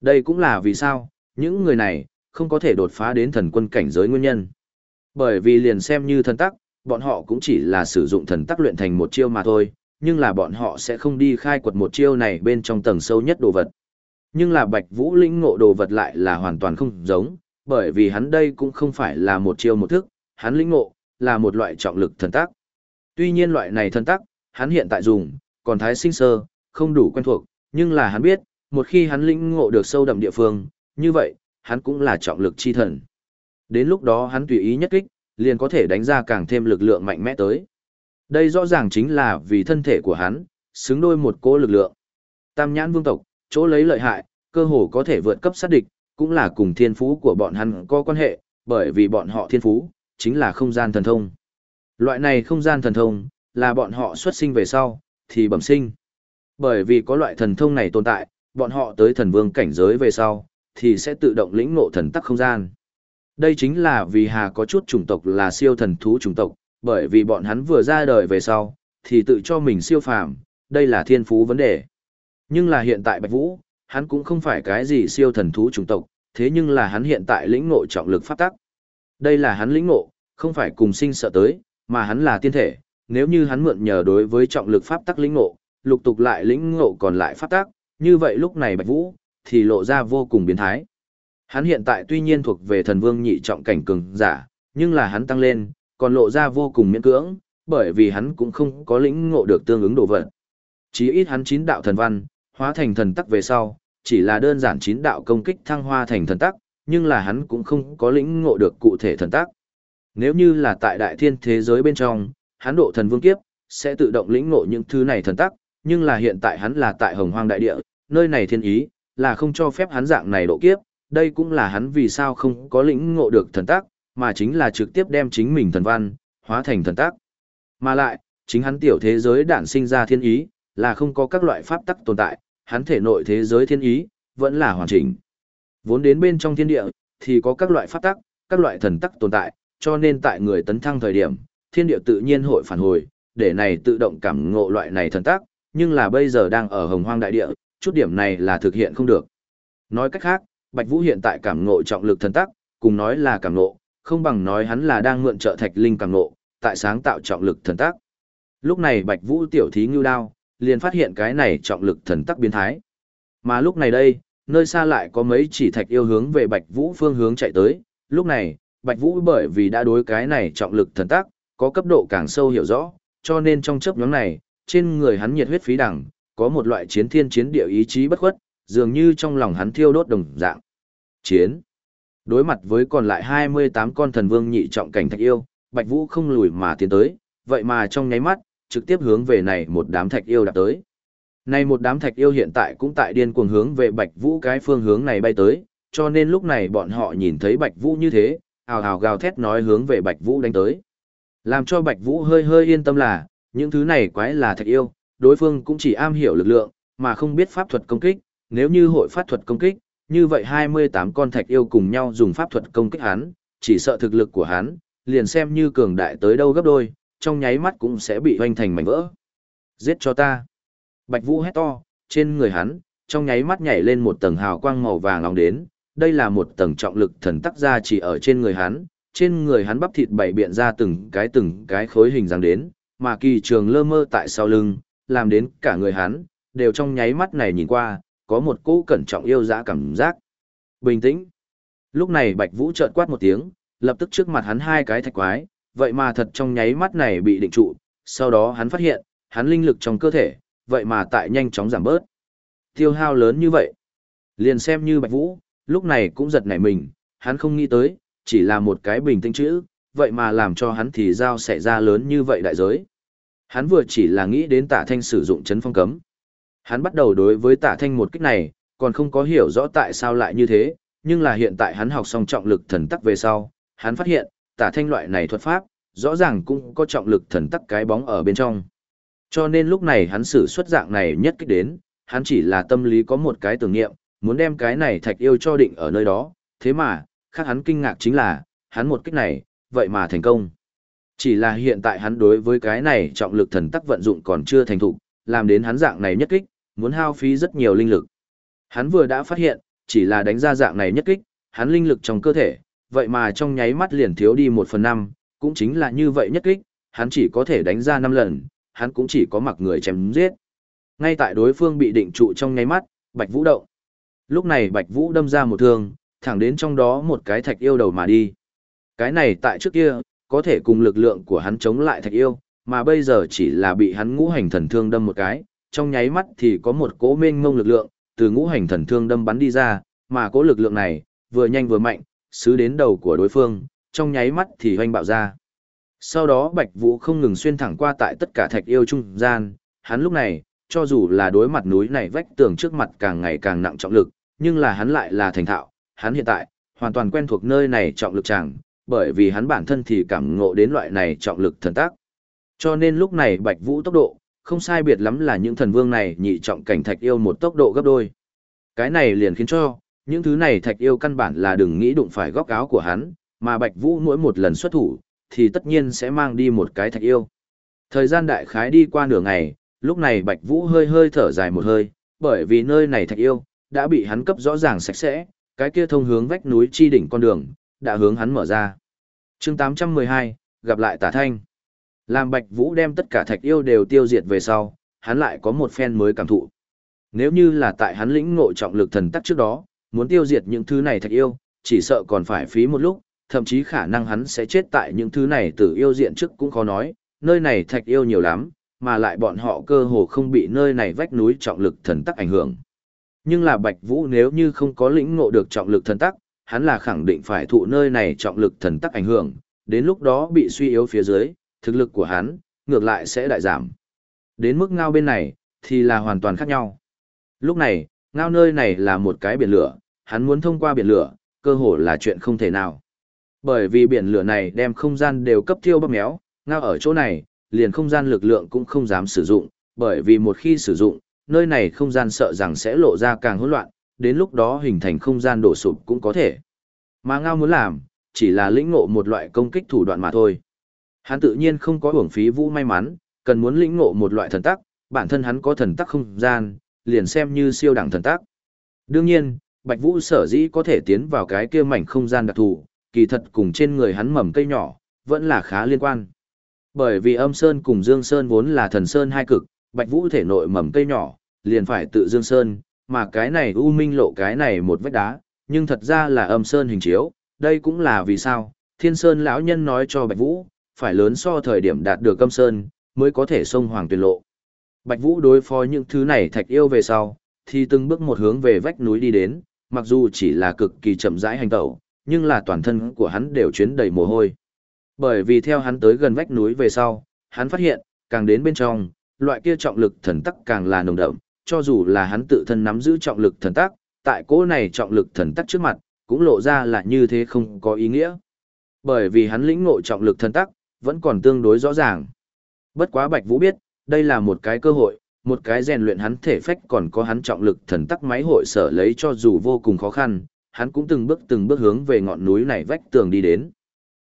Đây cũng là vì sao, những người này, không có thể đột phá đến thần quân cảnh giới nguyên nhân. Bởi vì liền xem như thần tắc, bọn họ cũng chỉ là sử dụng thần tắc luyện thành một chiêu mà thôi, nhưng là bọn họ sẽ không đi khai quật một chiêu này bên trong tầng sâu nhất đồ vật. Nhưng là Bạch Vũ lĩnh ngộ đồ vật lại là hoàn toàn không giống, bởi vì hắn đây cũng không phải là một chiêu một thức, hắn lĩnh ngộ là một loại trọng lực thần tác. Tuy nhiên loại này thần tác, hắn hiện tại dùng, còn thái sinh sơ, không đủ quen thuộc, nhưng là hắn biết, một khi hắn lĩnh ngộ được sâu đậm địa phương, như vậy, hắn cũng là trọng lực chi thần. Đến lúc đó hắn tùy ý nhất kích, liền có thể đánh ra càng thêm lực lượng mạnh mẽ tới. Đây rõ ràng chính là vì thân thể của hắn, xứng đôi một cỗ lực lượng. Tam nhãn vương tộc, chỗ lấy lợi hại, cơ hồ có thể vượt cấp sát địch, cũng là cùng thiên phú của bọn hắn có quan hệ, bởi vì bọn họ thiên phú, chính là không gian thần thông. Loại này không gian thần thông, là bọn họ xuất sinh về sau, thì bẩm sinh. Bởi vì có loại thần thông này tồn tại, bọn họ tới thần vương cảnh giới về sau, thì sẽ tự động lĩnh ngộ thần tắc không gian. Đây chính là vì hà có chút chủng tộc là siêu thần thú chủng tộc, bởi vì bọn hắn vừa ra đời về sau, thì tự cho mình siêu phàm, đây là thiên phú vấn đề. Nhưng là hiện tại Bạch Vũ, hắn cũng không phải cái gì siêu thần thú chủng tộc, thế nhưng là hắn hiện tại lĩnh ngộ trọng lực pháp tắc. Đây là hắn lĩnh ngộ, không phải cùng sinh sợ tới, mà hắn là tiên thể, nếu như hắn mượn nhờ đối với trọng lực pháp tắc lĩnh ngộ, lục tục lại lĩnh ngộ còn lại pháp tắc, như vậy lúc này Bạch Vũ thì lộ ra vô cùng biến thái. Hắn hiện tại tuy nhiên thuộc về thần vương nhị trọng cảnh cường giả, nhưng là hắn tăng lên, còn lộ ra vô cùng miễn cưỡng, bởi vì hắn cũng không có lĩnh ngộ được tương ứng đồ vật. Chí ít hắn chín đạo thần văn, hóa thành thần tắc về sau, chỉ là đơn giản chín đạo công kích thăng hoa thành thần tắc, nhưng là hắn cũng không có lĩnh ngộ được cụ thể thần tắc. Nếu như là tại đại thiên thế giới bên trong, hắn độ thần vương kiếp, sẽ tự động lĩnh ngộ những thứ này thần tắc, nhưng là hiện tại hắn là tại hồng hoang đại địa, nơi này thiên ý, là không cho phép hắn dạng này độ kiếp, đây cũng là hắn vì sao không có lĩnh ngộ được thần tắc, mà chính là trực tiếp đem chính mình thần văn, hóa thành thần tắc. Mà lại, chính hắn tiểu thế giới đản sinh ra thiên ý, là không có các loại pháp tắc tồn tại, hắn thể nội thế giới thiên ý, vẫn là hoàn chỉnh. Vốn đến bên trong thiên địa, thì có các loại pháp tắc, các loại thần tắc tồn tại, cho nên tại người tấn thăng thời điểm, thiên địa tự nhiên hội phản hồi, để này tự động cảm ngộ loại này thần tắc, nhưng là bây giờ đang ở hồng hoang đại địa, chút điểm này là thực hiện không được. Nói cách khác, Bạch Vũ hiện tại cảm ngộ trọng lực thần tắc, cùng nói là cảm ngộ, không bằng nói hắn là đang mượn trợ thạch linh cảm ngộ, tại sáng tạo trọng lực thần tắc. Lúc này Bạch Vũ tiểu thí ngưu đao, liền phát hiện cái này trọng lực thần tắc biến thái. Mà lúc này đây, nơi xa lại có mấy chỉ thạch yêu hướng về Bạch Vũ phương hướng chạy tới, lúc này, Bạch Vũ bởi vì đã đối cái này trọng lực thần tắc, có cấp độ càng sâu hiểu rõ, cho nên trong chớp nhóm này, trên người hắn nhiệt huyết phí đẳng, có một loại chiến thiên chiến địa ý chí bất khuất, dường như trong lòng hắn thiêu đốt đồng dạng. Chiến. Đối mặt với còn lại 28 con thần vương nhị trọng cảnh thạch yêu, Bạch Vũ không lùi mà tiến tới, vậy mà trong nháy mắt, trực tiếp hướng về này một đám thạch yêu đã tới. Này một đám thạch yêu hiện tại cũng tại điên cuồng hướng về Bạch Vũ cái phương hướng này bay tới, cho nên lúc này bọn họ nhìn thấy Bạch Vũ như thế, ào ào gào thét nói hướng về Bạch Vũ đánh tới. Làm cho Bạch Vũ hơi hơi yên tâm là, những thứ này quái là thạch yêu, đối phương cũng chỉ am hiểu lực lượng, mà không biết pháp thuật công kích, nếu như hội pháp thuật công kích, như vậy 28 con thạch yêu cùng nhau dùng pháp thuật công kích hắn, chỉ sợ thực lực của hắn, liền xem như cường đại tới đâu gấp đôi, trong nháy mắt cũng sẽ bị hoành thành mảnh vỡ. Giết cho ta. Bạch Vũ hét to, trên người hắn, trong nháy mắt nhảy lên một tầng hào quang màu vàng nóng đến, đây là một tầng trọng lực thần tắc ra chỉ ở trên người hắn, trên người hắn bắp thịt bảy biện ra từng cái từng cái khối hình dáng đến, mà kỳ trường lơ mơ tại sau lưng, làm đến cả người hắn, đều trong nháy mắt này nhìn qua, có một cỗ cẩn trọng yêu dã cảm giác. Bình tĩnh. Lúc này Bạch Vũ chợt quát một tiếng, lập tức trước mặt hắn hai cái thạch quái, vậy mà thật trong nháy mắt này bị định trụ, sau đó hắn phát hiện, hắn linh lực trong cơ thể, vậy mà tại nhanh chóng giảm bớt. Tiêu hao lớn như vậy. Liền xem như Bạch Vũ, lúc này cũng giật nảy mình, hắn không nghĩ tới, chỉ là một cái bình tĩnh chữ, vậy mà làm cho hắn thì giao xảy ra lớn như vậy đại giới. Hắn vừa chỉ là nghĩ đến tả thanh sử dụng chấn phong cấm. Hắn bắt đầu đối với tả thanh một kích này, còn không có hiểu rõ tại sao lại như thế, nhưng là hiện tại hắn học xong trọng lực thần tắc về sau, hắn phát hiện, tả thanh loại này thuật pháp, rõ ràng cũng có trọng lực thần tắc cái bóng ở bên trong. Cho nên lúc này hắn sử xuất dạng này nhất kích đến, hắn chỉ là tâm lý có một cái tưởng niệm, muốn đem cái này thạch yêu cho định ở nơi đó, thế mà, khác hắn kinh ngạc chính là, hắn một kích này, vậy mà thành công. Chỉ là hiện tại hắn đối với cái này trọng lực thần tắc vận dụng còn chưa thành thục, làm đến hắn dạng này nhất kích, muốn hao phí rất nhiều linh lực. Hắn vừa đã phát hiện, chỉ là đánh ra dạng này nhất kích, hắn linh lực trong cơ thể, vậy mà trong nháy mắt liền thiếu đi một phần năm, cũng chính là như vậy nhất kích, hắn chỉ có thể đánh ra năm lần, hắn cũng chỉ có mặc người chém giết. Ngay tại đối phương bị định trụ trong nháy mắt, Bạch Vũ động. Lúc này Bạch Vũ đâm ra một thương, thẳng đến trong đó một cái thạch yêu đầu mà đi. Cái này tại trước kia, có thể cùng lực lượng của hắn chống lại thạch yêu, mà bây giờ chỉ là bị hắn ngũ hành thần thương đâm một cái, trong nháy mắt thì có một cỗ mênh mông lực lượng, từ ngũ hành thần thương đâm bắn đi ra, mà cỗ lực lượng này, vừa nhanh vừa mạnh, xứ đến đầu của đối phương, trong nháy mắt thì hoanh bạo ra. Sau đó Bạch Vũ không ngừng xuyên thẳng qua tại tất cả thạch yêu trung gian, hắn lúc này, cho dù là đối mặt núi này vách tường trước mặt càng ngày càng nặng trọng lực, nhưng là hắn lại là thành thạo, hắn hiện tại, hoàn toàn quen thuộc nơi này trọng lực chẳng, bởi vì hắn bản thân thì cảm ngộ đến loại này trọng lực thần tác. Cho nên lúc này Bạch Vũ tốc độ, không sai biệt lắm là những thần vương này nhị trọng cảnh thạch yêu một tốc độ gấp đôi. Cái này liền khiến cho, những thứ này thạch yêu căn bản là đừng nghĩ đụng phải góc áo của hắn, mà Bạch Vũ mỗi một lần xuất thủ, thì tất nhiên sẽ mang đi một cái thạch yêu. Thời gian đại khái đi qua nửa ngày, lúc này Bạch Vũ hơi hơi thở dài một hơi, bởi vì nơi này thạch yêu, đã bị hắn cấp rõ ràng sạch sẽ, cái kia thông hướng vách núi chi đỉnh con đường, đã hướng hắn mở ra. chương 812, gặp lại tả thanh. Làm Bạch Vũ đem tất cả thạch yêu đều tiêu diệt về sau, hắn lại có một phen mới cảm thụ. Nếu như là tại hắn lĩnh ngộ trọng lực thần tắc trước đó, muốn tiêu diệt những thứ này thạch yêu, chỉ sợ còn phải phí một lúc, thậm chí khả năng hắn sẽ chết tại những thứ này từ yêu diện trước cũng khó nói, nơi này thạch yêu nhiều lắm, mà lại bọn họ cơ hồ không bị nơi này vách núi trọng lực thần tắc ảnh hưởng. Nhưng là Bạch Vũ nếu như không có lĩnh ngộ được trọng lực thần tắc, hắn là khẳng định phải thụ nơi này trọng lực thần tắc ảnh hưởng, đến lúc đó bị suy yếu phía dưới, thực lực của hắn, ngược lại sẽ đại giảm. Đến mức ngao bên này, thì là hoàn toàn khác nhau. Lúc này, ngao nơi này là một cái biển lửa, hắn muốn thông qua biển lửa, cơ hồ là chuyện không thể nào. Bởi vì biển lửa này đem không gian đều cấp thiêu bóp méo, ngao ở chỗ này, liền không gian lực lượng cũng không dám sử dụng, bởi vì một khi sử dụng, nơi này không gian sợ rằng sẽ lộ ra càng hỗn loạn, đến lúc đó hình thành không gian đổ sụp cũng có thể. Mà ngao muốn làm, chỉ là lĩnh ngộ một loại công kích thủ đoạn mà thôi. Hắn tự nhiên không có hưởng phí vũ may mắn, cần muốn lĩnh ngộ một loại thần tắc, bản thân hắn có thần tắc không gian, liền xem như siêu đẳng thần tắc. Đương nhiên, Bạch Vũ sở dĩ có thể tiến vào cái kia mảnh không gian đặc thù, kỳ thật cùng trên người hắn mầm cây nhỏ, vẫn là khá liên quan. Bởi vì âm sơn cùng dương sơn vốn là thần sơn hai cực, Bạch Vũ thể nội mầm cây nhỏ, liền phải tự dương sơn, mà cái này u minh lộ cái này một vách đá, nhưng thật ra là âm sơn hình chiếu, đây cũng là vì sao, thiên sơn lão nhân nói cho Bạch Vũ, phải lớn so thời điểm đạt được câm sơn, mới có thể sông hoàng tuyệt lộ. Bạch Vũ đối phó những thứ này thạch yêu về sau, thì từng bước một hướng về vách núi đi đến, mặc dù chỉ là cực kỳ chậm rãi hành tẩu, nhưng là toàn thân của hắn đều chuyến đầy mồ hôi. Bởi vì theo hắn tới gần vách núi về sau, hắn phát hiện, càng đến bên trong, loại kia trọng lực thần tắc càng là nồng đậm, cho dù là hắn tự thân nắm giữ trọng lực thần tắc, tại cỗ này trọng lực thần tắc trước mặt, cũng lộ ra là như thế không có ý nghĩa. Bởi vì hắn lĩnh ngộ trọng lực thần tắc, vẫn còn tương đối rõ ràng. Bất quá Bạch Vũ biết, đây là một cái cơ hội, một cái rèn luyện hắn thể phách còn có hắn trọng lực thần tắc máy hội sở lấy cho dù vô cùng khó khăn, hắn cũng từng bước từng bước hướng về ngọn núi này vách tường đi đến.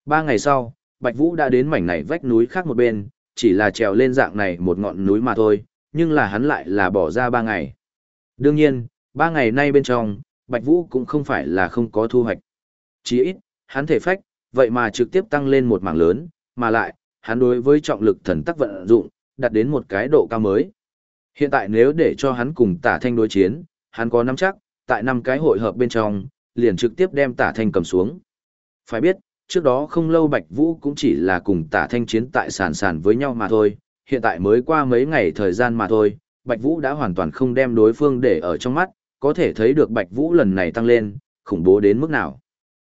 Ba ngày sau, Bạch Vũ đã đến mảnh này vách núi khác một bên, chỉ là trèo lên dạng này một ngọn núi mà thôi, nhưng là hắn lại là bỏ ra ba ngày. Đương nhiên, ba ngày nay bên trong, Bạch Vũ cũng không phải là không có thu hoạch. Chỉ ít, hắn thể phách, vậy mà trực tiếp tăng lên một mảng lớn, mà lại, hắn đối với trọng lực thần tắc vận dụng, đạt đến một cái độ cao mới. Hiện tại nếu để cho hắn cùng tả thanh đối chiến, hắn có nắm chắc, tại năm cái hội hợp bên trong, liền trực tiếp đem tả thanh cầm xuống. Phải biết, trước đó không lâu Bạch Vũ cũng chỉ là cùng tả thanh chiến tại sàn sàn với nhau mà thôi, hiện tại mới qua mấy ngày thời gian mà thôi, Bạch Vũ đã hoàn toàn không đem đối phương để ở trong mắt, có thể thấy được Bạch Vũ lần này tăng lên, khủng bố đến mức nào.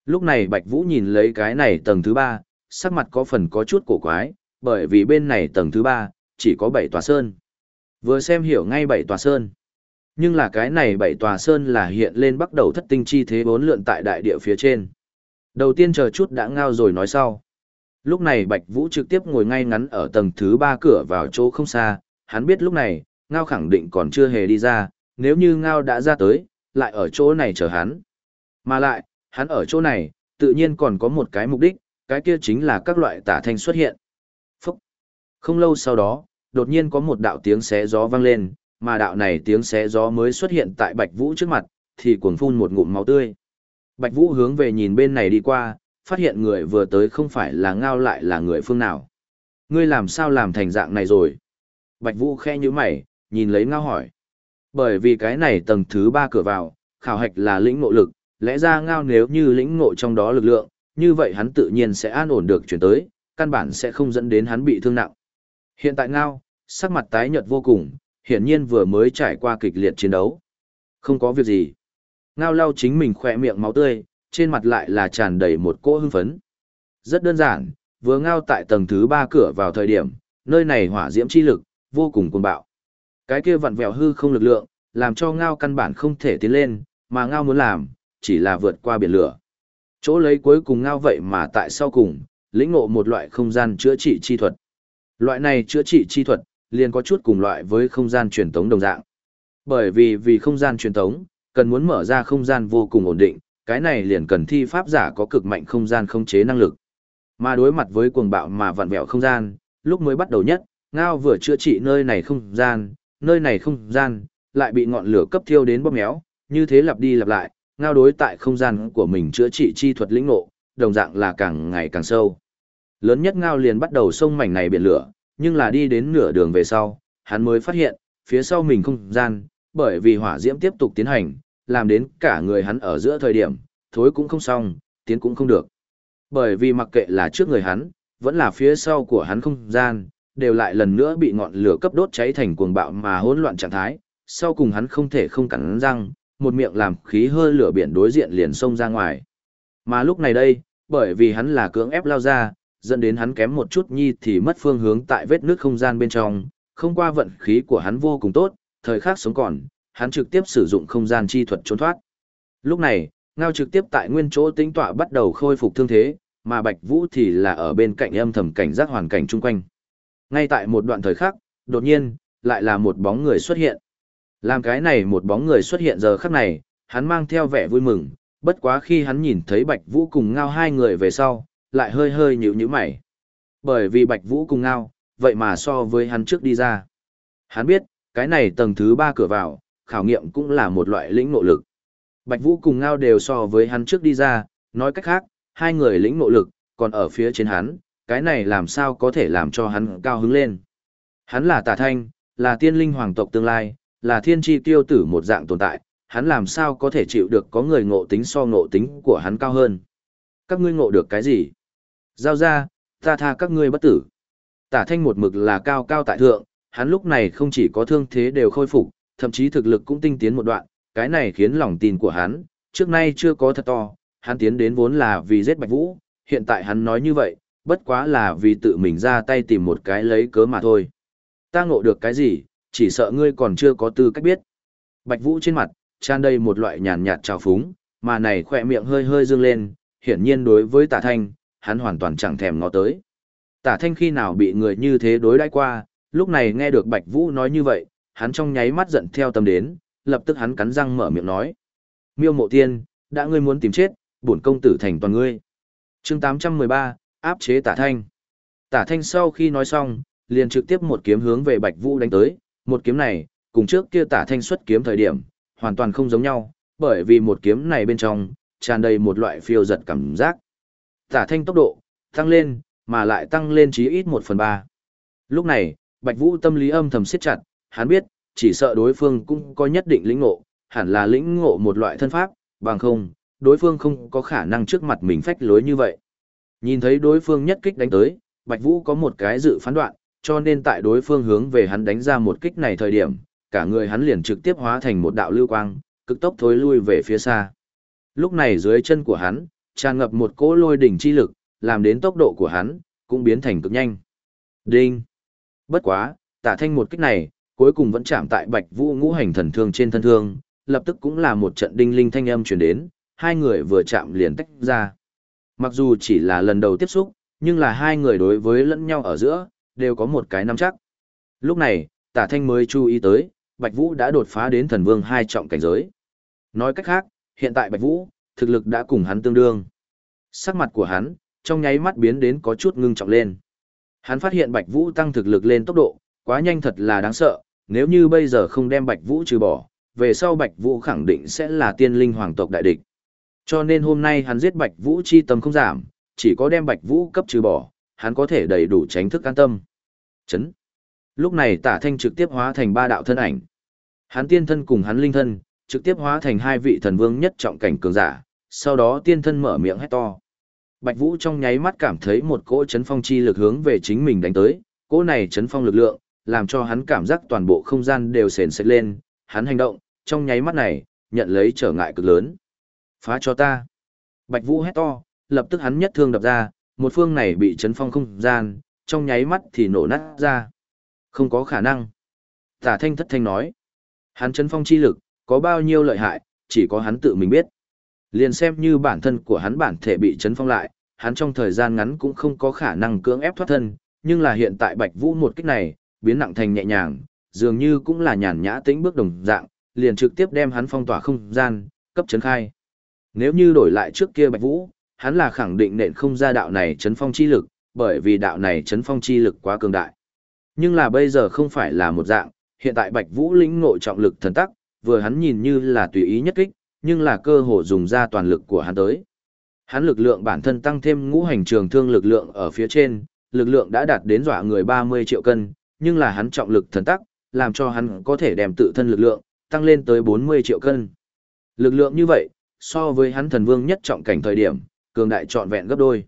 Lúc này Bạch Vũ nhìn lấy cái này tầng thứ ba, sắc mặt có phần có chút cổ quái, bởi vì bên này tầng thứ ba chỉ có bảy tòa sơn. Vừa xem hiểu ngay bảy tòa sơn. Nhưng là cái này bảy tòa sơn là hiện lên bắt đầu thất tinh chi thế bốn lượn tại đại địa phía trên. Đầu tiên chờ chút đã ngao rồi nói sau. Lúc này Bạch Vũ trực tiếp ngồi ngay ngắn ở tầng thứ ba cửa vào chỗ không xa, hắn biết lúc này, ngao khẳng định còn chưa hề đi ra, nếu như ngao đã ra tới, lại ở chỗ này chờ hắn. Mà lại, hắn ở chỗ này, tự nhiên còn có một cái mục đích, cái kia chính là các loại tả thanh xuất hiện. Phúc! Không lâu sau đó, đột nhiên có một đạo tiếng xé gió vang lên, mà đạo này tiếng xé gió mới xuất hiện tại Bạch Vũ trước mặt, thì cuồng phun một ngụm máu tươi. Bạch Vũ hướng về nhìn bên này đi qua, phát hiện người vừa tới không phải là ngao lại là người phương nào. Ngươi làm sao làm thành dạng này rồi? Bạch Vũ khe như mày, nhìn lấy ngao hỏi. Bởi vì cái này tầng thứ ba cửa vào, khảo hạch là lĩnh ngộ lực, lẽ ra ngao nếu như lĩnh ngộ trong đó lực lượng, như vậy hắn tự nhiên sẽ an ổn được chuyển tới, căn bản sẽ không dẫn đến hắn bị thương nặng. Hiện tại ngao, sắc mặt tái nhợt vô cùng, hiển nhiên vừa mới trải qua kịch liệt chiến đấu. Không có việc gì. Ngao lau chính mình khỏe miệng máu tươi, trên mặt lại là tràn đầy một cỗ hưng phấn. Rất đơn giản, vừa ngao tại tầng thứ ba cửa vào thời điểm, nơi này hỏa diễm chi lực, vô cùng cuồng bạo. Cái kia vặn vẹo hư không lực lượng, làm cho ngao căn bản không thể tiến lên, mà ngao muốn làm, chỉ là vượt qua biển lửa. Chỗ lấy cuối cùng ngao vậy mà tại sau cùng, lĩnh ngộ một loại không gian chữa trị chi thuật. Loại này chữa trị chi thuật, liền có chút cùng loại với không gian truyền tống đồng dạng. Bởi vì vì không gian truyền tống, cần muốn mở ra không gian vô cùng ổn định, cái này liền cần thi pháp giả có cực mạnh không gian không chế năng lực. Mà đối mặt với cuồng bạo mà vặn vẹo không gian, lúc mới bắt đầu nhất, Ngao vừa chữa trị nơi này không gian, nơi này không gian, lại bị ngọn lửa cấp thiêu đến bóp méo, như thế lặp đi lặp lại, Ngao đối tại không gian của mình chữa trị chi thuật lĩnh ngộ, đồng dạng là càng ngày càng sâu. Lớn nhất Ngao liền bắt đầu sông mảnh này biển lửa, nhưng là đi đến nửa đường về sau, hắn mới phát hiện, phía sau mình không gian, bởi vì hỏa diễm tiếp tục tiến hành, làm đến cả người hắn ở giữa thời điểm, thối cũng không xong, tiến cũng không được. Bởi vì mặc kệ là trước người hắn, vẫn là phía sau của hắn không gian, đều lại lần nữa bị ngọn lửa cấp đốt cháy thành cuồng bạo mà hỗn loạn trạng thái, sau cùng hắn không thể không cắn răng, một miệng làm khí hơi lửa biển đối diện liền xông ra ngoài. Mà lúc này đây, bởi vì hắn là cưỡng ép lao ra, dẫn đến hắn kém một chút nhi thì mất phương hướng tại vết nước không gian bên trong, không qua vận khí của hắn vô cùng tốt, thời khắc sống còn, hắn trực tiếp sử dụng không gian chi thuật trốn thoát. Lúc này, Ngao trực tiếp tại nguyên chỗ tính tọa bắt đầu khôi phục thương thế, mà Bạch Vũ thì là ở bên cạnh âm thầm cảnh giác hoàn cảnh chung quanh. Ngay tại một đoạn thời khắc, đột nhiên, lại là một bóng người xuất hiện. Làm cái này một bóng người xuất hiện giờ khắc này, hắn mang theo vẻ vui mừng, bất quá khi hắn nhìn thấy Bạch Vũ cùng Ngao hai người về sau, lại hơi hơi nhíu nhíu mày. Bởi vì Bạch Vũ cùng Ngao, vậy mà so với hắn trước đi ra. Hắn biết, cái này tầng thứ ba cửa vào, khảo nghiệm cũng là một loại lĩnh nội lực. Bạch Vũ cùng Ngao đều so với hắn trước đi ra, nói cách khác, hai người lĩnh nội lực, còn ở phía trên hắn, cái này làm sao có thể làm cho hắn cao hứng lên. Hắn là tà thanh, là tiên linh hoàng tộc tương lai, là thiên tri tiêu tử một dạng tồn tại, hắn làm sao có thể chịu được có người ngộ tính so ngộ tính của hắn cao hơn. Các ngươi ngộ được cái gì? Giao ra, ta tha các ngươi bất tử. Tả thanh một mực là cao cao tại thượng, hắn lúc này không chỉ có thương thế đều khôi phục, thậm chí thực lực cũng tinh tiến một đoạn, cái này khiến lòng tin của hắn, trước nay chưa có thật to, hắn tiến đến vốn là vì giết Bạch Vũ, hiện tại hắn nói như vậy, bất quá là vì tự mình ra tay tìm một cái lấy cớ mà thôi. Ta ngộ được cái gì, chỉ sợ ngươi còn chưa có tư cách biết. Bạch Vũ trên mặt, tràn đầy một loại nhàn nhạt trào phúng, mà này khỏe miệng hơi hơi dương lên, hiển nhiên đối với tả thanh, hắn hoàn toàn chẳng thèm ngó tới. Tả thanh khi nào bị người như thế đối đãi qua, lúc này nghe được Bạch Vũ nói như vậy, hắn trong nháy mắt giận theo tâm đến, lập tức hắn cắn răng mở miệng nói. Miêu mộ tiên, đã ngươi muốn tìm chết, bổn công tử thành toàn ngươi. chương 813, áp chế tả thanh. Tả thanh sau khi nói xong, liền trực tiếp một kiếm hướng về Bạch Vũ đánh tới, một kiếm này, cùng trước kia tả thanh xuất kiếm thời điểm, hoàn toàn không giống nhau, bởi vì một kiếm này bên trong, tràn đầy một loại phiêu giật cảm giác. Tả thanh tốc độ, tăng lên, mà lại tăng lên chí ít một phần ba. Lúc này, Bạch Vũ tâm lý âm thầm siết chặt, hắn biết, chỉ sợ đối phương cũng có nhất định lĩnh ngộ, hẳn là lĩnh ngộ một loại thân pháp, bằng không, đối phương không có khả năng trước mặt mình phách lối như vậy. Nhìn thấy đối phương nhất kích đánh tới, Bạch Vũ có một cái dự phán đoạn, cho nên tại đối phương hướng về hắn đánh ra một kích này thời điểm, cả người hắn liền trực tiếp hóa thành một đạo lưu quang, cực tốc thối lui về phía xa. Lúc này dưới chân của hắn, tràn ngập một cỗ lôi đỉnh chi lực, làm đến tốc độ của hắn, cũng biến thành cực nhanh. Đinh! Bất quá, tả thanh một kích này, cuối cùng vẫn chạm tại bạch vũ ngũ hành thần thương trên thân thương, lập tức cũng là một trận đinh linh thanh âm truyền đến, hai người vừa chạm liền tách ra. Mặc dù chỉ là lần đầu tiếp xúc, nhưng là hai người đối với lẫn nhau ở giữa, đều có một cái nắm chắc. Lúc này, tả thanh mới chú ý tới, Bạch Vũ đã đột phá đến thần vương hai trọng cảnh giới. Nói cách khác, hiện tại Bạch Vũ, thực lực đã cùng hắn tương đương. Sắc mặt của hắn, trong nháy mắt biến đến có chút ngưng trọng lên. Hắn phát hiện Bạch Vũ tăng thực lực lên tốc độ, quá nhanh thật là đáng sợ, nếu như bây giờ không đem Bạch Vũ trừ bỏ, về sau Bạch Vũ khẳng định sẽ là tiên linh hoàng tộc đại địch. Cho nên hôm nay hắn giết Bạch Vũ chi tâm không giảm, chỉ có đem Bạch Vũ cấp trừ bỏ, hắn có thể đầy đủ tránh thức an tâm. Chấn. Lúc này Tả Thanh trực tiếp hóa thành ba đạo thân ảnh. Hắn tiên thân cùng hắn linh thân, trực tiếp hóa thành hai vị thần vương nhất trọng cảnh cường giả, sau đó tiên thân mở miệng hét to. Bạch Vũ trong nháy mắt cảm thấy một cỗ chấn phong chi lực hướng về chính mình đánh tới, cỗ này chấn phong lực lượng, làm cho hắn cảm giác toàn bộ không gian đều sền sệt lên, hắn hành động, trong nháy mắt này, nhận lấy trở ngại cực lớn. Phá cho ta. Bạch Vũ hét to, lập tức hắn nhất thương đập ra, một phương này bị chấn phong không gian, trong nháy mắt thì nổ nát ra. Không có khả năng. Tả thanh thất thanh nói. Hắn chấn phong chi lực, có bao nhiêu lợi hại, chỉ có hắn tự mình biết. Liền xem như bản thân của hắn bản thể bị chấn phong lại, hắn trong thời gian ngắn cũng không có khả năng cưỡng ép thoát thân, nhưng là hiện tại Bạch Vũ một kích này, biến nặng thành nhẹ nhàng, dường như cũng là nhàn nhã tĩnh bước đồng dạng, liền trực tiếp đem hắn phong tỏa không gian, cấp chấn khai. Nếu như đổi lại trước kia Bạch Vũ, hắn là khẳng định nện không ra đạo này chấn phong chi lực, bởi vì đạo này chấn phong chi lực quá cường đại. Nhưng là bây giờ không phải là một dạng, hiện tại Bạch Vũ lĩnh ngộ trọng lực thần tắc, vừa hắn nhìn như là tùy ý nhất kích, nhưng là cơ hồ dùng ra toàn lực của hắn tới. Hắn lực lượng bản thân tăng thêm ngũ hành trường thương lực lượng ở phía trên, lực lượng đã đạt đến dọa người 30 triệu cân, nhưng là hắn trọng lực thần tắc, làm cho hắn có thể đem tự thân lực lượng tăng lên tới 40 triệu cân. Lực lượng như vậy, so với hắn thần vương nhất trọng cảnh thời điểm, cường đại trọn vẹn gấp đôi.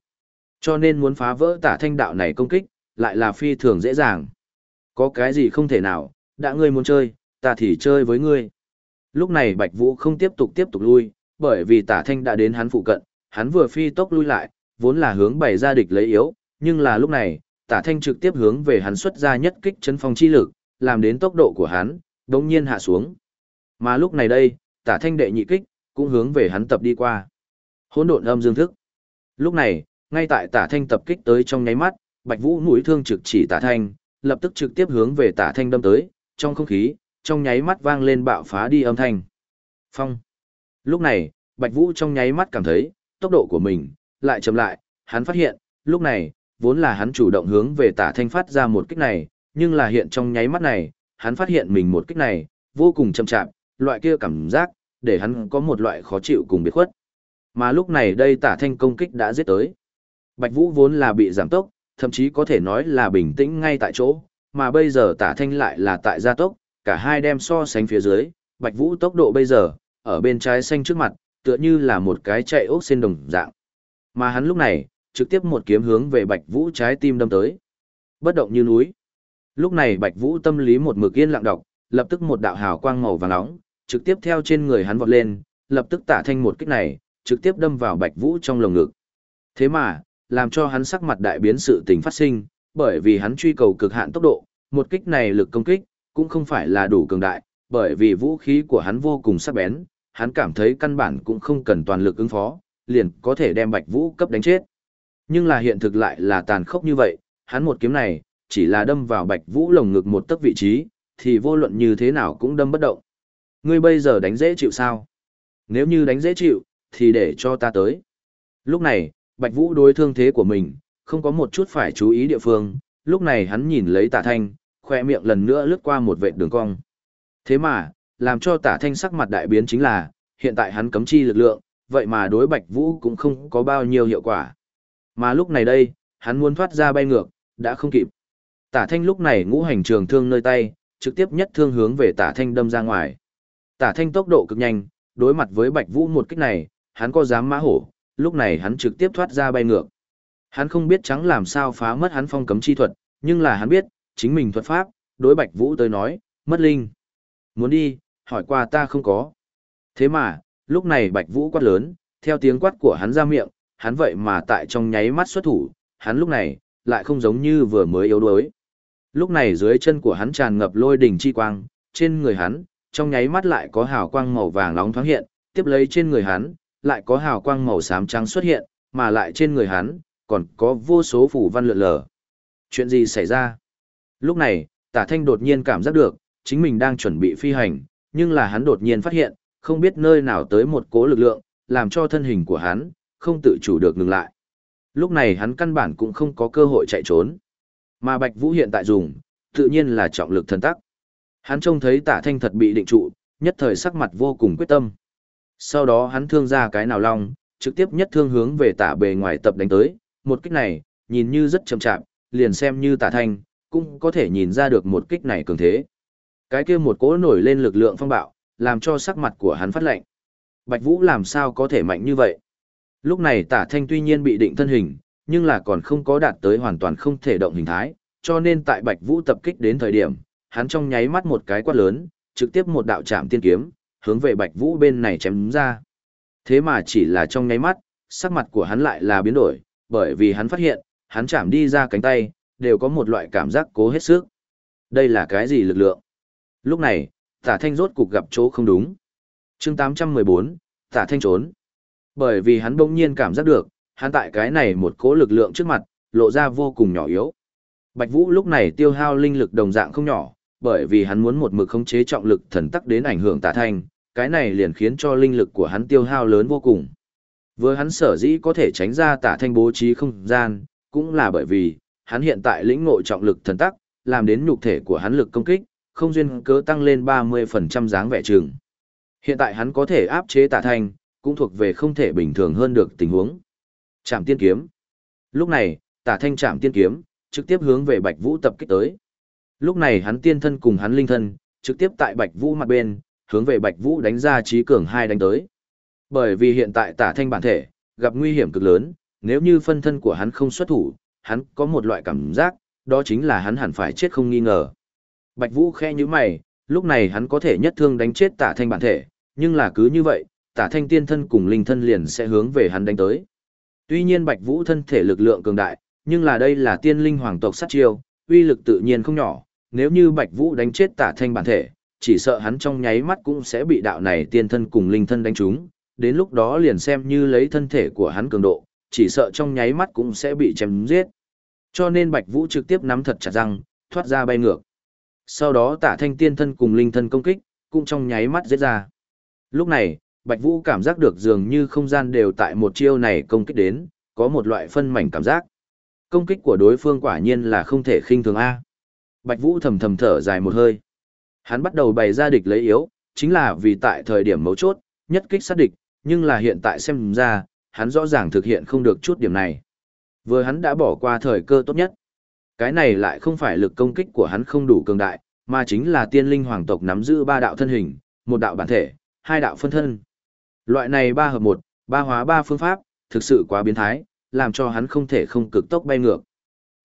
Cho nên muốn phá vỡ tả thanh đạo này công kích, lại là phi thường dễ dàng. Có cái gì không thể nào, đã ngươi muốn chơi, ta thì chơi với ngươi. Lúc này Bạch Vũ không tiếp tục tiếp tục lui, bởi vì tả thanh đã đến hắn phụ cận, hắn vừa phi tốc lui lại, vốn là hướng bày ra địch lấy yếu, nhưng là lúc này, tả thanh trực tiếp hướng về hắn xuất ra nhất kích chấn phong chi lực, làm đến tốc độ của hắn, đống nhiên hạ xuống. Mà lúc này đây, tả thanh đệ nhị kích, cũng hướng về hắn tập đi qua. Hỗn độn âm dương thức. Lúc này, ngay tại tả thanh tập kích tới trong nháy mắt, Bạch Vũ mũi thương trực chỉ tả thanh, lập tức trực tiếp hướng về tả thanh đâm tới, trong không khí, trong nháy mắt vang lên bạo phá đi âm thanh. Phong. Lúc này, Bạch Vũ trong nháy mắt cảm thấy, tốc độ của mình, lại chậm lại, hắn phát hiện, lúc này, vốn là hắn chủ động hướng về tả thanh phát ra một kích này, nhưng là hiện trong nháy mắt này, hắn phát hiện mình một kích này, vô cùng chậm chạp, loại kia cảm giác, để hắn có một loại khó chịu cùng biệt khuất. Mà lúc này đây tả thanh công kích đã giết tới. Bạch Vũ vốn là bị giảm tốc, thậm chí có thể nói là bình tĩnh ngay tại chỗ, mà bây giờ tả thanh lại là tại gia tốc, cả hai đem so sánh phía dưới, Bạch Vũ tốc độ bây giờ, ở bên trái xanh trước mặt, tựa như là một cái chạy ốc sen đồng dạng. Mà hắn lúc này, trực tiếp một kiếm hướng về Bạch Vũ trái tim đâm tới. Bất động như núi. Lúc này Bạch Vũ tâm lý một mực yên lặng đọc, lập tức một đạo hào quang màu vàng nóng, trực tiếp theo trên người hắn vọt lên, lập tức tả thanh một kích này, trực tiếp đâm vào Bạch Vũ trong lồng ngực. Thế mà, làm cho hắn sắc mặt đại biến sự tình phát sinh, bởi vì hắn truy cầu cực hạn tốc độ, một kích này lực công kích, cũng không phải là đủ cường đại, bởi vì vũ khí của hắn vô cùng sắc bén, hắn cảm thấy căn bản cũng không cần toàn lực ứng phó, liền có thể đem Bạch Vũ cấp đánh chết. Nhưng là hiện thực lại là tàn khốc như vậy, hắn một kiếm này, chỉ là đâm vào Bạch Vũ lồng ngực một tấc vị trí, thì vô luận như thế nào cũng đâm bất động. Ngươi bây giờ đánh dễ chịu sao? Nếu như đánh dễ chịu, thì để cho ta tới. Lúc này, Bạch Vũ đối thương thế của mình, không có một chút phải chú ý địa phương, lúc này hắn nhìn lấy tả thanh, khoe miệng lần nữa lướt qua một vệt đường cong. Thế mà, làm cho tả thanh sắc mặt đại biến chính là, hiện tại hắn cấm chi lực lượng, vậy mà đối Bạch Vũ cũng không có bao nhiêu hiệu quả. Mà lúc này đây, hắn muốn thoát ra bay ngược, đã không kịp. Tả thanh lúc này ngũ hành trường thương nơi tay, trực tiếp nhất thương hướng về tả thanh đâm ra ngoài. Tả thanh tốc độ cực nhanh, đối mặt với Bạch Vũ một kích này, hắn có dám mã hổ, lúc này hắn trực tiếp thoát ra bay ngược. Hắn không biết trắng làm sao phá mất hắn phong cấm chi thuật, nhưng là hắn biết, chính mình thuật pháp, đối Bạch Vũ tới nói, mất linh. Muốn đi, hỏi qua ta không có. Thế mà, lúc này Bạch Vũ quát lớn, theo tiếng quát của hắn ra miệng, hắn vậy mà tại trong nháy mắt xuất thủ, hắn lúc này, lại không giống như vừa mới yếu đuối. Lúc này dưới chân của hắn tràn ngập lôi đỉnh chi quang, trên người hắn, trong nháy mắt lại có hào quang màu vàng nóng thoáng hiện, tiếp lấy trên người hắn, lại có hào quang màu xám trắng xuất hiện, mà lại trên người hắn, còn có vô số phủ văn lượn lờ. Chuyện gì xảy ra? Lúc này, tả thanh đột nhiên cảm giác được, chính mình đang chuẩn bị phi hành, nhưng là hắn đột nhiên phát hiện, không biết nơi nào tới một cố lực lượng, làm cho thân hình của hắn, không tự chủ được ngừng lại. Lúc này hắn căn bản cũng không có cơ hội chạy trốn. Mà Bạch Vũ hiện tại dùng, tự nhiên là trọng lực thần tắc. Hắn trông thấy tả thanh thật bị định trụ, nhất thời sắc mặt vô cùng quyết tâm. Sau đó hắn thương ra cái nào long, trực tiếp nhất thương hướng về tả bề ngoài tập đánh tới, một kích này, nhìn như rất chậm chạp, liền xem như tả thanh, cũng có thể nhìn ra được một kích này cường thế. Cái kia một cỗ nổi lên lực lượng phong bạo, làm cho sắc mặt của hắn phát lạnh. Bạch Vũ làm sao có thể mạnh như vậy? Lúc này tả thanh tuy nhiên bị định thân hình, nhưng là còn không có đạt tới hoàn toàn không thể động hình thái, cho nên tại Bạch Vũ tập kích đến thời điểm, hắn trong nháy mắt một cái quát lớn, trực tiếp một đạo chạm tiên kiếm, hướng về Bạch Vũ bên này chém ra. Thế mà chỉ là trong nháy mắt, sắc mặt của hắn lại là biến đổi, bởi vì hắn phát hiện, hắn chạm đi ra cánh tay, đều có một loại cảm giác cố hết sức. Đây là cái gì lực lượng? Lúc này, tả thanh rốt cục gặp chỗ không đúng. chương 814, tả thanh trốn. Bởi vì hắn bỗng nhiên cảm giác được, hắn tại cái này một cố lực lượng trước mặt, lộ ra vô cùng nhỏ yếu. Bạch Vũ lúc này tiêu hao linh lực đồng dạng không nhỏ, bởi vì hắn muốn một mực khống chế trọng lực thần tắc đến ảnh hưởng tả thanh, cái này liền khiến cho linh lực của hắn tiêu hao lớn vô cùng. Với hắn sở dĩ có thể tránh ra tả thanh bố trí không gian, cũng là bởi vì, hắn hiện tại lĩnh ngộ trọng lực thần tắc, làm đến nhục thể của hắn lực công kích, không duyên cớ tăng lên 30% dáng vẻ trường. Hiện tại hắn có thể áp chế tả thanh, cũng thuộc về không thể bình thường hơn được tình huống. chạm tiên kiếm. Lúc này, tả thanh chạm tiên kiếm, trực tiếp hướng về Bạch Vũ tập kích tới. Lúc này hắn tiên thân cùng hắn linh thân, trực tiếp tại Bạch Vũ mặt bên, hướng về Bạch Vũ đánh ra trí cường hai đánh tới. Bởi vì hiện tại tả thanh bản thể, gặp nguy hiểm cực lớn, nếu như phân thân của hắn không xuất thủ, hắn có một loại cảm giác, đó chính là hắn hẳn phải chết không nghi ngờ. Bạch Vũ khe như mày, lúc này hắn có thể nhất thương đánh chết tả thanh bản thể, nhưng là cứ như vậy, tả thanh tiên thân cùng linh thân liền sẽ hướng về hắn đánh tới. Tuy nhiên Bạch Vũ thân thể lực lượng cường đại, nhưng là đây là tiên linh hoàng tộc sát chiêu, uy lực tự nhiên không nhỏ, nếu như Bạch Vũ đánh chết tả thanh bản thể, chỉ sợ hắn trong nháy mắt cũng sẽ bị đạo này tiên thân cùng linh thân đánh trúng, đến lúc đó liền xem như lấy thân thể của hắn cường độ, chỉ sợ trong nháy mắt cũng sẽ bị chém giết. Cho nên Bạch Vũ trực tiếp nắm thật chặt răng, thoát ra bay ngược. Sau đó tả thanh tiên thân cùng linh thân công kích, cũng trong nháy mắt giết ra. Lúc này, Bạch Vũ cảm giác được dường như không gian đều tại một chiêu này công kích đến, có một loại phân mảnh cảm giác. Công kích của đối phương quả nhiên là không thể khinh thường A. Bạch Vũ thầm thầm thở dài một hơi. Hắn bắt đầu bày ra địch lấy yếu, chính là vì tại thời điểm mấu chốt, nhất kích sát địch, nhưng là hiện tại xem ra, hắn rõ ràng thực hiện không được chút điểm này. Vừa hắn đã bỏ qua thời cơ tốt nhất. Cái này lại không phải lực công kích của hắn không đủ cường đại, mà chính là tiên linh hoàng tộc nắm giữ ba đạo thân hình, một đạo bản thể, hai đạo phân thân. Loại này ba hợp một, ba hóa ba phương pháp, thực sự quá biến thái, làm cho hắn không thể không cực tốc bay ngược.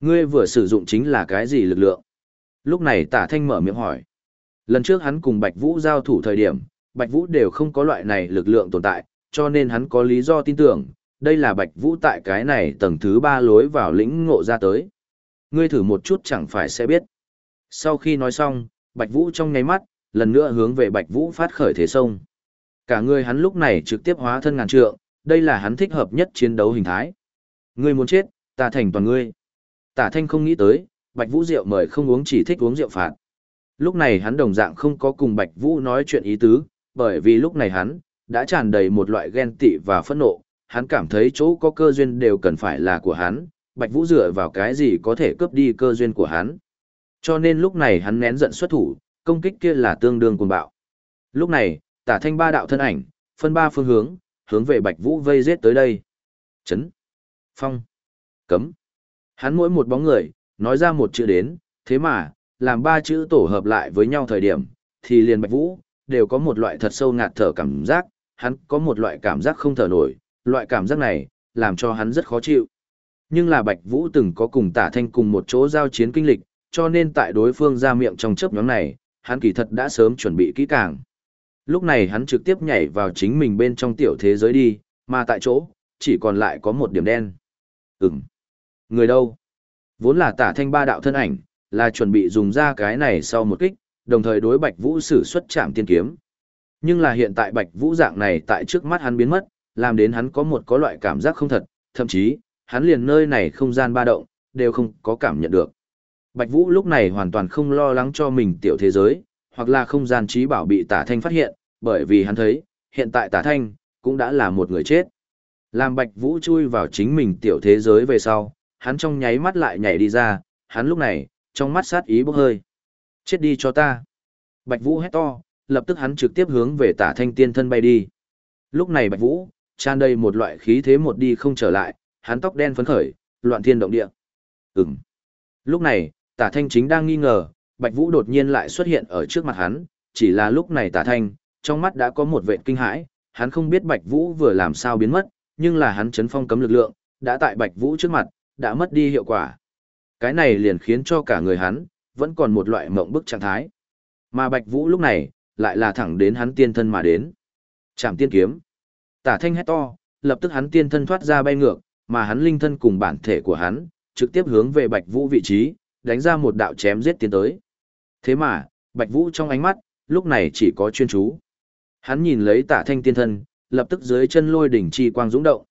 Ngươi vừa sử dụng chính là cái gì lực lượng? Lúc này tả thanh mở miệng hỏi. Lần trước hắn cùng Bạch Vũ giao thủ thời điểm, Bạch Vũ đều không có loại này lực lượng tồn tại, cho nên hắn có lý do tin tưởng, đây là Bạch Vũ tại cái này tầng thứ ba lối vào lĩnh ngộ ra tới. Ngươi thử một chút chẳng phải sẽ biết. Sau khi nói xong, Bạch Vũ trong nháy mắt, lần nữa hướng về Bạch Vũ phát khởi thế sông. Cả người hắn lúc này trực tiếp hóa thân ngàn trượng, đây là hắn thích hợp nhất chiến đấu hình thái. Ngươi muốn chết, ta thành toàn ngươi. Tả Thanh không nghĩ tới, Bạch Vũ rượu mời không uống chỉ thích uống rượu phạt. Lúc này hắn đồng dạng không có cùng Bạch Vũ nói chuyện ý tứ, bởi vì lúc này hắn đã tràn đầy một loại ghen tị và phẫn nộ, hắn cảm thấy chỗ có cơ duyên đều cần phải là của hắn, Bạch Vũ dựa vào cái gì có thể cướp đi cơ duyên của hắn. Cho nên lúc này hắn nén giận xuất thủ, công kích kia là tương đương cuồng bạo. Lúc này, tả thanh ba đạo thân ảnh, phân ba phương hướng, hướng về Bạch Vũ vây giết tới đây. Chấn, phong, cấm. Hắn mỗi một bóng người, nói ra một chữ đến, thế mà, làm ba chữ tổ hợp lại với nhau thời điểm, thì liền Bạch Vũ, đều có một loại thật sâu ngạt thở cảm giác, hắn có một loại cảm giác không thở nổi, loại cảm giác này, làm cho hắn rất khó chịu. Nhưng là Bạch Vũ từng có cùng tả thanh cùng một chỗ giao chiến kinh lịch, cho nên tại đối phương ra miệng trong chớp nhóm này, hắn kỳ thật đã sớm chuẩn bị kỹ càng. Lúc này hắn trực tiếp nhảy vào chính mình bên trong tiểu thế giới đi, mà tại chỗ, chỉ còn lại có một điểm đen. Ừm. Người đâu? Vốn là tả thanh ba đạo thân ảnh, là chuẩn bị dùng ra cái này sau một kích, đồng thời đối Bạch Vũ sử xuất chạm tiên kiếm. Nhưng là hiện tại Bạch Vũ dạng này tại trước mắt hắn biến mất, làm đến hắn có một có loại cảm giác không thật, thậm chí, hắn liền nơi này không gian ba động, đều không có cảm nhận được. Bạch Vũ lúc này hoàn toàn không lo lắng cho mình tiểu thế giới, hoặc là không gian trí bảo bị tả thanh phát hiện, bởi vì hắn thấy, hiện tại tả thanh, cũng đã là một người chết. Làm Bạch Vũ chui vào chính mình tiểu thế giới về sau, hắn trong nháy mắt lại nhảy đi ra, hắn lúc này, trong mắt sát ý bốc hơi. Chết đi cho ta. Bạch Vũ hét to, lập tức hắn trực tiếp hướng về tả thanh tiên thân bay đi. Lúc này Bạch Vũ, tràn đầy một loại khí thế một đi không trở lại, hắn tóc đen phấn khởi, loạn thiên động địa. Ừm. Lúc này, tả thanh chính đang nghi ngờ, Bạch Vũ đột nhiên lại xuất hiện ở trước mặt hắn, chỉ là lúc này tả thanh, trong mắt đã có một vệ kinh hãi, hắn không biết Bạch Vũ vừa làm sao biến mất, nhưng là hắn chấn phong cấm lực lượng, đã tại Bạch Vũ trước mặt, đã mất đi hiệu quả. Cái này liền khiến cho cả người hắn, vẫn còn một loại mộng bức trạng thái. Mà Bạch Vũ lúc này, lại là thẳng đến hắn tiên thân mà đến. Chạm tiên kiếm. Tả thanh hét to, lập tức hắn tiên thân thoát ra bay ngược, mà hắn linh thân cùng bản thể của hắn, trực tiếp hướng về Bạch Vũ vị trí, đánh ra một đạo chém giết tiến tới. Thế mà, Bạch Vũ trong ánh mắt, lúc này chỉ có chuyên chú. Hắn nhìn lấy tả thanh tiên thân, lập tức dưới chân lôi đỉnh chi quang dũng động.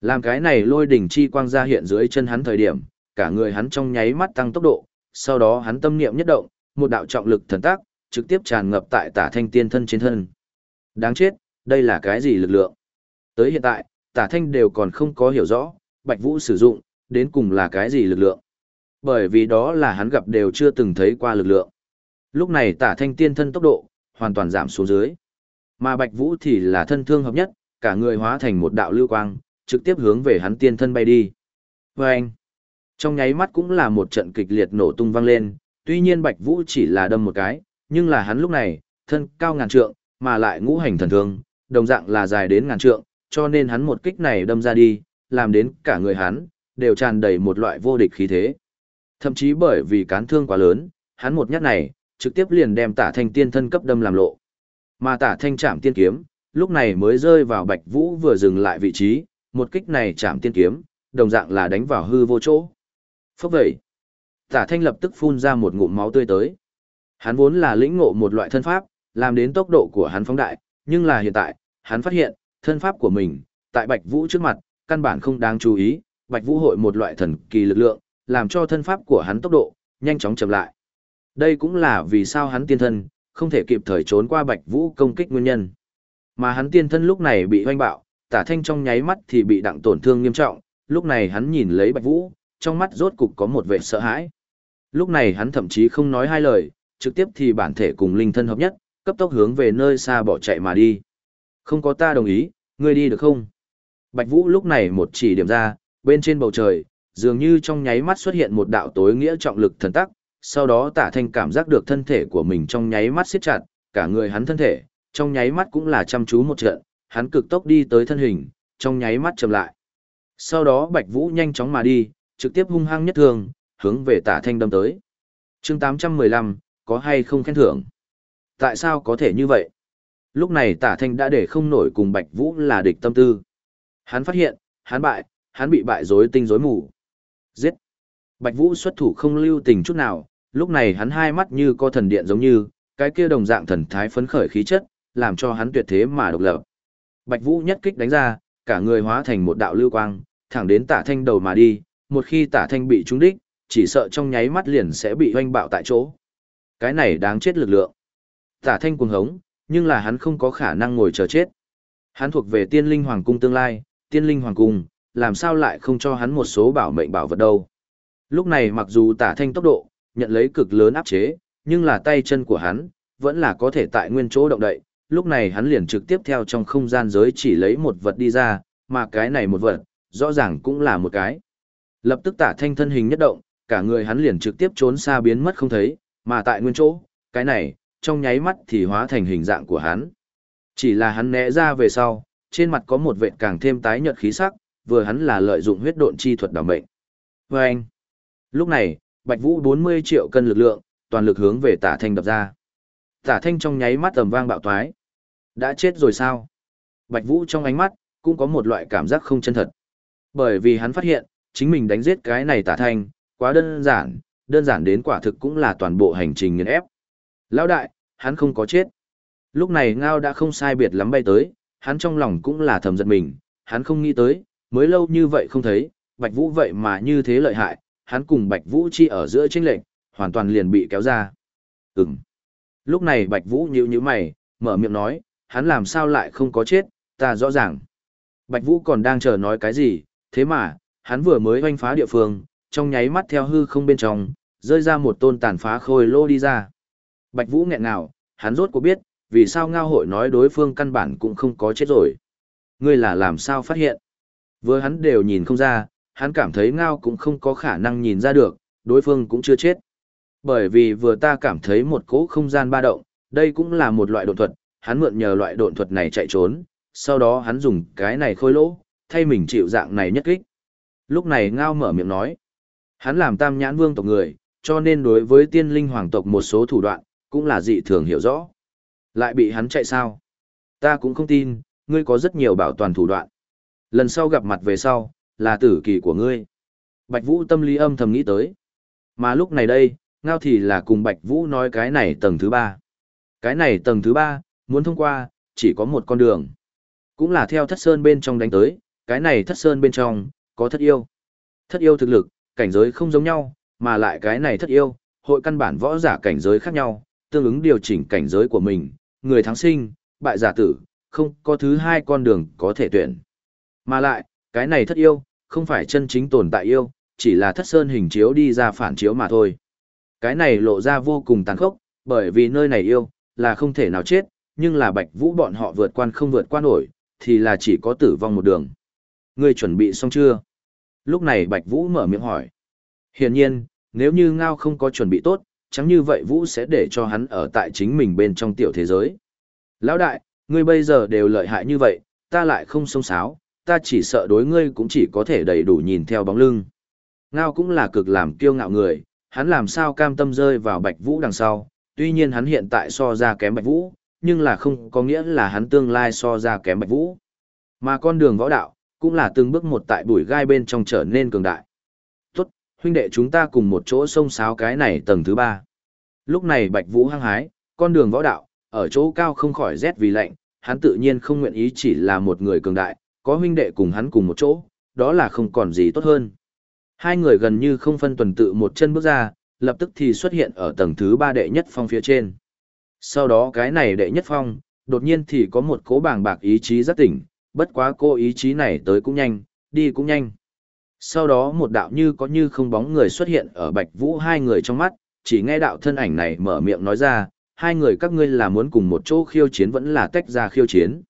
Làm cái này lôi đỉnh chi quang ra hiện dưới chân hắn thời điểm, cả người hắn trong nháy mắt tăng tốc độ, sau đó hắn tâm niệm nhất động, một đạo trọng lực thần tác, trực tiếp tràn ngập tại tả thanh tiên thân trên thân. Đáng chết, đây là cái gì lực lượng? Tới hiện tại, tả thanh đều còn không có hiểu rõ, Bạch Vũ sử dụng, đến cùng là cái gì lực lượng. Bởi vì đó là hắn gặp đều chưa từng thấy qua lực lượng. Lúc này tả thanh tiên thân tốc độ, hoàn toàn giảm xuống dưới. Mà Bạch Vũ thì là thân thương hợp nhất, cả người hóa thành một đạo lưu quang, trực tiếp hướng về hắn tiên thân bay đi. Vâng! anh, trong nháy mắt cũng là một trận kịch liệt nổ tung vang lên, tuy nhiên Bạch Vũ chỉ là đâm một cái, nhưng là hắn lúc này, thân cao ngàn trượng, mà lại ngũ hành thần thương, đồng dạng là dài đến ngàn trượng, cho nên hắn một kích này đâm ra đi, làm đến cả người hắn, đều tràn đầy một loại vô địch khí thế. Thậm chí bởi vì cán thương quá lớn, hắn một nhát này, trực tiếp liền đem tả thanh tiên thân cấp đâm làm lộ. Mà tả thanh chạm tiên kiếm, lúc này mới rơi vào bạch vũ vừa dừng lại vị trí, một kích này chạm tiên kiếm, đồng dạng là đánh vào hư vô chỗ. Phốc vậy, tả thanh lập tức phun ra một ngụm máu tươi tới. Hắn vốn là lĩnh ngộ một loại thân pháp, làm đến tốc độ của hắn phóng đại, nhưng là hiện tại, hắn phát hiện, thân pháp của mình, tại Bạch Vũ trước mặt, căn bản không đáng chú ý, Bạch Vũ hội một loại thần kỳ lực lượng, làm cho thân pháp của hắn tốc độ nhanh chóng chậm lại. Đây cũng là vì sao hắn tiên thân không thể kịp thời trốn qua Bạch Vũ công kích nguyên nhân. Mà hắn tiên thân lúc này bị hoanh bạo, Tả Thanh trong nháy mắt thì bị đặng tổn thương nghiêm trọng, lúc này hắn nhìn lấy Bạch Vũ, trong mắt rốt cục có một vẻ sợ hãi. Lúc này hắn thậm chí không nói hai lời, trực tiếp thì bản thể cùng linh thân hợp nhất, cấp tốc hướng về nơi xa bỏ chạy mà đi. Không có ta đồng ý, ngươi đi được không? Bạch Vũ lúc này một chỉ điểm ra, bên trên bầu trời, dường như trong nháy mắt xuất hiện một đạo tối nghĩa trọng lực thần tắc, sau đó tả thanh cảm giác được thân thể của mình trong nháy mắt siết chặt, cả người hắn thân thể, trong nháy mắt cũng là chăm chú một trận, hắn cực tốc đi tới thân hình, trong nháy mắt chậm lại. Sau đó Bạch Vũ nhanh chóng mà đi, trực tiếp hung hăng nhất thường, hướng về tả thanh đâm tới. chương 815, có hay không khen thưởng? Tại sao có thể như vậy? Lúc này tả thanh đã để không nổi cùng Bạch Vũ là địch tâm tư. Hắn phát hiện, hắn bại, hắn bị bại rối tinh rối mù. Giết! Bạch Vũ xuất thủ không lưu tình chút nào, lúc này hắn hai mắt như co thần điện giống như, cái kia đồng dạng thần thái phấn khởi khí chất, làm cho hắn tuyệt thế mà độc lập. Bạch Vũ nhất kích đánh ra, cả người hóa thành một đạo lưu quang, thẳng đến tả thanh đầu mà đi, một khi tả thanh bị trúng đích, chỉ sợ trong nháy mắt liền sẽ bị hoanh bạo tại chỗ. Cái này đáng chết lực lượng. Tả thanh cuồng hống, nhưng là hắn không có khả năng ngồi chờ chết. Hắn thuộc về tiên linh hoàng cung tương lai, tiên linh hoàng cung, làm sao lại không cho hắn một số bảo mệnh bảo vật đâu. Lúc này mặc dù tả thanh tốc độ, nhận lấy cực lớn áp chế, nhưng là tay chân của hắn, vẫn là có thể tại nguyên chỗ động đậy. Lúc này hắn liền trực tiếp theo trong không gian giới chỉ lấy một vật đi ra, mà cái này một vật, rõ ràng cũng là một cái. Lập tức tả thanh thân hình nhất động, cả người hắn liền trực tiếp trốn xa biến mất không thấy, mà tại nguyên chỗ, cái này, trong nháy mắt thì hóa thành hình dạng của hắn. Chỉ là hắn né ra về sau, trên mặt có một vệt càng thêm tái nhợt khí sắc, vừa hắn là lợi dụng huyết độn chi thuật đảm mệnh. Và anh, lúc này, Bạch Vũ 40 triệu cân lực lượng, toàn lực hướng về Tả Thanh đập ra. Tả Thanh trong nháy mắt tầm vang bạo toái. Đã chết rồi sao? Bạch Vũ trong ánh mắt, cũng có một loại cảm giác không chân thật. Bởi vì hắn phát hiện, chính mình đánh giết cái này Tả Thanh, quá đơn giản, đơn giản đến quả thực cũng là toàn bộ hành trình nghiền ép. Lão đại, hắn không có chết. Lúc này Ngao đã không sai biệt lắm bay tới, hắn trong lòng cũng là thầm giận mình, hắn không nghĩ tới, mới lâu như vậy không thấy, Bạch Vũ vậy mà như thế lợi hại, hắn cùng Bạch Vũ chi ở giữa chênh lệnh, hoàn toàn liền bị kéo ra. Ừm. Lúc này Bạch Vũ nhíu nhíu mày, mở miệng nói, hắn làm sao lại không có chết, ta rõ ràng. Bạch Vũ còn đang chờ nói cái gì, thế mà, hắn vừa mới oanh phá địa phương, trong nháy mắt theo hư không bên trong, rơi ra một tôn tàn phá khôi lô đi ra. Bạch Vũ nghẹn ngào, hắn rốt cuộc biết, vì sao ngao hội nói đối phương căn bản cũng không có chết rồi. Ngươi là làm sao phát hiện? Vừa hắn đều nhìn không ra, hắn cảm thấy ngao cũng không có khả năng nhìn ra được, đối phương cũng chưa chết. Bởi vì vừa ta cảm thấy một cỗ không gian ba động, đây cũng là một loại độn thuật, hắn mượn nhờ loại độn thuật này chạy trốn, sau đó hắn dùng cái này khôi lỗ, thay mình chịu dạng này nhất kích. Lúc này ngao mở miệng nói, hắn làm tam nhãn vương tộc người, cho nên đối với tiên linh hoàng tộc một số thủ đoạn, cũng là dị thường hiểu rõ. Lại bị hắn chạy sao? Ta cũng không tin, ngươi có rất nhiều bảo toàn thủ đoạn. Lần sau gặp mặt về sau, là tử kỳ của ngươi. Bạch Vũ tâm lý âm thầm nghĩ tới. Mà lúc này đây, ngao thì là cùng Bạch Vũ nói cái này tầng thứ ba. Cái này tầng thứ ba, muốn thông qua, chỉ có một con đường. Cũng là theo thất sơn bên trong đánh tới, cái này thất sơn bên trong, có thất yêu. Thất yêu thực lực, cảnh giới không giống nhau, mà lại cái này thất yêu, hội căn bản võ giả cảnh giới khác nhau, tương ứng điều chỉnh cảnh giới của mình, người thắng sinh, bại giả tử, không có thứ hai con đường có thể tuyển. Mà lại, cái này thất yêu, không phải chân chính tồn tại yêu, chỉ là thất sơn hình chiếu đi ra phản chiếu mà thôi. Cái này lộ ra vô cùng tàn khốc, bởi vì nơi này yêu, là không thể nào chết, nhưng là bạch vũ bọn họ vượt quan không vượt qua nổi, thì là chỉ có tử vong một đường. Ngươi chuẩn bị xong chưa? Lúc này bạch vũ mở miệng hỏi. Hiển nhiên, nếu như ngao không có chuẩn bị tốt, chẳng như vậy vũ sẽ để cho hắn ở tại chính mình bên trong tiểu thế giới. Lão đại, ngươi bây giờ đều lợi hại như vậy, ta lại không xông sáo, ta chỉ sợ đối ngươi cũng chỉ có thể đầy đủ nhìn theo bóng lưng. Ngao cũng là cực làm kiêu ngạo người, hắn làm sao cam tâm rơi vào Bạch Vũ đằng sau, tuy nhiên hắn hiện tại so ra kém Bạch Vũ, nhưng là không có nghĩa là hắn tương lai so ra kém Bạch Vũ. Mà con đường võ đạo, cũng là từng bước một tại bụi gai bên trong trở nên cường đại. Tốt, huynh đệ chúng ta cùng một chỗ xông xáo cái này tầng thứ ba. Lúc này Bạch Vũ hăng hái, con đường võ đạo, ở chỗ cao không khỏi rét vì lạnh, hắn tự nhiên không nguyện ý chỉ là một người cường đại, có huynh đệ cùng hắn cùng một chỗ, đó là không còn gì tốt hơn. Hai người gần như không phân tuần tự một chân bước ra, lập tức thì xuất hiện ở tầng thứ ba đệ nhất phong phía trên. Sau đó cái này đệ nhất phong, đột nhiên thì có một cố bàng bạc ý chí rất tỉnh, bất quá cô ý chí này tới cũng nhanh, đi cũng nhanh. Sau đó một đạo như có như không bóng người xuất hiện ở bạch vũ hai người trong mắt, chỉ nghe đạo thân ảnh này mở miệng nói ra, hai người các ngươi là muốn cùng một chỗ khiêu chiến vẫn là tách ra khiêu chiến.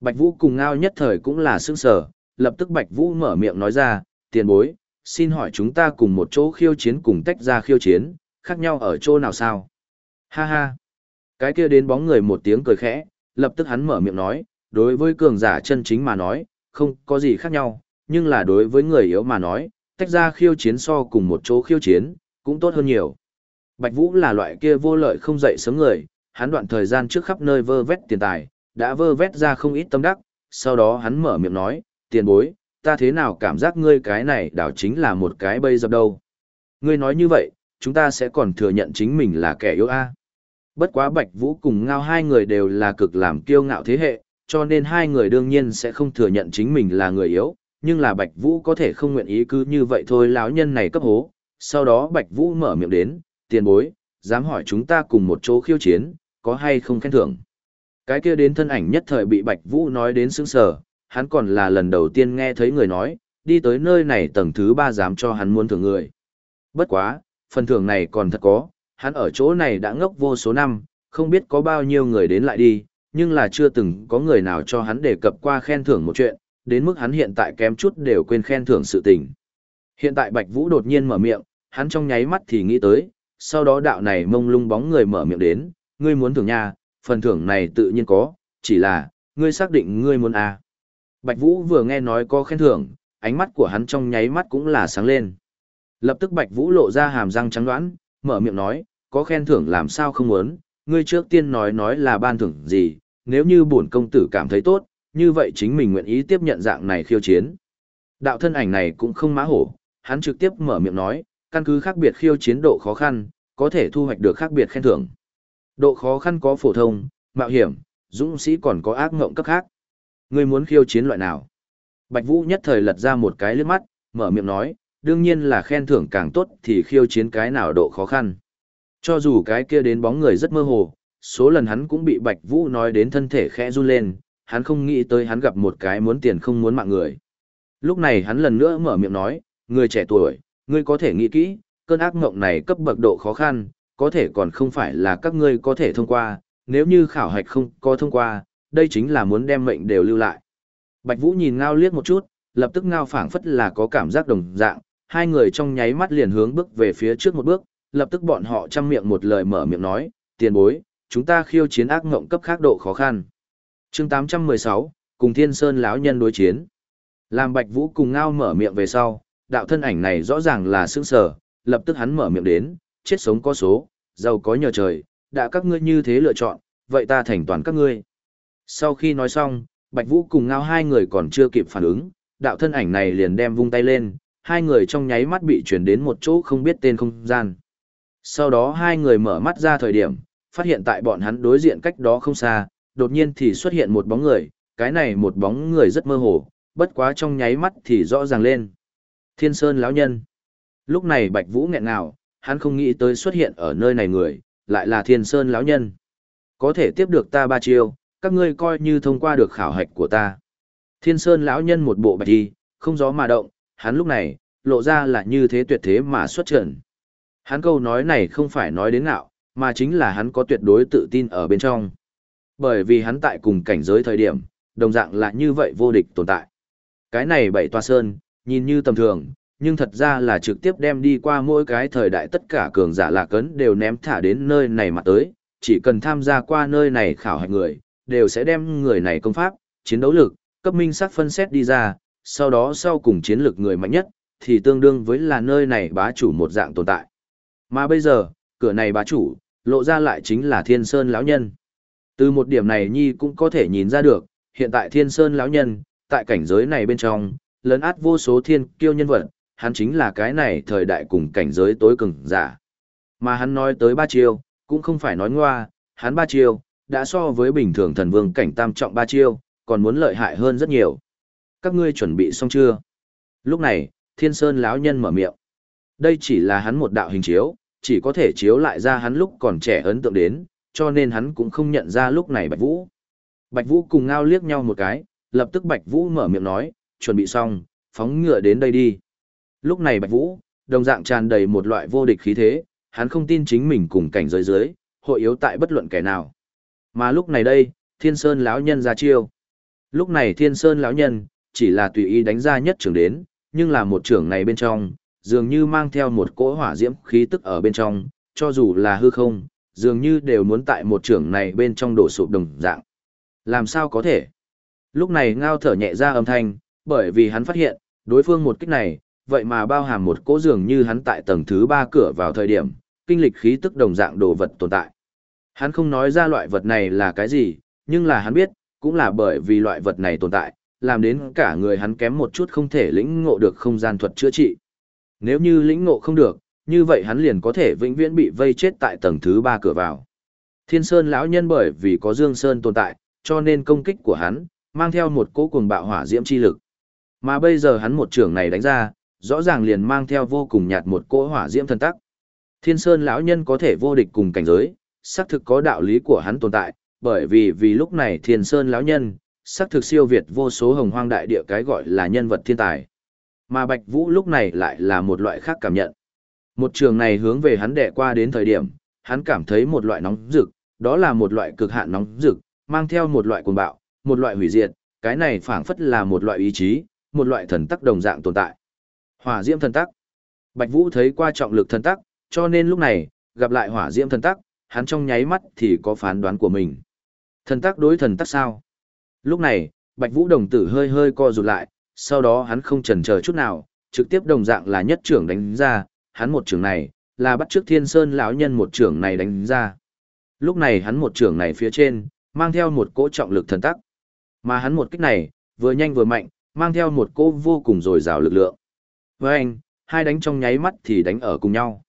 Bạch Vũ cùng ngao nhất thời cũng là sững sờ lập tức Bạch Vũ mở miệng nói ra, tiền bối, xin hỏi chúng ta cùng một chỗ khiêu chiến cùng tách ra khiêu chiến, khác nhau ở chỗ nào sao? Ha ha! Cái kia đến bóng người một tiếng cười khẽ, lập tức hắn mở miệng nói, đối với cường giả chân chính mà nói, không có gì khác nhau, nhưng là đối với người yếu mà nói, tách ra khiêu chiến so cùng một chỗ khiêu chiến, cũng tốt hơn nhiều. Bạch Vũ là loại kia vô lợi không dậy sớm người, hắn đoạn thời gian trước khắp nơi vơ vét tiền tài, đã vơ vét ra không ít tâm đắc, sau đó hắn mở miệng nói, tiền bối, ta thế nào cảm giác ngươi cái này đảo chính là một cái bây dập đâu. Ngươi nói như vậy, chúng ta sẽ còn thừa nhận chính mình là kẻ yếu a. Bất quá Bạch Vũ cùng Ngao hai người đều là cực làm kiêu ngạo thế hệ, cho nên hai người đương nhiên sẽ không thừa nhận chính mình là người yếu, nhưng là Bạch Vũ có thể không nguyện ý cứ như vậy thôi lão nhân này cấp hố. Sau đó Bạch Vũ mở miệng đến, tiền bối, dám hỏi chúng ta cùng một chỗ khiêu chiến, có hay không khen thưởng. Cái kia đến thân ảnh nhất thời bị Bạch Vũ nói đến sững sờ, hắn còn là lần đầu tiên nghe thấy người nói, đi tới nơi này tầng thứ ba dám cho hắn muốn thưởng người. Bất quá, phần thưởng này còn thật có, hắn ở chỗ này đã ngốc vô số năm, không biết có bao nhiêu người đến lại đi, nhưng là chưa từng có người nào cho hắn đề cập qua khen thưởng một chuyện, đến mức hắn hiện tại kém chút đều quên khen thưởng sự tình. Hiện tại Bạch Vũ đột nhiên mở miệng, hắn trong nháy mắt thì nghĩ tới, sau đó đạo này mông lung bóng người mở miệng đến, ngươi muốn thưởng nha, phần thưởng này tự nhiên có, chỉ là, ngươi xác định ngươi muốn à. Bạch Vũ vừa nghe nói có khen thưởng, ánh mắt của hắn trong nháy mắt cũng là sáng lên. Lập tức Bạch Vũ lộ ra hàm răng trắng đoán, mở miệng nói, có khen thưởng làm sao không muốn, ngươi trước tiên nói nói là ban thưởng gì, nếu như bổn công tử cảm thấy tốt, như vậy chính mình nguyện ý tiếp nhận dạng này khiêu chiến. Đạo thân ảnh này cũng không má hổ, hắn trực tiếp mở miệng nói, căn cứ khác biệt khiêu chiến độ khó khăn, có thể thu hoạch được khác biệt khen thưởng. Độ khó khăn có phổ thông, mạo hiểm, dũng sĩ còn có ác ngộng cấp khác. Ngươi muốn khiêu chiến loại nào? Bạch Vũ nhất thời lật ra một cái liếc mắt, mở miệng nói, đương nhiên là khen thưởng càng tốt thì khiêu chiến cái nào độ khó khăn. Cho dù cái kia đến bóng người rất mơ hồ, số lần hắn cũng bị Bạch Vũ nói đến thân thể khẽ run lên, hắn không nghĩ tới hắn gặp một cái muốn tiền không muốn mạng người. Lúc này hắn lần nữa mở miệng nói, người trẻ tuổi, ngươi có thể nghĩ kỹ, cơn ác mộng này cấp bậc độ khó khăn, có thể còn không phải là các ngươi có thể thông qua, nếu như khảo hạch không có thông qua, đây chính là muốn đem mệnh đều lưu lại. Bạch Vũ nhìn Ngao liếc một chút, lập tức Ngao phảng phất là có cảm giác đồng dạng, hai người trong nháy mắt liền hướng bước về phía trước một bước, lập tức bọn họ chăm miệng một lời mở miệng nói, tiền bối, chúng ta khiêu chiến ác ngộng cấp khác độ khó khăn. chương 816, cùng Thiên Sơn lão nhân đối chiến. Làm Bạch Vũ cùng Ngao mở miệng về sau, đạo thân ảnh này rõ ràng là sững sở lập tức hắn mở miệng đến, chết sống có số, giàu có nhờ trời, đã các ngươi như thế lựa chọn, vậy ta thành toàn các ngươi. Sau khi nói xong, Bạch Vũ cùng Ngao hai người còn chưa kịp phản ứng, đạo thân ảnh này liền đem vung tay lên, hai người trong nháy mắt bị chuyển đến một chỗ không biết tên không gian. Sau đó hai người mở mắt ra thời điểm, phát hiện tại bọn hắn đối diện cách đó không xa, đột nhiên thì xuất hiện một bóng người, cái này một bóng người rất mơ hồ, bất quá trong nháy mắt thì rõ ràng lên. Thiên Sơn lão nhân. Lúc này Bạch Vũ nghẹn ngào, hắn không nghĩ tới xuất hiện ở nơi này người, lại là Thiên Sơn lão nhân. Có thể tiếp được ta ba chiêu, các ngươi coi như thông qua được khảo hạch của ta. Thiên Sơn lão nhân một bộ bạch y, không gió mà động, hắn lúc này, lộ ra là như thế tuyệt thế mà xuất trận. Hắn câu nói này không phải nói đến ngạo, mà chính là hắn có tuyệt đối tự tin ở bên trong. Bởi vì hắn tại cùng cảnh giới thời điểm, đồng dạng là như vậy vô địch tồn tại. Cái này bảy toa sơn, nhìn như tầm thường, nhưng thật ra là trực tiếp đem đi qua mỗi cái thời đại tất cả cường giả lạc cấn đều ném thả đến nơi này mà tới, chỉ cần tham gia qua nơi này khảo hạch người, đều sẽ đem người này công pháp, chiến đấu lực, cấp minh sắc phân xét đi ra, sau đó sau cùng chiến lực người mạnh nhất, thì tương đương với là nơi này bá chủ một dạng tồn tại. Mà bây giờ, cửa này bá chủ, lộ ra lại chính là Thiên Sơn lão nhân. Từ một điểm này Nhi cũng có thể nhìn ra được, hiện tại Thiên Sơn lão nhân, tại cảnh giới này bên trong, lớn át vô số thiên kiêu nhân vật, hắn chính là cái này thời đại cùng cảnh giới tối cường giả. Mà hắn nói tới ba chiêu, cũng không phải nói ngoa, hắn ba chiêu, đã so với bình thường thần vương cảnh tam trọng ba chiêu, còn muốn lợi hại hơn rất nhiều. Các ngươi chuẩn bị xong chưa? Lúc này, Thiên Sơn lão nhân mở miệng. Đây chỉ là hắn một đạo hình chiếu, chỉ có thể chiếu lại ra hắn lúc còn trẻ ấn tượng đến, cho nên hắn cũng không nhận ra lúc này Bạch Vũ. Bạch Vũ cùng Ngao liếc nhau một cái, lập tức Bạch Vũ mở miệng nói, chuẩn bị xong, phóng ngựa đến đây đi. Lúc này Bạch Vũ, đồng dạng tràn đầy một loại vô địch khí thế, hắn không tin chính mình cùng cảnh giới dưới, hội yếu tại bất luận kẻ nào. Mà lúc này đây, Thiên Sơn lão nhân ra chiêu. Lúc này Thiên Sơn lão nhân chỉ là tùy ý đánh ra nhất trưởng đến, nhưng là một trưởng này bên trong, dường như mang theo một cỗ hỏa diễm khí tức ở bên trong, cho dù là hư không, dường như đều muốn tại một trưởng này bên trong đổ sụp đồng dạng. Làm sao có thể? Lúc này ngao thở nhẹ ra âm thanh, bởi vì hắn phát hiện, đối phương một kích này, vậy mà bao hàm một cỗ dường như hắn tại tầng thứ ba cửa vào thời điểm, kinh lịch khí tức đồng dạng đồ vật tồn tại. Hắn không nói ra loại vật này là cái gì, nhưng là hắn biết, cũng là bởi vì loại vật này tồn tại, làm đến cả người hắn kém một chút không thể lĩnh ngộ được không gian thuật chữa trị. Nếu như lĩnh ngộ không được, như vậy hắn liền có thể vĩnh viễn bị vây chết tại tầng thứ ba cửa vào. Thiên Sơn lão nhân bởi vì có Dương Sơn tồn tại, cho nên công kích của hắn mang theo một cỗ cuồng bạo hỏa diễm chi lực. Mà bây giờ hắn một trường này đánh ra, rõ ràng liền mang theo vô cùng nhạt một cỗ hỏa diễm thần tắc. Thiên Sơn lão nhân có thể vô địch cùng cảnh giới, xác thực có đạo lý của hắn tồn tại, bởi vì vì lúc này Thiên Sơn lão nhân, xác thực siêu việt vô số hồng hoang đại địa cái gọi là nhân vật thiên tài. Mà Bạch Vũ lúc này lại là một loại khác cảm nhận. Một trường này hướng về hắn đẻ qua đến thời điểm, hắn cảm thấy một loại nóng rực, đó là một loại cực hạn nóng rực, mang theo một loại cuồng bạo, một loại hủy diệt, cái này phảng phất là một loại ý chí, một loại thần tắc đồng dạng tồn tại. Hỏa diễm thần tắc. Bạch Vũ thấy qua trọng lực thần tắc, cho nên lúc này, gặp lại hỏa diễm thần tắc, hắn trong nháy mắt thì có phán đoán của mình. Thần tắc đối thần tắc sao? Lúc này, Bạch Vũ đồng tử hơi hơi co rụt lại, sau đó hắn không chần chờ chút nào, trực tiếp đồng dạng là nhất trưởng đánh ra, hắn một trưởng này, là bắt trước Thiên Sơn lão nhân một trưởng này đánh ra. Lúc này hắn một trưởng này phía trên, mang theo một cỗ trọng lực thần tắc. Mà hắn một kích này, vừa nhanh vừa mạnh, mang theo một cỗ vô cùng dồi dào lực lượng. Với anh, hai đánh trong nháy mắt thì đánh ở cùng nhau.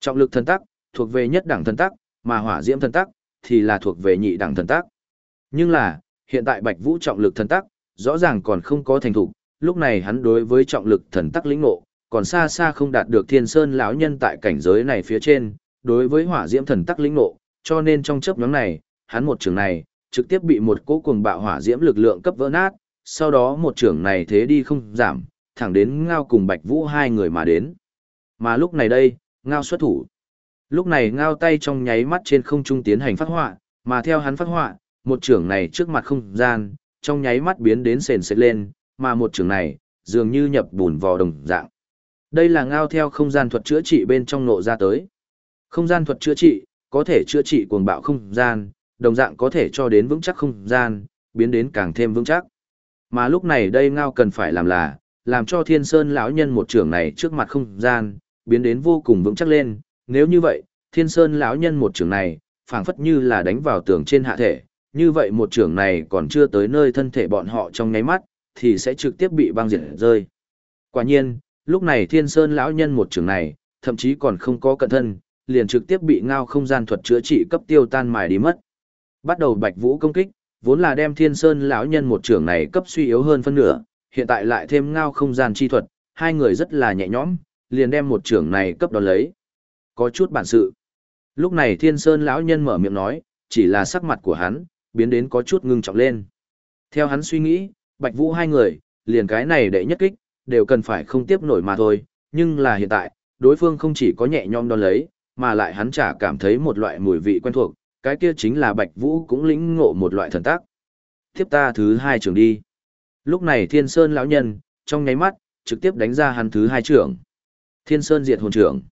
Trọng lực thần tắc, thuộc về nhất đẳng thần tắc, mà hỏa diễm thần tắc, thì là thuộc về nhị đẳng thần tắc. Nhưng là, hiện tại Bạch Vũ trọng lực thần tắc, rõ ràng còn không có thành thủ, lúc này hắn đối với trọng lực thần tắc lĩnh ngộ, còn xa xa không đạt được Thiên Sơn lão nhân tại cảnh giới này phía trên, đối với hỏa diễm thần tắc lĩnh ngộ, cho nên trong chớp nhoáng này, hắn một trường này, trực tiếp bị một cỗ cuồng bạo hỏa diễm lực lượng cấp vỡ nát, sau đó một trường này thế đi không giảm, thẳng đến Ngao cùng Bạch Vũ hai người mà đến. Mà lúc này đây, Ngao xuất thủ. Lúc này Ngao tay trong nháy mắt trên không trung tiến hành phát họa, mà theo hắn phát họa, một trường này trước mặt không gian, trong nháy mắt biến đến sền sệt lên, mà một trường này, dường như nhập bùn vào đồng dạng. Đây là Ngao theo không gian thuật chữa trị bên trong nộ ra tới. Không gian thuật chữa trị, có thể chữa trị cuồng bạo không gian, đồng dạng có thể cho đến vững chắc không gian, biến đến càng thêm vững chắc. Mà lúc này đây ngao cần phải làm là, làm cho thiên sơn lão nhân một trường này trước mặt không gian, biến đến vô cùng vững chắc lên, nếu như vậy, thiên sơn lão nhân một trường này, phảng phất như là đánh vào tường trên hạ thể, như vậy một trường này còn chưa tới nơi thân thể bọn họ trong nháy mắt, thì sẽ trực tiếp bị băng diệt rơi. Quả nhiên, lúc này thiên sơn lão nhân một trường này, thậm chí còn không có cận thân, liền trực tiếp bị ngao không gian thuật chữa trị cấp tiêu tan mài đi mất. Bắt đầu Bạch Vũ công kích, vốn là đem Thiên Sơn lão nhân một trưởng này cấp suy yếu hơn phân nửa, hiện tại lại thêm ngao không gian chi thuật, hai người rất là nhẹ nhõm, liền đem một trưởng này cấp đón lấy. Có chút bản sự. Lúc này Thiên Sơn lão nhân mở miệng nói, chỉ là sắc mặt của hắn biến đến có chút ngưng trọng lên. Theo hắn suy nghĩ, Bạch Vũ hai người, liền cái này đệ nhất kích, đều cần phải không tiếp nổi mà thôi, nhưng là hiện tại, đối phương không chỉ có nhẹ nhõm đón lấy, mà lại hắn chả cảm thấy một loại mùi vị quen thuộc, cái kia chính là Bạch Vũ cũng lĩnh ngộ một loại thần tác. Tiếp ta thứ hai trường đi. Lúc này Thiên Sơn lão nhân, trong nháy mắt, trực tiếp đánh ra hắn thứ hai trưởng. Thiên Sơn diệt hồn trưởng.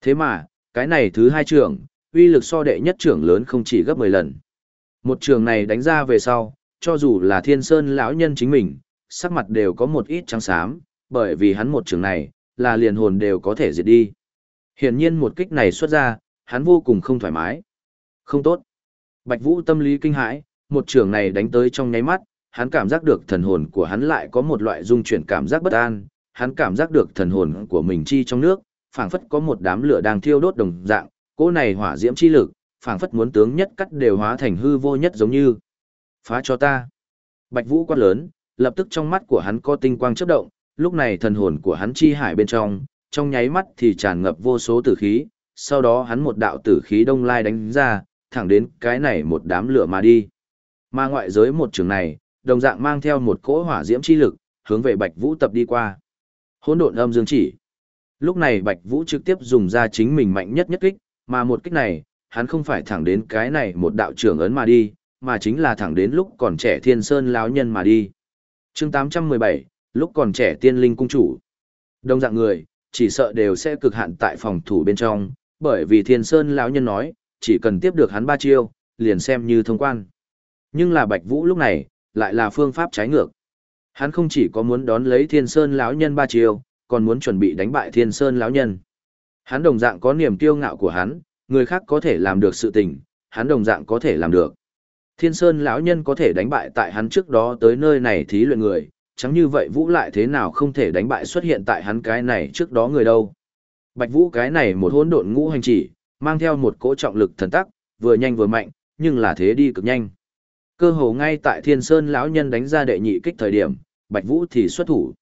Thế mà, cái này thứ hai trưởng, uy lực so đệ nhất trưởng lớn không chỉ gấp 10 lần. Một trường này đánh ra về sau, cho dù là Thiên Sơn lão nhân chính mình, sắc mặt đều có một ít trắng xám, bởi vì hắn một trường này, là liền hồn đều có thể diệt đi. Hiển nhiên một kích này xuất ra, hắn vô cùng không thoải mái. Không tốt. Bạch Vũ tâm lý kinh hãi, một trường này đánh tới trong nháy mắt, hắn cảm giác được thần hồn của hắn lại có một loại dung chuyển cảm giác bất an, hắn cảm giác được thần hồn của mình chi trong nước, phảng phất có một đám lửa đang thiêu đốt đồng dạng, cỗ này hỏa diễm chi lực, phảng phất muốn tướng nhất cắt đều hóa thành hư vô nhất giống như. Phá cho ta. Bạch Vũ quát lớn, lập tức trong mắt của hắn có tinh quang chớp động, lúc này thần hồn của hắn chi hải bên trong, trong nháy mắt thì tràn ngập vô số tử khí, sau đó hắn một đạo tử khí đông lai đánh ra, thẳng đến cái này một đám lửa mà đi. Mà ngoại giới một trường này, đồng dạng mang theo một cỗ hỏa diễm chi lực, hướng về Bạch Vũ tập đi qua. Hỗn độn âm dương chỉ. Lúc này Bạch Vũ trực tiếp dùng ra chính mình mạnh nhất nhất kích, mà một kích này, hắn không phải thẳng đến cái này một đạo trưởng ấn mà đi, mà chính là thẳng đến lúc còn trẻ Thiên Sơn lão nhân mà đi. Chương 817, lúc còn trẻ Tiên Linh cung chủ. Đông dạng người, chỉ sợ đều sẽ cực hạn tại phòng thủ bên trong, bởi vì Thiên Sơn lão nhân nói, chỉ cần tiếp được hắn ba chiêu, liền xem như thông quan. Nhưng là Bạch Vũ lúc này, lại là phương pháp trái ngược. Hắn không chỉ có muốn đón lấy Thiên Sơn lão nhân ba chiêu, còn muốn chuẩn bị đánh bại Thiên Sơn lão nhân. Hắn đồng dạng có niềm kiêu ngạo của hắn, người khác có thể làm được sự tình, hắn đồng dạng có thể làm được. Thiên Sơn lão nhân có thể đánh bại tại hắn trước đó tới nơi này thí luyện người, chẳng như vậy Vũ lại thế nào không thể đánh bại xuất hiện tại hắn cái này trước đó người đâu. Bạch Vũ cái này một hỗn độn ngũ hành chỉ, mang theo một cỗ trọng lực thần tắc, vừa nhanh vừa mạnh, nhưng là thế đi cực nhanh. Cơ hồ ngay tại Thiên Sơn lão nhân đánh ra đệ nhị kích thời điểm, Bạch Vũ thì xuất thủ.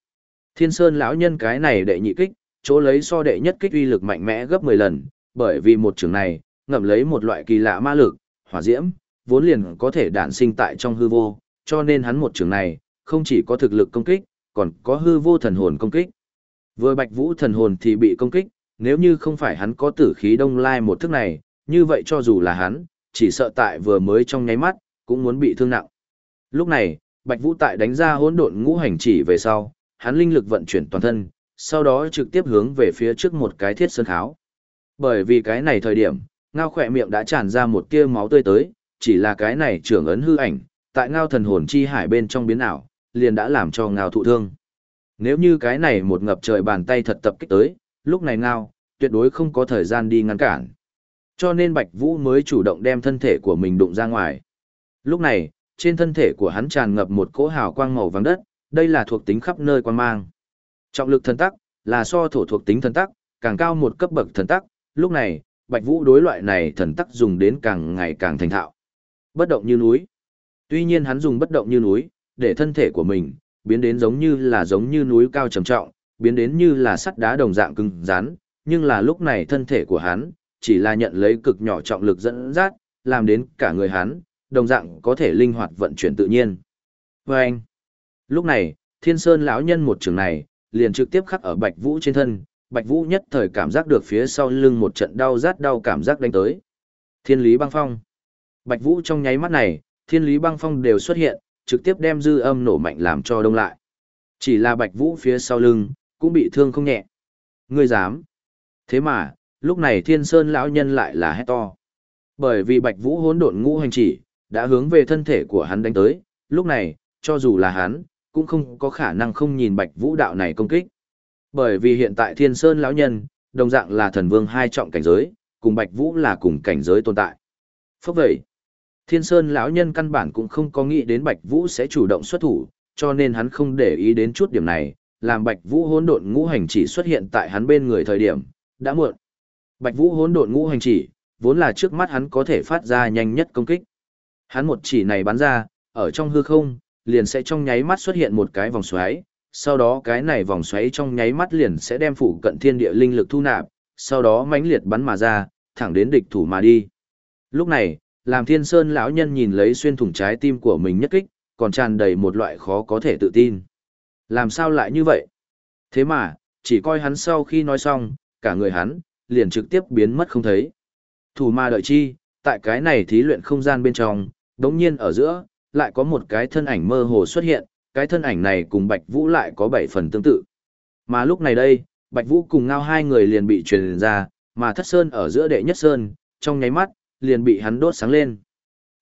Thiên Sơn lão nhân cái này đệ nhị kích, chỗ lấy so đệ nhất kích uy lực mạnh mẽ gấp 10 lần, bởi vì một trường này, ngậm lấy một loại kỳ lạ ma lực, hỏa diễm, vốn liền có thể đản sinh tại trong hư vô, cho nên hắn một trường này, không chỉ có thực lực công kích, còn có hư vô thần hồn công kích. Vừa Bạch Vũ thần hồn thì bị công kích, nếu như không phải hắn có tử khí đông lai một thức này, như vậy cho dù là hắn, chỉ sợ tại vừa mới trong nháy mắt, cũng muốn bị thương nặng. Lúc này, Bạch Vũ tại đánh ra hỗn độn ngũ hành chỉ về sau, hắn linh lực vận chuyển toàn thân, sau đó trực tiếp hướng về phía trước một cái thiết sơn kháo. Bởi vì cái này thời điểm, ngao khỏe miệng đã tràn ra một tia máu tươi tới, chỉ là cái này trưởng ấn hư ảnh, tại ngao thần hồn chi hải bên trong biến ảo, liền đã làm cho ngao thụ thương. Nếu như cái này một ngập trời bàn tay thật tập kích tới, lúc này ngao, tuyệt đối không có thời gian đi ngăn cản. Cho nên Bạch Vũ mới chủ động đem thân thể của mình đụng ra ngoài. Lúc này, trên thân thể của hắn tràn ngập một cỗ hào quang màu vàng đất, đây là thuộc tính khắp nơi quan mang. Trọng lực thần tắc, là so thổ thuộc tính thần tắc, càng cao một cấp bậc thần tắc, lúc này, Bạch Vũ đối loại này thần tắc dùng đến càng ngày càng thành thạo. Bất động như núi. Tuy nhiên hắn dùng bất động như núi, để thân thể của mình, biến đến giống như là giống như núi cao trầm trọng, biến đến như là sắt đá đồng dạng cứng rắn, nhưng là lúc này thân thể của hắn, chỉ là nhận lấy cực nhỏ trọng lực dẫn dắt, làm đến cả người hắn, đồng dạng có thể linh hoạt vận chuyển tự nhiên. Và anh, lúc này, thiên sơn lão nhân một trường này, liền trực tiếp khắc ở Bạch Vũ trên thân, Bạch Vũ nhất thời cảm giác được phía sau lưng một trận đau rát đau cảm giác đánh tới. Thiên lý băng phong. Bạch Vũ trong nháy mắt này, thiên lý băng phong đều xuất hiện, trực tiếp đem dư âm nổ mạnh làm cho đông lại. Chỉ là Bạch Vũ phía sau lưng, cũng bị thương không nhẹ. Ngươi dám. Thế mà, lúc này thiên sơn lão nhân lại là hét to. Bởi vì Bạch Vũ hỗn độn ngũ hành chỉ, đã hướng về thân thể của hắn đánh tới, lúc này, cho dù là hắn, cũng không có khả năng không nhìn Bạch Vũ đạo này công kích. Bởi vì hiện tại Thiên Sơn lão nhân, đồng dạng là thần vương hai trọng cảnh giới, cùng Bạch Vũ là cùng cảnh giới tồn tại. Phốc vậy, Thiên Sơn lão nhân căn bản cũng không có nghĩ đến Bạch Vũ sẽ chủ động xuất thủ, cho nên hắn không để ý đến chút điểm này, làm Bạch Vũ hỗn độn ngũ hành chỉ xuất hiện tại hắn bên người thời điểm, đã muộn. Bạch Vũ hỗn độn ngũ hành chỉ, vốn là trước mắt hắn có thể phát ra nhanh nhất công kích. Hắn một chỉ này bắn ra, ở trong hư không, liền sẽ trong nháy mắt xuất hiện một cái vòng xoáy, sau đó cái này vòng xoáy trong nháy mắt liền sẽ đem phụ cận thiên địa linh lực thu nạp, sau đó mãnh liệt bắn mà ra, thẳng đến địch thủ mà đi. Lúc này, làm Thiên Sơn lão nhân nhìn lấy xuyên thủng trái tim của mình nhất kích, còn tràn đầy một loại khó có thể tự tin. Làm sao lại như vậy? Thế mà, chỉ coi hắn sau khi nói xong, cả người hắn liền trực tiếp biến mất không thấy. Thủ ma đợi chi, tại cái này thí luyện không gian bên trong, đống nhiên ở giữa, lại có một cái thân ảnh mơ hồ xuất hiện, cái thân ảnh này cùng Bạch Vũ lại có bảy phần tương tự. Mà lúc này đây, Bạch Vũ cùng ngao hai người liền bị truyền ra, mà thất sơn ở giữa đệ nhất sơn, trong nháy mắt, liền bị hắn đốt sáng lên.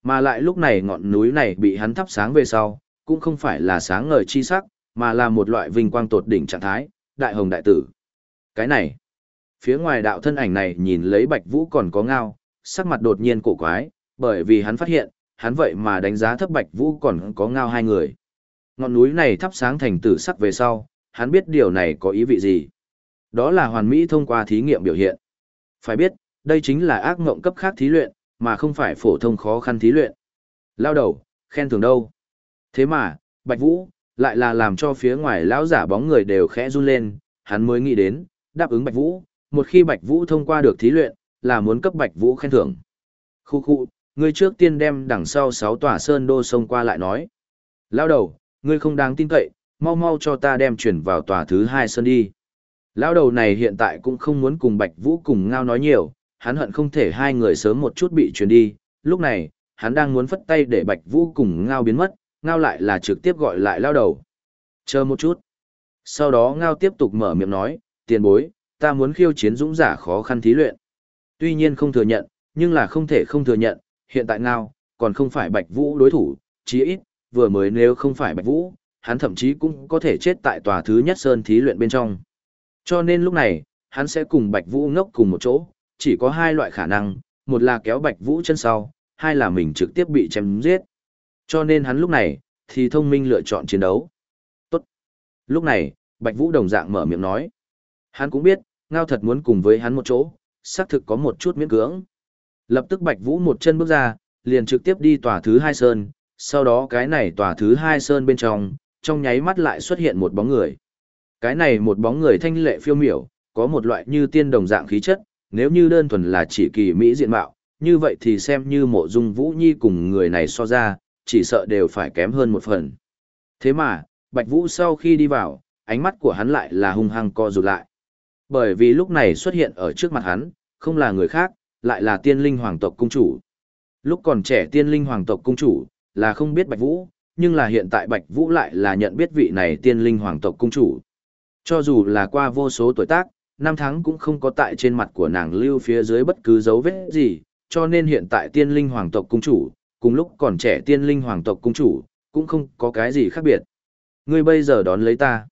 Mà lại lúc này ngọn núi này bị hắn thắp sáng về sau, cũng không phải là sáng ngời chi sắc, mà là một loại vinh quang tột đỉnh trạng thái, đại hồng đại tử. Cái này, phía ngoài đạo thân ảnh này nhìn lấy Bạch Vũ còn có ngao, sắc mặt đột nhiên cổ quái, bởi vì hắn phát hiện, hắn vậy mà đánh giá thấp Bạch Vũ còn có ngao hai người. Ngọn núi này thắp sáng thành tử sắc về sau, hắn biết điều này có ý vị gì. Đó là hoàn mỹ thông qua thí nghiệm biểu hiện. Phải biết, đây chính là ác ngộng cấp khác thí luyện, mà không phải phổ thông khó khăn thí luyện. Lao đầu, khen thưởng đâu. Thế mà, Bạch Vũ, lại là làm cho phía ngoài lão giả bóng người đều khẽ run lên, hắn mới nghĩ đến, đáp ứng Bạch Vũ, một khi Bạch Vũ thông qua được thí luyện, là muốn cấp Bạch Vũ khen thưởng. Khu khu, ngươi trước tiên đem đằng sau sáu tòa sơn đô sông qua lại nói. Lao đầu, ngươi không đáng tin cậy, mau mau cho ta đem chuyển vào tòa thứ hai sơn đi. Lao đầu này hiện tại cũng không muốn cùng Bạch Vũ cùng ngao nói nhiều, hắn hận không thể hai người sớm một chút bị truyền đi. Lúc này, hắn đang muốn phất tay để Bạch Vũ cùng ngao biến mất, ngao lại là trực tiếp gọi lại lao đầu. Chờ một chút. Sau đó ngao tiếp tục mở miệng nói, tiền bối, ta muốn khiêu chiến dũng giả khó khăn thí luyện. Tuy nhiên không thừa nhận, nhưng là không thể không thừa nhận, hiện tại ngao, còn không phải Bạch Vũ đối thủ, chí ít, vừa mới nếu không phải Bạch Vũ, hắn thậm chí cũng có thể chết tại tòa thứ nhất sơn thí luyện bên trong. Cho nên lúc này, hắn sẽ cùng Bạch Vũ ngốc cùng một chỗ, chỉ có hai loại khả năng, một là kéo Bạch Vũ chân sau, hai là mình trực tiếp bị chém giết. Cho nên hắn lúc này, thì thông minh lựa chọn chiến đấu. Tốt. Lúc này, Bạch Vũ đồng dạng mở miệng nói. Hắn cũng biết, ngao thật muốn cùng với hắn một chỗ, xác thực có một chút miễn cưỡng. Lập tức Bạch Vũ một chân bước ra, liền trực tiếp đi tòa thứ hai sơn, sau đó cái này tòa thứ hai sơn bên trong, trong nháy mắt lại xuất hiện một bóng người. Cái này một bóng người thanh lệ phiêu miểu, có một loại như tiên đồng dạng khí chất, nếu như đơn thuần là chỉ kỳ mỹ diện mạo, như vậy thì xem như mộ dung vũ nhi cùng người này so ra, chỉ sợ đều phải kém hơn một phần. Thế mà, Bạch Vũ sau khi đi vào, ánh mắt của hắn lại là hung hăng co rụt lại. Bởi vì lúc này xuất hiện ở trước mặt hắn, không là người khác, lại là tiên linh hoàng tộc cung chủ. Lúc còn trẻ tiên linh hoàng tộc cung chủ, là không biết Bạch Vũ, nhưng là hiện tại Bạch Vũ lại là nhận biết vị này tiên linh hoàng tộc cung chủ. Cho dù là qua vô số tuổi tác, năm tháng cũng không có tại trên mặt của nàng lưu phía dưới bất cứ dấu vết gì, cho nên hiện tại tiên linh hoàng tộc cung chủ, cùng lúc còn trẻ tiên linh hoàng tộc cung chủ, cũng không có cái gì khác biệt. Ngươi bây giờ đón lấy ta.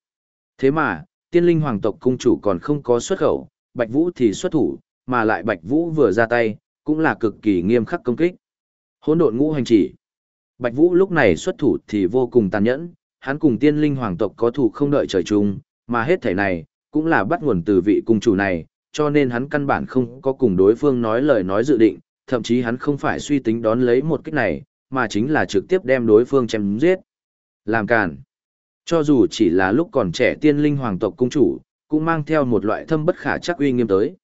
Thế mà, tiên linh hoàng tộc cung chủ còn không có xuất khẩu, Bạch Vũ thì xuất thủ, mà lại Bạch Vũ vừa ra tay, cũng là cực kỳ nghiêm khắc công kích. Hỗn độn ngũ hành chỉ. Bạch Vũ lúc này xuất thủ thì vô cùng tàn nhẫn, hắn cùng tiên linh hoàng tộc có thủ không đợi trời chung, mà hết thể này, cũng là bắt nguồn từ vị cung chủ này, cho nên hắn căn bản không có cùng đối phương nói lời nói dự định, thậm chí hắn không phải suy tính đón lấy một kích này, mà chính là trực tiếp đem đối phương chém giết. Làm cản. Cho dù chỉ là lúc còn trẻ tiên linh hoàng tộc cung chủ, cũng mang theo một loại thâm bất khả chắc uy nghiêm tới.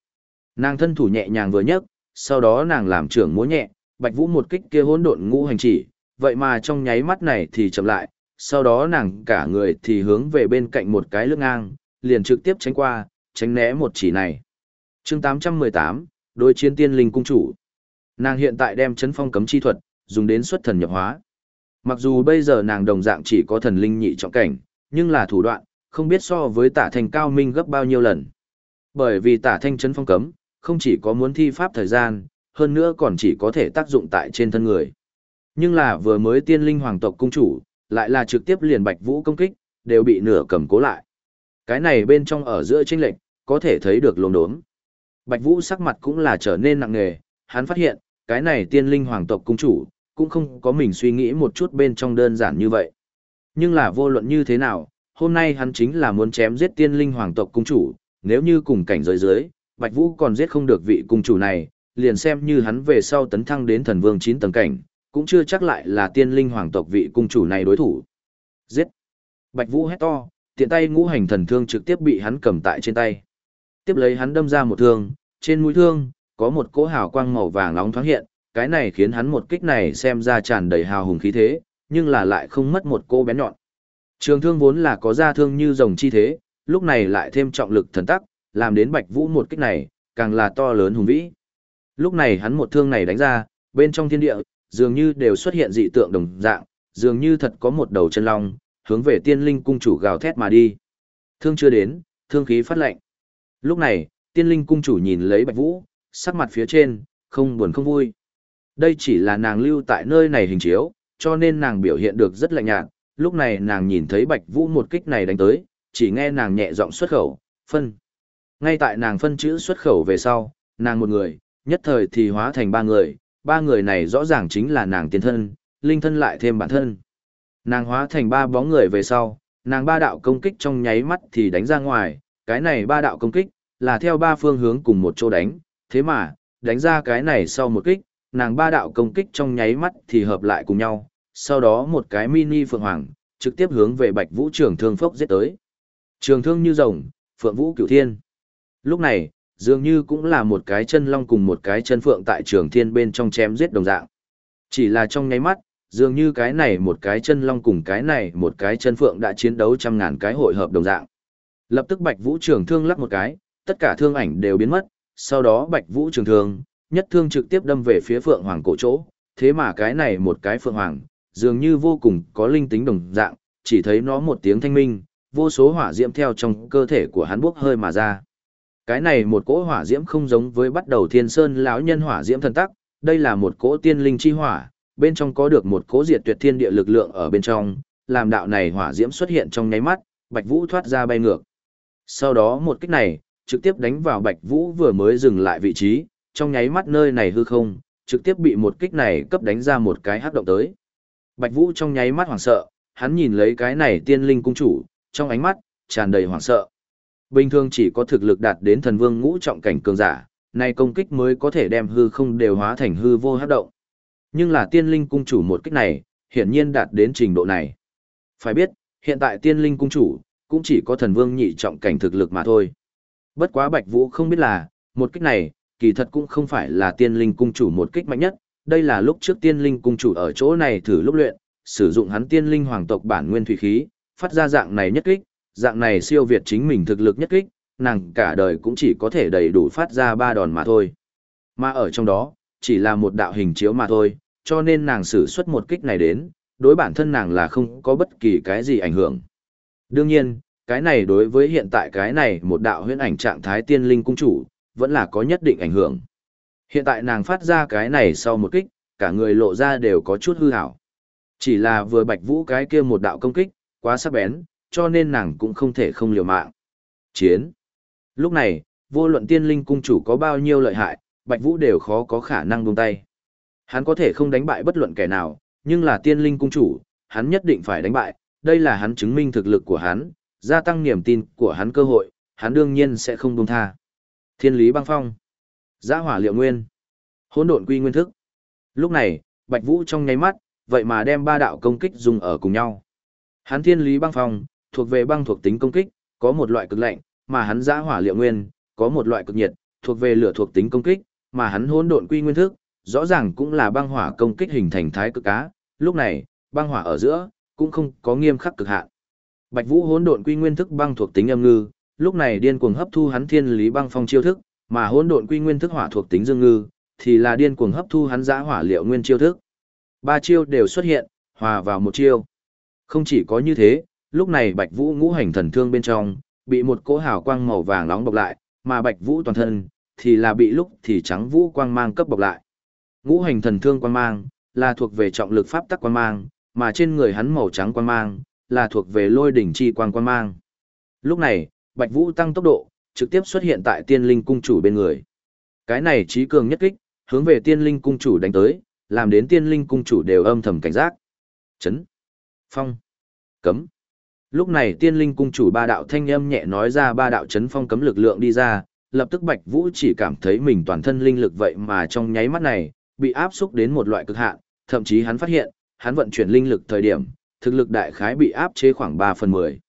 Nàng thân thủ nhẹ nhàng vừa nhấc, sau đó nàng làm trưởng múa nhẹ, Bạch Vũ một kích kia hỗn độn ngũ hành chỉ, vậy mà trong nháy mắt này thì chậm lại, sau đó nàng cả người thì hướng về bên cạnh một cái lưng ngang, liền trực tiếp tránh qua, tránh né một chỉ này. Chương 818, đối chiến tiên linh cung chủ. Nàng hiện tại đem chấn phong cấm chi thuật, dùng đến xuất thần nhập hóa. Mặc dù bây giờ nàng đồng dạng chỉ có thần linh nhị trọng cảnh, nhưng là thủ đoạn, không biết so với tả thành cao minh gấp bao nhiêu lần. Bởi vì tả thanh chấn phong cấm, không chỉ có muốn thi pháp thời gian, hơn nữa còn chỉ có thể tác dụng tại trên thân người. Nhưng là vừa mới tiên linh hoàng tộc cung chủ, lại là trực tiếp liền bạch vũ công kích, đều bị nửa cầm cố lại. Cái này bên trong ở giữa chênh lệch có thể thấy được lồn đốm. Bạch vũ sắc mặt cũng là trở nên nặng nề, hắn phát hiện, cái này tiên linh hoàng tộc cung chủ, cũng không có mình suy nghĩ một chút bên trong đơn giản như vậy. Nhưng là vô luận như thế nào, hôm nay hắn chính là muốn chém giết tiên linh hoàng tộc cung chủ, nếu như cùng cảnh giới dưới, Bạch Vũ còn giết không được vị cung chủ này, liền xem như hắn về sau tấn thăng đến thần vương 9 tầng cảnh, cũng chưa chắc lại là tiên linh hoàng tộc vị cung chủ này đối thủ. Giết! Bạch Vũ hét to, tiện tay ngũ hành thần thương trực tiếp bị hắn cầm tại trên tay. Tiếp lấy hắn đâm ra một thương, trên mũi thương, có một cỗ hào quang màu vàng nóng thoáng hiện, cái này khiến hắn một kích này xem ra tràn đầy hào hùng khí thế, nhưng là lại không mất một cô bén nhọn. Trường thương vốn là có ra thương như rồng chi thế, lúc này lại thêm trọng lực thần tắc, làm đến Bạch Vũ một kích này, càng là to lớn hùng vĩ. Lúc này hắn một thương này đánh ra, bên trong thiên địa, dường như đều xuất hiện dị tượng đồng dạng, dường như thật có một đầu chân long, hướng về tiên linh cung chủ gào thét mà đi. Thương chưa đến, thương khí phát lệnh. Lúc này, tiên linh cung chủ nhìn lấy Bạch Vũ, sắc mặt phía trên, không buồn không vui. Đây chỉ là nàng lưu tại nơi này hình chiếu, cho nên nàng biểu hiện được rất lạnh nhạt. Lúc này nàng nhìn thấy Bạch Vũ một kích này đánh tới, chỉ nghe nàng nhẹ giọng xuất khẩu, phân. Ngay tại nàng phân chữ xuất khẩu về sau, nàng một người, nhất thời thì hóa thành ba người, ba người này rõ ràng chính là nàng tiên thân, linh thân lại thêm bản thân. Nàng hóa thành ba bóng người về sau, nàng ba đạo công kích trong nháy mắt thì đánh ra ngoài, cái này ba đạo công kích, là theo ba phương hướng cùng một chỗ đánh, thế mà, đánh ra cái này sau một kích, nàng ba đạo công kích trong nháy mắt thì hợp lại cùng nhau, sau đó một cái mini phượng hoàng, trực tiếp hướng về bạch vũ trường thương phốc giết tới. Trường thương như rồng, phượng vũ cửu thiên. Lúc này, dường như cũng là một cái chân long cùng một cái chân phượng tại trường thiên bên trong chém giết đồng dạng. Chỉ là trong nháy mắt, dường như cái này một cái chân long cùng cái này một cái chân phượng đã chiến đấu trăm ngàn cái hội hợp đồng dạng. Lập tức Bạch Vũ trường thương lắc một cái, tất cả thương ảnh đều biến mất, sau đó Bạch Vũ trường thương, nhất thương trực tiếp đâm về phía Phượng Hoàng cổ chỗ, thế mà cái này một cái Phượng Hoàng, dường như vô cùng có linh tính đồng dạng, chỉ thấy nó một tiếng thanh minh, vô số hỏa diễm theo trong cơ thể của hắn bốc hơi mà ra. Cái này một cỗ hỏa diễm không giống với bắt đầu thiên sơn lão nhân hỏa diễm thần tắc, đây là một cỗ tiên linh chi hỏa, bên trong có được một cố diệt tuyệt thiên địa lực lượng ở bên trong, làm đạo này hỏa diễm xuất hiện trong nháy mắt, Bạch Vũ thoát ra bay ngược. Sau đó một kích này, trực tiếp đánh vào Bạch Vũ vừa mới dừng lại vị trí, trong nháy mắt nơi này hư không, trực tiếp bị một kích này cấp đánh ra một cái hắc động tới. Bạch Vũ trong nháy mắt hoảng sợ, hắn nhìn lấy cái này tiên linh cung chủ, trong ánh mắt, tràn đầy hoảng sợ. Bình thường chỉ có thực lực đạt đến thần vương ngũ trọng cảnh cường giả, nay công kích mới có thể đem hư không đều hóa thành hư vô hấp động. Nhưng là tiên linh cung chủ một kích này, hiển nhiên đạt đến trình độ này. Phải biết, hiện tại tiên linh cung chủ, cũng chỉ có thần vương nhị trọng cảnh thực lực mà thôi. Bất quá Bạch Vũ không biết là, một kích này, kỳ thật cũng không phải là tiên linh cung chủ một kích mạnh nhất, đây là lúc trước tiên linh cung chủ ở chỗ này thử lúc luyện, sử dụng hắn tiên linh hoàng tộc bản nguyên thủy khí, phát ra dạng này nhất kích, dạng này siêu việt chính mình thực lực nhất kích, nàng cả đời cũng chỉ có thể đầy đủ phát ra ba đòn mà thôi. Mà ở trong đó, chỉ là một đạo hình chiếu mà thôi, cho nên nàng sử xuất một kích này đến, đối bản thân nàng là không có bất kỳ cái gì ảnh hưởng. Đương nhiên, cái này đối với hiện tại cái này một đạo huyễn ảnh trạng thái tiên linh cung chủ, vẫn là có nhất định ảnh hưởng. Hiện tại nàng phát ra cái này sau một kích, cả người lộ ra đều có chút hư hảo. Chỉ là vừa bạch vũ cái kia một đạo công kích, quá sắc bén, cho nên nàng cũng không thể không liều mạng. Chiến. Lúc này, vô luận tiên linh cung chủ có bao nhiêu lợi hại, bạch vũ đều khó có khả năng buông tay. Hắn có thể không đánh bại bất luận kẻ nào, nhưng là tiên linh cung chủ, hắn nhất định phải đánh bại, đây là hắn chứng minh thực lực của hắn, gia tăng niềm tin của hắn cơ hội, hắn đương nhiên sẽ không buông tha. Thiên lý băng phong, giã hỏa liệu nguyên, hỗn độn quy nguyên thức. Lúc này, Bạch Vũ trong nháy mắt, vậy mà đem ba đạo công kích dùng ở cùng nhau. Hắn thiên lý băng phong, thuộc về băng thuộc tính công kích, có một loại cực lạnh, mà hắn giã hỏa liệu nguyên, có một loại cực nhiệt, thuộc về lửa thuộc tính công kích, mà hắn hỗn độn quy nguyên thức, rõ ràng cũng là băng hỏa công kích hình thành thái cực cá, lúc này, băng hỏa ở giữa, cũng không có nghiêm khắc cực hạn. Bạch Vũ hỗn độn quy nguyên thức băng thuộc tính âm ngư, lúc này điên cuồng hấp thu hắn thiên lý băng phong chiêu thức, mà hỗn độn quy nguyên thức hỏa thuộc tính dương ngư, thì là điên cuồng hấp thu hắn giã hỏa liệu nguyên chiêu thức. Ba chiêu đều xuất hiện, hòa vào một chiêu. Không chỉ có như thế, lúc này Bạch Vũ ngũ hành thần thương bên trong, bị một cỗ hào quang màu vàng nóng bọc lại, mà Bạch Vũ toàn thân thì là bị lúc thì trắng vũ quang mang cấp bọc lại. Ngũ hành thần thương quan mang là thuộc về trọng lực pháp tắc quan mang, mà trên người hắn màu trắng quan mang là thuộc về lôi đỉnh chi quang quan mang. Lúc này, Bạch Vũ tăng tốc độ, trực tiếp xuất hiện tại tiên linh cung chủ bên người. Cái này trí cường nhất kích, hướng về tiên linh cung chủ đánh tới, làm đến tiên linh cung chủ đều âm thầm cảnh giác. Chấn, phong, cấm. Lúc này tiên linh cung chủ ba đạo thanh âm nhẹ nói ra ba đạo chấn phong cấm lực lượng đi ra, lập tức Bạch Vũ chỉ cảm thấy mình toàn thân linh lực vậy mà trong nháy mắt này, bị áp xúc đến một loại cực hạn, thậm chí hắn phát hiện, hắn vận chuyển linh lực thời điểm, thực lực đại khái bị áp chế khoảng 3 phần 10.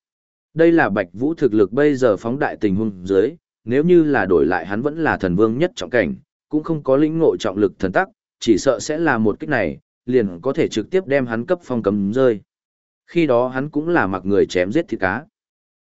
Đây là Bạch Vũ thực lực bây giờ phóng đại tình huống dưới, nếu như là đổi lại hắn vẫn là thần vương nhất trọng cảnh, cũng không có lĩnh ngộ trọng lực thần tắc, chỉ sợ sẽ là một kích này, liền có thể trực tiếp đem hắn cấp phong cấm rơi. Khi đó hắn cũng là mặc người chém giết thịt cá.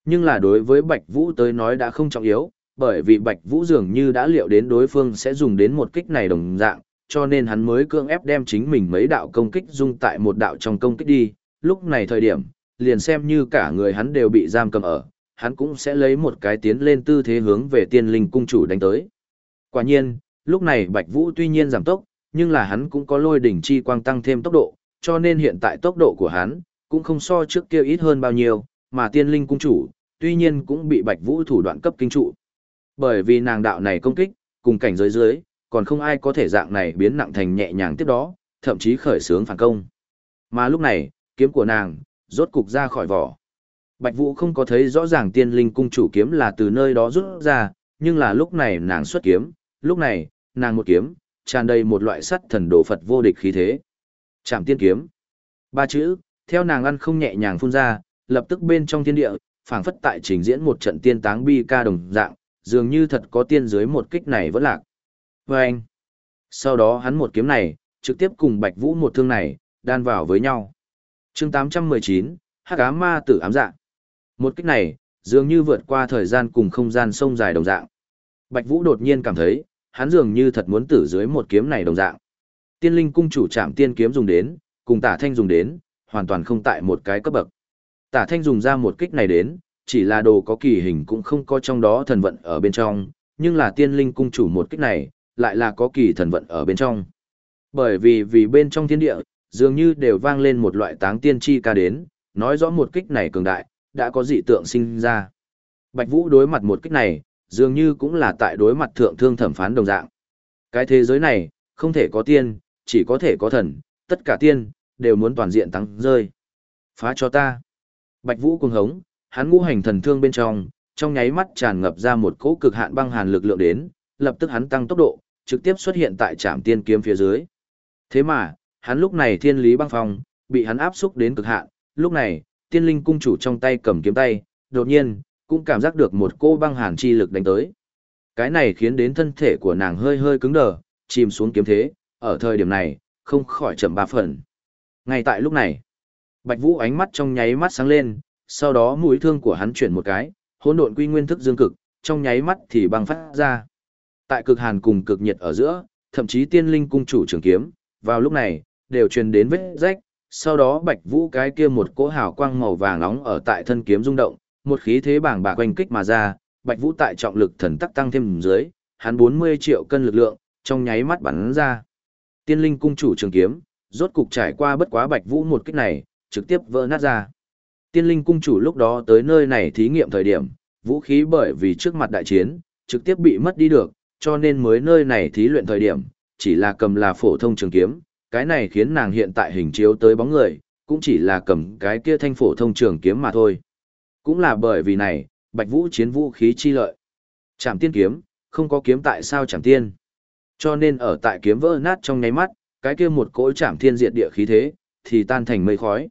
Nhưng là đối với Bạch Vũ tới nói đã không trọng yếu, bởi vì Bạch Vũ dường như đã liệu đến đối phương sẽ dùng đến một kích này đồng dạng, cho nên hắn mới cưỡng ép đem chính mình mấy đạo công kích dung tại một đạo trong công kích đi, lúc này thời điểm, liền xem như cả người hắn đều bị giam cầm ở, hắn cũng sẽ lấy một cái tiến lên tư thế hướng về tiên linh cung chủ đánh tới. Quả nhiên, lúc này Bạch Vũ tuy nhiên giảm tốc, nhưng là hắn cũng có lôi đỉnh chi quang tăng thêm tốc độ, cho nên hiện tại tốc độ của hắn cũng không so trước kia ít hơn bao nhiêu, mà tiên linh cung chủ, tuy nhiên cũng bị Bạch Vũ thủ đoạn cấp kinh trụ. Bởi vì nàng đạo này công kích, cùng cảnh giới dưới, còn không ai có thể dạng này biến nặng thành nhẹ nhàng tiếp đó, thậm chí khởi sướng phản công. Mà lúc này, kiếm của nàng, rốt cục ra khỏi vỏ. Bạch Vũ không có thấy rõ ràng tiên linh cung chủ kiếm là từ nơi đó rút ra, nhưng là lúc này nàng xuất kiếm, lúc này, nàng một kiếm, tràn đầy một loại sắt thần đồ Phật vô địch khí thế. Chạm tiên kiếm. Ba chữ, theo nàng ăn không nhẹ nhàng phun ra, lập tức bên trong thiên địa, phảng phất tại trình diễn một trận tiên táng bi ca đồng dạng, dường như thật có tiên dưới một kích này vẫn lạc. Và anh. Sau đó hắn một kiếm này, trực tiếp cùng Bạch Vũ một thương này, đan vào với nhau. chương 819, Hắc ám ma tử ám dạng. Một kích này, dường như vượt qua thời gian cùng không gian sông dài đồng dạng. Bạch Vũ đột nhiên cảm thấy, hắn dường như thật muốn tử dưới một kiếm này đồng dạng. Tiên linh cung chủ chạm tiên kiếm dùng đến, cùng tả thanh dùng đến, hoàn toàn không tại một cái cấp bậc. Tả thanh dùng ra một kích này đến, chỉ là đồ có kỳ hình cũng không có trong đó thần vận ở bên trong, nhưng là tiên linh cung chủ một kích này, lại là có kỳ thần vận ở bên trong. Bởi vì vì bên trong thiên địa, dường như đều vang lên một loại táng tiên chi ca đến, nói rõ một kích này cường đại, đã có dị tượng sinh ra. Bạch Vũ đối mặt một kích này, dường như cũng là tại đối mặt thượng thương thẩm phán đồng dạng. Cái thế giới này, Không thể có tiên, chỉ có thể có thần, tất cả tiên, đều muốn toàn diện tăng rơi. Phá cho ta. Bạch Vũ cuồng hống, hắn ngũ hành thần thương bên trong, trong nháy mắt tràn ngập ra một cỗ cực hạn băng hàn lực lượng đến, lập tức hắn tăng tốc độ, trực tiếp xuất hiện tại trạm tiên kiếm phía dưới. Thế mà, hắn lúc này thiên lý băng phong, bị hắn áp xúc đến cực hạn, lúc này, tiên linh cung chủ trong tay cầm kiếm tay, đột nhiên, cũng cảm giác được một cô băng hàn chi lực đánh tới. Cái này khiến đến thân thể của nàng hơi hơi cứng đờ, chìm xuống kiếm thế, ở thời điểm này, không khỏi chậm ba phần. Ngay tại lúc này, Bạch Vũ ánh mắt trong nháy mắt sáng lên, sau đó mũi thương của hắn chuyển một cái, hỗn độn quy nguyên thức dương cực, trong nháy mắt thì băng phát ra. Tại cực hàn cùng cực nhiệt ở giữa, thậm chí tiên linh cung chủ trường kiếm, vào lúc này, đều truyền đến vết rách, sau đó Bạch Vũ cái kia một cỗ hào quang màu vàng nóng ở tại thân kiếm rung động, một khí thế bảng bạc quanh kích mà ra, Bạch Vũ tại trọng lực thần tắc tăng thêm dưới, hắn 40 triệu cân lực lượng, trong nháy mắt bắn ra. Tiên linh cung chủ trường kiếm, rốt cục trải qua bất quá Bạch Vũ một kích này, trực tiếp vỡ nát ra. Tiên linh cung chủ lúc đó tới nơi này thí nghiệm thời điểm, vũ khí bởi vì trước mặt đại chiến, trực tiếp bị mất đi được, cho nên mới nơi này thí luyện thời điểm, chỉ là cầm là phổ thông trường kiếm, cái này khiến nàng hiện tại hình chiếu tới bóng người, cũng chỉ là cầm cái kia thanh phổ thông trường kiếm mà thôi. Cũng là bởi vì này, Bạch Vũ chiến vũ khí chi lợi. Trảm tiên kiếm, không có kiếm tại sao trảm tiên. Cho nên ở tại kiếm vỡ nát trong nháy mắt, cái kia một cỗ trảm thiên diệt địa khí thế, thì tan thành mây khói.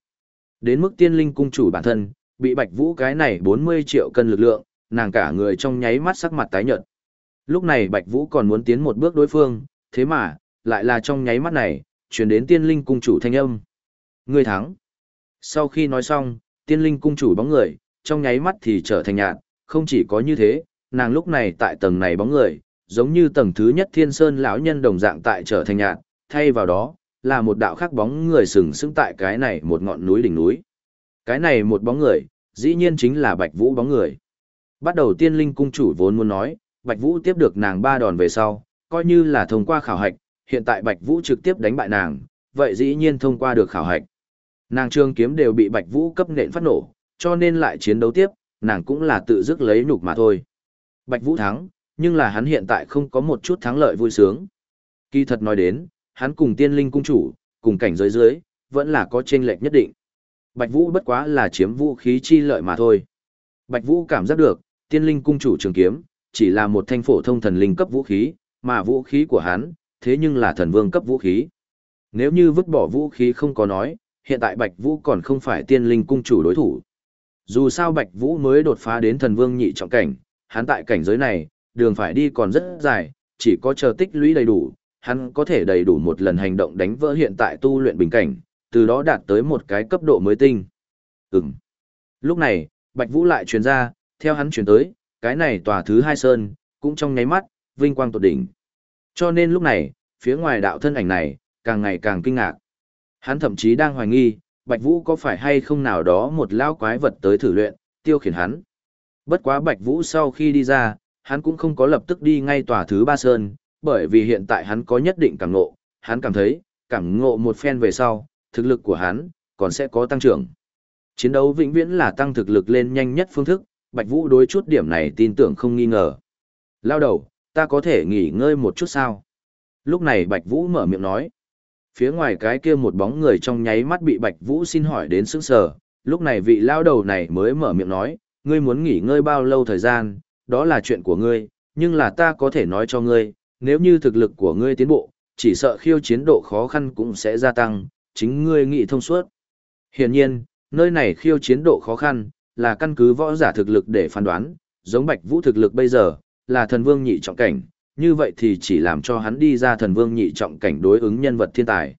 Đến mức tiên linh cung chủ bản thân, bị Bạch Vũ cái này 40 triệu cân lực lượng, nàng cả người trong nháy mắt sắc mặt tái nhợt. Lúc này Bạch Vũ còn muốn tiến một bước đối phương, thế mà, lại là trong nháy mắt này, truyền đến tiên linh cung chủ thanh âm. Người thắng. Sau khi nói xong, tiên linh cung chủ bóng người, trong nháy mắt thì trở thành nhạt, không chỉ có như thế, nàng lúc này tại tầng này bóng người, giống như tầng thứ nhất thiên sơn lão nhân đồng dạng tại trở thành nhạt, thay vào đó, là một đạo khác bóng người sừng sững tại cái này một ngọn núi đỉnh núi. Cái này một bóng người, dĩ nhiên chính là Bạch Vũ bóng người. Bắt đầu tiên linh cung chủ vốn muốn nói, Bạch Vũ tiếp được nàng ba đòn về sau, coi như là thông qua khảo hạch, hiện tại Bạch Vũ trực tiếp đánh bại nàng, vậy dĩ nhiên thông qua được khảo hạch. Nàng Trường kiếm đều bị Bạch Vũ cấp nện phát nổ, cho nên lại chiến đấu tiếp, nàng cũng là tự dứt lấy nhục mà thôi. Bạch Vũ thắng, nhưng là hắn hiện tại không có một chút thắng lợi vui sướng. Kỳ thật nói đến, hắn cùng tiên linh cung chủ, cùng cảnh giới dưới, vẫn là có chênh lệch nhất định. Bạch Vũ bất quá là chiếm vũ khí chi lợi mà thôi. Bạch Vũ cảm giác được, tiên linh cung chủ trường kiếm, chỉ là một thanh phổ thông thần linh cấp vũ khí, mà vũ khí của hắn, thế nhưng là thần vương cấp vũ khí. Nếu như vứt bỏ vũ khí không có nói, hiện tại Bạch Vũ còn không phải tiên linh cung chủ đối thủ. Dù sao Bạch Vũ mới đột phá đến thần vương nhị trọng cảnh, hắn tại cảnh giới này, đường phải đi còn rất dài, chỉ có chờ tích lũy đầy đủ, hắn có thể đầy đủ một lần hành động đánh vỡ hiện tại tu luyện bình cảnh, từ đó đạt tới một cái cấp độ mới tinh. Ừm. Lúc này, Bạch Vũ lại truyền ra, theo hắn truyền tới, cái này tòa thứ hai sơn, cũng trong nháy mắt, vinh quang tột đỉnh. Cho nên lúc này, phía ngoài đạo thân ảnh này, càng ngày càng kinh ngạc. Hắn thậm chí đang hoài nghi, Bạch Vũ có phải hay không nào đó một lao quái vật tới thử luyện, tiêu khiển hắn. Bất quá Bạch Vũ sau khi đi ra, hắn cũng không có lập tức đi ngay tòa thứ ba sơn, bởi vì hiện tại hắn có nhất định cảm ngộ, hắn cảm thấy, cảm ngộ một phen về sau, thực lực của hắn, còn sẽ có tăng trưởng. Chiến đấu vĩnh viễn là tăng thực lực lên nhanh nhất phương thức, Bạch Vũ đối chút điểm này tin tưởng không nghi ngờ. Lao đầu, ta có thể nghỉ ngơi một chút sao? Lúc này Bạch Vũ mở miệng nói. Phía ngoài cái kia một bóng người trong nháy mắt bị Bạch Vũ xin hỏi đến sững sờ, lúc này vị lao đầu này mới mở miệng nói, ngươi muốn nghỉ ngơi bao lâu thời gian, đó là chuyện của ngươi, nhưng là ta có thể nói cho ngươi, nếu như thực lực của ngươi tiến bộ, chỉ sợ khiêu chiến độ khó khăn cũng sẽ gia tăng, chính ngươi nghĩ thông suốt. Hiển nhiên, nơi này khiêu chiến độ khó khăn, là căn cứ võ giả thực lực để phán đoán, giống Bạch Vũ thực lực bây giờ, là thần vương nhị trọng cảnh, như vậy thì chỉ làm cho hắn đi ra thần vương nhị trọng cảnh đối ứng nhân vật thiên tài.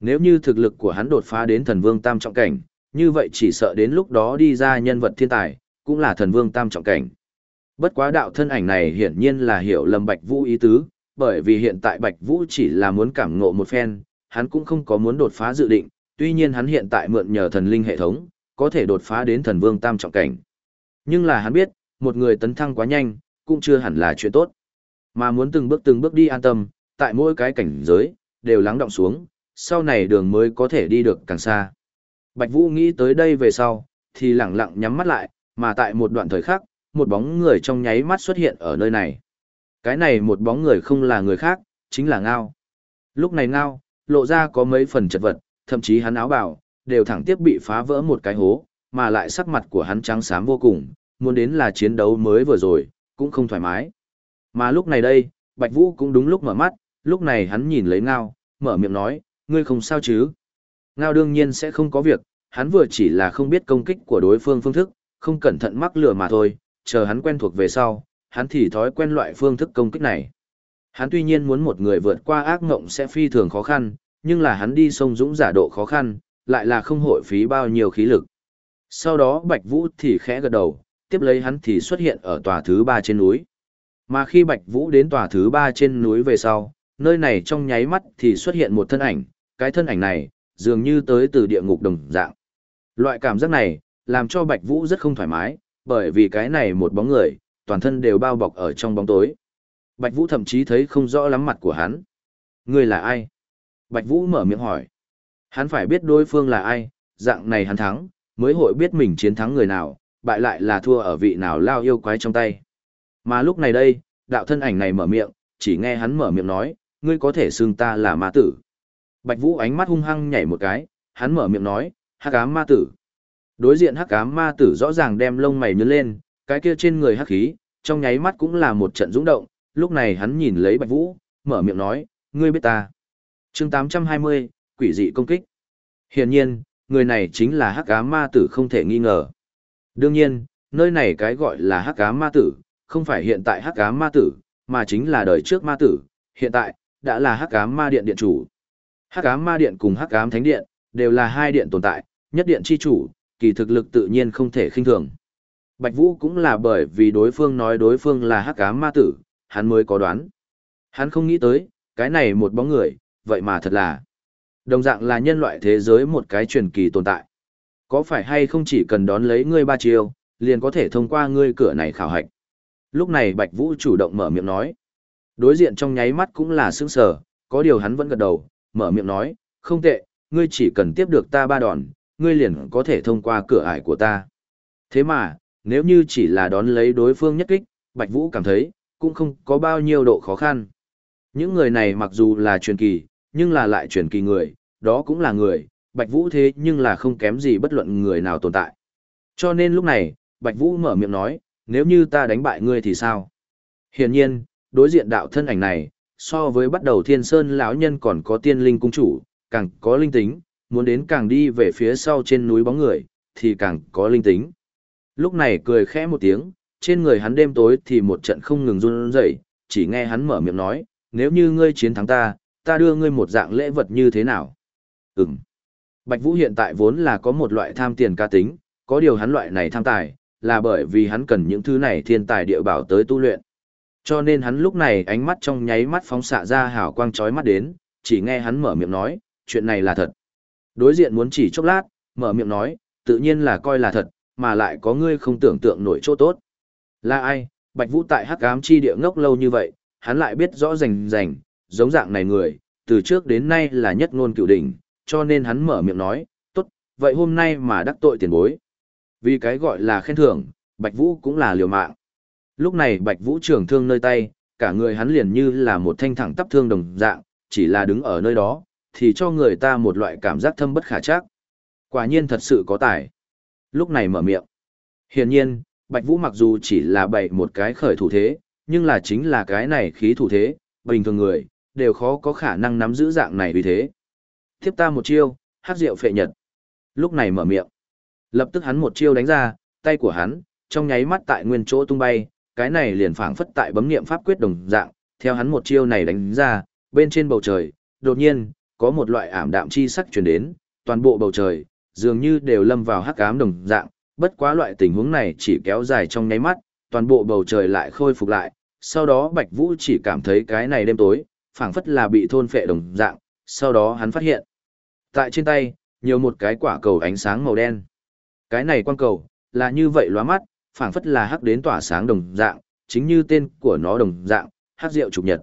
Nếu như thực lực của hắn đột phá đến thần vương tam trọng cảnh, như vậy chỉ sợ đến lúc đó đi ra nhân vật thiên tài, cũng là thần vương tam trọng cảnh. Bất quá đạo thân ảnh này hiển nhiên là hiểu lầm Bạch Vũ ý tứ, bởi vì hiện tại Bạch Vũ chỉ là muốn cảm ngộ một phen, hắn cũng không có muốn đột phá dự định, tuy nhiên hắn hiện tại mượn nhờ thần linh hệ thống, có thể đột phá đến thần vương tam trọng cảnh. Nhưng là hắn biết, một người tấn thăng quá nhanh, cũng chưa hẳn là chuyện tốt. Mà muốn từng bước từng bước đi an tâm, tại mỗi cái cảnh giới, đều lắng động xuống, sau này đường mới có thể đi được càng xa. Bạch Vũ nghĩ tới đây về sau, thì lặng lặng nhắm mắt lại, mà tại một đoạn thời khắc, một bóng người trong nháy mắt xuất hiện ở nơi này. Cái này một bóng người không là người khác, chính là Ngao. Lúc này ngao, lộ ra có mấy phần chật vật, thậm chí hắn áo bào, đều thẳng tiếp bị phá vỡ một cái hố, mà lại sắc mặt của hắn trắng xám vô cùng, muốn đến là chiến đấu mới vừa rồi, cũng không thoải mái. Mà lúc này đây, Bạch Vũ cũng đúng lúc mở mắt, lúc này hắn nhìn lấy ngao, mở miệng nói, ngươi không sao chứ? Ngao đương nhiên sẽ không có việc, hắn vừa chỉ là không biết công kích của đối phương phương thức, không cẩn thận mắc lửa mà thôi, chờ hắn quen thuộc về sau, hắn thì thói quen loại phương thức công kích này. Hắn tuy nhiên muốn một người vượt qua ác ngộng sẽ phi thường khó khăn, nhưng là hắn đi sông dũng giả độ khó khăn, lại là không hội phí bao nhiêu khí lực. Sau đó Bạch Vũ thì khẽ gật đầu, tiếp lấy hắn thì xuất hiện ở tòa thứ ba trên núi. Mà khi Bạch Vũ đến tòa thứ ba trên núi về sau, nơi này trong nháy mắt thì xuất hiện một thân ảnh, cái thân ảnh này, dường như tới từ địa ngục đồng dạng. Loại cảm giác này, làm cho Bạch Vũ rất không thoải mái, bởi vì cái này một bóng người, toàn thân đều bao bọc ở trong bóng tối. Bạch Vũ thậm chí thấy không rõ lắm mặt của hắn. Người là ai? Bạch Vũ mở miệng hỏi. Hắn phải biết đối phương là ai, dạng này hắn thắng, mới hội biết mình chiến thắng người nào, bại lại là thua ở vị nào lao yêu quái trong tay. Mà lúc này đây, đạo thân ảnh này mở miệng, chỉ nghe hắn mở miệng nói, ngươi có thể xưng ta là ma tử. Bạch Vũ ánh mắt hung hăng nhảy một cái, hắn mở miệng nói, hắc ám ma tử. Đối diện hắc ám ma tử rõ ràng đem lông mày nhướng lên, cái kia trên người hắc khí, trong nháy mắt cũng là một trận rung động, lúc này hắn nhìn lấy Bạch Vũ, mở miệng nói, ngươi biết ta. Chương 820, quỷ dị công kích. Hiển nhiên, người này chính là hắc ám ma tử không thể nghi ngờ. Đương nhiên, nơi này cái gọi là hắc ám ma tử, không phải hiện tại hắc ám ma tử, mà chính là đời trước ma tử, hiện tại, đã là hắc ám ma điện điện chủ. Hắc ám ma điện cùng hắc ám thánh điện, đều là hai điện tồn tại, nhất điện chi chủ, kỳ thực lực tự nhiên không thể khinh thường. Bạch Vũ cũng là bởi vì đối phương nói đối phương là hắc ám ma tử, hắn mới có đoán. Hắn không nghĩ tới, cái này một bóng người, vậy mà thật là đồng dạng là nhân loại thế giới một cái truyền kỳ tồn tại. Có phải hay không chỉ cần đón lấy ngươi ba chiêu, liền có thể thông qua ngươi cửa này khảo hạch. Lúc này Bạch Vũ chủ động mở miệng nói. Đối diện trong nháy mắt cũng là sững sờ, có điều hắn vẫn gật đầu, mở miệng nói, không tệ, ngươi chỉ cần tiếp được ta ba đòn, ngươi liền có thể thông qua cửa ải của ta. Thế mà, nếu như chỉ là đón lấy đối phương nhất kích, Bạch Vũ cảm thấy, cũng không có bao nhiêu độ khó khăn. Những người này mặc dù là truyền kỳ, nhưng là lại truyền kỳ người, đó cũng là người, Bạch Vũ thế nhưng là không kém gì bất luận người nào tồn tại. Cho nên lúc này, Bạch Vũ mở miệng nói, nếu như ta đánh bại ngươi thì sao? Hiển nhiên, đối diện đạo thân ảnh này, so với bắt đầu thiên sơn lão nhân còn có tiên linh cung chủ, càng có linh tính, muốn đến càng đi về phía sau trên núi bóng người, thì càng có linh tính. Lúc này cười khẽ một tiếng, trên người hắn đêm tối thì một trận không ngừng run rẩy, chỉ nghe hắn mở miệng nói, nếu như ngươi chiến thắng ta, ta đưa ngươi một dạng lễ vật như thế nào? Ừm. Bạch Vũ hiện tại vốn là có một loại tham tiền ca tính, có điều hắn loại này tham tài, là bởi vì hắn cần những thứ này thiên tài địa bảo tới tu luyện. Cho nên hắn lúc này ánh mắt trong nháy mắt phóng xạ ra hào quang chói mắt đến, chỉ nghe hắn mở miệng nói, chuyện này là thật. Đối diện muốn chỉ chốc lát, mở miệng nói, tự nhiên là coi là thật, mà lại có ngươi không tưởng tượng nổi chỗ tốt. Là ai, Bạch Vũ tại hắc ám chi địa ngốc lâu như vậy, hắn lại biết rõ rành rành, giống dạng này người, từ trước đến nay là nhất ngôn cựu đỉnh, cho nên hắn mở miệng nói, tốt, vậy hôm nay mà đắc tội tiền bối. Vì cái gọi là khen thưởng, Bạch Vũ cũng là liều mạng. Lúc này Bạch Vũ trường thương nơi tay, cả người hắn liền như là một thanh thẳng tắp thương đồng dạng, chỉ là đứng ở nơi đó, thì cho người ta một loại cảm giác thâm bất khả chắc. Quả nhiên thật sự có tài. Lúc này mở miệng. Hiển nhiên, Bạch Vũ mặc dù chỉ là bày một cái khởi thủ thế, nhưng là chính là cái này khí thủ thế, bình thường người, đều khó có khả năng nắm giữ dạng này vì thế. Tiếp ta một chiêu, hát rượu phệ nhật. Lúc này mở miệng. Lập tức hắn một chiêu đánh ra, tay của hắn, trong nháy mắt tại nguyên chỗ tung bay, cái này liền phảng phất tại bấm niệm pháp quyết đồng dạng, theo hắn một chiêu này đánh ra, bên trên bầu trời, đột nhiên, có một loại ảm đạm chi sắc truyền đến, toàn bộ bầu trời, dường như đều lâm vào hắc ám đồng dạng, bất quá loại tình huống này chỉ kéo dài trong nháy mắt, toàn bộ bầu trời lại khôi phục lại, sau đó Bạch Vũ chỉ cảm thấy cái này đêm tối, phảng phất là bị thôn phệ đồng dạng, sau đó hắn phát hiện, tại trên tay, nhiều một cái quả cầu ánh sáng màu đen. Cái này quang cầu, là như vậy lóa mắt, phảng phất là hắc đến tỏa sáng đồng dạng, chính như tên của nó đồng dạng, hắc rượu trục nhật.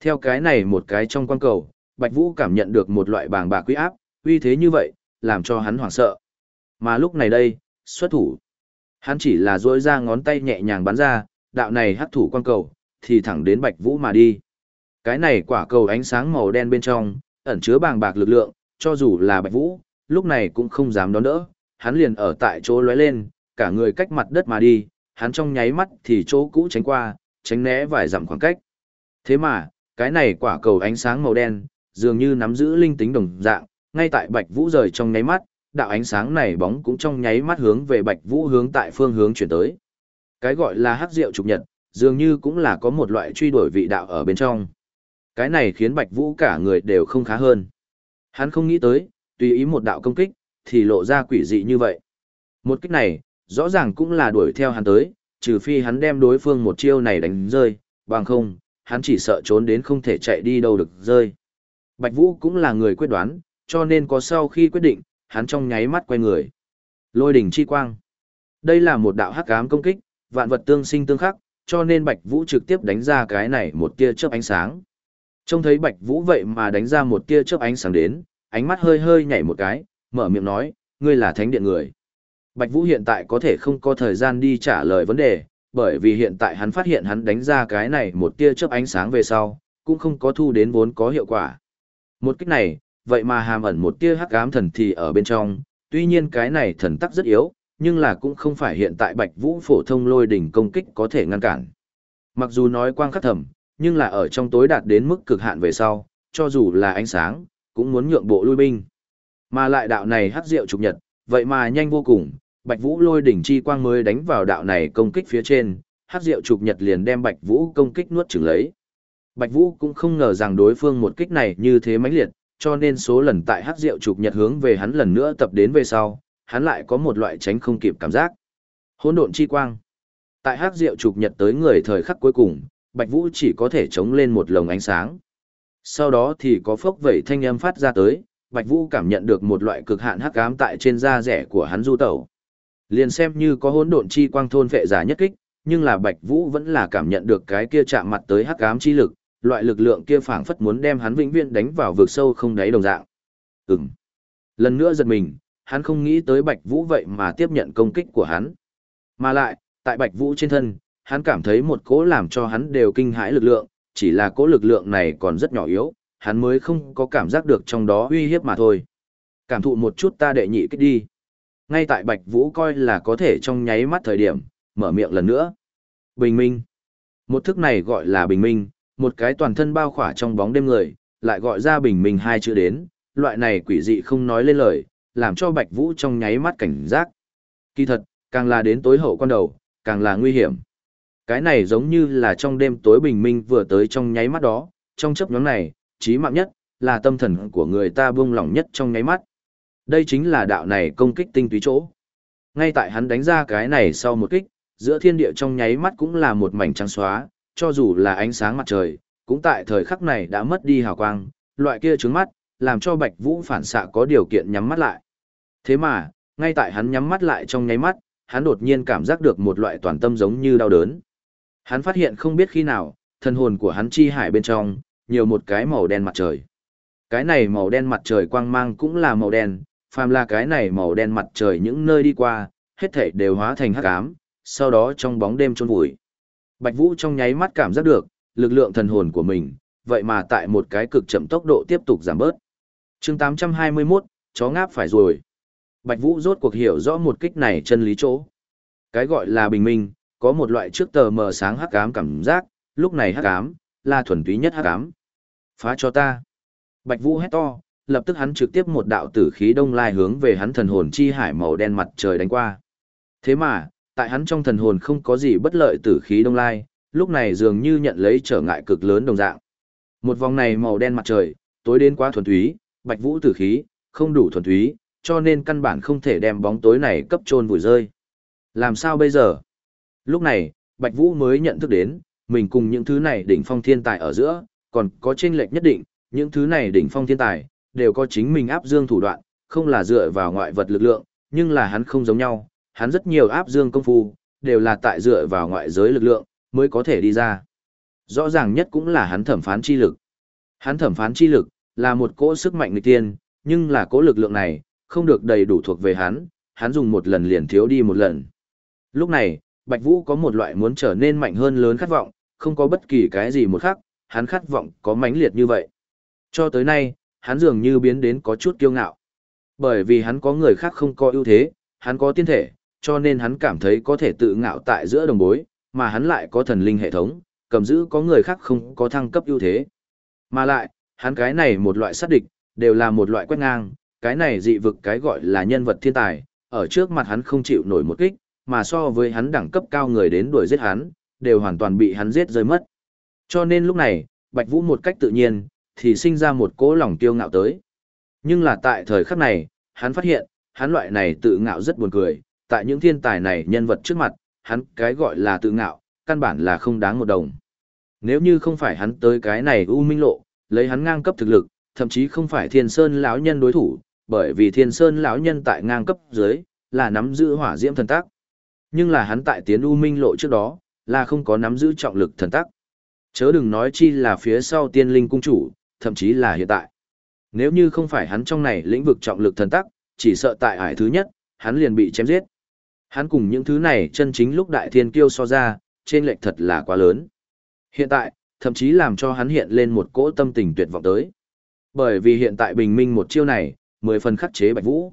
Theo cái này một cái trong quang cầu, Bạch Vũ cảm nhận được một loại bàng bạc quý áp, uy thế như vậy, làm cho hắn hoảng sợ. Mà lúc này đây, xuất thủ. Hắn chỉ là duỗi ra ngón tay nhẹ nhàng bắn ra, đạo này hắc thủ quang cầu, thì thẳng đến Bạch Vũ mà đi. Cái này quả cầu ánh sáng màu đen bên trong, ẩn chứa bàng bạc lực lượng, cho dù là Bạch Vũ, lúc này cũng không dám đón đỡ, hắn liền ở tại chỗ lóe lên, cả người cách mặt đất mà đi, hắn trong nháy mắt thì chỗ cũ tránh qua, tránh né vài dặm khoảng cách. Thế mà, cái này quả cầu ánh sáng màu đen, dường như nắm giữ linh tính đồng dạng, ngay tại Bạch Vũ rời trong nháy mắt, đạo ánh sáng này bóng cũng trong nháy mắt hướng về Bạch Vũ hướng tại phương hướng chuyển tới. Cái gọi là hắc diệu trục nhật, dường như cũng là có một loại truy đuổi vị đạo ở bên trong. Cái này khiến Bạch Vũ cả người đều không khá hơn. Hắn không nghĩ tới, tùy ý một đạo công kích, thì lộ ra quỷ dị như vậy. Một kích này, rõ ràng cũng là đuổi theo hắn tới, trừ phi hắn đem đối phương một chiêu này đánh rơi, bằng không, hắn chỉ sợ trốn đến không thể chạy đi đâu được rơi. Bạch Vũ cũng là người quyết đoán, cho nên có sau khi quyết định, hắn trong nháy mắt quay người. Lôi đỉnh chi quang. Đây là một đạo hắc ám công kích, vạn vật tương sinh tương khắc, cho nên Bạch Vũ trực tiếp đánh ra cái này một tia chớp ánh sáng. Trông thấy Bạch Vũ vậy mà đánh ra một tia chớp ánh sáng đến, ánh mắt hơi hơi nhảy một cái, mở miệng nói, ngươi là thánh điện người. Bạch Vũ hiện tại có thể không có thời gian đi trả lời vấn đề, bởi vì hiện tại hắn phát hiện hắn đánh ra cái này một tia chớp ánh sáng về sau, cũng không có thu đến vốn có hiệu quả. Một kích này, vậy mà hàm ẩn một tia hắc ám thần thì ở bên trong, tuy nhiên cái này thần tắc rất yếu, nhưng là cũng không phải hiện tại Bạch Vũ phổ thông lôi đỉnh công kích có thể ngăn cản. Mặc dù nói quang khắc thầm, nhưng là ở trong tối đạt đến mức cực hạn về sau, cho dù là ánh sáng, cũng muốn nhượng bộ lui binh. Mà lại đạo này hắc diệu trục nhật, vậy mà nhanh vô cùng, Bạch Vũ lôi đỉnh chi quang mới đánh vào đạo này công kích phía trên, hắc diệu trục nhật liền đem Bạch Vũ công kích nuốt chửng lấy. Bạch Vũ cũng không ngờ rằng đối phương một kích này như thế mãnh liệt, cho nên số lần tại hắc diệu trục nhật hướng về hắn lần nữa tập đến về sau, hắn lại có một loại tránh không kịp cảm giác. Hỗn độn chi quang. Tại hắc diệu trục nhật tới người thời khắc cuối cùng, Bạch Vũ chỉ có thể chống lên một lồng ánh sáng. Sau đó thì có phốc vẩy thanh âm phát ra tới, Bạch Vũ cảm nhận được một loại cực hạn hắc ám tại trên da rẻ của hắn du tẩu. Liền xem như có hỗn độn chi quang thôn vệ giả nhất kích, nhưng là Bạch Vũ vẫn là cảm nhận được cái kia chạm mặt tới hắc ám chi lực, loại lực lượng kia phảng phất muốn đem hắn vĩnh viễn đánh vào vực sâu không đáy đồng dạng. Ừm. Lần nữa giật mình, hắn không nghĩ tới Bạch Vũ vậy mà tiếp nhận công kích của hắn. Mà lại, tại Bạch Vũ trên thân, hắn cảm thấy một cỗ làm cho hắn đều kinh hãi lực lượng, chỉ là cỗ lực lượng này còn rất nhỏ yếu, hắn mới không có cảm giác được trong đó uy hiếp mà thôi. Cảm thụ một chút ta đệ nhị kích đi. Ngay tại Bạch Vũ coi là có thể trong nháy mắt thời điểm, mở miệng lần nữa. Bình minh. Một thức này gọi là bình minh, một cái toàn thân bao khỏa trong bóng đêm người, lại gọi ra bình minh hai chữ đến, loại này quỷ dị không nói lên lời, làm cho Bạch Vũ trong nháy mắt cảnh giác. Kỳ thật, càng là đến tối hậu quan đầu, càng là nguy hiểm. Cái này giống như là trong đêm tối bình minh vừa tới trong nháy mắt đó, trong chấp nhóm này, trí mạng nhất, là tâm thần của người ta buông lỏng nhất trong nháy mắt. Đây chính là đạo này công kích tinh túy chỗ. Ngay tại hắn đánh ra cái này sau một kích, giữa thiên địa trong nháy mắt cũng là một mảnh trắng xóa, cho dù là ánh sáng mặt trời, cũng tại thời khắc này đã mất đi hào quang, loại kia trứng mắt, làm cho Bạch Vũ phản xạ có điều kiện nhắm mắt lại. Thế mà, ngay tại hắn nhắm mắt lại trong nháy mắt, hắn đột nhiên cảm giác được một loại toàn tâm giống như đau đớn. Hắn phát hiện không biết khi nào, thân hồn của hắn chi hải bên trong, nhiều một cái màu đen mặt trời. Cái này màu đen mặt trời quang mang cũng là màu đen, phàm là cái này màu đen mặt trời những nơi đi qua, hết thảy đều hóa thành hắc ám, sau đó trong bóng đêm trôn vùi. Bạch Vũ trong nháy mắt cảm giác được, lực lượng thần hồn của mình, vậy mà tại một cái cực chậm tốc độ tiếp tục giảm bớt. Chương 821, chó ngáp phải rồi. Bạch Vũ rốt cuộc hiểu rõ một kích này chân lý chỗ. Cái gọi là bình minh, có một loại trước tờ mờ sáng hắc ám cảm giác, lúc này hắc ám là thuần túy nhất hắc ám. Phá cho ta. Bạch Vũ hét to, lập tức hắn trực tiếp một đạo tử khí đông lai hướng về hắn thần hồn chi hải màu đen mặt trời đánh qua. Thế mà, tại hắn trong thần hồn không có gì bất lợi tử khí đông lai, lúc này dường như nhận lấy trở ngại cực lớn đồng dạng. Một vòng này màu đen mặt trời, tối đến quá thuần túy, Bạch Vũ tử khí, không đủ thuần túy, cho nên căn bản không thể đem bóng tối này cấp trôn vùi rơi. Làm sao bây giờ? Lúc này, Bạch Vũ mới nhận thức đến, mình cùng những thứ này đỉnh phong thiên tài ở giữa, còn có chênh lệch nhất định, những thứ này đỉnh phong thiên tài, đều có chính mình áp dương thủ đoạn, không là dựa vào ngoại vật lực lượng, nhưng là hắn không giống nhau, hắn rất nhiều áp dương công phu, đều là tại dựa vào ngoại giới lực lượng, mới có thể đi ra. Rõ ràng nhất cũng là hắn thẩm phán chi lực. Hắn thẩm phán chi lực, là một cỗ sức mạnh nghịch tiên, nhưng là cỗ lực lượng này, không được đầy đủ thuộc về hắn, hắn dùng một lần liền thiếu đi một lần. Lúc này, Bạch Vũ có một loại muốn trở nên mạnh hơn lớn khát vọng, không có bất kỳ cái gì một khắc, hắn khát vọng có mãnh liệt như vậy. Cho tới nay, hắn dường như biến đến có chút kiêu ngạo. Bởi vì hắn có người khác không có ưu thế, hắn có tiên thể, cho nên hắn cảm thấy có thể tự ngạo tại giữa đồng bối, mà hắn lại có thần linh hệ thống, cầm giữ có người khác không có thăng cấp ưu thế. Mà lại, hắn cái này một loại sát địch, đều là một loại quét ngang, cái này dị vực cái gọi là nhân vật thiên tài, ở trước mặt hắn không chịu nổi một kích, mà so với hắn đẳng cấp cao người đến đuổi giết hắn, đều hoàn toàn bị hắn giết rơi mất. Cho nên lúc này, Bạch Vũ một cách tự nhiên, thì sinh ra một cỗ lòng kiêu ngạo tới. Nhưng là tại thời khắc này, hắn phát hiện, hắn loại này tự ngạo rất buồn cười, tại những thiên tài này nhân vật trước mặt, hắn cái gọi là tự ngạo, căn bản là không đáng một đồng. Nếu như không phải hắn tới cái này u minh lộ, lấy hắn ngang cấp thực lực, thậm chí không phải Thiên Sơn lão nhân đối thủ, bởi vì Thiên Sơn lão nhân tại ngang cấp dưới là nắm giữ hỏa diễm thần tác. Nhưng là hắn tại tiến u minh lộ trước đó, là không có nắm giữ trọng lực thần tác. Chớ đừng nói chi là phía sau tiên linh cung chủ, thậm chí là hiện tại. Nếu như không phải hắn trong này lĩnh vực trọng lực thần tắc, chỉ sợ tại ải thứ nhất, hắn liền bị chém giết. Hắn cùng những thứ này chân chính lúc đại thiên kiêu so ra, trên lệch thật là quá lớn. Hiện tại, thậm chí làm cho hắn hiện lên một cỗ tâm tình tuyệt vọng tới. Bởi vì hiện tại bình minh một chiêu này, mười phần khắc chế Bạch Vũ.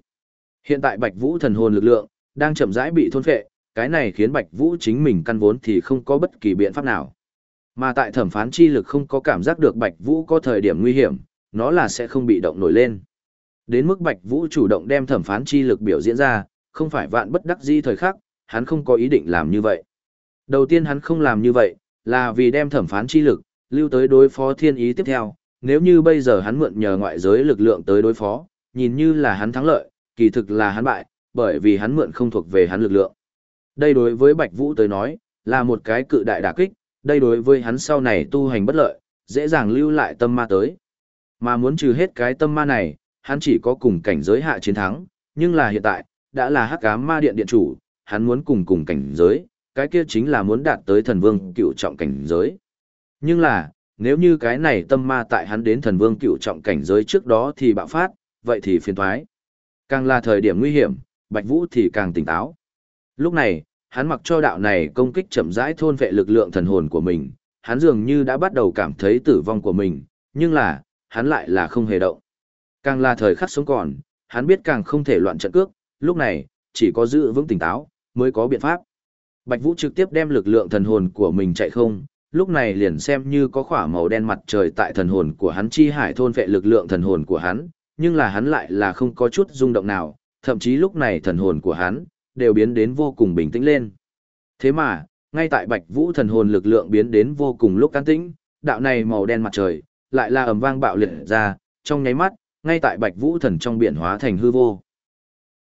Hiện tại Bạch Vũ thần hồn lực lượng, đang chậm rãi bị thôn phệ, cái này khiến Bạch Vũ chính mình căn vốn thì không có bất kỳ biện pháp nào. Mà tại thẩm phán chi lực không có cảm giác được Bạch Vũ có thời điểm nguy hiểm, nó là sẽ không bị động nổi lên. Đến mức Bạch Vũ chủ động đem thẩm phán chi lực biểu diễn ra, không phải vạn bất đắc di thời khắc, hắn không có ý định làm như vậy. Đầu tiên hắn không làm như vậy, là vì đem thẩm phán chi lực, lưu tới đối phó thiên ý tiếp theo, nếu như bây giờ hắn mượn nhờ ngoại giới lực lượng tới đối phó, nhìn như là hắn thắng lợi, kỳ thực là hắn bại, bởi vì hắn mượn không thuộc về hắn lực lượng. Đây đối với Bạch Vũ tới nói, là một cái cự đại đả kích, đây đối với hắn sau này tu hành bất lợi, dễ dàng lưu lại tâm ma tới. Mà muốn trừ hết cái tâm ma này, hắn chỉ có cùng cảnh giới hạ chiến thắng, nhưng là hiện tại, đã là hắc ám ma điện điện chủ, hắn muốn cùng cùng cảnh giới, cái kia chính là muốn đạt tới thần vương cựu trọng cảnh giới. Nhưng là, nếu như cái này tâm ma tại hắn đến thần vương cựu trọng cảnh giới trước đó thì bạo phát, vậy thì phiền thoái. Càng là thời điểm nguy hiểm, Bạch Vũ thì càng tỉnh táo. Lúc này, hắn mặc cho đạo này công kích chậm rãi thôn vệ lực lượng thần hồn của mình, hắn dường như đã bắt đầu cảm thấy tử vong của mình, nhưng là, hắn lại là không hề động. Càng là thời khắc sống còn, hắn biết càng không thể loạn trận cước, lúc này, chỉ có giữ vững tỉnh táo, mới có biện pháp. Bạch Vũ trực tiếp đem lực lượng thần hồn của mình chạy không, lúc này liền xem như có khỏa màu đen mặt trời tại thần hồn của hắn chi hải thôn vệ lực lượng thần hồn của hắn, nhưng là hắn lại là không có chút rung động nào, thậm chí lúc này thần hồn của hắn đều biến đến vô cùng bình tĩnh lên. Thế mà, ngay tại Bạch Vũ thần hồn lực lượng biến đến vô cùng lúc can tĩnh, đạo này màu đen mặt trời lại là ầm vang bạo liệt ra, trong nháy mắt, ngay tại Bạch Vũ thần trong biển hóa thành hư vô.